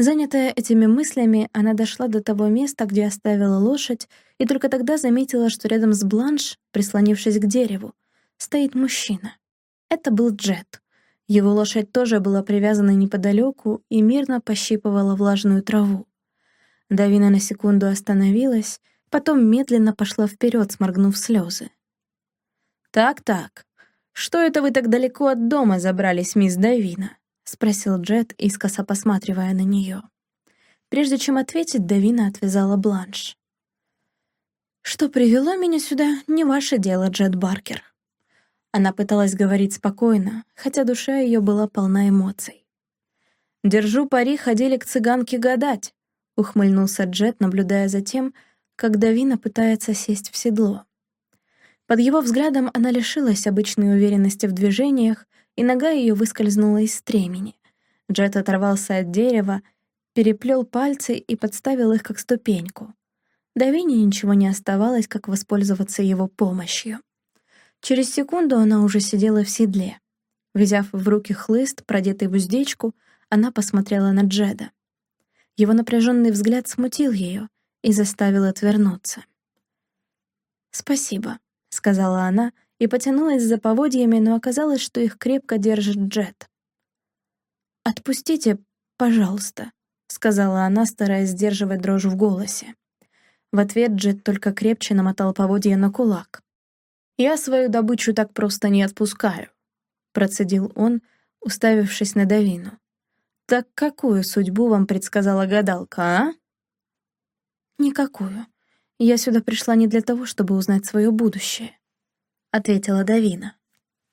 Занятая этими мыслями, она дошла до того места, где оставила лошадь, и только тогда заметила, что рядом с Бланш, прислонившись к дереву, стоит мужчина. Это был Джет. Его лошадь тоже была привязана неподалеку и мирно пощипывала влажную траву. Давина на секунду остановилась, потом медленно пошла вперед, сморгнув слезы. «Так-так, что это вы так далеко от дома забрались, мисс Давина?» — спросил Джет, искоса посматривая на нее. Прежде чем ответить, Давина отвязала бланш. «Что привело меня сюда, не ваше дело, Джет Баркер». Она пыталась говорить спокойно, хотя душа ее была полна эмоций. «Держу пари, ходили к цыганке гадать ухмыльнулся Джет, наблюдая за тем, как Давина пытается сесть в седло. Под его взглядом она лишилась обычной уверенности в движениях, и нога ее выскользнула из стремени. Джет оторвался от дерева, переплел пальцы и подставил их как ступеньку. Давине ничего не оставалось, как воспользоваться его помощью. Через секунду она уже сидела в седле. Взяв в руки хлыст, продетый в уздечку, она посмотрела на Джеда. Его напряженный взгляд смутил ее и заставил отвернуться. «Спасибо», — сказала она и потянулась за поводьями, но оказалось, что их крепко держит Джет. «Отпустите, пожалуйста», — сказала она, стараясь сдерживать дрожь в голосе. В ответ Джет только крепче намотал поводья на кулак. «Я свою добычу так просто не отпускаю», — процедил он, уставившись на Давину. «Так какую судьбу вам предсказала гадалка, а?» «Никакую. Я сюда пришла не для того, чтобы узнать свое будущее», — ответила Давина.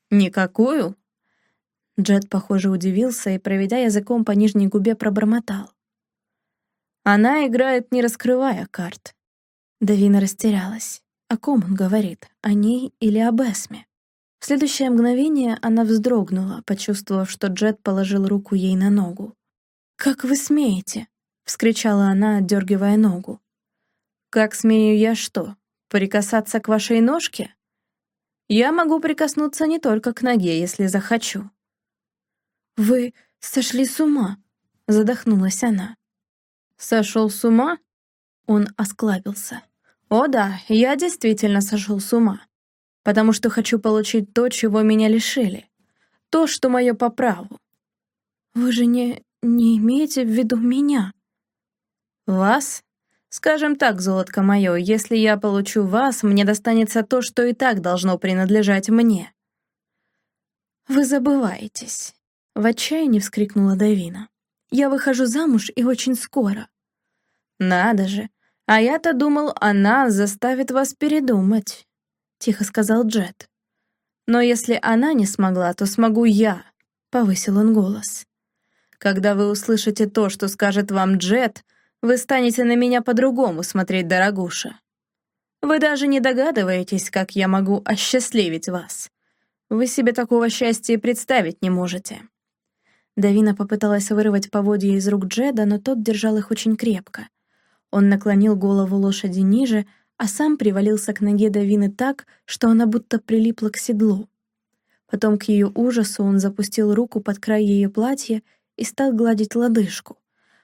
«Никакую?» Джет, похоже, удивился и, проведя языком по нижней губе, пробормотал. «Она играет, не раскрывая карт». Давина растерялась. О ком он говорит? О ней или об Эсме? Следующее мгновение она вздрогнула, почувствовав, что Джет положил руку ей на ногу. «Как вы смеете?» — вскричала она, отдергивая ногу. «Как смею я что, прикасаться к вашей ножке?» «Я могу прикоснуться не только к ноге, если захочу». «Вы сошли с ума!» — задохнулась она. «Сошел с ума?» Он осклабился. «О да, я действительно сошел с ума, потому что хочу получить то, чего меня лишили, то, что мое по праву». «Вы же не... не имеете в виду меня?» «Вас? Скажем так, золотко мое, если я получу вас, мне достанется то, что и так должно принадлежать мне». «Вы забываетесь», — в отчаянии вскрикнула Давина. «Я выхожу замуж и очень скоро». «Надо же, а я-то думал, она заставит вас передумать», — тихо сказал Джет. «Но если она не смогла, то смогу я», — повысил он голос. «Когда вы услышите то, что скажет вам Джет, вы станете на меня по-другому смотреть, дорогуша. Вы даже не догадываетесь, как я могу осчастливить вас. Вы себе такого счастья представить не можете». Давина попыталась вырвать поводья из рук Джеда, но тот держал их очень крепко. Он наклонил голову лошади ниже, а сам привалился к ноге Давины так, что она будто прилипла к седлу. Потом к ее ужасу он запустил руку под край ее платья и стал гладить лодыжку.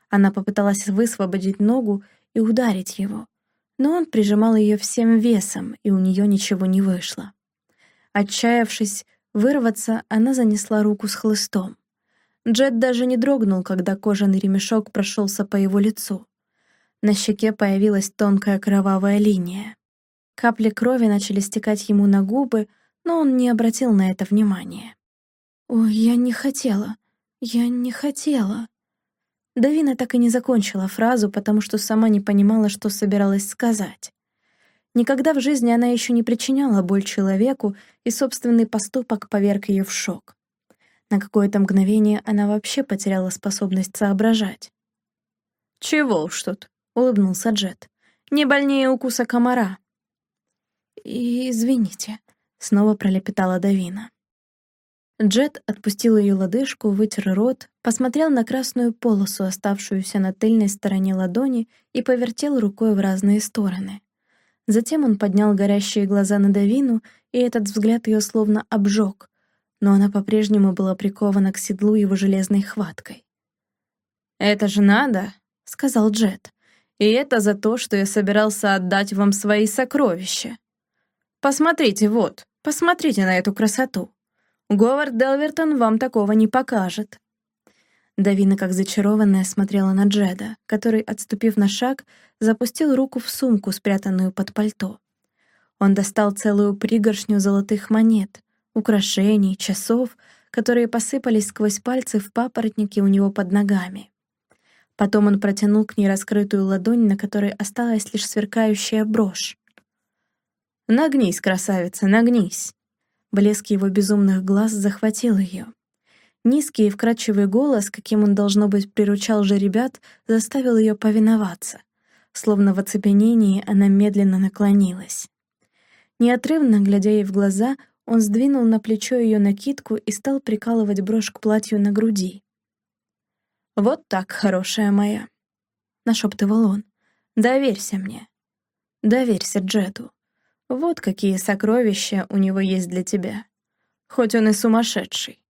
Она попыталась высвободить ногу и ударить его, но он прижимал ее всем весом, и у нее ничего не вышло. Отчаявшись вырваться, она занесла руку с хлыстом. Джет даже не дрогнул, когда кожаный ремешок прошелся по его лицу. На щеке появилась тонкая кровавая линия. Капли крови начали стекать ему на губы, но он не обратил на это внимания. «Ой, я не хотела, я не хотела», Давина так и не закончила фразу, потому что сама не понимала, что собиралась сказать. Никогда в жизни она еще не причиняла боль человеку, и собственный поступок поверг ее в шок. На какое-то мгновение она вообще потеряла способность соображать. «Чего уж тут?» — улыбнулся Джет. «Не больнее укуса комара». «Извините», — снова пролепетала Давина. Джет отпустил ее лодыжку, вытер рот, посмотрел на красную полосу, оставшуюся на тыльной стороне ладони, и повертел рукой в разные стороны. Затем он поднял горящие глаза на Давину, и этот взгляд ее словно обжег, но она по-прежнему была прикована к седлу его железной хваткой. «Это же надо», — сказал Джет. «И это за то, что я собирался отдать вам свои сокровища. Посмотрите, вот, посмотрите на эту красоту. Говард Делвертон вам такого не покажет». Давина, как зачарованная, смотрела на Джеда, который, отступив на шаг, запустил руку в сумку, спрятанную под пальто. Он достал целую пригоршню золотых монет, украшений, часов, которые посыпались сквозь пальцы в папоротнике у него под ногами. Потом он протянул к ней раскрытую ладонь, на которой осталась лишь сверкающая брошь. «Нагнись, красавица, нагнись!» Блеск его безумных глаз захватил ее. Низкий и вкрадчивый голос, каким он, должно быть, приручал же ребят, заставил ее повиноваться. Словно в оцепенении она медленно наклонилась. Неотрывно, глядя ей в глаза, он сдвинул на плечо ее накидку и стал прикалывать брошь к платью на груди. «Вот так, хорошая моя», — нашептывал он. «Доверься мне. Доверься Джету. Вот какие сокровища у него есть для тебя. Хоть он и сумасшедший.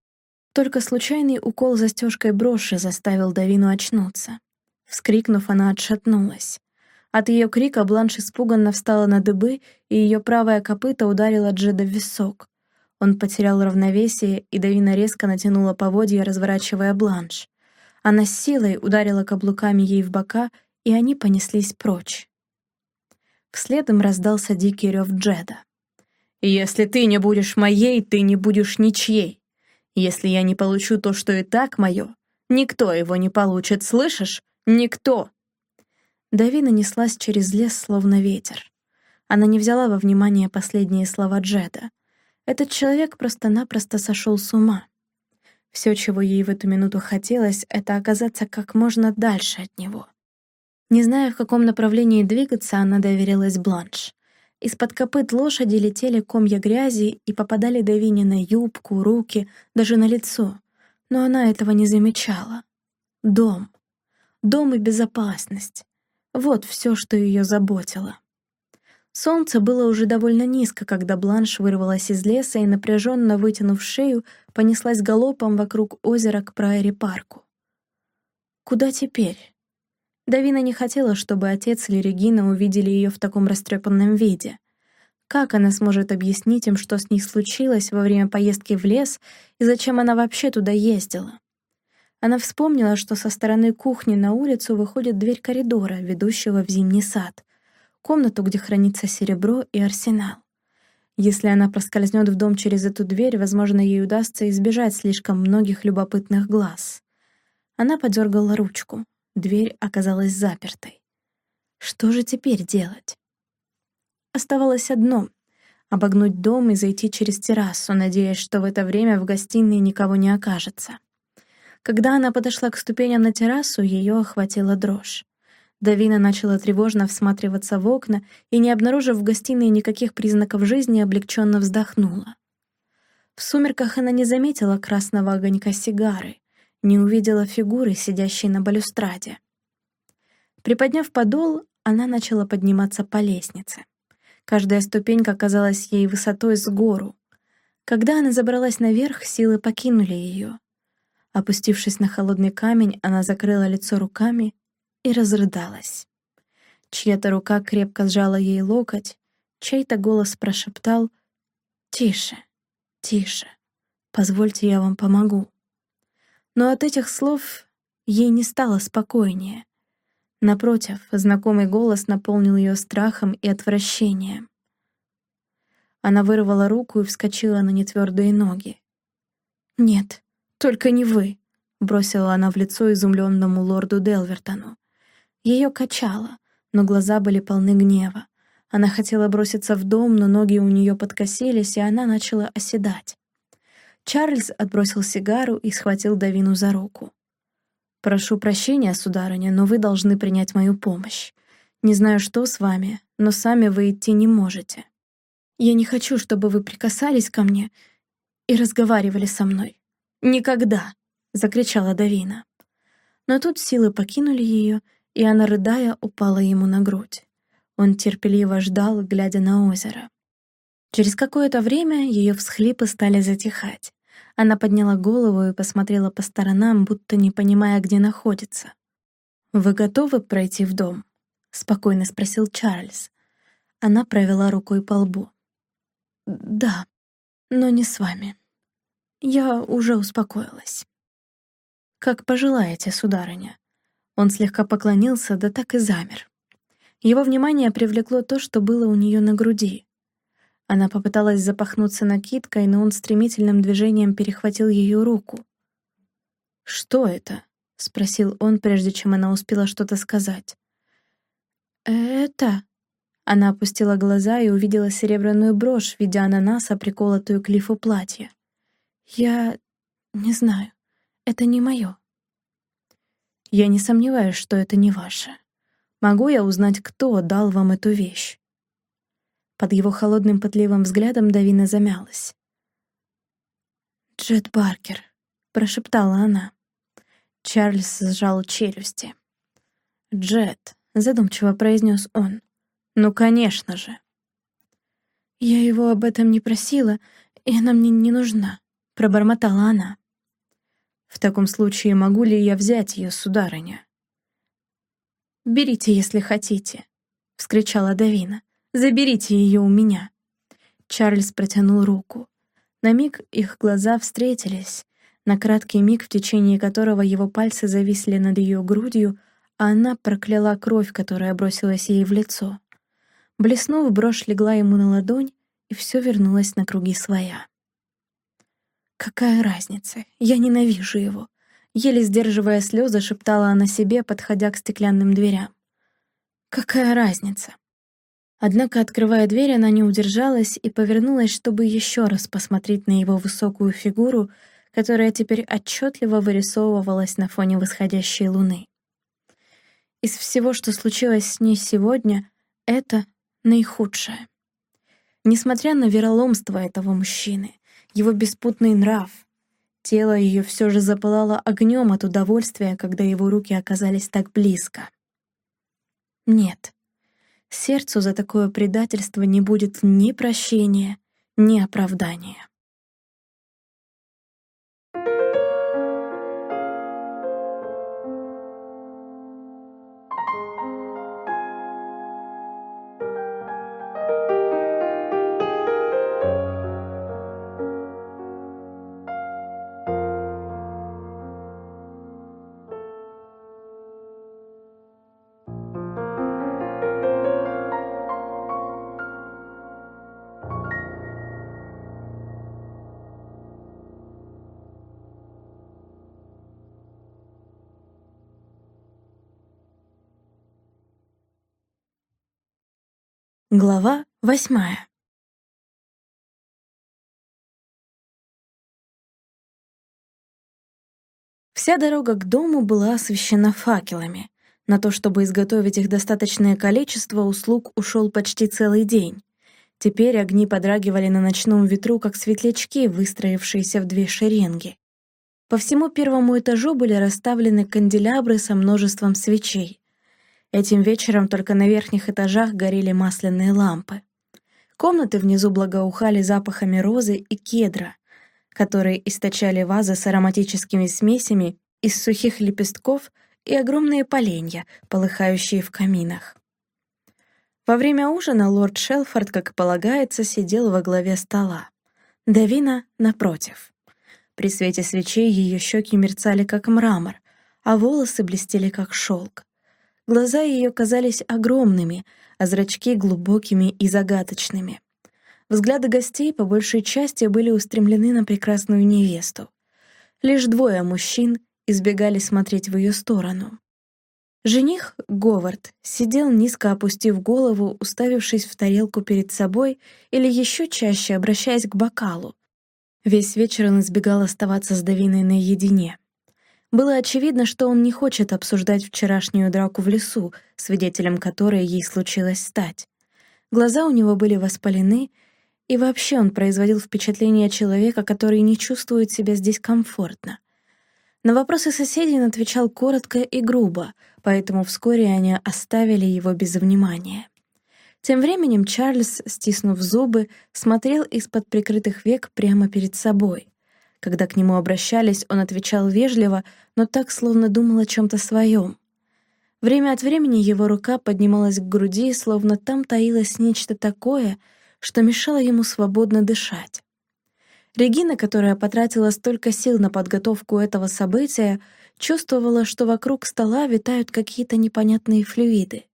Только случайный укол застежкой броши заставил Давину очнуться. Вскрикнув, она отшатнулась. От ее крика Бланш испуганно встала на дыбы, и ее правая копыта ударила Джеда в висок. Он потерял равновесие, и Давина резко натянула поводья, разворачивая Бланш. Она с силой ударила каблуками ей в бока, и они понеслись прочь. Вследом раздался дикий рев Джеда. «Если ты не будешь моей, ты не будешь ничьей. Если я не получу то, что и так мое, никто его не получит, слышишь? Никто!» Давина неслась через лес, словно ветер. Она не взяла во внимание последние слова Джеда. Этот человек просто-напросто сошел с ума. Все, чего ей в эту минуту хотелось, это оказаться как можно дальше от него. Не зная, в каком направлении двигаться, она доверилась Бланш. Из-под копыт лошади летели комья грязи и попадали Давине на юбку, руки, даже на лицо. Но она этого не замечала. Дом. Дом и безопасность. Вот все, что ее заботило. Солнце было уже довольно низко, когда Бланш вырвалась из леса и, напряженно вытянув шею, понеслась галопом вокруг озера к Прайори-парку. Куда теперь? Давина не хотела, чтобы отец или Регина увидели ее в таком растрепанном виде. Как она сможет объяснить им, что с ней случилось во время поездки в лес и зачем она вообще туда ездила? Она вспомнила, что со стороны кухни на улицу выходит дверь коридора, ведущего в зимний сад, комнату, где хранится серебро и арсенал. Если она проскользнет в дом через эту дверь, возможно, ей удастся избежать слишком многих любопытных глаз. Она подергала ручку. Дверь оказалась запертой. Что же теперь делать? Оставалось одно — обогнуть дом и зайти через террасу, надеясь, что в это время в гостиной никого не окажется. Когда она подошла к ступеням на террасу, ее охватила дрожь. Давина начала тревожно всматриваться в окна и, не обнаружив в гостиной никаких признаков жизни, облегченно вздохнула. В сумерках она не заметила красного огонька сигары, не увидела фигуры, сидящей на балюстраде. Приподняв подол, она начала подниматься по лестнице. Каждая ступенька казалась ей высотой с гору. Когда она забралась наверх, силы покинули ее. Опустившись на холодный камень, она закрыла лицо руками и разрыдалась. Чья-то рука крепко сжала ей локоть, чей-то голос прошептал «Тише, тише, позвольте я вам помогу». Но от этих слов ей не стало спокойнее. Напротив, знакомый голос наполнил ее страхом и отвращением. Она вырвала руку и вскочила на нетвердые ноги. «Нет, только не вы», — бросила она в лицо изумленному лорду Делвертону. Ее качало, но глаза были полны гнева. Она хотела броситься в дом, но ноги у нее подкосились, и она начала оседать. Чарльз отбросил сигару и схватил Давину за руку. «Прошу прощения, сударыня, но вы должны принять мою помощь. Не знаю, что с вами, но сами вы идти не можете. Я не хочу, чтобы вы прикасались ко мне и разговаривали со мной. Никогда!» — закричала Давина. Но тут силы покинули ее, и она, рыдая, упала ему на грудь. Он терпеливо ждал, глядя на озеро. Через какое-то время ее всхлипы стали затихать. Она подняла голову и посмотрела по сторонам, будто не понимая, где находится. «Вы готовы пройти в дом?» — спокойно спросил Чарльз. Она провела рукой по лбу. «Да, но не с вами. Я уже успокоилась». «Как пожелаете, сударыня», он слегка поклонился, да так и замер. Его внимание привлекло то, что было у нее на груди. Она попыталась запахнуться накидкой, но он стремительным движением перехватил ее руку. «Что это?» — спросил он, прежде чем она успела что-то сказать. «Это...» Она опустила глаза и увидела серебряную брошь в виде ананаса, приколотую к лифу платья. «Я... не знаю. Это не мое». Я не сомневаюсь, что это не ваше. Могу я узнать, кто дал вам эту вещь?» Под его холодным пытливым взглядом Давина замялась. «Джет Баркер», — прошептала она. Чарльз сжал челюсти. «Джет», — задумчиво произнес он. «Ну, конечно же». «Я его об этом не просила, и она мне не нужна», — пробормотала она. В таком случае могу ли я взять ее, сударыня? «Берите, если хотите», — вскричала Давина. «Заберите ее у меня». Чарльз протянул руку. На миг их глаза встретились, на краткий миг, в течение которого его пальцы зависли над ее грудью, а она прокляла кровь, которая бросилась ей в лицо. Блеснув, брошь легла ему на ладонь, и все вернулось на круги своя. Какая разница? Я ненавижу его. Еле сдерживая слезы, шептала она себе, подходя к стеклянным дверям. Какая разница? Однако, открывая дверь, она не удержалась и повернулась, чтобы еще раз посмотреть на его высокую фигуру, которая теперь отчетливо вырисовывалась на фоне восходящей луны. Из всего, что случилось с ней сегодня, это наихудшее. Несмотря на вероломство этого мужчины, его беспутный нрав, тело ее все же запылало огнем от удовольствия, когда его руки оказались так близко. Нет, сердцу за такое предательство не будет ни прощения, ни оправдания. Глава восьмая Вся дорога к дому была освещена факелами. На то, чтобы изготовить их достаточное количество, услуг ушел почти целый день. Теперь огни подрагивали на ночном ветру, как светлячки, выстроившиеся в две шеренги. По всему первому этажу были расставлены канделябры со множеством свечей. Этим вечером только на верхних этажах горели масляные лампы. Комнаты внизу благоухали запахами розы и кедра, которые источали вазы с ароматическими смесями из сухих лепестков и огромные поленья, полыхающие в каминах. Во время ужина лорд Шелфорд, как полагается, сидел во главе стола. Давина напротив. При свете свечей ее щеки мерцали, как мрамор, а волосы блестели, как шелк. Глаза ее казались огромными, а зрачки глубокими и загадочными. Взгляды гостей по большей части были устремлены на прекрасную невесту. Лишь двое мужчин избегали смотреть в ее сторону. Жених, Говард, сидел низко опустив голову, уставившись в тарелку перед собой или еще чаще обращаясь к бокалу. Весь вечер он избегал оставаться с Давиной наедине. Было очевидно, что он не хочет обсуждать вчерашнюю драку в лесу, свидетелем которой ей случилось стать. Глаза у него были воспалены, и вообще он производил впечатление человека, который не чувствует себя здесь комфортно. На вопросы соседей он отвечал коротко и грубо, поэтому вскоре они оставили его без внимания. Тем временем Чарльз, стиснув зубы, смотрел из-под прикрытых век прямо перед собой. Когда к нему обращались, он отвечал вежливо, но так, словно думал о чем-то своем. Время от времени его рука поднималась к груди, словно там таилось нечто такое, что мешало ему свободно дышать. Регина, которая потратила столько сил на подготовку этого события, чувствовала, что вокруг стола витают какие-то непонятные флюиды.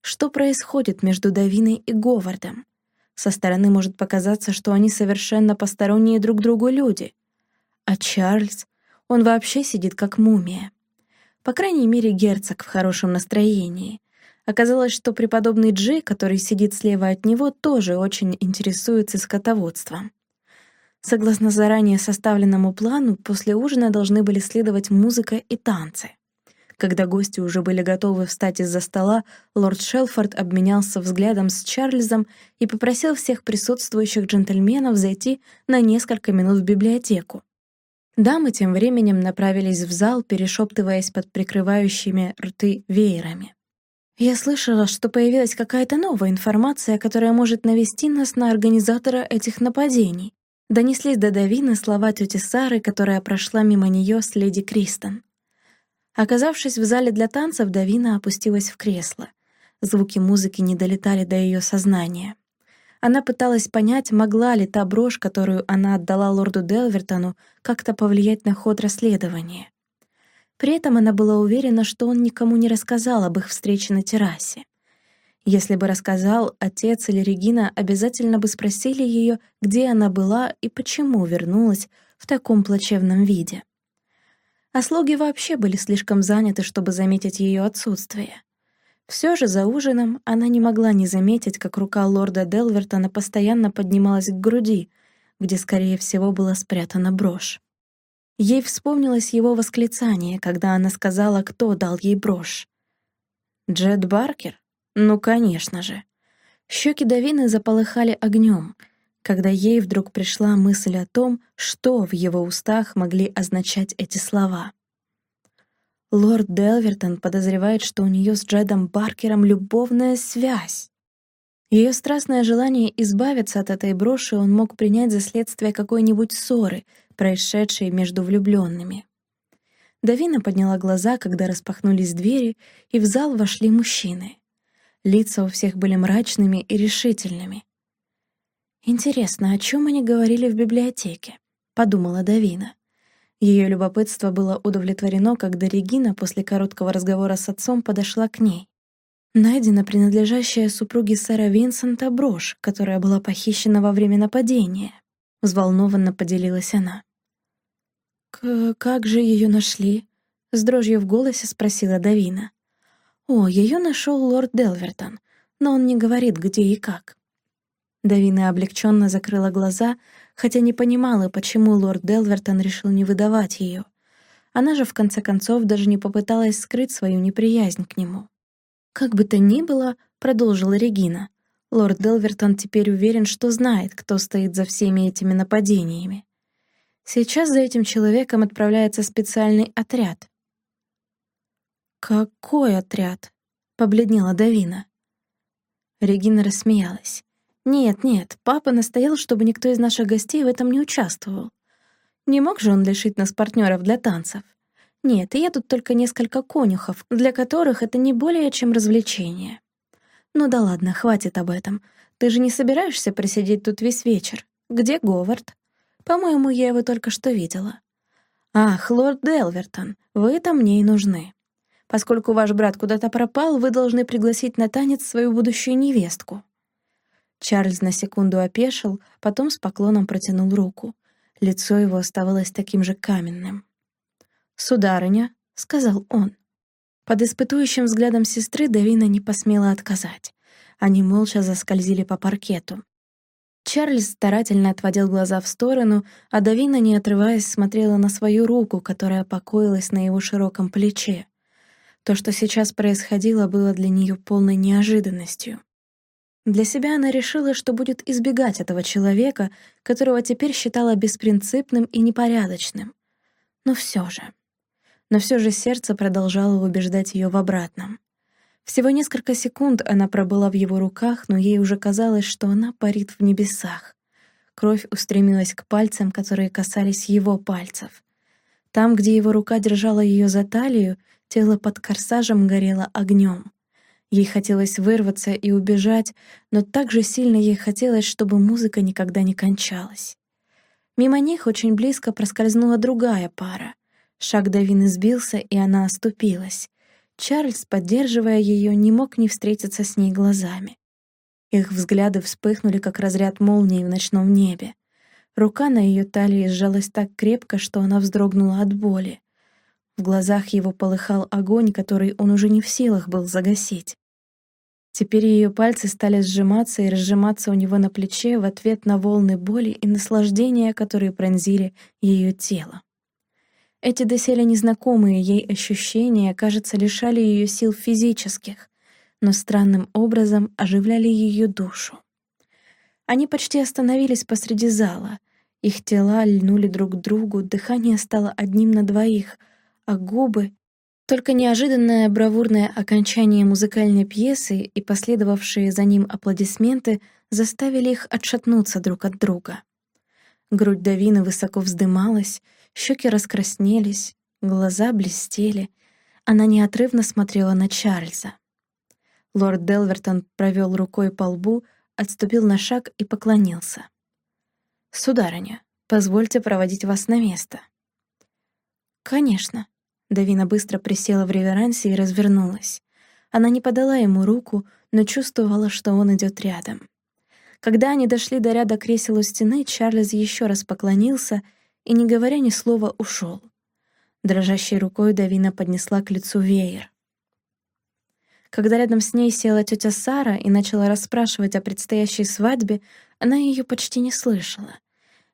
Что происходит между Давиной и Говардом? Со стороны может показаться, что они совершенно посторонние друг другу люди. А Чарльз, он вообще сидит как мумия. По крайней мере, герцог в хорошем настроении. Оказалось, что преподобный Джей, который сидит слева от него, тоже очень интересуется скотоводством. Согласно заранее составленному плану, после ужина должны были следовать музыка и танцы. Когда гости уже были готовы встать из-за стола, лорд Шелфорд обменялся взглядом с Чарльзом и попросил всех присутствующих джентльменов зайти на несколько минут в библиотеку. Дамы тем временем направились в зал, перешептываясь под прикрывающими рты веерами. «Я слышала, что появилась какая-то новая информация, которая может навести нас на организатора этих нападений», донеслись до Давины слова тети Сары, которая прошла мимо нее с леди Кристен. Оказавшись в зале для танцев, Давина опустилась в кресло. Звуки музыки не долетали до ее сознания. Она пыталась понять, могла ли та брошь, которую она отдала лорду Делвертону, как-то повлиять на ход расследования. При этом она была уверена, что он никому не рассказал об их встрече на террасе. Если бы рассказал, отец или Регина обязательно бы спросили ее, где она была и почему вернулась в таком плачевном виде а слуги вообще были слишком заняты, чтобы заметить ее отсутствие. Все же за ужином она не могла не заметить, как рука лорда Делвертона постоянно поднималась к груди, где, скорее всего, была спрятана брошь. Ей вспомнилось его восклицание, когда она сказала, кто дал ей брошь. «Джет Баркер? Ну, конечно же. Щеки Давины заполыхали огнем, когда ей вдруг пришла мысль о том, что в его устах могли означать эти слова. Лорд Делвертон подозревает, что у нее с Джедом Баркером любовная связь. Ее страстное желание избавиться от этой броши он мог принять за следствие какой-нибудь ссоры, происшедшей между влюбленными. Давина подняла глаза, когда распахнулись двери, и в зал вошли мужчины. Лица у всех были мрачными и решительными. «Интересно, о чем они говорили в библиотеке?» — подумала Давина. Ее любопытство было удовлетворено, когда Регина после короткого разговора с отцом подошла к ней. Найдена принадлежащая супруге Сэра Винсента брошь, которая была похищена во время нападения. Взволнованно поделилась она. К «Как же ее нашли?» — с дрожью в голосе спросила Давина. «О, ее нашел лорд Делвертон, но он не говорит, где и как». Давина облегченно закрыла глаза, хотя не понимала, почему лорд Делвертон решил не выдавать ее. Она же, в конце концов, даже не попыталась скрыть свою неприязнь к нему. «Как бы то ни было», — продолжила Регина, «лорд Делвертон теперь уверен, что знает, кто стоит за всеми этими нападениями. Сейчас за этим человеком отправляется специальный отряд». «Какой отряд?» — побледнела Давина. Регина рассмеялась. «Нет, нет, папа настоял, чтобы никто из наших гостей в этом не участвовал. Не мог же он лишить нас партнеров для танцев? Нет, я тут только несколько конюхов, для которых это не более чем развлечение. Ну да ладно, хватит об этом. Ты же не собираешься просидеть тут весь вечер? Где Говард? По-моему, я его только что видела. Ах, лорд Делвертон, вы-то мне и нужны. Поскольку ваш брат куда-то пропал, вы должны пригласить на танец свою будущую невестку. Чарльз на секунду опешил, потом с поклоном протянул руку. Лицо его оставалось таким же каменным. «Сударыня», — сказал он. Под испытующим взглядом сестры Давина не посмела отказать. Они молча заскользили по паркету. Чарльз старательно отводил глаза в сторону, а Давина, не отрываясь, смотрела на свою руку, которая покоилась на его широком плече. То, что сейчас происходило, было для нее полной неожиданностью. Для себя она решила, что будет избегать этого человека, которого теперь считала беспринципным и непорядочным. Но все же но все же сердце продолжало убеждать ее в обратном. Всего несколько секунд она пробыла в его руках, но ей уже казалось, что она парит в небесах. Кровь устремилась к пальцам, которые касались его пальцев. Там, где его рука держала ее за талию, тело под корсажем горело огнем. Ей хотелось вырваться и убежать, но так же сильно ей хотелось, чтобы музыка никогда не кончалась. Мимо них очень близко проскользнула другая пара. Шаг Давины сбился, и она оступилась. Чарльз, поддерживая ее, не мог не встретиться с ней глазами. Их взгляды вспыхнули, как разряд молнии в ночном небе. Рука на ее талии сжалась так крепко, что она вздрогнула от боли. В глазах его полыхал огонь, который он уже не в силах был загасить. Теперь ее пальцы стали сжиматься и разжиматься у него на плече в ответ на волны боли и наслаждения, которые пронзили ее тело. Эти доселе незнакомые ей ощущения, кажется, лишали ее сил физических, но странным образом оживляли ее душу. Они почти остановились посреди зала. Их тела льнули друг к другу, дыхание стало одним на двоих, а губы... Только неожиданное бравурное окончание музыкальной пьесы и последовавшие за ним аплодисменты заставили их отшатнуться друг от друга. Грудь Давины высоко вздымалась, Щеки раскраснелись, глаза блестели. Она неотрывно смотрела на Чарльза. Лорд Делвертон провел рукой по лбу, отступил на шаг и поклонился. «Сударыня, позвольте проводить вас на место». «Конечно». Давина быстро присела в реверансе и развернулась. Она не подала ему руку, но чувствовала, что он идет рядом. Когда они дошли до ряда кресел у стены, Чарльз еще раз поклонился — и, не говоря ни слова, ушел. Дрожащей рукой Давина поднесла к лицу веер. Когда рядом с ней села тетя Сара и начала расспрашивать о предстоящей свадьбе, она ее почти не слышала.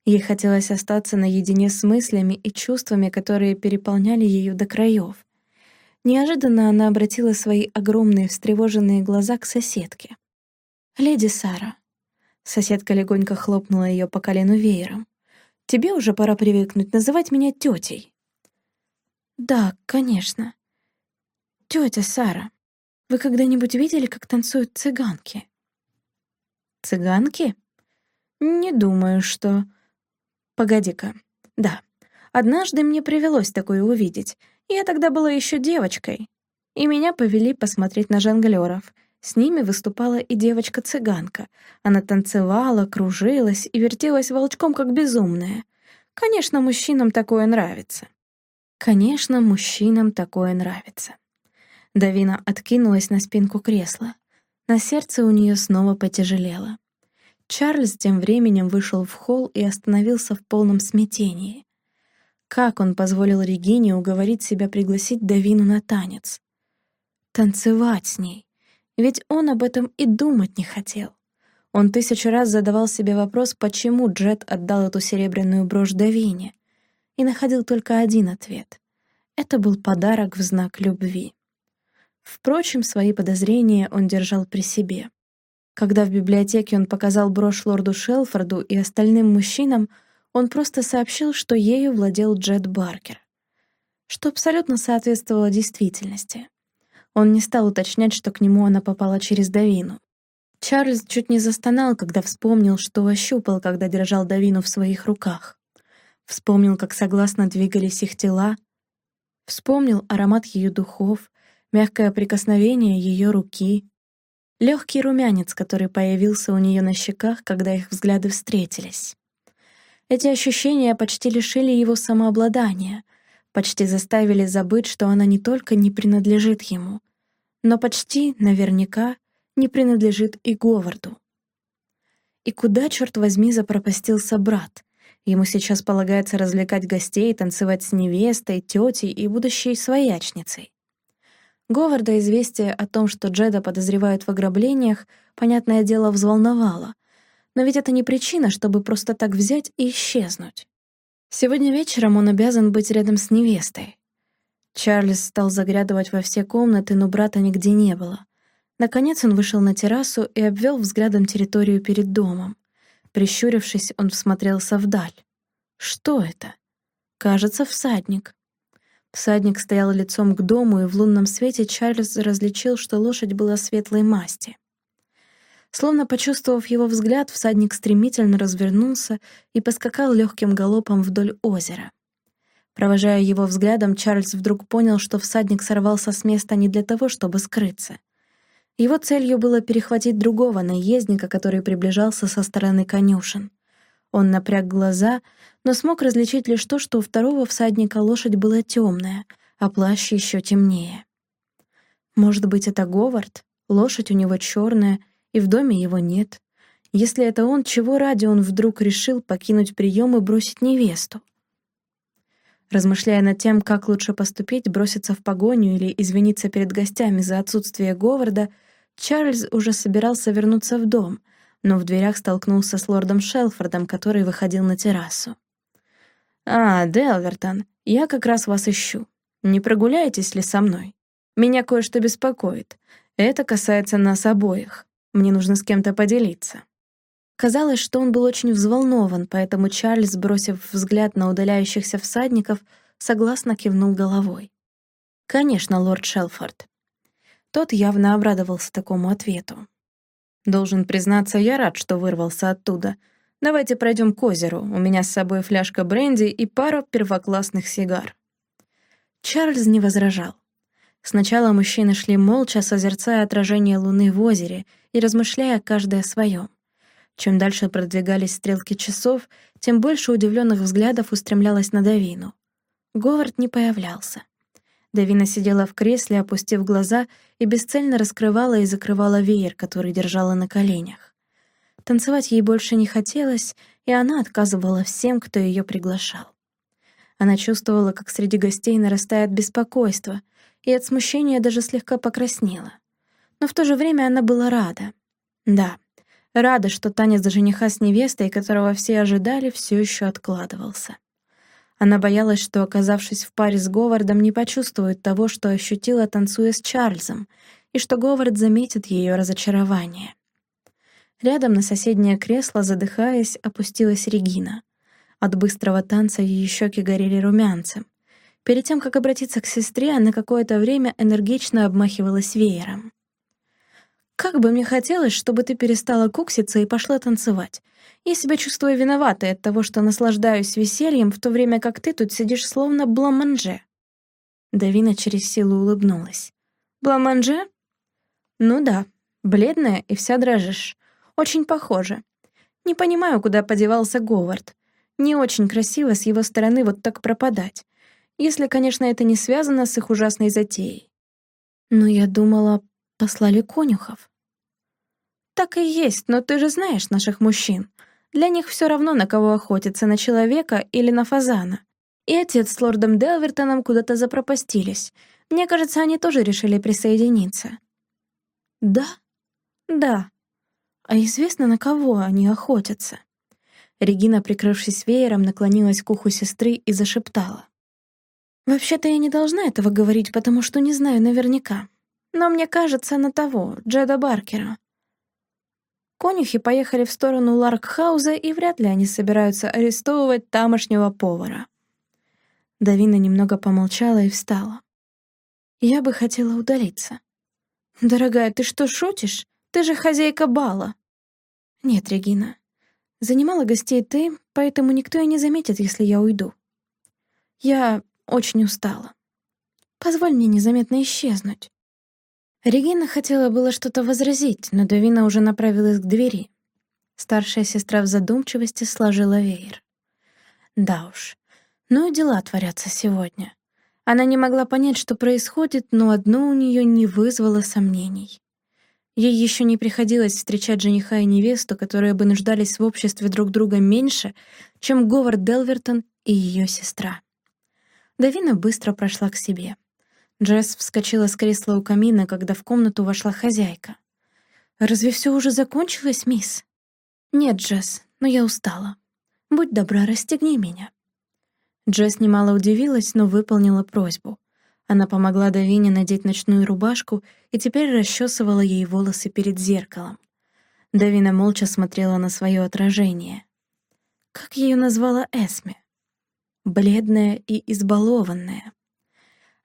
Ей хотелось остаться наедине с мыслями и чувствами, которые переполняли ее до краев. Неожиданно она обратила свои огромные встревоженные глаза к соседке. «Леди Сара». Соседка легонько хлопнула ее по колену веером. «Тебе уже пора привыкнуть называть меня тетей». «Да, конечно. Тетя Сара, вы когда-нибудь видели, как танцуют цыганки?» «Цыганки? Не думаю, что...» «Погоди-ка. Да, однажды мне привелось такое увидеть. Я тогда была еще девочкой. И меня повели посмотреть на жонглеров — с ними выступала и девочка-цыганка. Она танцевала, кружилась и вертелась волчком, как безумная. Конечно, мужчинам такое нравится. Конечно, мужчинам такое нравится. Давина откинулась на спинку кресла. На сердце у нее снова потяжелело. Чарльз тем временем вышел в холл и остановился в полном смятении. Как он позволил Регине уговорить себя пригласить Давину на танец? Танцевать с ней. Ведь он об этом и думать не хотел. Он тысячу раз задавал себе вопрос, почему Джет отдал эту серебряную брошь Давине, и находил только один ответ. Это был подарок в знак любви. Впрочем, свои подозрения он держал при себе. Когда в библиотеке он показал брошь лорду Шелфорду и остальным мужчинам, он просто сообщил, что ею владел Джет Баркер, что абсолютно соответствовало действительности. Он не стал уточнять, что к нему она попала через Давину. Чарльз чуть не застонал, когда вспомнил, что ощупал, когда держал Давину в своих руках. Вспомнил, как согласно двигались их тела. Вспомнил аромат ее духов, мягкое прикосновение ее руки, легкий румянец, который появился у нее на щеках, когда их взгляды встретились. Эти ощущения почти лишили его самообладания, почти заставили забыть, что она не только не принадлежит ему, но почти наверняка не принадлежит и Говарду. И куда, черт возьми, запропастился брат? Ему сейчас полагается развлекать гостей, танцевать с невестой, тетей и будущей своячницей. Говарда известие о том, что Джеда подозревают в ограблениях, понятное дело, взволновало. Но ведь это не причина, чтобы просто так взять и исчезнуть. Сегодня вечером он обязан быть рядом с невестой. Чарльз стал заглядывать во все комнаты, но брата нигде не было. Наконец он вышел на террасу и обвел взглядом территорию перед домом. Прищурившись, он всмотрелся вдаль. Что это? Кажется, всадник. Всадник стоял лицом к дому, и в лунном свете Чарльз различил, что лошадь была светлой масти. Словно почувствовав его взгляд, всадник стремительно развернулся и поскакал легким галопом вдоль озера. Провожая его взглядом, Чарльз вдруг понял, что всадник сорвался с места не для того, чтобы скрыться. Его целью было перехватить другого наездника, который приближался со стороны конюшен. Он напряг глаза, но смог различить лишь то, что у второго всадника лошадь была темная, а плащ еще темнее. Может быть, это Говард? Лошадь у него черная, и в доме его нет. Если это он, чего ради он вдруг решил покинуть прием и бросить невесту? Размышляя над тем, как лучше поступить, броситься в погоню или извиниться перед гостями за отсутствие Говарда, Чарльз уже собирался вернуться в дом, но в дверях столкнулся с лордом Шелфордом, который выходил на террасу. «А, Делвертон, я как раз вас ищу. Не прогуляетесь ли со мной? Меня кое-что беспокоит. Это касается нас обоих. Мне нужно с кем-то поделиться». Казалось, что он был очень взволнован, поэтому Чарльз, бросив взгляд на удаляющихся всадников, согласно кивнул головой. «Конечно, лорд Шелфорд». Тот явно обрадовался такому ответу. «Должен признаться, я рад, что вырвался оттуда. Давайте пройдем к озеру. У меня с собой фляжка бренди и пара первоклассных сигар». Чарльз не возражал. Сначала мужчины шли молча, созерцая отражение луны в озере и размышляя каждый о своем. Чем дальше продвигались стрелки часов, тем больше удивленных взглядов устремлялось на Давину. Говард не появлялся. Давина сидела в кресле, опустив глаза, и бесцельно раскрывала и закрывала веер, который держала на коленях. Танцевать ей больше не хотелось, и она отказывала всем, кто ее приглашал. Она чувствовала, как среди гостей нарастает беспокойство, и от смущения даже слегка покраснела. Но в то же время она была рада. Да, Рада, что танец жениха с невестой, которого все ожидали, все еще откладывался. Она боялась, что, оказавшись в паре с Говардом, не почувствует того, что ощутила, танцуя с Чарльзом, и что Говард заметит ее разочарование. Рядом на соседнее кресло, задыхаясь, опустилась Регина. От быстрого танца ее щеки горели румянцем. Перед тем, как обратиться к сестре, она какое-то время энергично обмахивалась веером. «Как бы мне хотелось, чтобы ты перестала кукситься и пошла танцевать. Я себя чувствую виноватой от того, что наслаждаюсь весельем, в то время как ты тут сидишь словно бламанже». Давина через силу улыбнулась. «Бламанже?» «Ну да, бледная и вся дрожишь. Очень похоже. Не понимаю, куда подевался Говард. Не очень красиво с его стороны вот так пропадать. Если, конечно, это не связано с их ужасной затеей. Но я думала, послали конюхов. Так и есть, но ты же знаешь наших мужчин. Для них все равно, на кого охотиться, на человека или на фазана. И отец с лордом Делвертоном куда-то запропастились. Мне кажется, они тоже решили присоединиться. Да? Да. А известно, на кого они охотятся?» Регина, прикрывшись веером, наклонилась к уху сестры и зашептала. «Вообще-то я не должна этого говорить, потому что не знаю наверняка. Но мне кажется, на того, Джеда Баркера. Конюхи поехали в сторону Ларкхауза, и вряд ли они собираются арестовывать тамошнего повара». Давина немного помолчала и встала. «Я бы хотела удалиться». «Дорогая, ты что, шутишь? Ты же хозяйка бала». «Нет, Регина. Занимала гостей ты, поэтому никто и не заметит, если я уйду. Я очень устала. Позволь мне незаметно исчезнуть». Регина хотела было что-то возразить, но Давина уже направилась к двери. Старшая сестра в задумчивости сложила веер. Да уж, ну и дела творятся сегодня. Она не могла понять, что происходит, но одно у нее не вызвало сомнений. Ей еще не приходилось встречать жениха и невесту, которые бы нуждались в обществе друг друга меньше, чем Говард Делвертон и ее сестра. Давина быстро прошла к себе. Джесс вскочила с кресла у камина, когда в комнату вошла хозяйка. «Разве все уже закончилось, мисс?» «Нет, Джесс, но я устала. Будь добра, расстегни меня». Джесс немало удивилась, но выполнила просьбу. Она помогла Давине надеть ночную рубашку и теперь расчесывала ей волосы перед зеркалом. Давина молча смотрела на свое отражение. Как ее назвала Эсме? Бледная и избалованная.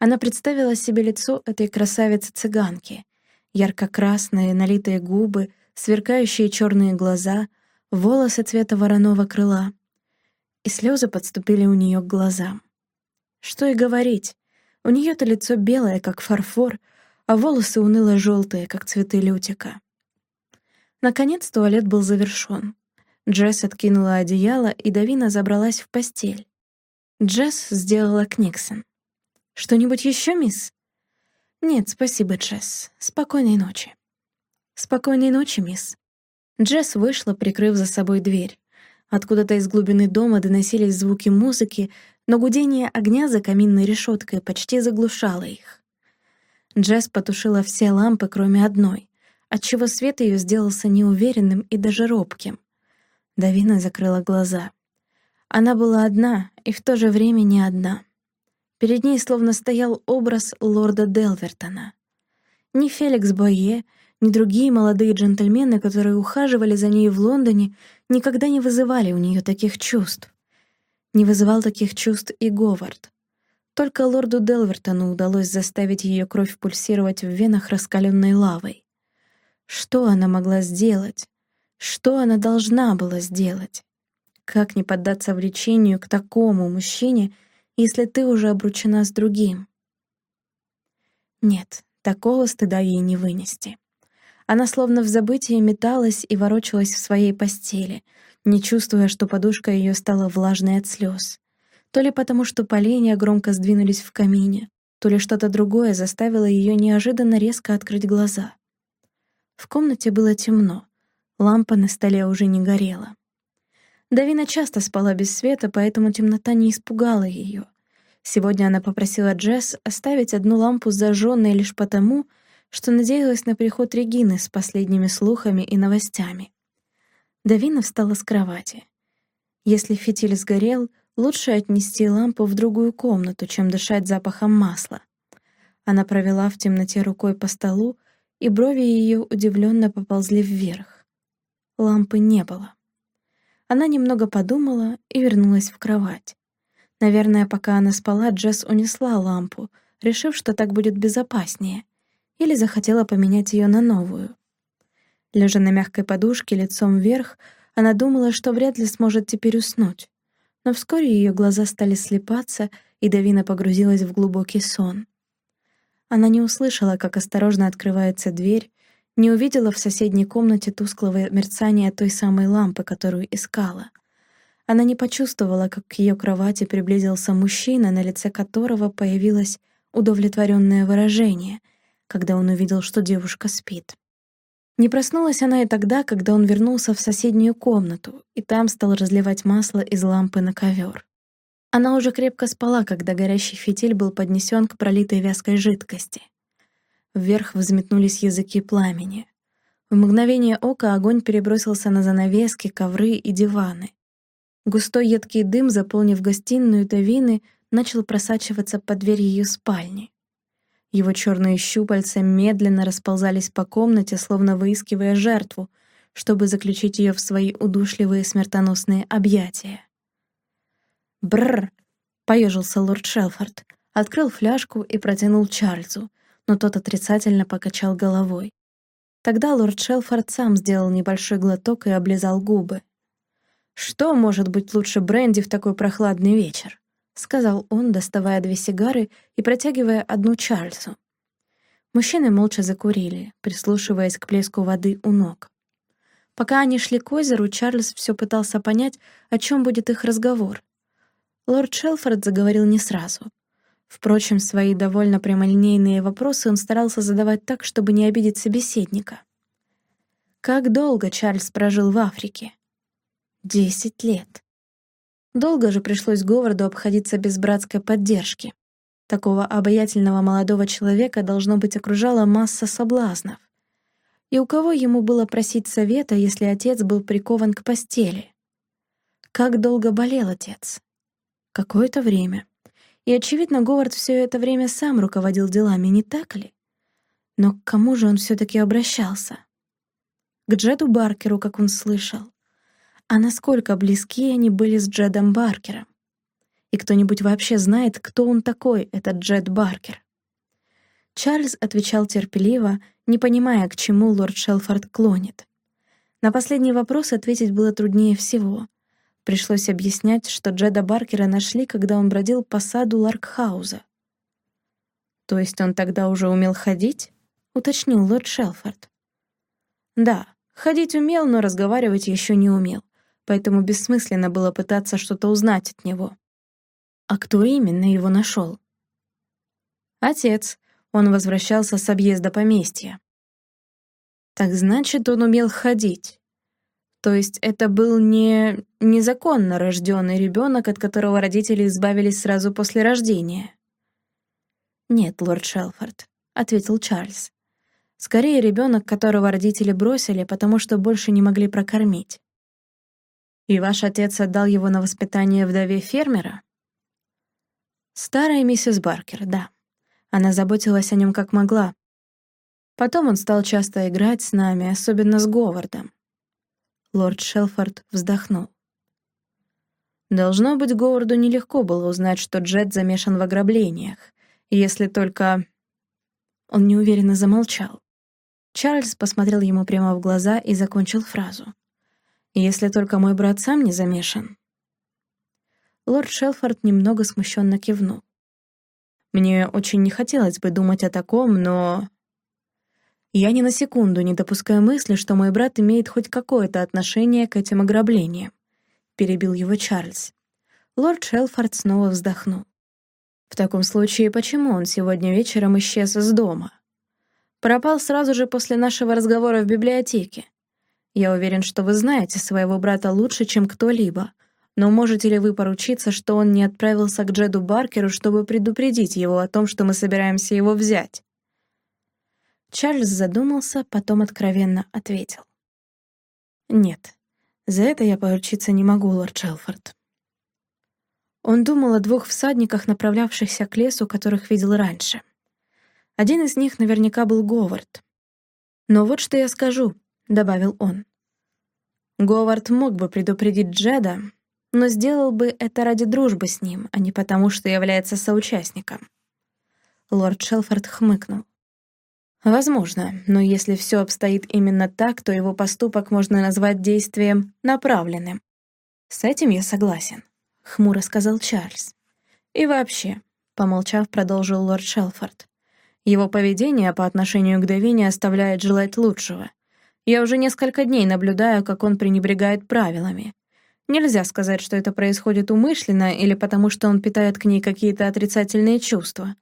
Она представила себе лицо этой красавицы-цыганки. Ярко-красные, налитые губы, сверкающие черные глаза, волосы цвета вороного крыла. И слезы подступили у нее к глазам. Что и говорить, у нее-то лицо белое, как фарфор, а волосы уныло-желтые, как цветы лютика. Наконец туалет был завершен. Джесс откинула одеяло, и Давина забралась в постель. Джесс сделала Книксон. «Что-нибудь еще, мисс?» «Нет, спасибо, Джесс. Спокойной ночи». «Спокойной ночи, мисс». Джесс вышла, прикрыв за собой дверь. Откуда-то из глубины дома доносились звуки музыки, но гудение огня за каминной решеткой почти заглушало их. Джесс потушила все лампы, кроме одной, отчего свет ее сделался неуверенным и даже робким. Давина закрыла глаза. Она была одна и в то же время не одна. Перед ней словно стоял образ лорда Делвертона. Ни Феликс Бойе, ни другие молодые джентльмены, которые ухаживали за ней в Лондоне, никогда не вызывали у нее таких чувств. Не вызывал таких чувств и Говард. Только лорду Делвертону удалось заставить ее кровь пульсировать в венах раскаленной лавой. Что она могла сделать? Что она должна была сделать? Как не поддаться влечению к такому мужчине, если ты уже обручена с другим? Нет, такого стыда ей не вынести. Она словно в забытии металась и ворочалась в своей постели, не чувствуя, что подушка ее стала влажной от слез. То ли потому, что поленья громко сдвинулись в камине, то ли что-то другое заставило ее неожиданно резко открыть глаза. В комнате было темно, лампа на столе уже не горела. Давина часто спала без света, поэтому темнота не испугала ее. Сегодня она попросила Джесс оставить одну лампу зажженной лишь потому, что надеялась на приход Регины с последними слухами и новостями. Давина встала с кровати. Если фитиль сгорел, лучше отнести лампу в другую комнату, чем дышать запахом масла. Она провела в темноте рукой по столу, и брови ее удивленно поползли вверх. лампы не было. Она немного подумала и вернулась в кровать. Наверное, пока она спала, Джесс унесла лампу, решив, что так будет безопаснее, или захотела поменять ее на новую. Лежа на мягкой подушке лицом вверх, она думала, что вряд ли сможет теперь уснуть. Но вскоре ее глаза стали слепаться, и Давина погрузилась в глубокий сон. Она не услышала, как осторожно открывается дверь, не увидела в соседней комнате тусклого мерцания той самой лампы, которую искала. Она не почувствовала, как к ее кровати приблизился мужчина, на лице которого появилось удовлетворенное выражение, когда он увидел, что девушка спит. Не проснулась она и тогда, когда он вернулся в соседнюю комнату, и там стал разливать масло из лампы на ковер. Она уже крепко спала, когда горящий фитиль был поднесен к пролитой вязкой жидкости. Вверх взметнулись языки пламени. В мгновение ока огонь перебросился на занавески, ковры и диваны. Густой едкий дым, заполнив гостиную Тавины, начал просачиваться под дверь ее спальни. Его черные щупальца медленно расползались по комнате, словно выискивая жертву, чтобы заключить ее в свои удушливые смертоносные объятия. Бррр! поежился лорд Шелфорд, открыл фляжку и протянул Чарльзу, но тот отрицательно покачал головой. Тогда лорд Шелфорд сам сделал небольшой глоток и облизал губы. Что может быть лучше бренди в такой прохладный вечер? — сказал он, доставая две сигары и протягивая одну Чарльзу. Мужчины молча закурили, прислушиваясь к плеску воды у ног. Пока они шли к озеру, Чарльз все пытался понять, о чем будет их разговор. Лорд Шелфорд заговорил не сразу. Впрочем, свои довольно прямолинейные вопросы он старался задавать так, чтобы не обидеть собеседника. Как долго Чарльз прожил в Африке? Десять лет. Долго же пришлось Говарду обходиться без братской поддержки. Такого обаятельного молодого человека должно быть окружала масса соблазнов. И у кого ему было просить совета, если отец был прикован к постели? Как долго болел отец? Какое-то время. И, очевидно, Говард все это время сам руководил делами, не так ли? Но к кому же он все-таки обращался? К Джеду Баркеру, как он слышал а насколько близки они были с Джедом Баркером. И кто-нибудь вообще знает, кто он такой, этот Джед Баркер? Чарльз отвечал терпеливо, не понимая, к чему лорд Шелфорд клонит. На последний вопрос ответить было труднее всего. Пришлось объяснять, что Джеда Баркера нашли, когда он бродил по саду Ларкхауза. «То есть он тогда уже умел ходить?» — уточнил лорд Шелфорд. «Да, ходить умел, но разговаривать еще не умел поэтому бессмысленно было пытаться что-то узнать от него. А кто именно его нашел? Отец. Он возвращался с объезда поместья. Так значит, он умел ходить. То есть это был не незаконно рожденный ребенок, от которого родители избавились сразу после рождения. «Нет, лорд Шелфорд», — ответил Чарльз. «Скорее ребенок, которого родители бросили, потому что больше не могли прокормить. И ваш отец отдал его на воспитание вдове фермера? Старая миссис Баркер, да. Она заботилась о нем как могла. Потом он стал часто играть с нами, особенно с Говардом. Лорд Шелфорд вздохнул. Должно быть, Говарду нелегко было узнать, что Джет замешан в ограблениях, если только... Он неуверенно замолчал. Чарльз посмотрел ему прямо в глаза и закончил фразу. Если только мой брат сам не замешан. Лорд Шелфорд немного смущенно кивнул. Мне очень не хотелось бы думать о таком, но... Я ни на секунду не допускаю мысли, что мой брат имеет хоть какое-то отношение к этим ограблениям. Перебил его Чарльз. Лорд Шелфорд снова вздохнул. В таком случае, почему он сегодня вечером исчез из дома? Пропал сразу же после нашего разговора в библиотеке. Я уверен, что вы знаете своего брата лучше, чем кто-либо. Но можете ли вы поручиться, что он не отправился к Джеду Баркеру, чтобы предупредить его о том, что мы собираемся его взять?» Чарльз задумался, потом откровенно ответил. «Нет, за это я поручиться не могу, лорд Шелфорд». Он думал о двух всадниках, направлявшихся к лесу, которых видел раньше. Один из них наверняка был Говард. Но вот что я скажу. — добавил он. Говард мог бы предупредить Джеда, но сделал бы это ради дружбы с ним, а не потому, что является соучастником. Лорд Шелфорд хмыкнул. Возможно, но если все обстоит именно так, то его поступок можно назвать действием направленным. С этим я согласен, хмуро сказал Чарльз. И вообще, помолчав, продолжил лорд Шелфорд. Его поведение по отношению к Девине оставляет желать лучшего. Я уже несколько дней наблюдаю, как он пренебрегает правилами. Нельзя сказать, что это происходит умышленно или потому, что он питает к ней какие-то отрицательные чувства.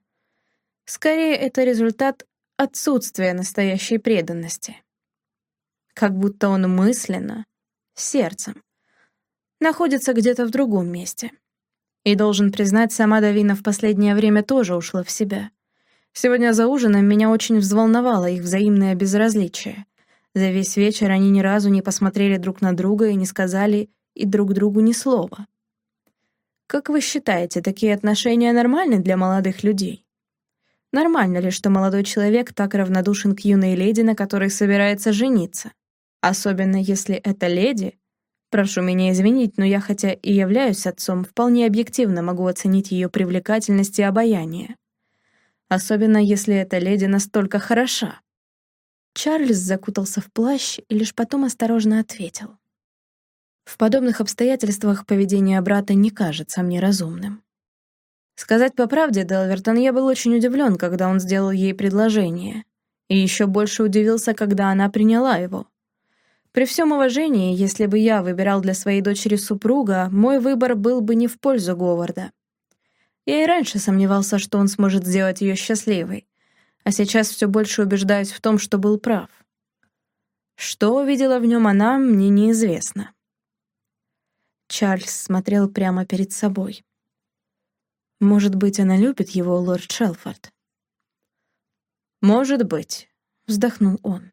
Скорее, это результат отсутствия настоящей преданности. Как будто он мысленно, сердцем, находится где-то в другом месте. И должен признать, сама Давина в последнее время тоже ушла в себя. Сегодня за ужином меня очень взволновало их взаимное безразличие. За весь вечер они ни разу не посмотрели друг на друга и не сказали и друг другу ни слова. Как вы считаете, такие отношения нормальны для молодых людей? Нормально ли, что молодой человек так равнодушен к юной леди, на которой собирается жениться? Особенно если эта леди... Прошу меня извинить, но я, хотя и являюсь отцом, вполне объективно могу оценить ее привлекательность и обаяние особенно если эта леди настолько хороша. Чарльз закутался в плащ и лишь потом осторожно ответил. В подобных обстоятельствах поведение брата не кажется мне разумным. Сказать по правде, Делвертон, я был очень удивлен, когда он сделал ей предложение, и еще больше удивился, когда она приняла его. При всем уважении, если бы я выбирал для своей дочери супруга, мой выбор был бы не в пользу Говарда. Я и раньше сомневался, что он сможет сделать ее счастливой, а сейчас все больше убеждаюсь в том, что был прав. Что увидела в нем она, мне неизвестно. Чарльз смотрел прямо перед собой. Может быть, она любит его, лорд Шелфорд? «Может быть», — вздохнул он.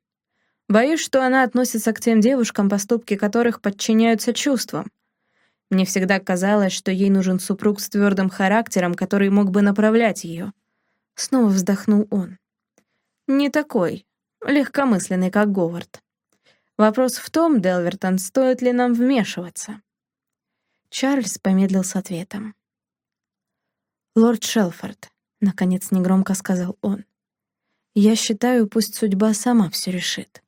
«Боюсь, что она относится к тем девушкам, поступки которых подчиняются чувствам, мне всегда казалось, что ей нужен супруг с твердым характером, который мог бы направлять ее. Снова вздохнул он. Не такой, легкомысленный, как Говард. Вопрос в том, Делвертон, стоит ли нам вмешиваться? Чарльз помедлил с ответом. «Лорд Шелфорд», — наконец негромко сказал он, — «я считаю, пусть судьба сама все решит».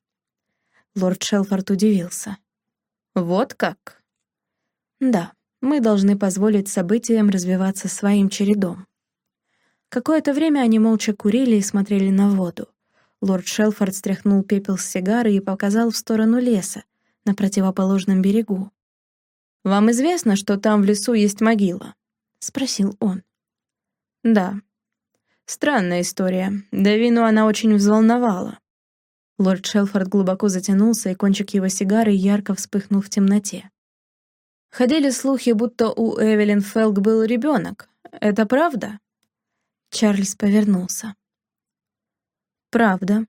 Лорд Шелфорд удивился. «Вот как?» Да, мы должны позволить событиям развиваться своим чередом. Какое-то время они молча курили и смотрели на воду. Лорд Шелфорд стряхнул пепел с сигары и показал в сторону леса, на противоположном берегу. «Вам известно, что там в лесу есть могила?» — спросил он. «Да». «Странная история. Давину она очень взволновала». Лорд Шелфорд глубоко затянулся, и кончик его сигары ярко вспыхнул в темноте. Ходили слухи, будто у Эвелин Фелк был ребенок. Это правда? Чарльз повернулся. Правда.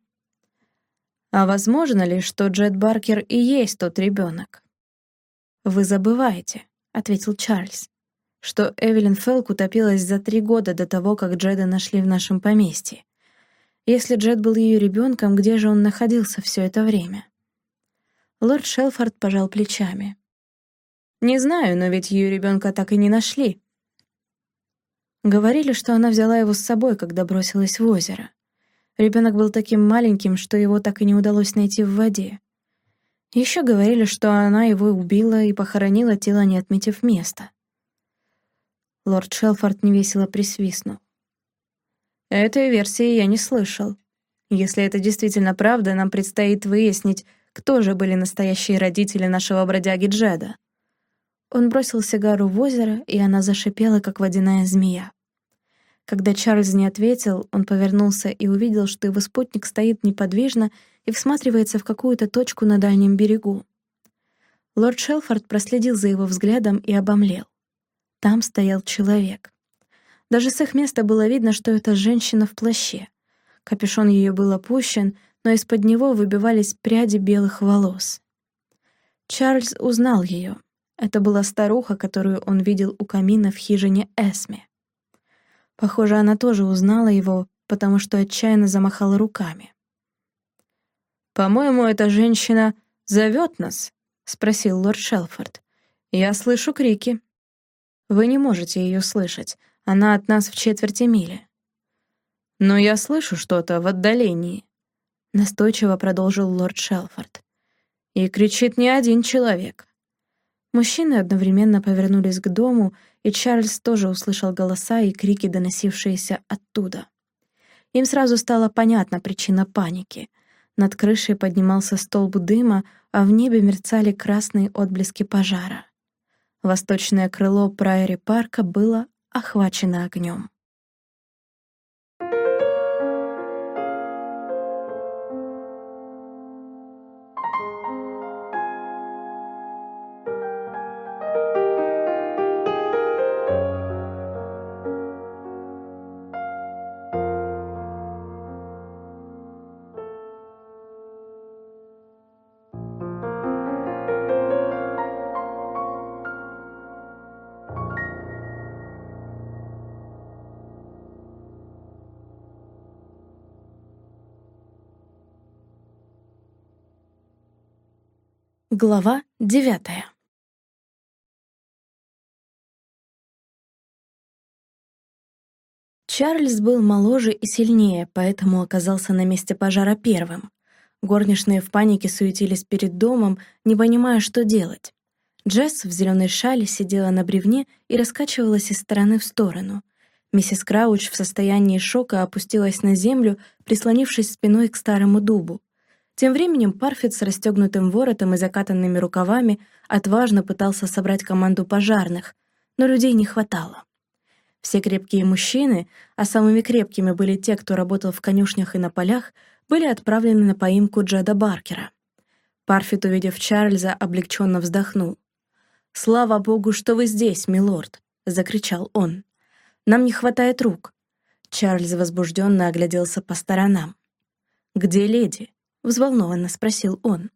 А возможно ли, что Джет Баркер и есть тот ребенок? Вы забываете, ответил Чарльз, что Эвелин Фелк утопилась за три года до того, как Джеда нашли в нашем поместье. Если Джет был ее ребенком, где же он находился все это время? Лорд Шелфорд пожал плечами. Не знаю, но ведь ее ребенка так и не нашли. Говорили, что она взяла его с собой, когда бросилась в озеро. Ребенок был таким маленьким, что его так и не удалось найти в воде. Еще говорили, что она его убила и похоронила тело, не отметив места. Лорд Шелфорд невесело присвистнул. Этой версии я не слышал. Если это действительно правда, нам предстоит выяснить, кто же были настоящие родители нашего бродяги Джеда. Он бросил сигару в озеро, и она зашипела, как водяная змея. Когда Чарльз не ответил, он повернулся и увидел, что его спутник стоит неподвижно и всматривается в какую-то точку на дальнем берегу. Лорд Шелфорд проследил за его взглядом и обомлел. Там стоял человек. Даже с их места было видно, что это женщина в плаще. Капюшон ее был опущен, но из-под него выбивались пряди белых волос. Чарльз узнал ее. Это была старуха, которую он видел у камина в хижине Эсме. Похоже, она тоже узнала его, потому что отчаянно замахала руками. «По-моему, эта женщина зовет нас», — спросил лорд Шелфорд. «Я слышу крики». «Вы не можете ее слышать. Она от нас в четверти мили». «Но я слышу что-то в отдалении», — настойчиво продолжил лорд Шелфорд. «И кричит не один человек». Мужчины одновременно повернулись к дому, и Чарльз тоже услышал голоса и крики, доносившиеся оттуда. Им сразу стала понятна причина паники. Над крышей поднимался столб дыма, а в небе мерцали красные отблески пожара. Восточное крыло Прайори-парка было охвачено огнем. Глава девятая Чарльз был моложе и сильнее, поэтому оказался на месте пожара первым. Горничные в панике суетились перед домом, не понимая, что делать. Джесс в зеленой шале сидела на бревне и раскачивалась из стороны в сторону. Миссис Крауч в состоянии шока опустилась на землю, прислонившись спиной к старому дубу. Тем временем Парфит с расстегнутым воротом и закатанными рукавами отважно пытался собрать команду пожарных, но людей не хватало. Все крепкие мужчины, а самыми крепкими были те, кто работал в конюшнях и на полях, были отправлены на поимку Джада Баркера. Парфит, увидев Чарльза, облегченно вздохнул. «Слава богу, что вы здесь, милорд!» — закричал он. «Нам не хватает рук». Чарльз возбужденно огляделся по сторонам. «Где леди?» — взволнованно спросил он.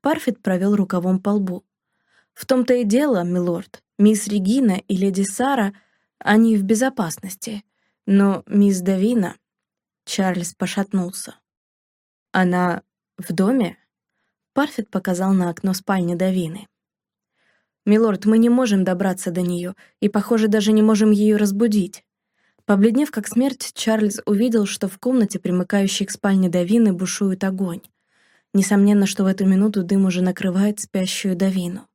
Парфит провел рукавом по лбу. «В том-то и дело, милорд, мисс Регина и леди Сара, они в безопасности, но мисс Давина...» Чарльз пошатнулся. «Она в доме?» Парфит показал на окно спальни Давины. «Милорд, мы не можем добраться до нее, и, похоже, даже не можем ее разбудить. Побледнев как смерть, Чарльз увидел, что в комнате, примыкающей к спальне Давины, бушует огонь. Несомненно, что в эту минуту дым уже накрывает спящую Давину.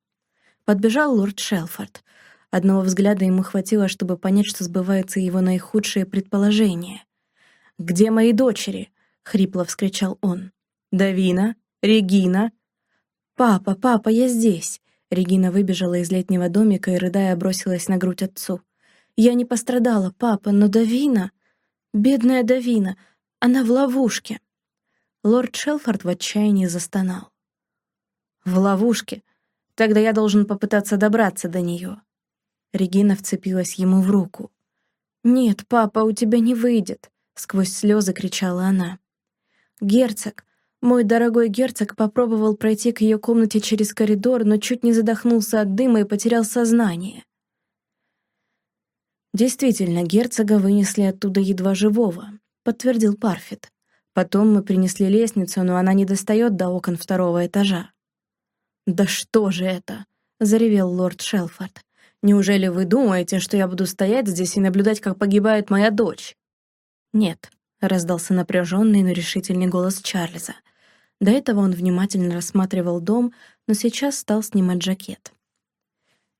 Подбежал лорд Шелфорд. Одного взгляда ему хватило, чтобы понять, что сбывается его наихудшее предположение. «Где мои дочери?» — хрипло вскричал он. «Давина? Регина?» «Папа, папа, я здесь!» Регина выбежала из летнего домика и, рыдая, бросилась на грудь отцу. Я не пострадала, папа, но Давина... Бедная Давина, она в ловушке. Лорд Шелфорд в отчаянии застонал. В ловушке? Тогда я должен попытаться добраться до нее. Регина вцепилась ему в руку. «Нет, папа, у тебя не выйдет», — сквозь слезы кричала она. «Герцог, мой дорогой герцог попробовал пройти к ее комнате через коридор, но чуть не задохнулся от дыма и потерял сознание. «Действительно, герцога вынесли оттуда едва живого», — подтвердил Парфит. «Потом мы принесли лестницу, но она не достает до окон второго этажа». «Да что же это?» — заревел лорд Шелфорд. «Неужели вы думаете, что я буду стоять здесь и наблюдать, как погибает моя дочь?» «Нет», — раздался напряженный, но решительный голос Чарльза. До этого он внимательно рассматривал дом, но сейчас стал снимать жакет.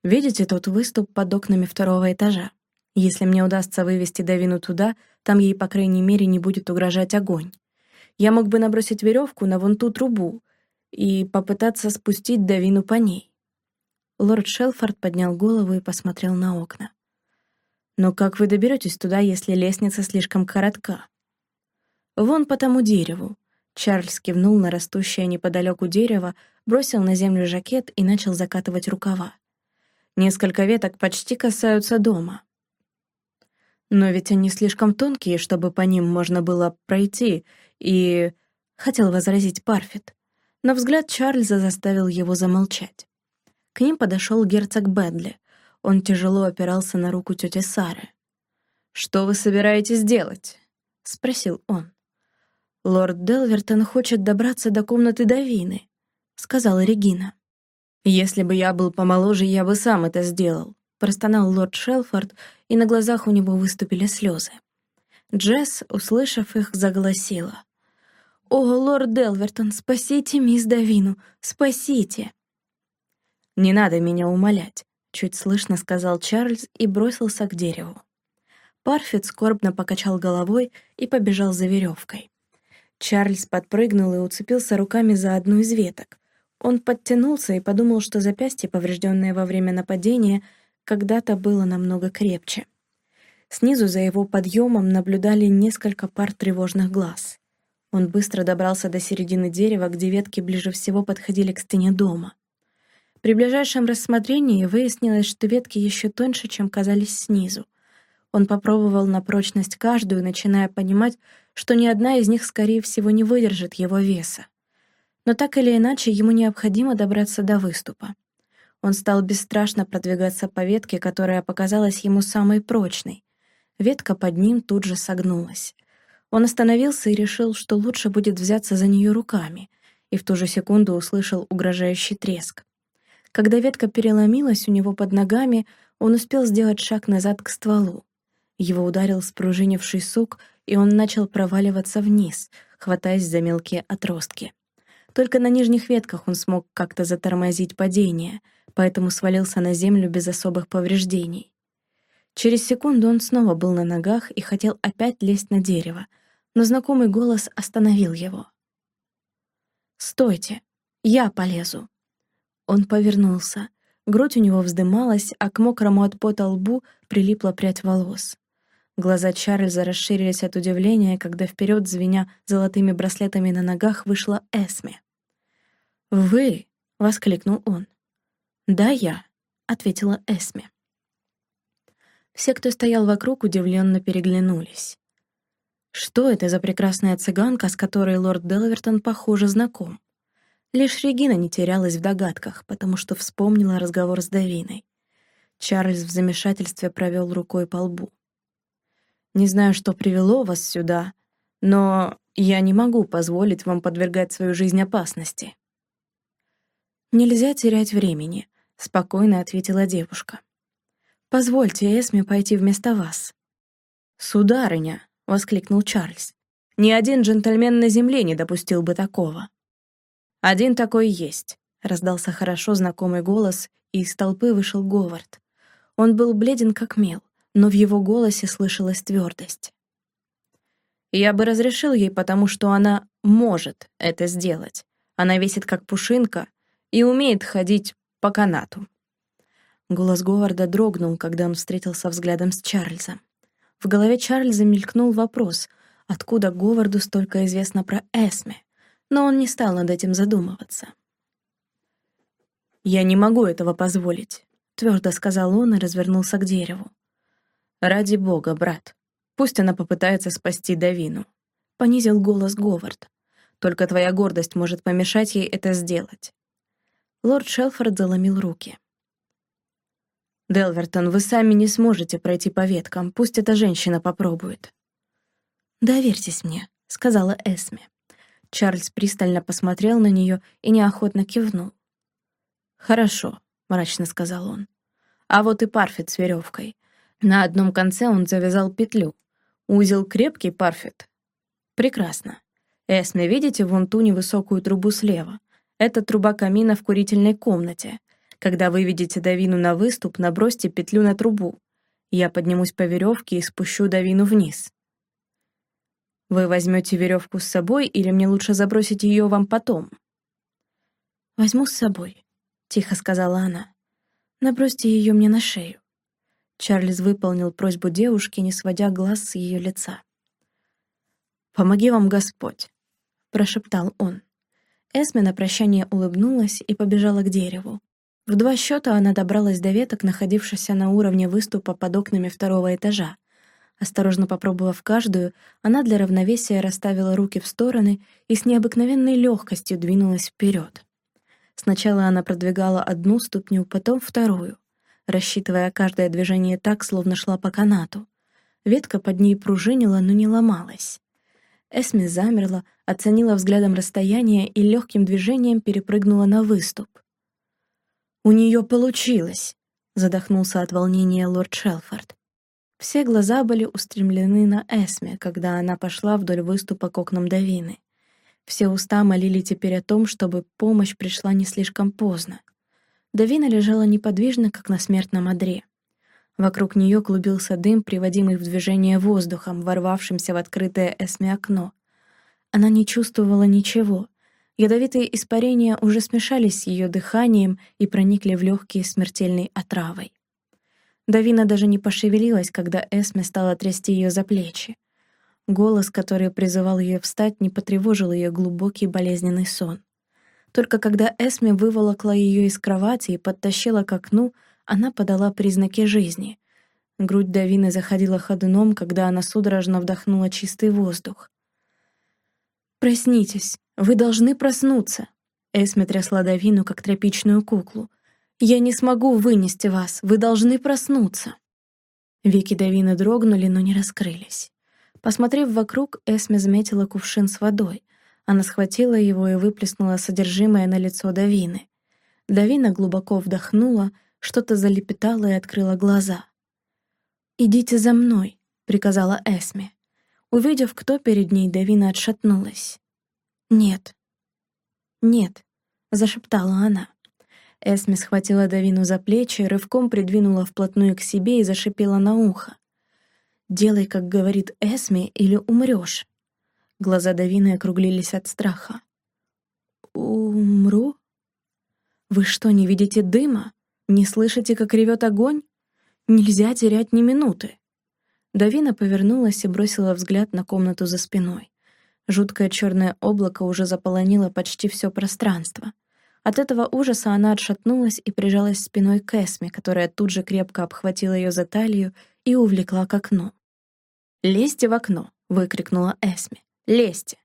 «Видите тот выступ под окнами второго этажа? Если мне удастся вывести Давину туда, там ей, по крайней мере, не будет угрожать огонь. Я мог бы набросить веревку на вон ту трубу и попытаться спустить Давину по ней. Лорд Шелфорд поднял голову и посмотрел на окна. «Но как вы доберетесь туда, если лестница слишком коротка?» «Вон по тому дереву». Чарльз кивнул на растущее неподалеку дерево, бросил на землю жакет и начал закатывать рукава. Несколько веток почти касаются дома. Но ведь они слишком тонкие, чтобы по ним можно было пройти, и... Хотел возразить Парфит, но взгляд Чарльза заставил его замолчать. К ним подошел герцог Бэдли. Он тяжело опирался на руку тети Сары. «Что вы собираетесь делать?» — спросил он. «Лорд Делвертон хочет добраться до комнаты Давины», — сказала Регина. «Если бы я был помоложе, я бы сам это сделал», — простонал лорд Шелфорд, и на глазах у него выступили слезы. Джесс, услышав их, загласила. «О, лорд Делвертон, спасите мисс Давину, спасите!» «Не надо меня умолять», — чуть слышно сказал Чарльз и бросился к дереву. Парфит скорбно покачал головой и побежал за веревкой. Чарльз подпрыгнул и уцепился руками за одну из веток. Он подтянулся и подумал, что запястье, поврежденное во время нападения, когда-то было намного крепче. Снизу за его подъемом наблюдали несколько пар тревожных глаз. Он быстро добрался до середины дерева, где ветки ближе всего подходили к стене дома. При ближайшем рассмотрении выяснилось, что ветки еще тоньше, чем казались снизу. Он попробовал на прочность каждую, начиная понимать, что ни одна из них, скорее всего, не выдержит его веса. Но так или иначе, ему необходимо добраться до выступа. Он стал бесстрашно продвигаться по ветке, которая показалась ему самой прочной. Ветка под ним тут же согнулась. Он остановился и решил, что лучше будет взяться за нее руками, и в ту же секунду услышал угрожающий треск. Когда ветка переломилась у него под ногами, он успел сделать шаг назад к стволу. Его ударил спружинивший сук, и он начал проваливаться вниз, хватаясь за мелкие отростки. Только на нижних ветках он смог как-то затормозить падение, поэтому свалился на землю без особых повреждений. Через секунду он снова был на ногах и хотел опять лезть на дерево, но знакомый голос остановил его. «Стойте! Я полезу!» Он повернулся. Грудь у него вздымалась, а к мокрому от пота лбу прилипла прядь волос. Глаза Чарльза расширились от удивления, когда вперед, звеня золотыми браслетами на ногах, вышла Эсме. «Вы!» — воскликнул он. «Да, я», — ответила Эсме. Все, кто стоял вокруг, удивленно переглянулись. Что это за прекрасная цыганка, с которой лорд Делавертон, похоже, знаком? Лишь Регина не терялась в догадках, потому что вспомнила разговор с Давиной. Чарльз в замешательстве провел рукой по лбу. Не знаю, что привело вас сюда, но я не могу позволить вам подвергать свою жизнь опасности». «Нельзя терять времени», — спокойно ответила девушка. «Позвольте Эсме пойти вместо вас». «Сударыня», — воскликнул Чарльз, «ни один джентльмен на земле не допустил бы такого». «Один такой есть», — раздался хорошо знакомый голос, и из толпы вышел Говард. Он был бледен как мел но в его голосе слышалась твердость. «Я бы разрешил ей, потому что она может это сделать. Она весит как пушинка и умеет ходить по канату». Голос Говарда дрогнул, когда он встретился взглядом с Чарльзом. В голове Чарльза мелькнул вопрос, откуда Говарду столько известно про Эсме, но он не стал над этим задумываться. «Я не могу этого позволить», — твердо сказал он и развернулся к дереву. «Ради бога, брат, пусть она попытается спасти Давину», — понизил голос Говард. «Только твоя гордость может помешать ей это сделать». Лорд Шелфорд заломил руки. «Делвертон, вы сами не сможете пройти по веткам, пусть эта женщина попробует». «Доверьтесь мне», — сказала Эсме. Чарльз пристально посмотрел на нее и неохотно кивнул. «Хорошо», — мрачно сказал он. «А вот и парфит с веревкой. На одном конце он завязал петлю. Узел крепкий, парфит. Прекрасно. Эсме, видите вон ту невысокую трубу слева? Это труба камина в курительной комнате. Когда вы видите Давину на выступ, набросьте петлю на трубу. Я поднимусь по веревке и спущу Давину вниз. Вы возьмете веревку с собой или мне лучше забросить ее вам потом? Возьму с собой, тихо сказала она. Набросьте ее мне на шею. Чарльз выполнил просьбу девушки, не сводя глаз с ее лица. «Помоги вам Господь», — прошептал он. Эсме на прощание улыбнулась и побежала к дереву. В два счета она добралась до веток, находившихся на уровне выступа под окнами второго этажа. Осторожно попробовав каждую, она для равновесия расставила руки в стороны и с необыкновенной легкостью двинулась вперед. Сначала она продвигала одну ступню, потом вторую рассчитывая каждое движение так, словно шла по канату. Ветка под ней пружинила, но не ломалась. Эсми замерла, оценила взглядом расстояние и легким движением перепрыгнула на выступ. «У нее получилось!» — задохнулся от волнения лорд Шелфорд. Все глаза были устремлены на Эсме, когда она пошла вдоль выступа к окнам Давины. Все уста молили теперь о том, чтобы помощь пришла не слишком поздно. Давина лежала неподвижно, как на смертном одре. Вокруг нее клубился дым, приводимый в движение воздухом, ворвавшимся в открытое Эсме окно. Она не чувствовала ничего, Ядовитые испарения уже смешались с ее дыханием и проникли в легкие смертельной отравой. Давина даже не пошевелилась, когда Эсме стала трясти ее за плечи. Голос, который призывал ее встать, не потревожил ее глубокий болезненный сон. Только когда Эсме выволокла ее из кровати и подтащила к окну, она подала признаки жизни. Грудь Давины заходила ходуном, когда она судорожно вдохнула чистый воздух. «Проснитесь! Вы должны проснуться!» Эсме трясла Давину, как тряпичную куклу. «Я не смогу вынести вас! Вы должны проснуться!» Веки Давины дрогнули, но не раскрылись. Посмотрев вокруг, Эсме заметила кувшин с водой. Она схватила его и выплеснула содержимое на лицо Давины. Давина глубоко вдохнула, что-то залепетала и открыла глаза. «Идите за мной», — приказала Эсме. Увидев, кто перед ней, Давина отшатнулась. «Нет». «Нет», — зашептала она. Эсми схватила Давину за плечи, рывком придвинула вплотную к себе и зашипела на ухо. «Делай, как говорит Эсми, или умрешь». Глаза Давины округлились от страха. «Умру? Вы что, не видите дыма? Не слышите, как ревет огонь? Нельзя терять ни минуты». Давина повернулась и бросила взгляд на комнату за спиной. Жуткое черное облако уже заполонило почти все пространство. От этого ужаса она отшатнулась и прижалась спиной к Эсме, которая тут же крепко обхватила ее за талию и увлекла к окну. «Лезьте в окно!» — выкрикнула Эсме. «Лезьте!»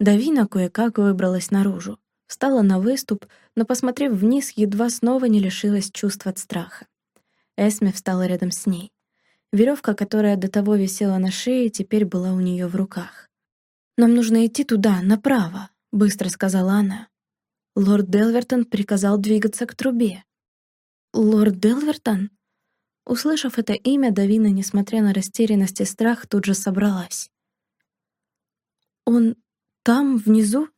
Давина кое-как выбралась наружу. Встала на выступ, но, посмотрев вниз, едва снова не лишилась чувств от страха. Эсме встала рядом с ней. Веревка, которая до того висела на шее, теперь была у нее в руках. «Нам нужно идти туда, направо», — быстро сказала она. Лорд Делвертон приказал двигаться к трубе. «Лорд Делвертон?» Услышав это имя, Давина, несмотря на растерянность и страх, тут же собралась. «Он там, внизу?»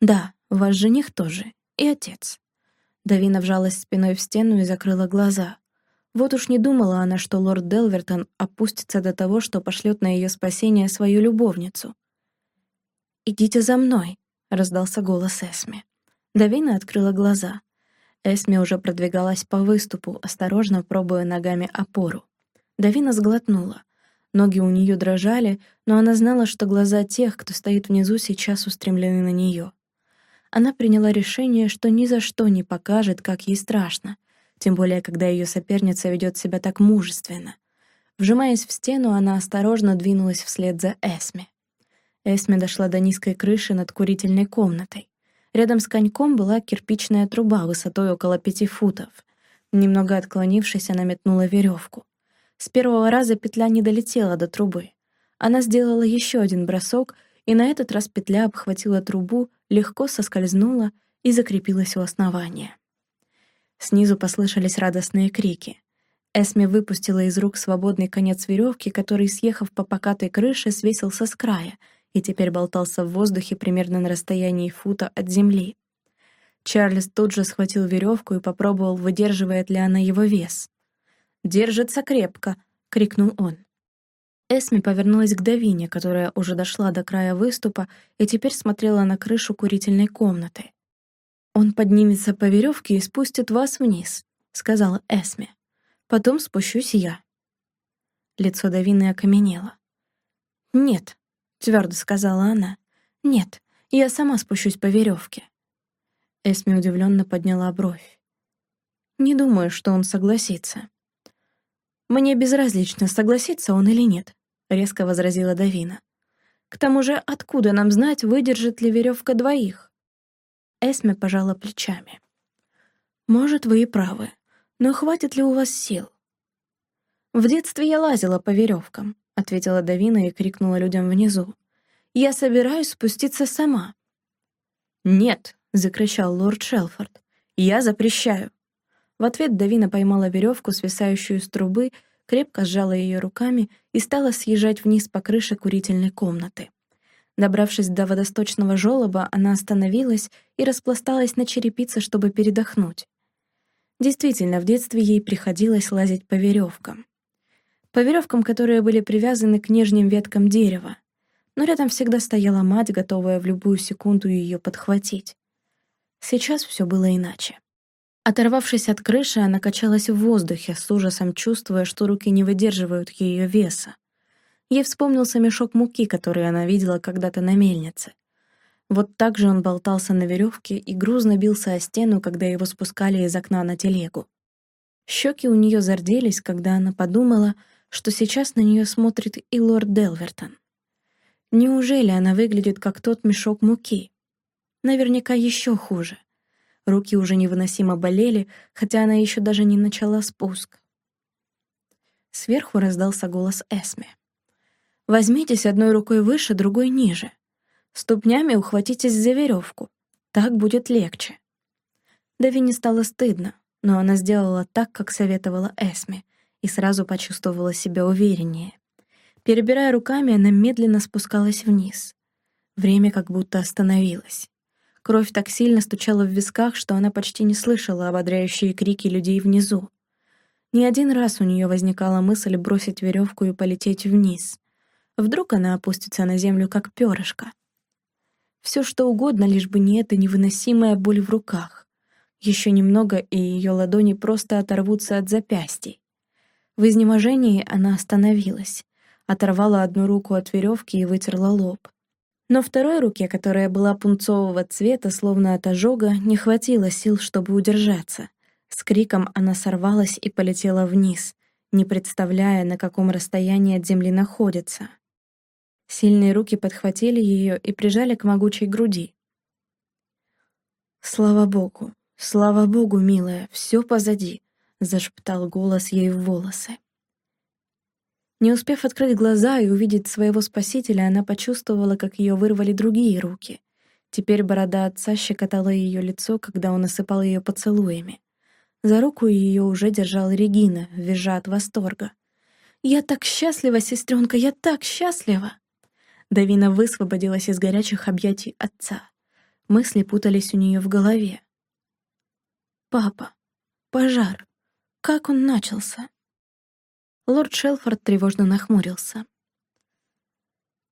«Да, ваш жених тоже. И отец». Давина вжалась спиной в стену и закрыла глаза. Вот уж не думала она, что лорд Делвертон опустится до того, что пошлет на ее спасение свою любовницу. «Идите за мной», — раздался голос Эсми. Давина открыла глаза. Эсми уже продвигалась по выступу, осторожно пробуя ногами опору. Давина сглотнула. Ноги у нее дрожали, но она знала, что глаза тех, кто стоит внизу, сейчас устремлены на нее. Она приняла решение, что ни за что не покажет, как ей страшно, тем более, когда ее соперница ведет себя так мужественно. Вжимаясь в стену, она осторожно двинулась вслед за Эсми. Эсми дошла до низкой крыши над курительной комнатой. Рядом с коньком была кирпичная труба высотой около пяти футов. Немного отклонившись, она метнула веревку. С первого раза петля не долетела до трубы. Она сделала еще один бросок, и на этот раз петля обхватила трубу, легко соскользнула и закрепилась у основания. Снизу послышались радостные крики. Эсми выпустила из рук свободный конец веревки, который, съехав по покатой крыше, свесился с края и теперь болтался в воздухе примерно на расстоянии фута от земли. Чарльз тут же схватил веревку и попробовал, выдерживает ли она его вес. «Держится крепко!» — крикнул он. Эсми повернулась к Давине, которая уже дошла до края выступа и теперь смотрела на крышу курительной комнаты. «Он поднимется по веревке и спустит вас вниз», — сказала Эсме. «Потом спущусь я». Лицо Давины окаменело. «Нет», — твердо сказала она. «Нет, я сама спущусь по веревке». Эсме удивленно подняла бровь. «Не думаю, что он согласится». «Мне безразлично, согласится он или нет», — резко возразила Давина. «К тому же, откуда нам знать, выдержит ли веревка двоих?» Эсме пожала плечами. «Может, вы и правы, но хватит ли у вас сил?» «В детстве я лазила по веревкам», — ответила Давина и крикнула людям внизу. «Я собираюсь спуститься сама». «Нет», — закричал лорд Шелфорд, — «я запрещаю». В ответ Давина поймала веревку, свисающую с трубы, крепко сжала ее руками и стала съезжать вниз по крыше курительной комнаты. Добравшись до водосточного желоба, она остановилась и распласталась на черепице, чтобы передохнуть. Действительно, в детстве ей приходилось лазить по веревкам. По веревкам, которые были привязаны к нижним веткам дерева. Но рядом всегда стояла мать, готовая в любую секунду ее подхватить. Сейчас все было иначе. Оторвавшись от крыши, она качалась в воздухе, с ужасом чувствуя, что руки не выдерживают ее веса. Ей вспомнился мешок муки, который она видела когда-то на мельнице. Вот так же он болтался на веревке и грузно бился о стену, когда его спускали из окна на телегу. Щеки у нее зарделись, когда она подумала, что сейчас на нее смотрит и лорд Делвертон. Неужели она выглядит как тот мешок муки? Наверняка еще хуже. Руки уже невыносимо болели, хотя она еще даже не начала спуск. Сверху раздался голос Эсме. «Возьмитесь одной рукой выше, другой ниже. Ступнями ухватитесь за веревку. Так будет легче». Давине стало стыдно, но она сделала так, как советовала Эсме, и сразу почувствовала себя увереннее. Перебирая руками, она медленно спускалась вниз. Время как будто остановилось. Кровь так сильно стучала в висках, что она почти не слышала ободряющие крики людей внизу. Не один раз у нее возникала мысль бросить веревку и полететь вниз. Вдруг она опустится на землю, как перышко. Все что угодно, лишь бы не эта невыносимая боль в руках. Еще немного, и ее ладони просто оторвутся от запястий. В изнеможении она остановилась, оторвала одну руку от веревки и вытерла лоб. Но второй руке, которая была пунцового цвета, словно от ожога, не хватило сил, чтобы удержаться. С криком она сорвалась и полетела вниз, не представляя, на каком расстоянии от земли находится. Сильные руки подхватили ее и прижали к могучей груди. «Слава Богу, слава Богу, милая, все позади», — зашептал голос ей в волосы. Не успев открыть глаза и увидеть своего спасителя, она почувствовала, как ее вырвали другие руки. Теперь борода отца щекотала ее лицо, когда он осыпал ее поцелуями. За руку ее уже держала Регина, визжа от восторга. «Я так счастлива, сестренка, я так счастлива!» Давина высвободилась из горячих объятий отца. Мысли путались у нее в голове. «Папа, пожар, как он начался?» Лорд Шелфорд тревожно нахмурился.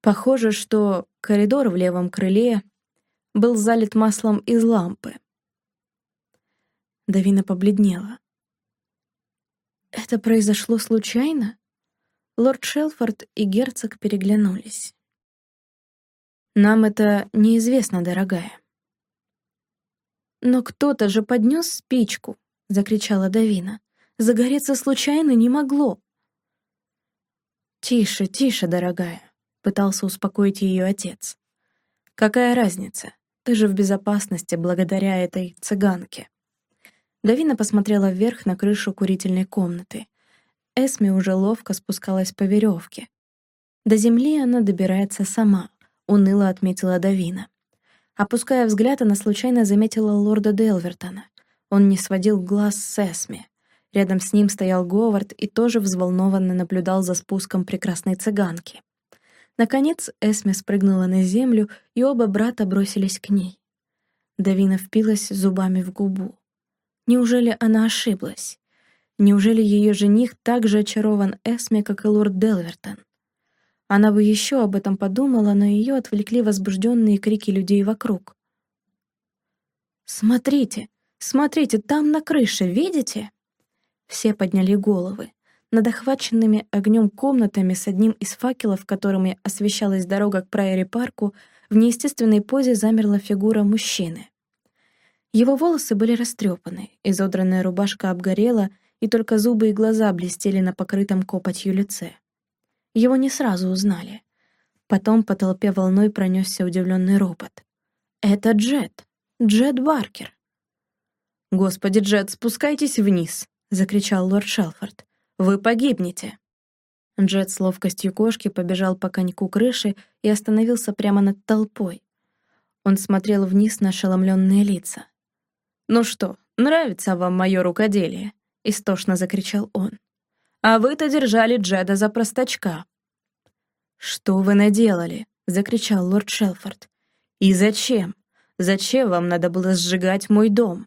Похоже, что коридор в левом крыле был залит маслом из лампы. Давина побледнела. «Это произошло случайно?» Лорд Шелфорд и герцог переглянулись. «Нам это неизвестно, дорогая». «Но кто-то же поднес спичку!» — закричала Давина. «Загореться случайно не могло!» «Тише, тише, дорогая», — пытался успокоить ее отец. «Какая разница? Ты же в безопасности благодаря этой цыганке». Давина посмотрела вверх на крышу курительной комнаты. Эсми уже ловко спускалась по веревке. До земли она добирается сама, уныло отметила Давина. Опуская взгляд, она случайно заметила лорда Делвертона. Он не сводил глаз с Эсми. Рядом с ним стоял Говард и тоже взволнованно наблюдал за спуском прекрасной цыганки. Наконец Эсме спрыгнула на землю, и оба брата бросились к ней. Давина впилась зубами в губу. Неужели она ошиблась? Неужели ее жених так же очарован Эсме, как и лорд Делвертон? Она бы еще об этом подумала, но ее отвлекли возбужденные крики людей вокруг. «Смотрите, смотрите, там на крыше, видите?» Все подняли головы. Над охваченными огнем комнатами с одним из факелов, которыми освещалась дорога к Прайори-парку, в неестественной позе замерла фигура мужчины. Его волосы были растрепаны, изодранная рубашка обгорела, и только зубы и глаза блестели на покрытом копотью лице. Его не сразу узнали. Потом по толпе волной пронесся удивленный ропот. «Это Джет! Джет Баркер!» «Господи, Джет, спускайтесь вниз!» закричал лорд Шелфорд. «Вы погибнете!» Джет с ловкостью кошки побежал по коньку крыши и остановился прямо над толпой. Он смотрел вниз на ошеломленные лица. «Ну что, «Нравится вам мое рукоделие?» — истошно закричал он. «А вы-то держали Джеда за простачка». «Что вы наделали?» — закричал лорд Шелфорд. «И зачем? Зачем вам надо было сжигать мой дом?»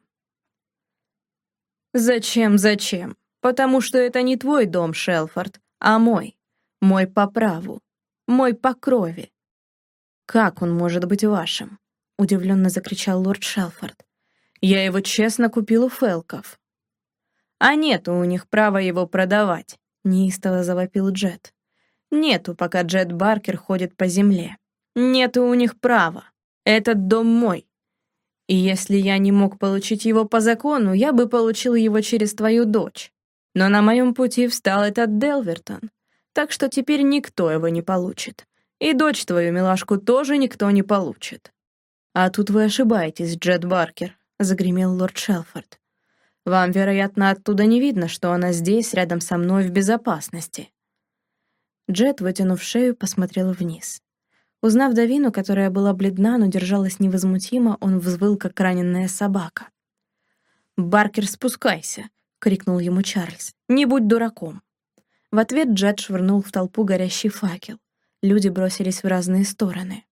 «Зачем, зачем? Потому что это не твой дом, Шелфорд, а мой. Мой по праву. Мой по крови». «Как он может быть вашим?» — удивленно закричал лорд Шелфорд. «Я его честно купил у Фелков». «А нету у них права его продавать», — неистово завопил Джет. «Нету, пока Джет Баркер ходит по земле. Нету у них права. Этот дом мой. И если я не мог получить его по закону, я бы получил его через твою дочь. Но на моем пути встал этот Делвертон, так что теперь никто его не получит. И дочь твою, милашку, тоже никто не получит. А тут вы ошибаетесь, Джет Баркер, загремел лорд Шелфорд. Вам, вероятно, оттуда не видно, что она здесь, рядом со мной, в безопасности. Джет, вытянув шею, посмотрел вниз. Узнав Давину, которая была бледна, но держалась невозмутимо, он взвыл, как раненная собака. «Баркер, спускайся!» — крикнул ему Чарльз. «Не будь дураком!» В ответ Джет швырнул в толпу горящий факел. Люди бросились в разные стороны.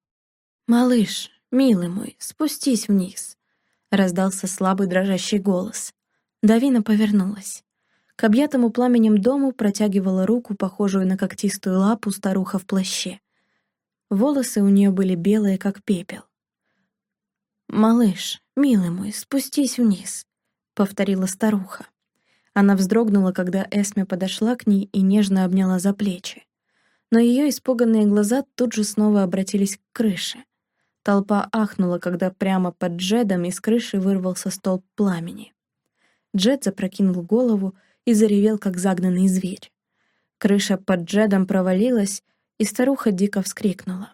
«Малыш, милый мой, спустись вниз!» — раздался слабый дрожащий голос. Давина повернулась. К объятому пламенем дому протягивала руку, похожую на когтистую лапу старуха в плаще. Волосы у нее были белые, как пепел. «Малыш, милый мой, спустись вниз», — повторила старуха. Она вздрогнула, когда Эсме подошла к ней и нежно обняла за плечи. Но ее испуганные глаза тут же снова обратились к крыше. Толпа ахнула, когда прямо под Джедом из крыши вырвался столб пламени. Джед запрокинул голову и заревел, как загнанный зверь. Крыша под Джедом провалилась, и старуха дико вскрикнула.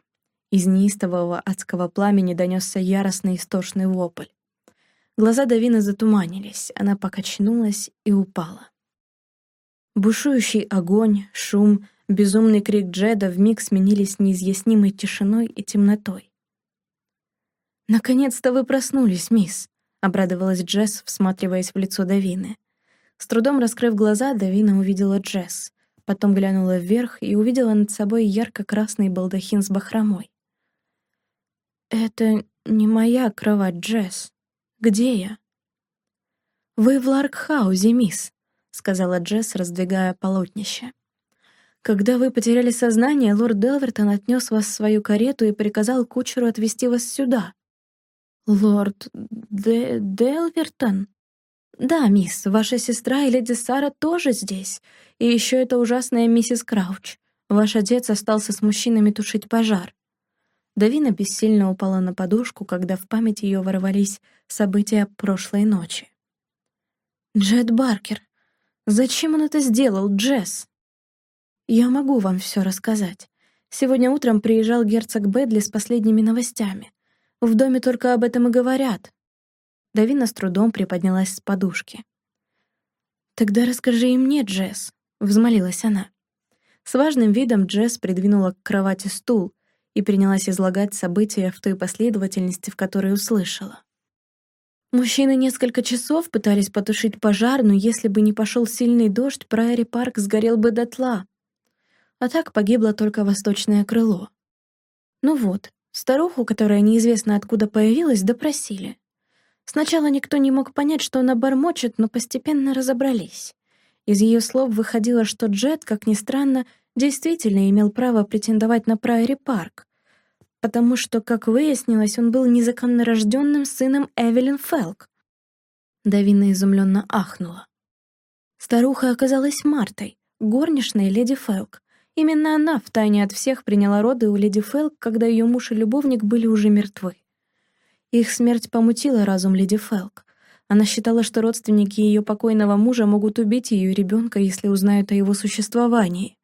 Из неистового адского пламени донесся яростный истошный вопль. Глаза Давины затуманились, она покачнулась и упала. Бушующий огонь, шум, безумный крик Джеда вмиг сменились неизъяснимой тишиной и темнотой. «Наконец-то вы проснулись, мисс», — обрадовалась Джесс, всматриваясь в лицо Давины. С трудом раскрыв глаза, Давина увидела Джесс. Потом глянула вверх и увидела над собой ярко-красный балдахин с бахромой. «Это не моя кровать, Джесс. Где я?» «Вы в Ларкхаузе, мисс», — сказала Джесс, раздвигая полотнище. «Когда вы потеряли сознание, лорд Делвертон отнес вас в свою карету и приказал кучеру отвезти вас сюда». «Лорд Де Делвертон?» «Да, мисс, ваша сестра и леди Сара тоже здесь. И еще эта ужасная миссис Крауч. Ваш отец остался с мужчинами тушить пожар». Давина бессильно упала на подушку, когда в память ее ворвались события прошлой ночи. «Джет Баркер! Зачем он это сделал, Джесс?» «Я могу вам все рассказать. Сегодня утром приезжал герцог Бэдли с последними новостями. В доме только об этом и говорят. Давина с трудом приподнялась с подушки. «Тогда расскажи и мне, Джесс», — взмолилась она. С важным видом Джесс придвинула к кровати стул и принялась излагать события в той последовательности, в которой услышала. Мужчины несколько часов пытались потушить пожар, но если бы не пошел сильный дождь, Прайори парк сгорел бы дотла. А так погибло только восточное крыло. Ну вот, старуху, которая неизвестно откуда появилась, допросили. Сначала никто не мог понять, что она бормочет, но постепенно разобрались. Из ее слов выходило, что Джет, как ни странно, действительно имел право претендовать на Прайори Парк, потому что, как выяснилось, он был незаконно рожденным сыном Эвелин Фелк. Давина изумленно ахнула. Старуха оказалась Мартой, горничной леди Фелк. Именно она втайне от всех приняла роды у леди Фелк, когда ее муж и любовник были уже мертвы. Их смерть помутила разум леди Фелк. Она считала, что родственники ее покойного мужа могут убить ее ребенка, если узнают о его существовании.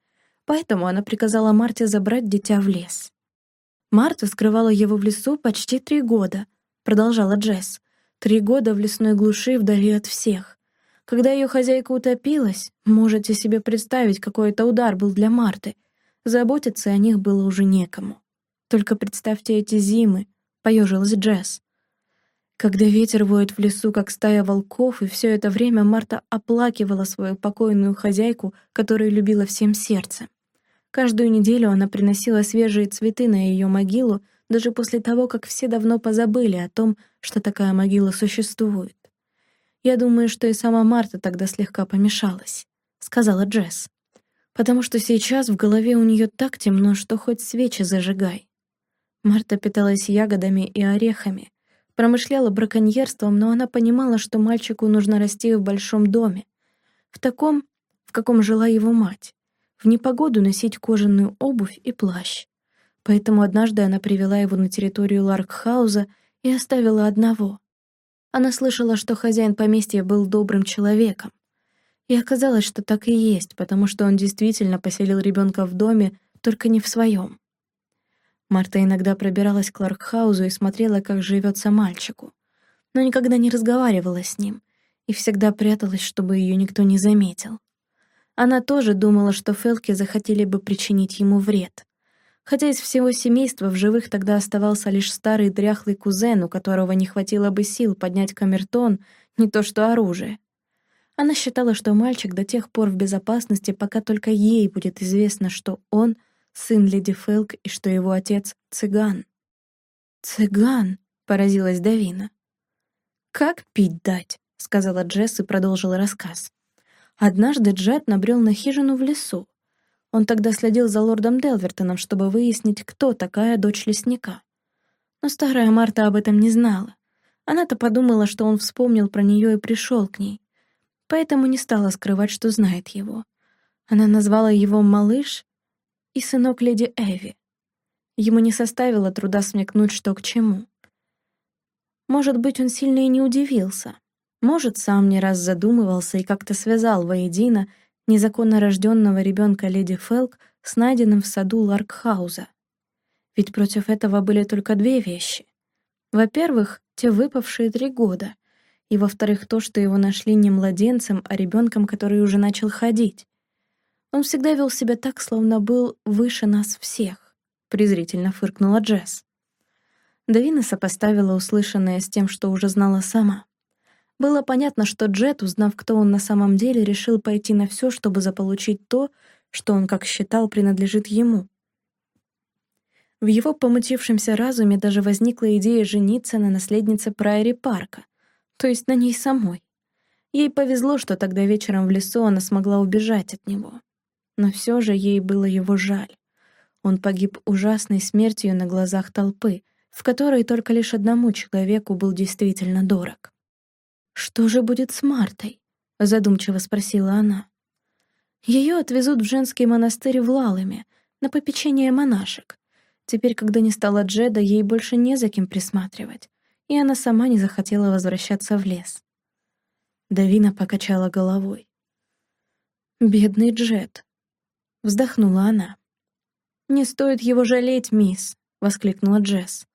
Поэтому она приказала Марте забрать дитя в лес. Марта скрывала его в лесу почти три года, продолжала Джесс. Три года в лесной глуши вдали от всех. Когда ее хозяйка утопилась, можете себе представить, какой это удар был для Марты. Заботиться о них было уже некому. Только представьте эти зимы, поежилась Джесс. Когда ветер воет в лесу, как стая волков, и все это время Марта оплакивала свою покойную хозяйку, которую любила всем сердцем. Каждую неделю она приносила свежие цветы на ее могилу, даже после того, как все давно позабыли о том, что такая могила существует. «Я думаю, что и сама Марта тогда слегка помешалась», — сказала Джесс. «Потому что сейчас в голове у нее так темно, что хоть свечи зажигай». Марта питалась ягодами и орехами, промышляла браконьерством, но она понимала, что мальчику нужно расти в большом доме, в таком, в каком жила его мать, в непогоду носить кожаную обувь и плащ. Поэтому однажды она привела его на территорию Ларкхауза и оставила одного. Она слышала, что хозяин поместья был добрым человеком. И оказалось, что так и есть, потому что он действительно поселил ребенка в доме, только не в своем. Марта иногда пробиралась к Ларкхаузу и смотрела, как живется мальчику, но никогда не разговаривала с ним и всегда пряталась, чтобы ее никто не заметил. Она тоже думала, что Фелки захотели бы причинить ему вред хотя из всего семейства в живых тогда оставался лишь старый дряхлый кузен, у которого не хватило бы сил поднять камертон, не то что оружие. Она считала, что мальчик до тех пор в безопасности, пока только ей будет известно, что он — сын леди Фелк и что его отец — цыган. «Цыган!» — поразилась Давина. «Как пить дать?» — сказала Джесс и продолжила рассказ. Однажды Джет набрел на хижину в лесу. Он тогда следил за лордом Делвертоном, чтобы выяснить, кто такая дочь лесника. Но старая Марта об этом не знала. Она-то подумала, что он вспомнил про нее и пришел к ней. Поэтому не стала скрывать, что знает его. Она назвала его «малыш» и «сынок леди Эви». Ему не составило труда смекнуть, что к чему. Может быть, он сильно и не удивился. Может, сам не раз задумывался и как-то связал воедино незаконно рожденного ребенка леди Фелк с найденным в саду Ларкхауза. Ведь против этого были только две вещи. Во-первых, те выпавшие три года, и во-вторых, то, что его нашли не младенцем, а ребенком, который уже начал ходить. Он всегда вел себя так, словно был выше нас всех, презрительно фыркнула Джесс. Давина сопоставила услышанное с тем, что уже знала сама. Было понятно, что Джет, узнав, кто он на самом деле, решил пойти на все, чтобы заполучить то, что он, как считал, принадлежит ему. В его помутившемся разуме даже возникла идея жениться на наследнице Прайри Парка, то есть на ней самой. Ей повезло, что тогда вечером в лесу она смогла убежать от него. Но все же ей было его жаль. Он погиб ужасной смертью на глазах толпы, в которой только лишь одному человеку был действительно дорог. «Что же будет с Мартой?» — задумчиво спросила она. Ее отвезут в женский монастырь в Лаламе, на попечение монашек. Теперь, когда не стало Джеда, ей больше не за кем присматривать, и она сама не захотела возвращаться в лес. Давина покачала головой. «Бедный Джед», — вздохнула она. «Не стоит его жалеть, мисс», — воскликнула Джесс.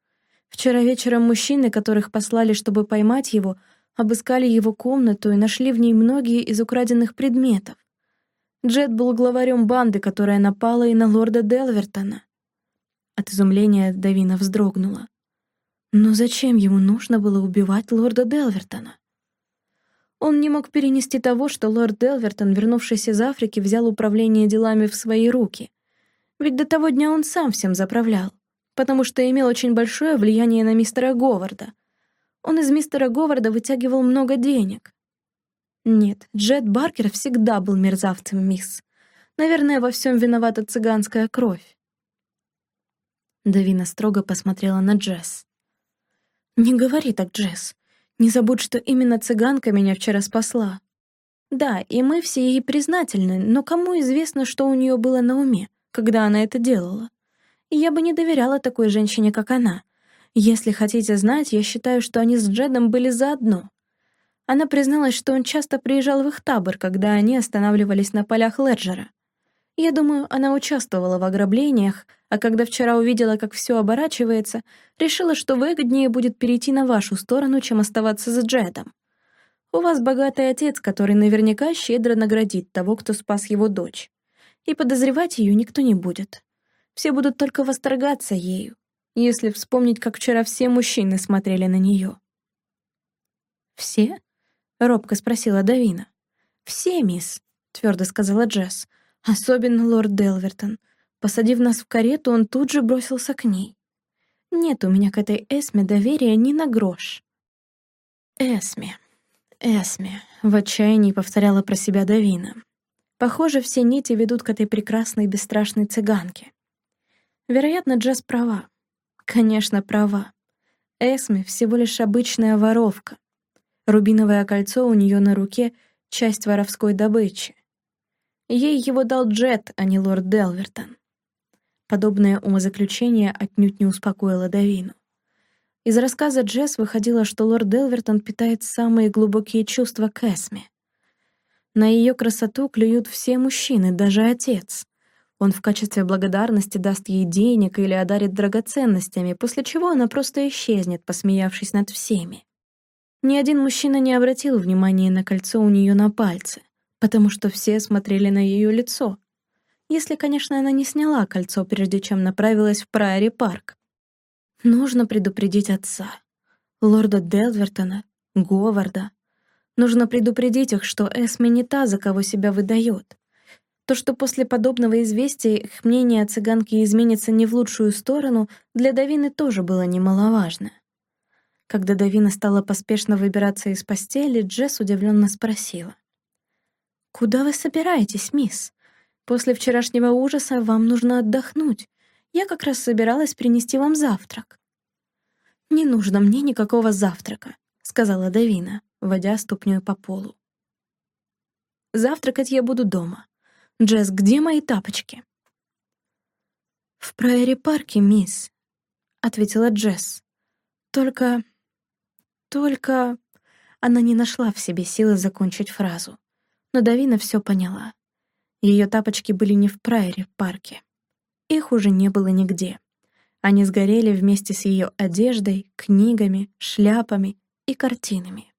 «Вчера вечером мужчины, которых послали, чтобы поймать его, обыскали его комнату и нашли в ней многие из украденных предметов. Джет был главарем банды, которая напала и на лорда Делвертона. От изумления Давина вздрогнула. Но зачем ему нужно было убивать лорда Делвертона? Он не мог перенести того, что лорд Делвертон, вернувшись из Африки, взял управление делами в свои руки. Ведь до того дня он сам всем заправлял, потому что имел очень большое влияние на мистера Говарда, он из мистера Говарда вытягивал много денег. Нет, Джет Баркер всегда был мерзавцем, мисс. Наверное, во всем виновата цыганская кровь. Давина строго посмотрела на Джесс. «Не говори так, Джесс. Не забудь, что именно цыганка меня вчера спасла. Да, и мы все ей признательны, но кому известно, что у нее было на уме, когда она это делала? я бы не доверяла такой женщине, как она. Если хотите знать, я считаю, что они с Джедом были заодно. Она призналась, что он часто приезжал в их табор, когда они останавливались на полях Леджера. Я думаю, она участвовала в ограблениях, а когда вчера увидела, как все оборачивается, решила, что выгоднее будет перейти на вашу сторону, чем оставаться с Джедом. У вас богатый отец, который наверняка щедро наградит того, кто спас его дочь. И подозревать ее никто не будет. Все будут только восторгаться ею если вспомнить, как вчера все мужчины смотрели на нее. «Все?» — робко спросила Давина. «Все, мисс», — твердо сказала Джесс. «Особенно лорд Делвертон. Посадив нас в карету, он тут же бросился к ней. Нет у меня к этой Эсме доверия ни на грош». «Эсме, Эсме», — в отчаянии повторяла про себя Давина. «Похоже, все нити ведут к этой прекрасной бесстрашной цыганке. Вероятно, Джесс права. Конечно, права. Эсме всего лишь обычная воровка. Рубиновое кольцо у нее на руке — часть воровской добычи. Ей его дал Джет, а не лорд Делвертон. Подобное умозаключение отнюдь не успокоило Давину. Из рассказа Джесс выходило, что лорд Делвертон питает самые глубокие чувства к Эсме. На ее красоту клюют все мужчины, даже отец. Он в качестве благодарности даст ей денег или одарит драгоценностями, после чего она просто исчезнет, посмеявшись над всеми. Ни один мужчина не обратил внимания на кольцо у нее на пальце, потому что все смотрели на ее лицо. Если, конечно, она не сняла кольцо, прежде чем направилась в Прайори-парк. Нужно предупредить отца, лорда Делвертона, Говарда. Нужно предупредить их, что Эсми не та, за кого себя выдает. То, что после подобного известия их мнение о цыганке изменится не в лучшую сторону, для Давины тоже было немаловажно. Когда Давина стала поспешно выбираться из постели, Джесс удивленно спросила. «Куда вы собираетесь, мисс? После вчерашнего ужаса вам нужно отдохнуть. Я как раз собиралась принести вам завтрак». «Не нужно мне никакого завтрака», — сказала Давина, водя ступнёй по полу. «Завтракать я буду дома. «Джесс, где мои тапочки?» «В прайори-парке, мисс», — ответила Джесс. «Только... только...» Она не нашла в себе силы закончить фразу. Но Давина все поняла. Ее тапочки были не в прайори-парке. Их уже не было нигде. Они сгорели вместе с ее одеждой, книгами, шляпами и картинами.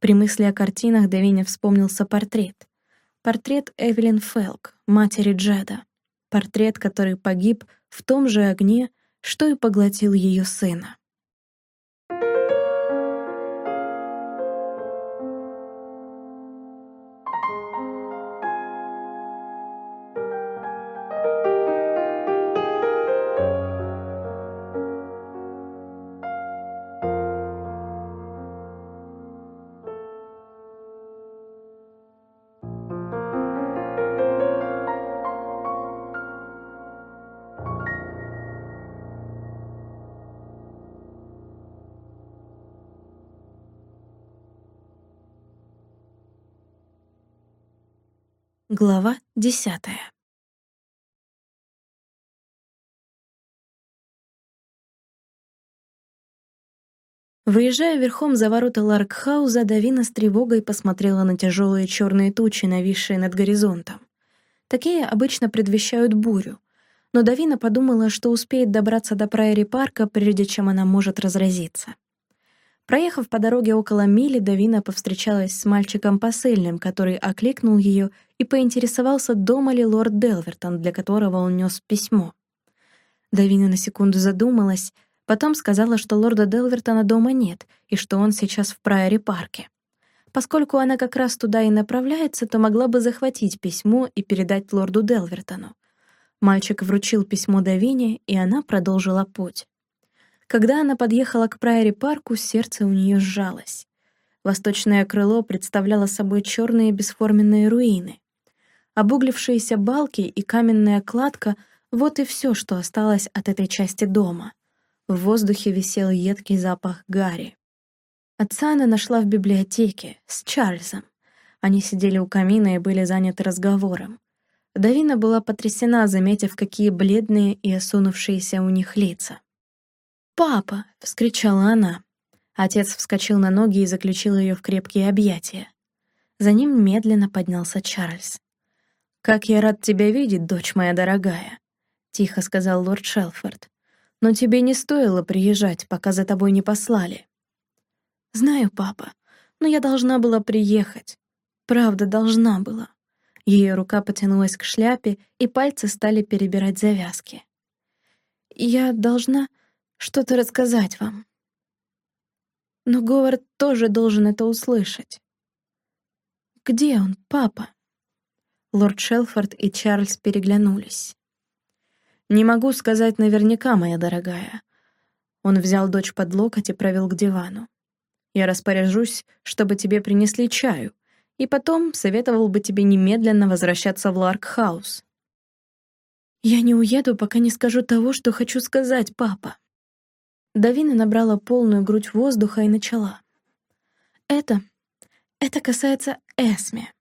При мысли о картинах Давине вспомнился портрет. Портрет Эвелин Фелк, матери Джеда. Портрет, который погиб в том же огне, что и поглотил ее сына. Глава десятая. Выезжая верхом за ворота Ларкхауза, Давина с тревогой посмотрела на тяжелые черные тучи, нависшие над горизонтом. Такие обычно предвещают бурю, но Давина подумала, что успеет добраться до Прайори-парка, прежде чем она может разразиться. Проехав по дороге около мили, Давина повстречалась с мальчиком посыльным, который окликнул ее и поинтересовался, дома ли лорд Делвертон, для которого он нес письмо. Давина на секунду задумалась, потом сказала, что лорда Делвертона дома нет и что он сейчас в Прайори-парке. Поскольку она как раз туда и направляется, то могла бы захватить письмо и передать лорду Делвертону. Мальчик вручил письмо Давине, и она продолжила путь. Когда она подъехала к Прайори-парку, сердце у нее сжалось. Восточное крыло представляло собой черные бесформенные руины. Обуглившиеся балки и каменная кладка — вот и все, что осталось от этой части дома. В воздухе висел едкий запах гари. Отца она нашла в библиотеке с Чарльзом. Они сидели у камина и были заняты разговором. Давина была потрясена, заметив, какие бледные и осунувшиеся у них лица. «Папа!» — вскричала она. Отец вскочил на ноги и заключил ее в крепкие объятия. За ним медленно поднялся Чарльз. «Как я рад тебя видеть, дочь моя дорогая», — тихо сказал лорд Шелфорд. «Но тебе не стоило приезжать, пока за тобой не послали». «Знаю, папа, но я должна была приехать. Правда, должна была». Ее рука потянулась к шляпе, и пальцы стали перебирать завязки. «Я должна...» что-то рассказать вам». Но Говард тоже должен это услышать. «Где он, папа?» Лорд Шелфорд и Чарльз переглянулись. «Не могу сказать наверняка, моя дорогая». Он взял дочь под локоть и провел к дивану. «Я распоряжусь, чтобы тебе принесли чаю, и потом советовал бы тебе немедленно возвращаться в Ларкхаус». «Я не уеду, пока не скажу того, что хочу сказать, папа». Давина набрала полную грудь воздуха и начала. «Это... это касается Эсме.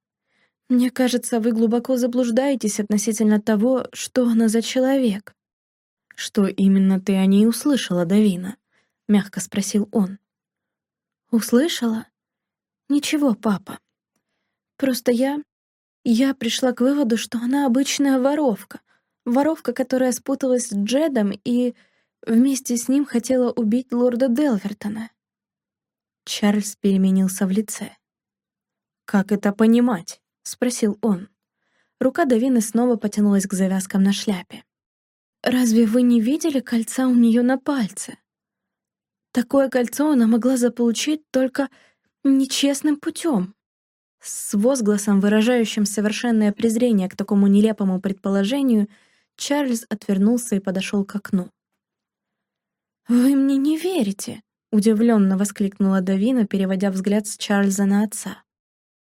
Мне кажется, вы глубоко заблуждаетесь относительно того, что она за человек». «Что именно ты о ней услышала, Давина?» — мягко спросил он. «Услышала? Ничего, папа. Просто я... Я пришла к выводу, что она обычная воровка. Воровка, которая спуталась с Джедом и Вместе с ним хотела убить лорда Делвертона. Чарльз переменился в лице. «Как это понимать?» — спросил он. Рука Давины снова потянулась к завязкам на шляпе. «Разве вы не видели кольца у нее на пальце? Такое кольцо она могла заполучить только нечестным путем». С возгласом, выражающим совершенное презрение к такому нелепому предположению, Чарльз отвернулся и подошел к окну. «Вы мне не верите!» — удивленно воскликнула Давина, переводя взгляд с Чарльза на отца.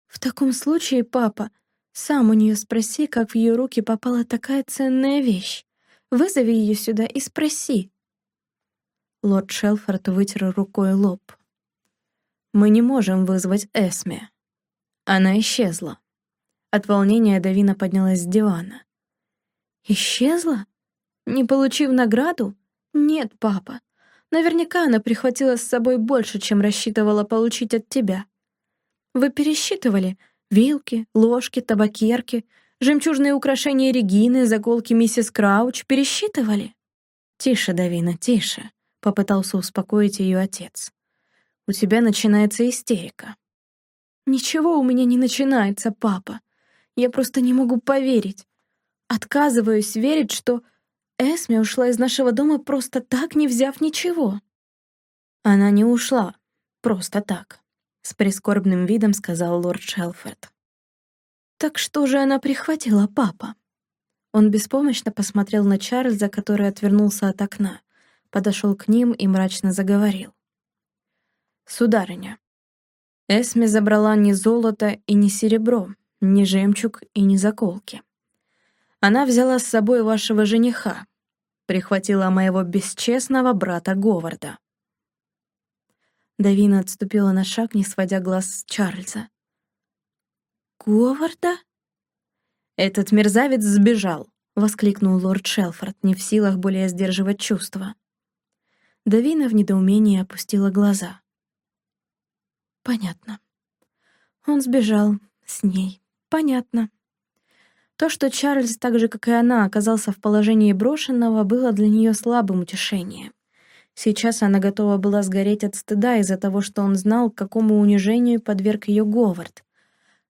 «В таком случае, папа, сам у нее спроси, как в ее руки попала такая ценная вещь. Вызови ее сюда и спроси». Лорд Шелфорд вытер рукой лоб. «Мы не можем вызвать Эсме. Она исчезла». От волнения Давина поднялась с дивана. «Исчезла? Не получив награду? Нет, папа, Наверняка она прихватила с собой больше, чем рассчитывала получить от тебя. Вы пересчитывали вилки, ложки, табакерки, жемчужные украшения Регины, заколки миссис Крауч, пересчитывали? Тише, Давина, тише, попытался успокоить ее отец. У тебя начинается истерика. Ничего у меня не начинается, папа. Я просто не могу поверить. Отказываюсь верить, что Эсми ушла из нашего дома просто так, не взяв ничего. Она не ушла, просто так, с прискорбным видом сказал лорд Шелфорд. Так что же она прихватила, папа? Он беспомощно посмотрел на Чарльза, который отвернулся от окна, подошел к ним и мрачно заговорил. «Сударыня, Эсми забрала ни золото и ни серебро, ни жемчуг и ни заколки. Она взяла с собой вашего жениха, прихватила моего бесчестного брата Говарда. Давина отступила на шаг, не сводя глаз с Чарльза. «Говарда?» «Этот мерзавец сбежал», — воскликнул лорд Шелфорд, не в силах более сдерживать чувства. Давина в недоумении опустила глаза. «Понятно. Он сбежал с ней. Понятно». То, что Чарльз, так же, как и она, оказался в положении брошенного, было для нее слабым утешением. Сейчас она готова была сгореть от стыда из-за того, что он знал, к какому унижению подверг ее Говард.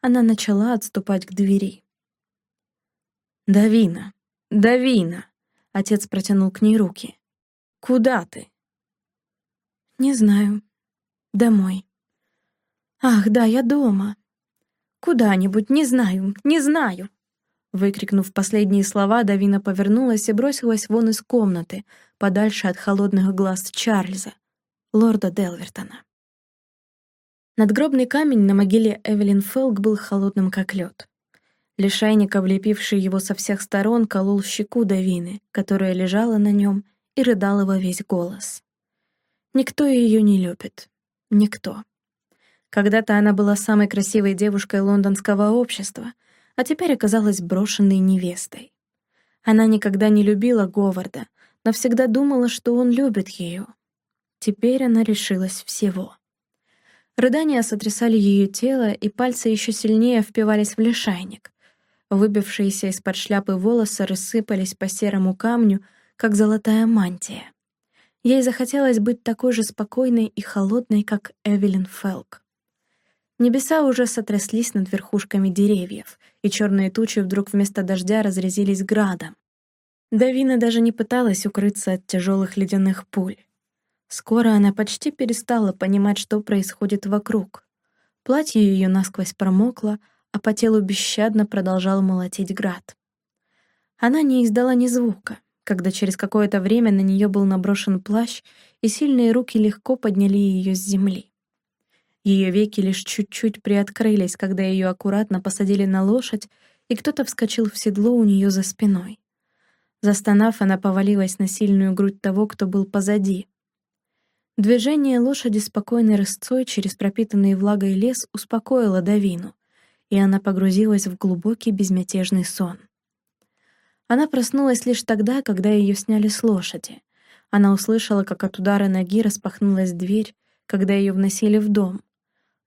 Она начала отступать к двери. «Давина! Давина!» — отец протянул к ней руки. «Куда ты?» «Не знаю. Домой». «Ах, да, я дома. Куда-нибудь, не знаю, не знаю». Выкрикнув последние слова, Давина повернулась и бросилась вон из комнаты, подальше от холодных глаз Чарльза, лорда Делвертона. Надгробный камень на могиле Эвелин Фелк был холодным, как лед. Лишайник, облепивший его со всех сторон, колол щеку Давины, которая лежала на нем и рыдала во весь голос. Никто ее не любит. Никто. Когда-то она была самой красивой девушкой лондонского общества, а теперь оказалась брошенной невестой. Она никогда не любила Говарда, но всегда думала, что он любит ее. Теперь она решилась всего. Рыдания сотрясали ее тело, и пальцы еще сильнее впивались в лишайник. Выбившиеся из-под шляпы волосы рассыпались по серому камню, как золотая мантия. Ей захотелось быть такой же спокойной и холодной, как Эвелин Фелк. Небеса уже сотряслись над верхушками деревьев, и черные тучи вдруг вместо дождя разрезились градом. Давина даже не пыталась укрыться от тяжелых ледяных пуль. Скоро она почти перестала понимать, что происходит вокруг. Платье ее насквозь промокло, а по телу бесщадно продолжал молотить град. Она не издала ни звука, когда через какое-то время на нее был наброшен плащ, и сильные руки легко подняли ее с земли. Ее веки лишь чуть-чуть приоткрылись, когда ее аккуратно посадили на лошадь, и кто-то вскочил в седло у нее за спиной. Застонав, она повалилась на сильную грудь того, кто был позади. Движение лошади спокойной рысцой через пропитанный влагой лес успокоило Давину, и она погрузилась в глубокий безмятежный сон. Она проснулась лишь тогда, когда ее сняли с лошади. Она услышала, как от удара ноги распахнулась дверь, когда ее вносили в дом.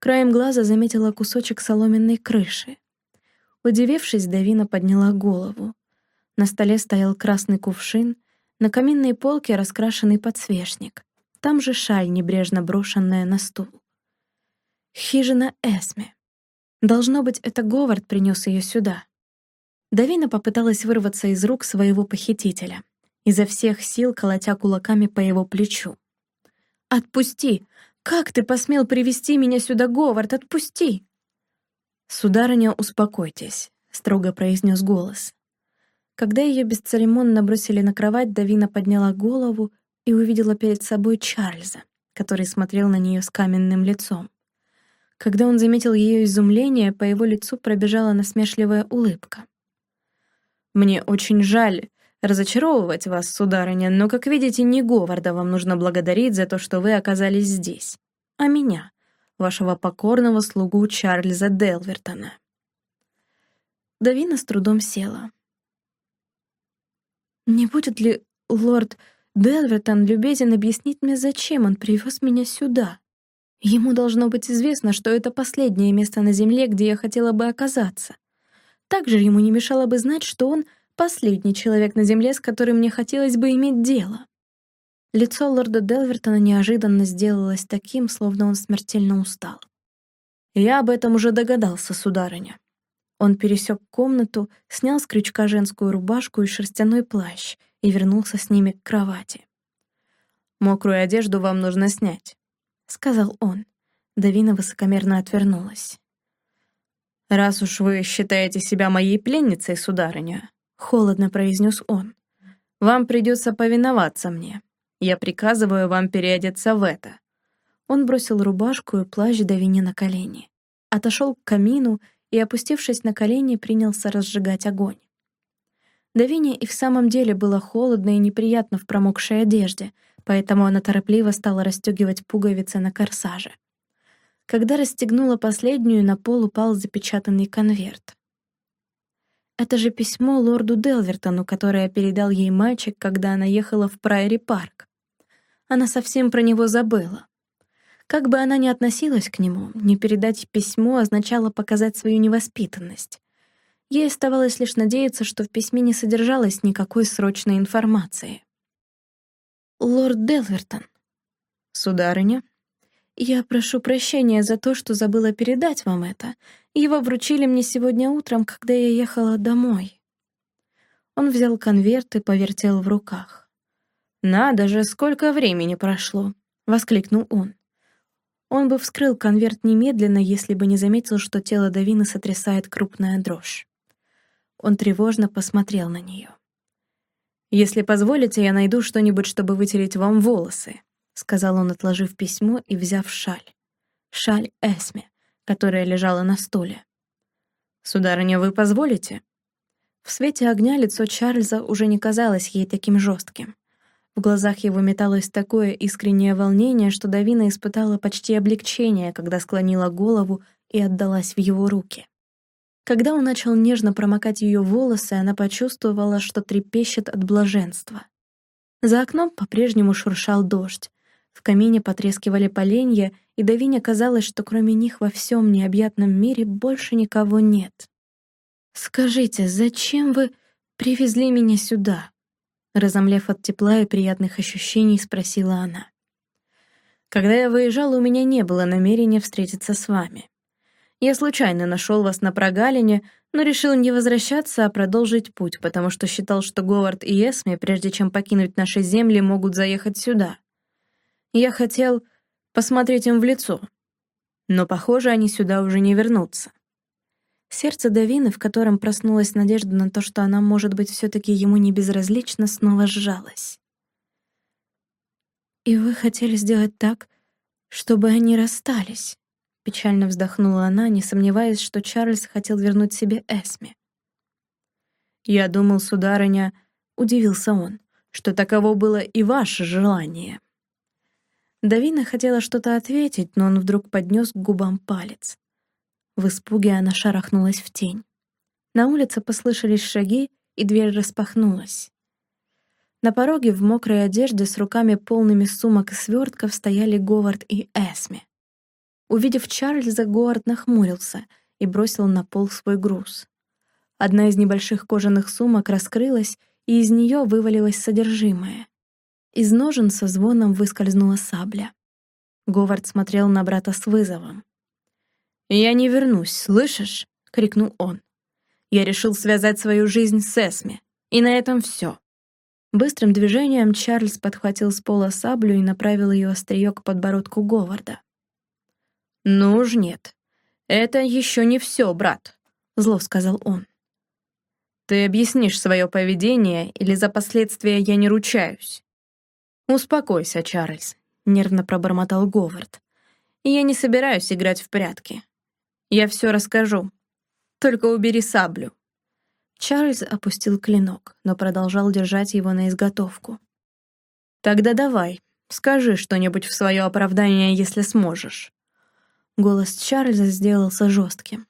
Краем глаза заметила кусочек соломенной крыши. Удивившись, Давина подняла голову. На столе стоял красный кувшин, на каминной полке раскрашенный подсвечник. Там же шаль, небрежно брошенная на стул. Хижина Эсме. Должно быть, это Говард принес ее сюда. Давина попыталась вырваться из рук своего похитителя, изо всех сил колотя кулаками по его плечу. «Отпусти! Как ты посмел привести меня сюда, Говард? Отпусти!» «Сударыня, успокойтесь», — строго произнес голос. Когда ее бесцеремонно бросили на кровать, Давина подняла голову и увидела перед собой Чарльза, который смотрел на нее с каменным лицом. Когда он заметил ее изумление, по его лицу пробежала насмешливая улыбка. Мне очень жаль разочаровывать вас, сударыня, но, как видите, не Говарда вам нужно благодарить за то, что вы оказались здесь, а меня, вашего покорного слугу Чарльза Делвертона». Давина с трудом села. «Не будет ли лорд Делвертон любезен объяснить мне, зачем он привез меня сюда? Ему должно быть известно, что это последнее место на земле, где я хотела бы оказаться. Также ему не мешало бы знать, что он — последний человек на Земле, с которым мне хотелось бы иметь дело. Лицо лорда Делвертона неожиданно сделалось таким, словно он смертельно устал. «Я об этом уже догадался, сударыня». Он пересек комнату, снял с крючка женскую рубашку и шерстяной плащ и вернулся с ними к кровати. «Мокрую одежду вам нужно снять», — сказал он. Давина высокомерно отвернулась. «Раз уж вы считаете себя моей пленницей, сударыня», — холодно произнес он, — «вам придется повиноваться мне. Я приказываю вам переодеться в это». Он бросил рубашку и плащ Давине на колени, отошел к камину и, опустившись на колени, принялся разжигать огонь. Давине и в самом деле было холодно и неприятно в промокшей одежде, поэтому она торопливо стала расстегивать пуговицы на корсаже. Когда расстегнула последнюю, на пол упал запечатанный конверт. Это же письмо лорду Делвертону, которое передал ей мальчик, когда она ехала в Прайори-парк. Она совсем про него забыла. Как бы она ни относилась к нему, не передать письмо означало показать свою невоспитанность. Ей оставалось лишь надеяться, что в письме не содержалось никакой срочной информации. «Лорд Делвертон». «Сударыня», «Я прошу прощения за то, что забыла передать вам это. Его вручили мне сегодня утром, когда я ехала домой». Он взял конверт и повертел в руках. «Надо же, сколько времени прошло!» — воскликнул он. Он бы вскрыл конверт немедленно, если бы не заметил, что тело Давины сотрясает крупная дрожь. Он тревожно посмотрел на нее. «Если позволите, я найду что-нибудь, чтобы вытереть вам волосы», — сказал он, отложив письмо и взяв шаль. Шаль Эсме, которая лежала на стуле. «Сударыня, вы позволите?» В свете огня лицо Чарльза уже не казалось ей таким жестким. В глазах его металось такое искреннее волнение, что Давина испытала почти облегчение, когда склонила голову и отдалась в его руки. Когда он начал нежно промокать ее волосы, она почувствовала, что трепещет от блаженства. За окном по-прежнему шуршал дождь, в камине потрескивали поленья, и Давине казалось, что кроме них во всем необъятном мире больше никого нет. «Скажите, зачем вы привезли меня сюда?» Разомлев от тепла и приятных ощущений, спросила она. «Когда я выезжала, у меня не было намерения встретиться с вами. Я случайно нашел вас на прогалине, но решил не возвращаться, а продолжить путь, потому что считал, что Говард и Эсми, прежде чем покинуть наши земли, могут заехать сюда. Я хотел посмотреть им в лицо. Но, похоже, они сюда уже не вернутся. Сердце Давины, в котором проснулась надежда на то, что она, может быть, все таки ему не безразлична, снова сжалась. «И вы хотели сделать так, чтобы они расстались?» Печально вздохнула она, не сомневаясь, что Чарльз хотел вернуть себе Эсме. «Я думал, сударыня...» — удивился он, что таково было и ваше желание. Давина хотела что-то ответить, но он вдруг поднес к губам палец. В испуге она шарахнулась в тень. На улице послышались шаги, и дверь распахнулась. На пороге в мокрой одежде с руками полными сумок и свертков стояли Говард и Эсми. Увидев Чарльза, Говард нахмурился и бросил на пол свой груз. Одна из небольших кожаных сумок раскрылась, и из нее вывалилось содержимое. Из ножен со звоном выскользнула сабля. Говард смотрел на брата с вызовом. «Я не вернусь, слышишь?» — крикнул он. «Я решил связать свою жизнь с Эсми, и на этом все. Быстрым движением Чарльз подхватил с пола саблю и направил ее острие к подбородку Говарда. «Ну уж нет. Это еще не все, брат», — зло сказал он. «Ты объяснишь свое поведение, или за последствия я не ручаюсь?» «Успокойся, Чарльз», — нервно пробормотал Говард. «Я не собираюсь играть в прятки. Я все расскажу. Только убери саблю». Чарльз опустил клинок, но продолжал держать его на изготовку. «Тогда давай, скажи что-нибудь в свое оправдание, если сможешь». Голос Чарльза сделался жестким.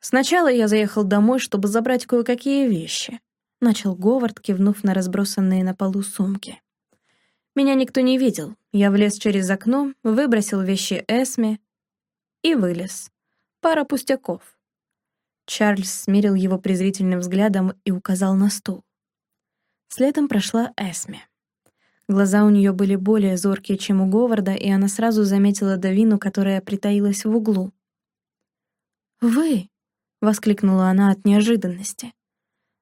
«Сначала я заехал домой, чтобы забрать кое-какие вещи», — начал Говард, кивнув на разбросанные на полу сумки. «Меня никто не видел. Я влез через окно, выбросил вещи Эсме и вылез. Пара пустяков. Чарльз смирил его презрительным взглядом и указал на стул. Следом прошла Эсме. Глаза у нее были более зоркие, чем у Говарда, и она сразу заметила Давину, которая притаилась в углу. «Вы!» — воскликнула она от неожиданности.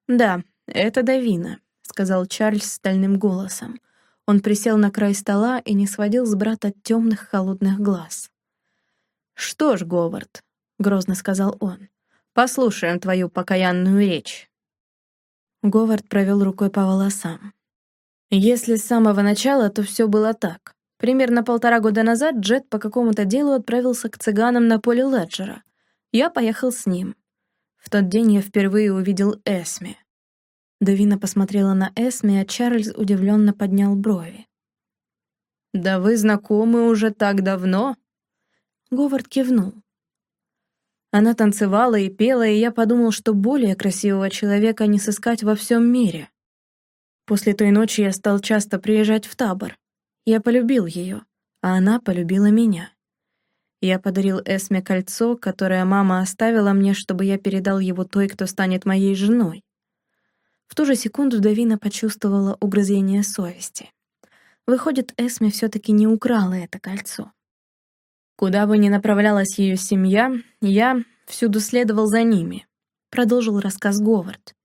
«Да, это Давина», — сказал Чарльз стальным голосом. Он присел на край стола и не сводил с брата темных холодных глаз. «Что ж, Говард», — грозно сказал он, Послушаем твою покаянную речь». Говард провел рукой по волосам. Если с самого начала, то все было так. Примерно полтора года назад Джет по какому-то делу отправился к цыганам на поле Леджера. Я поехал с ним. В тот день я впервые увидел Эсми. Давина посмотрела на Эсми, а Чарльз удивленно поднял брови. «Да вы знакомы уже так давно?» Говард кивнул. Она танцевала и пела, и я подумал, что более красивого человека не сыскать во всем мире. После той ночи я стал часто приезжать в табор. Я полюбил ее, а она полюбила меня. Я подарил Эсме кольцо, которое мама оставила мне, чтобы я передал его той, кто станет моей женой. В ту же секунду Давина почувствовала угрызение совести. Выходит, Эсме все таки не украла это кольцо. Куда бы ни направлялась ее семья, я всюду следовал за ними, продолжил рассказ Говард.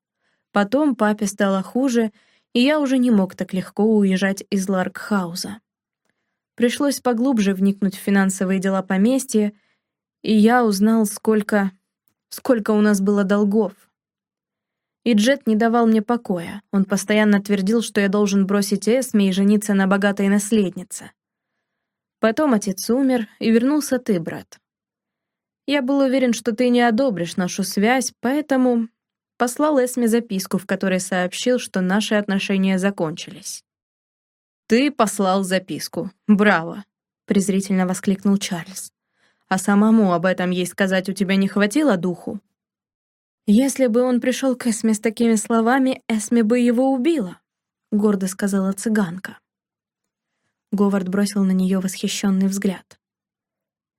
Потом папе стало хуже, и я уже не мог так легко уезжать из Ларкхауза. Пришлось поглубже вникнуть в финансовые дела поместья, и я узнал, сколько... сколько у нас было долгов. И Джет не давал мне покоя. Он постоянно твердил, что я должен бросить Эсми и жениться на богатой наследнице. Потом отец умер, и вернулся ты, брат. Я был уверен, что ты не одобришь нашу связь, поэтому послал Эсме записку, в которой сообщил, что наши отношения закончились. «Ты послал записку. Браво!» — презрительно воскликнул Чарльз. «А самому об этом ей сказать у тебя не хватило духу?» «Если бы он пришел к Эсме с такими словами, Эсме бы его убила», — гордо сказала цыганка. Говард бросил на нее восхищенный взгляд.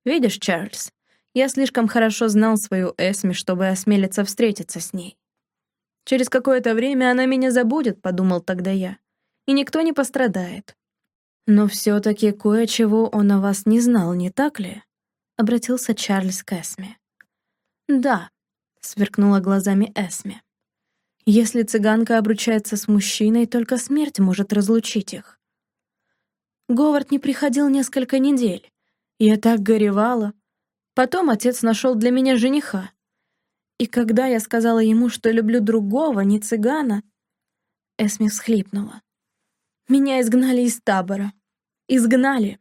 «Видишь, Чарльз, я слишком хорошо знал свою Эсми, чтобы осмелиться встретиться с ней. Через какое-то время она меня забудет, подумал тогда я, и никто не пострадает. Но все-таки кое-чего он о вас не знал, не так ли? Обратился Чарльз к Эсме. Да, сверкнула глазами Эсме. Если цыганка обручается с мужчиной, только смерть может разлучить их. Говард не приходил несколько недель. Я так горевала. Потом отец нашел для меня жениха. И когда я сказала ему, что люблю другого, не цыгана, Эсми всхлипнула. Меня изгнали из табора. Изгнали.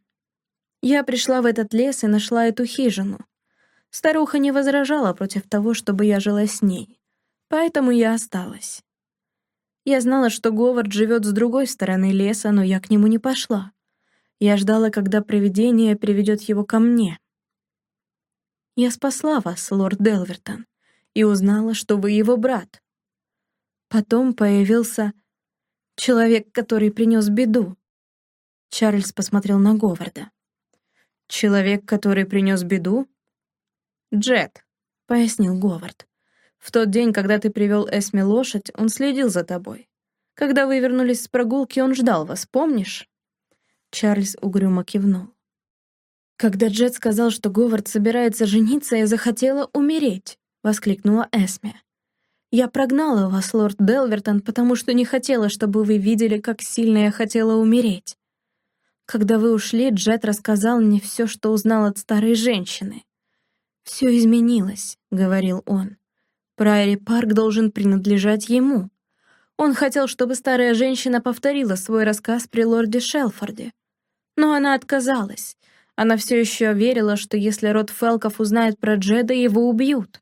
Я пришла в этот лес и нашла эту хижину. Старуха не возражала против того, чтобы я жила с ней. Поэтому я осталась. Я знала, что Говард живет с другой стороны леса, но я к нему не пошла. Я ждала, когда привидение приведет его ко мне. Я спасла вас, лорд Делвертон, и узнала, что вы его брат. Потом появился человек, который принес беду. Чарльз посмотрел на Говарда. «Человек, который принес беду?» «Джет», — пояснил Говард. «В тот день, когда ты привел Эсме лошадь, он следил за тобой. Когда вы вернулись с прогулки, он ждал вас, помнишь?» Чарльз угрюмо кивнул. «Когда Джет сказал, что Говард собирается жениться, я захотела умереть», — воскликнула Эсме. «Я прогнала вас, лорд Делвертон, потому что не хотела, чтобы вы видели, как сильно я хотела умереть. Когда вы ушли, Джет рассказал мне все, что узнал от старой женщины. «Все изменилось», — говорил он. «Прайри Парк должен принадлежать ему». Он хотел, чтобы старая женщина повторила свой рассказ при лорде Шелфорде. Но она отказалась. Она все еще верила, что если род Фелков узнает про Джеда, его убьют.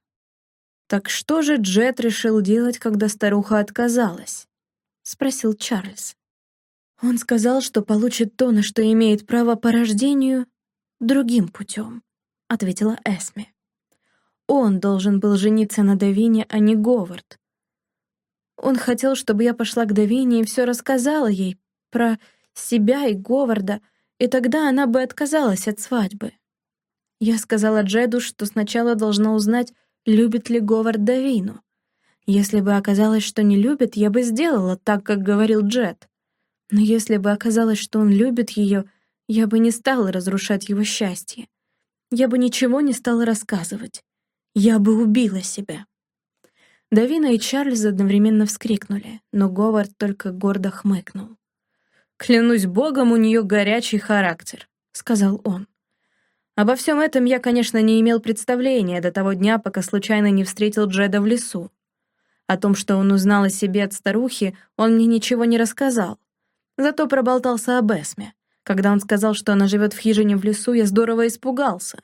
«Так что же Джед решил делать, когда старуха отказалась?» — спросил Чарльз. Он сказал, что получит то, на что имеет право по рождению, другим путем, ответила Эсми. Он должен был жениться на Давине, а не Говард. Он хотел, чтобы я пошла к Давине и все рассказала ей про себя и Говарда, и тогда она бы отказалась от свадьбы. Я сказала Джеду, что сначала должна узнать, любит ли Говард Давину. Если бы оказалось, что не любит, я бы сделала так, как говорил Джед. Но если бы оказалось, что он любит ее, я бы не стала разрушать его счастье. Я бы ничего не стала рассказывать. Я бы убила себя. Давина и Чарльз одновременно вскрикнули, но Говард только гордо хмыкнул. «Клянусь богом, у нее горячий характер», — сказал он. Обо всем этом я, конечно, не имел представления до того дня, пока случайно не встретил Джеда в лесу. О том, что он узнал о себе от старухи, он мне ничего не рассказал. Зато проболтался об Эсме. Когда он сказал, что она живет в хижине в лесу, я здорово испугался.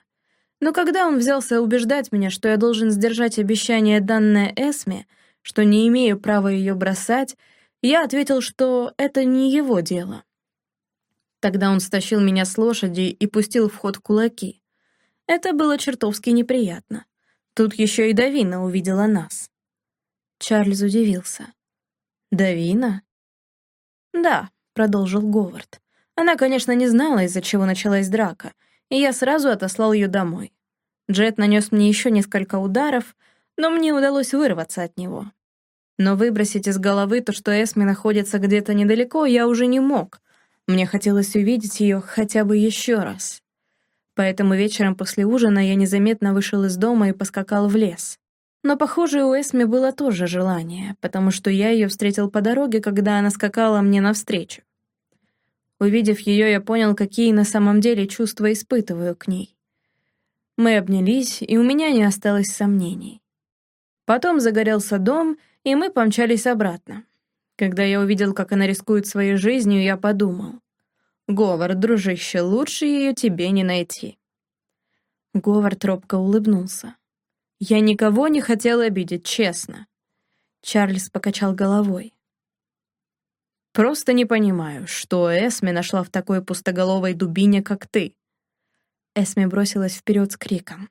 Но когда он взялся убеждать меня, что я должен сдержать обещание, данное Эсме, что не имею права ее бросать, я ответил, что это не его дело. Тогда он стащил меня с лошади и пустил в ход кулаки. Это было чертовски неприятно. Тут еще и Давина увидела нас. Чарльз удивился. «Давина?» «Да, — продолжил Говард. «Она, конечно, не знала, из-за чего началась драка, и я сразу отослал ее домой. Джет нанес мне еще несколько ударов, но мне удалось вырваться от него. Но выбросить из головы то, что Эсми находится где-то недалеко, я уже не мог. Мне хотелось увидеть ее хотя бы еще раз. Поэтому вечером после ужина я незаметно вышел из дома и поскакал в лес. Но, похоже, у Эсми было тоже желание, потому что я ее встретил по дороге, когда она скакала мне навстречу. Увидев ее, я понял, какие на самом деле чувства испытываю к ней. Мы обнялись, и у меня не осталось сомнений. Потом загорелся дом, и мы помчались обратно. Когда я увидел, как она рискует своей жизнью, я подумал. «Говард, дружище, лучше ее тебе не найти». Говард робко улыбнулся. Я никого не хотел обидеть, честно. Чарльз покачал головой. Просто не понимаю, что Эсми нашла в такой пустоголовой дубине, как ты. Эсми бросилась вперед с криком.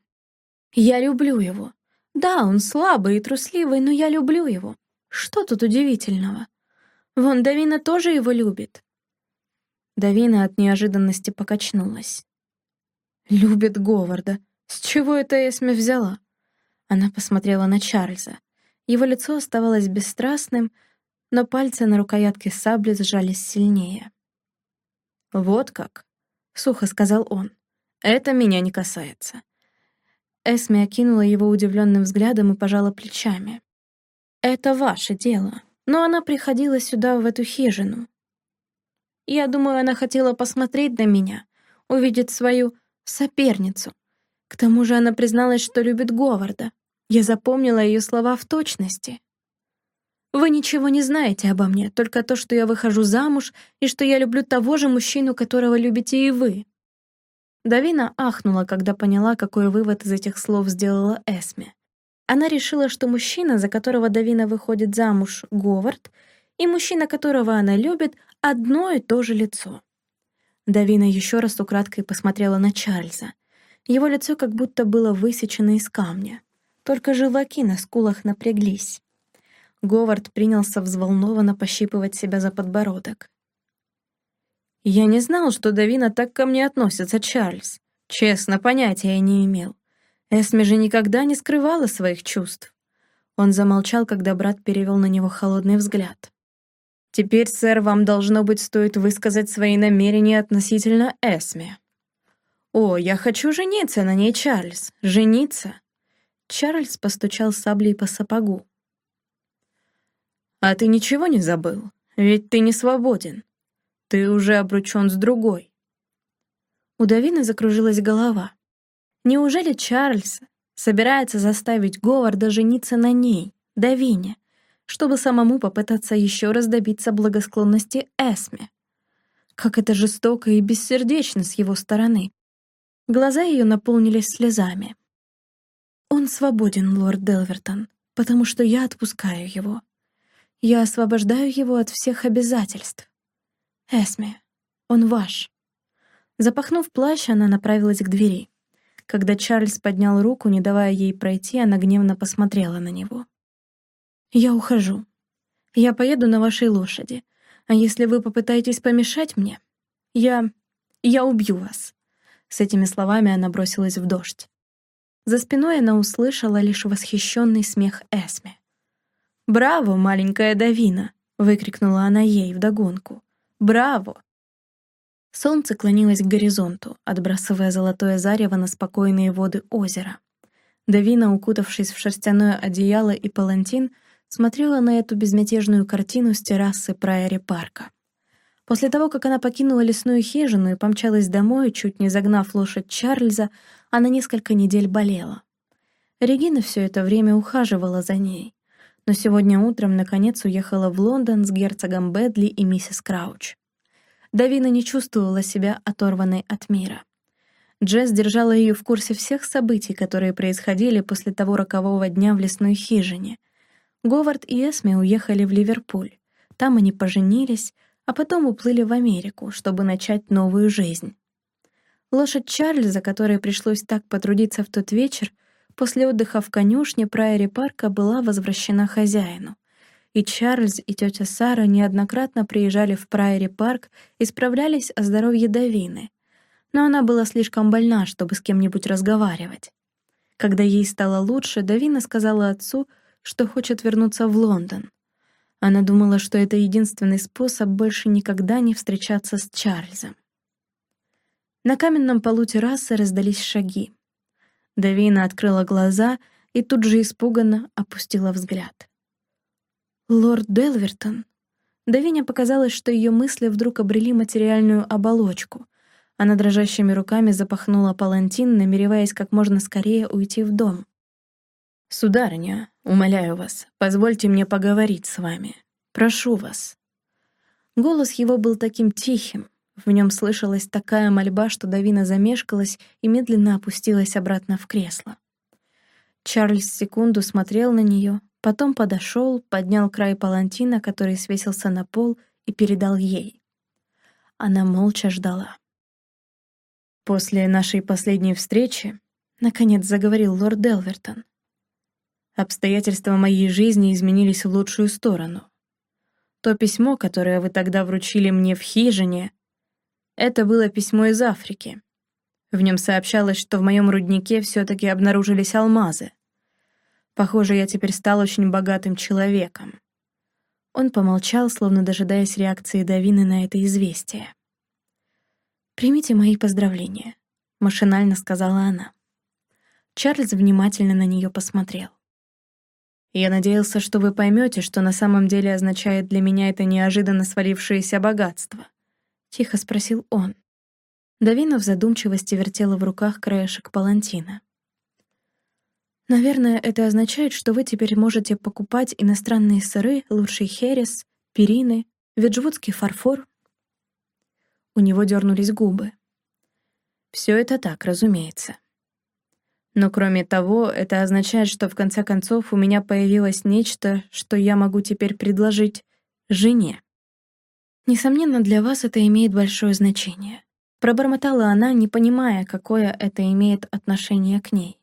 «Я люблю его. Да, он слабый и трусливый, но я люблю его. Что тут удивительного? Вон, Давина тоже его любит». Давина от неожиданности покачнулась. «Любит Говарда. С чего это Эсми взяла?» Она посмотрела на Чарльза. Его лицо оставалось бесстрастным, но пальцы на рукоятке сабли сжались сильнее. «Вот как», — сухо сказал он, — «это меня не касается». Эсми окинула его удивленным взглядом и пожала плечами. «Это ваше дело, но она приходила сюда, в эту хижину». Я думаю, она хотела посмотреть на меня, увидеть свою соперницу. К тому же она призналась, что любит Говарда. Я запомнила ее слова в точности. Вы ничего не знаете обо мне, только то, что я выхожу замуж и что я люблю того же мужчину, которого любите и вы. Давина ахнула, когда поняла, какой вывод из этих слов сделала Эсме. Она решила, что мужчина, за которого Давина выходит замуж, Говард, и мужчина, которого она любит, одно и то же лицо. Давина еще раз украдкой посмотрела на Чарльза. Его лицо как будто было высечено из камня. Только желваки на скулах напряглись. Говард принялся взволнованно пощипывать себя за подбородок. «Я не знал, что Давина так ко мне относится, Чарльз. Честно, понятия не имел. Эсми же никогда не скрывала своих чувств». Он замолчал, когда брат перевел на него холодный взгляд. «Теперь, сэр, вам, должно быть, стоит высказать свои намерения относительно Эсми». «О, я хочу жениться на ней, Чарльз. Жениться!» Чарльз постучал саблей по сапогу. «А ты ничего не забыл? Ведь ты не свободен. Ты уже обручён с другой. У Давины закружилась голова. Неужели Чарльз собирается заставить Говарда жениться на ней, Давине, чтобы самому попытаться еще раз добиться благосклонности Эсме? Как это жестоко и бессердечно с его стороны. Глаза ее наполнились слезами. «Он свободен, лорд Делвертон, потому что я отпускаю его. Я освобождаю его от всех обязательств. «Эсме, он ваш». Запахнув плащ, она направилась к двери. Когда Чарльз поднял руку, не давая ей пройти, она гневно посмотрела на него. «Я ухожу. Я поеду на вашей лошади. А если вы попытаетесь помешать мне, я... я убью вас». С этими словами она бросилась в дождь. За спиной она услышала лишь восхищенный смех Эсме. «Браво, маленькая Давина!» — выкрикнула она ей вдогонку. Браво!» Солнце клонилось к горизонту, отбрасывая золотое зарево на спокойные воды озера. Давина, укутавшись в шерстяное одеяло и палантин, смотрела на эту безмятежную картину с террасы Прайори парка. После того, как она покинула лесную хижину и помчалась домой, чуть не загнав лошадь Чарльза, она несколько недель болела. Регина все это время ухаживала за ней но сегодня утром наконец уехала в Лондон с герцогом Бэдли и миссис Крауч. Давина не чувствовала себя оторванной от мира. Джесс держала ее в курсе всех событий, которые происходили после того рокового дня в лесной хижине. Говард и Эсми уехали в Ливерпуль. Там они поженились, а потом уплыли в Америку, чтобы начать новую жизнь. Лошадь Чарльза, которой пришлось так потрудиться в тот вечер, После отдыха в конюшне Прайори парка была возвращена хозяину. И Чарльз, и тетя Сара неоднократно приезжали в Прайори парк и справлялись о здоровье Давины. Но она была слишком больна, чтобы с кем-нибудь разговаривать. Когда ей стало лучше, Давина сказала отцу, что хочет вернуться в Лондон. Она думала, что это единственный способ больше никогда не встречаться с Чарльзом. На каменном полу террасы раздались шаги. Давина открыла глаза и тут же испуганно опустила взгляд. «Лорд Делвертон?» Давине показалось, что ее мысли вдруг обрели материальную оболочку. Она дрожащими руками запахнула палантин, намереваясь как можно скорее уйти в дом. «Сударыня, умоляю вас, позвольте мне поговорить с вами. Прошу вас». Голос его был таким тихим, в нем слышалась такая мольба, что Давина замешкалась и медленно опустилась обратно в кресло. Чарльз секунду смотрел на нее, потом подошел, поднял край палантина, который свесился на пол, и передал ей. Она молча ждала. «После нашей последней встречи», — наконец заговорил лорд Делвертон, «обстоятельства моей жизни изменились в лучшую сторону. То письмо, которое вы тогда вручили мне в хижине, это было письмо из Африки. В нем сообщалось, что в моем руднике все-таки обнаружились алмазы. Похоже, я теперь стал очень богатым человеком. Он помолчал, словно дожидаясь реакции Давины на это известие. «Примите мои поздравления», — машинально сказала она. Чарльз внимательно на нее посмотрел. «Я надеялся, что вы поймете, что на самом деле означает для меня это неожиданно свалившееся богатство», — тихо спросил он. Давина в задумчивости вертела в руках краешек палантина. «Наверное, это означает, что вы теперь можете покупать иностранные сыры, лучший херес, перины, веджвудский фарфор». У него дернулись губы. Все это так, разумеется. Но кроме того, это означает, что в конце концов у меня появилось нечто, что я могу теперь предложить жене. Несомненно, для вас это имеет большое значение. Пробормотала она, не понимая, какое это имеет отношение к ней.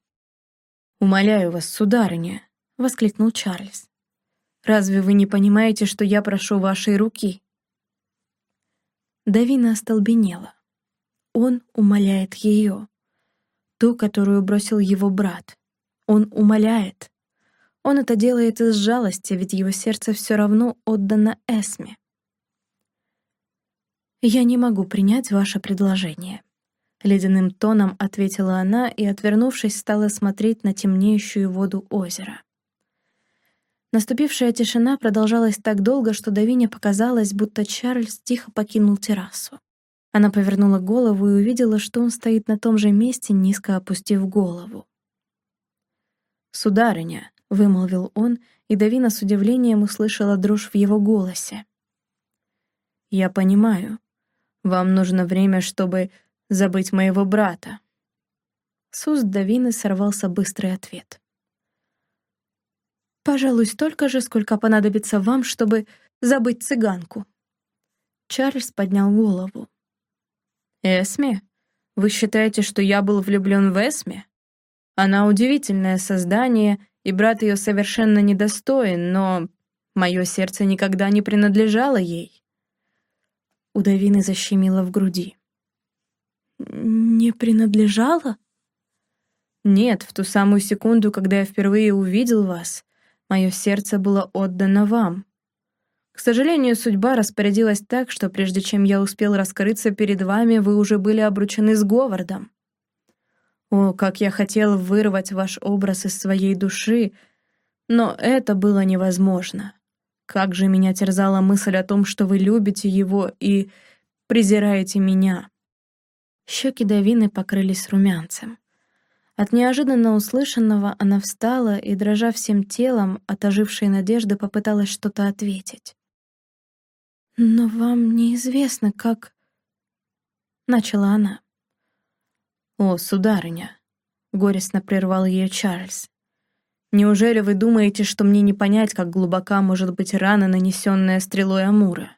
«Умоляю вас, сударыня», — воскликнул Чарльз. «Разве вы не понимаете, что я прошу вашей руки?» Давина остолбенела. Он умоляет ее. Ту, которую бросил его брат. Он умоляет. Он это делает из жалости, ведь его сердце все равно отдано Эсме. «Я не могу принять ваше предложение», — ледяным тоном ответила она и, отвернувшись, стала смотреть на темнеющую воду озера. Наступившая тишина продолжалась так долго, что Давине показалось, будто Чарльз тихо покинул террасу. Она повернула голову и увидела, что он стоит на том же месте, низко опустив голову. «Сударыня», — вымолвил он, и Давина с удивлением услышала дрожь в его голосе. «Я понимаю. Вам нужно время, чтобы забыть моего брата». С уст Давины сорвался быстрый ответ. «Пожалуй, столько же, сколько понадобится вам, чтобы забыть цыганку». Чарльз поднял голову. «Эсме? Вы считаете, что я был влюблен в Эсме? Она удивительное создание, и брат ее совершенно недостоин, но мое сердце никогда не принадлежало ей. У Давины защемило в груди. «Не принадлежало?» «Нет, в ту самую секунду, когда я впервые увидел вас, мое сердце было отдано вам. К сожалению, судьба распорядилась так, что прежде чем я успел раскрыться перед вами, вы уже были обручены с Говардом. О, как я хотел вырвать ваш образ из своей души, но это было невозможно. Как же меня терзала мысль о том, что вы любите его и презираете меня. Щеки Давины покрылись румянцем. От неожиданно услышанного она встала и, дрожа всем телом, от ожившей надежды попыталась что-то ответить. «Но вам неизвестно, как...» — начала она. «О, сударыня!» — горестно прервал ее Чарльз. Неужели вы думаете, что мне не понять, как глубока может быть рана, нанесенная стрелой Амура?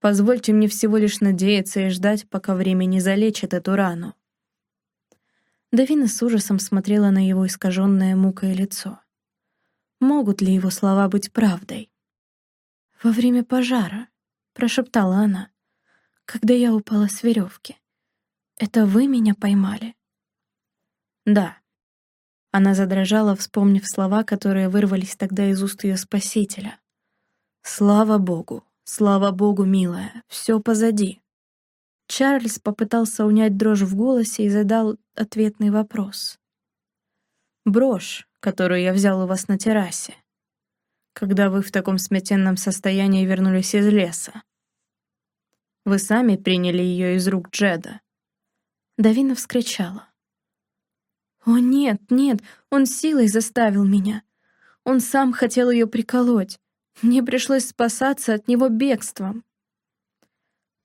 Позвольте мне всего лишь надеяться и ждать, пока время не залечит эту рану. Давина с ужасом смотрела на его искаженное мукой лицо. Могут ли его слова быть правдой? «Во время пожара», — прошептала она, — «когда я упала с веревки. Это вы меня поймали?» «Да», она задрожала, вспомнив слова, которые вырвались тогда из уст ее спасителя. «Слава Богу! Слава Богу, милая! Все позади!» Чарльз попытался унять дрожь в голосе и задал ответный вопрос. «Брошь, которую я взял у вас на террасе, когда вы в таком смятенном состоянии вернулись из леса. Вы сами приняли ее из рук Джеда». Давина вскричала. «О, нет, нет, он силой заставил меня. Он сам хотел ее приколоть. Мне пришлось спасаться от него бегством».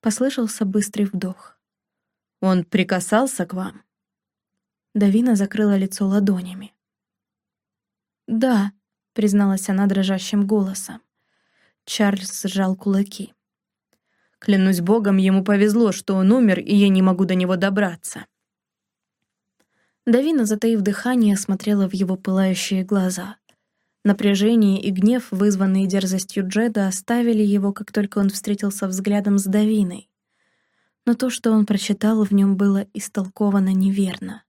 Послышался быстрый вдох. «Он прикасался к вам?» Давина закрыла лицо ладонями. «Да», — призналась она дрожащим голосом. Чарльз сжал кулаки. «Клянусь богом, ему повезло, что он умер, и я не могу до него добраться». Давина, затаив дыхание, смотрела в его пылающие глаза. Напряжение и гнев, вызванные дерзостью Джеда, оставили его, как только он встретился взглядом с Давиной. Но то, что он прочитал, в нем было истолковано неверно.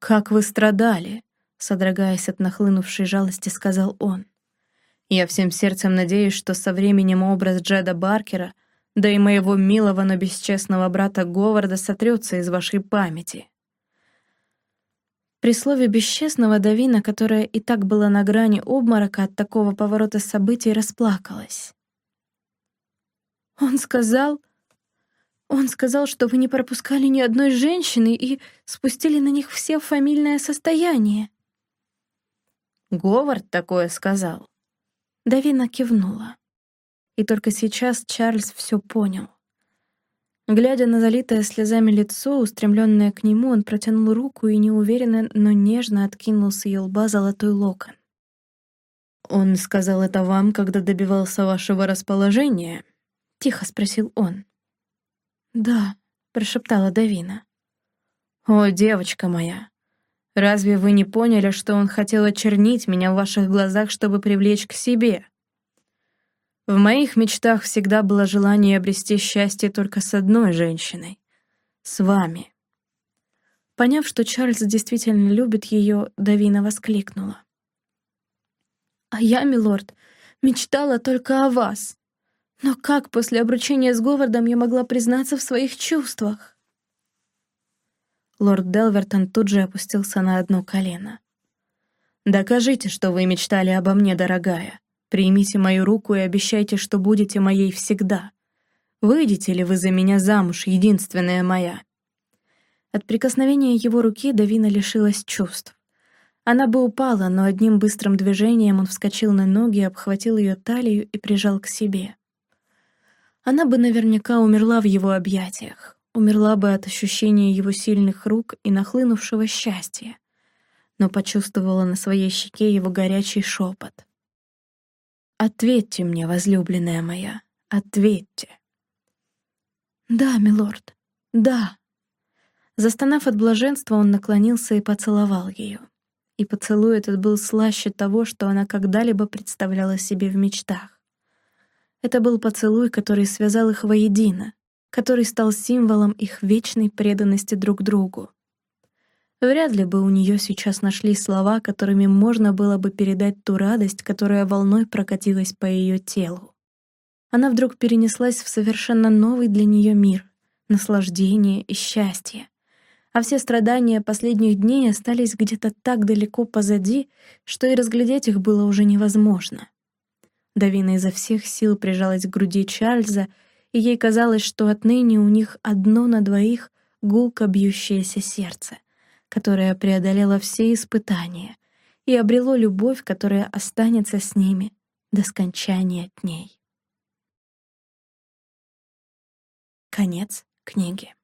«Как вы страдали!» — содрогаясь от нахлынувшей жалости, сказал он. «Я всем сердцем надеюсь, что со временем образ Джеда Баркера, да и моего милого, но бесчестного брата Говарда сотрется из вашей памяти». При слове «бесчестного» Давина, которая и так была на грани обморока от такого поворота событий, расплакалась. Он сказал... Он сказал, что вы не пропускали ни одной женщины и спустили на них все фамильное состояние. Говард такое сказал. Давина кивнула. И только сейчас Чарльз все понял. Глядя на залитое слезами лицо, устремленное к нему, он протянул руку и неуверенно, но нежно откинул с ее лба золотой локон. «Он сказал это вам, когда добивался вашего расположения?» — тихо спросил он. «Да», — прошептала Давина. «О, девочка моя, разве вы не поняли, что он хотел очернить меня в ваших глазах, чтобы привлечь к себе?» В моих мечтах всегда было желание обрести счастье только с одной женщиной — с вами. Поняв, что Чарльз действительно любит ее, Давина воскликнула. «А я, милорд, мечтала только о вас. Но как после обручения с Говардом я могла признаться в своих чувствах?» Лорд Делвертон тут же опустился на одно колено. «Докажите, что вы мечтали обо мне, дорогая. Примите мою руку и обещайте, что будете моей всегда. Выйдете ли вы за меня замуж, единственная моя?» От прикосновения его руки Давина лишилась чувств. Она бы упала, но одним быстрым движением он вскочил на ноги, обхватил ее талию и прижал к себе. Она бы наверняка умерла в его объятиях, умерла бы от ощущения его сильных рук и нахлынувшего счастья, но почувствовала на своей щеке его горячий шепот — Ответьте мне, возлюбленная моя, ответьте. Да, милорд, да. Застонав от блаженства, он наклонился и поцеловал ее. И поцелуй этот был слаще того, что она когда-либо представляла себе в мечтах. Это был поцелуй, который связал их воедино, который стал символом их вечной преданности друг другу. Вряд ли бы у нее сейчас нашли слова, которыми можно было бы передать ту радость, которая волной прокатилась по ее телу. Она вдруг перенеслась в совершенно новый для нее мир, наслаждение и счастье. А все страдания последних дней остались где-то так далеко позади, что и разглядеть их было уже невозможно. Давина изо всех сил прижалась к груди Чарльза, и ей казалось, что отныне у них одно на двоих гулко бьющееся сердце — которое преодолело все испытания и обрело любовь, которая останется с ними до скончания дней. Конец книги.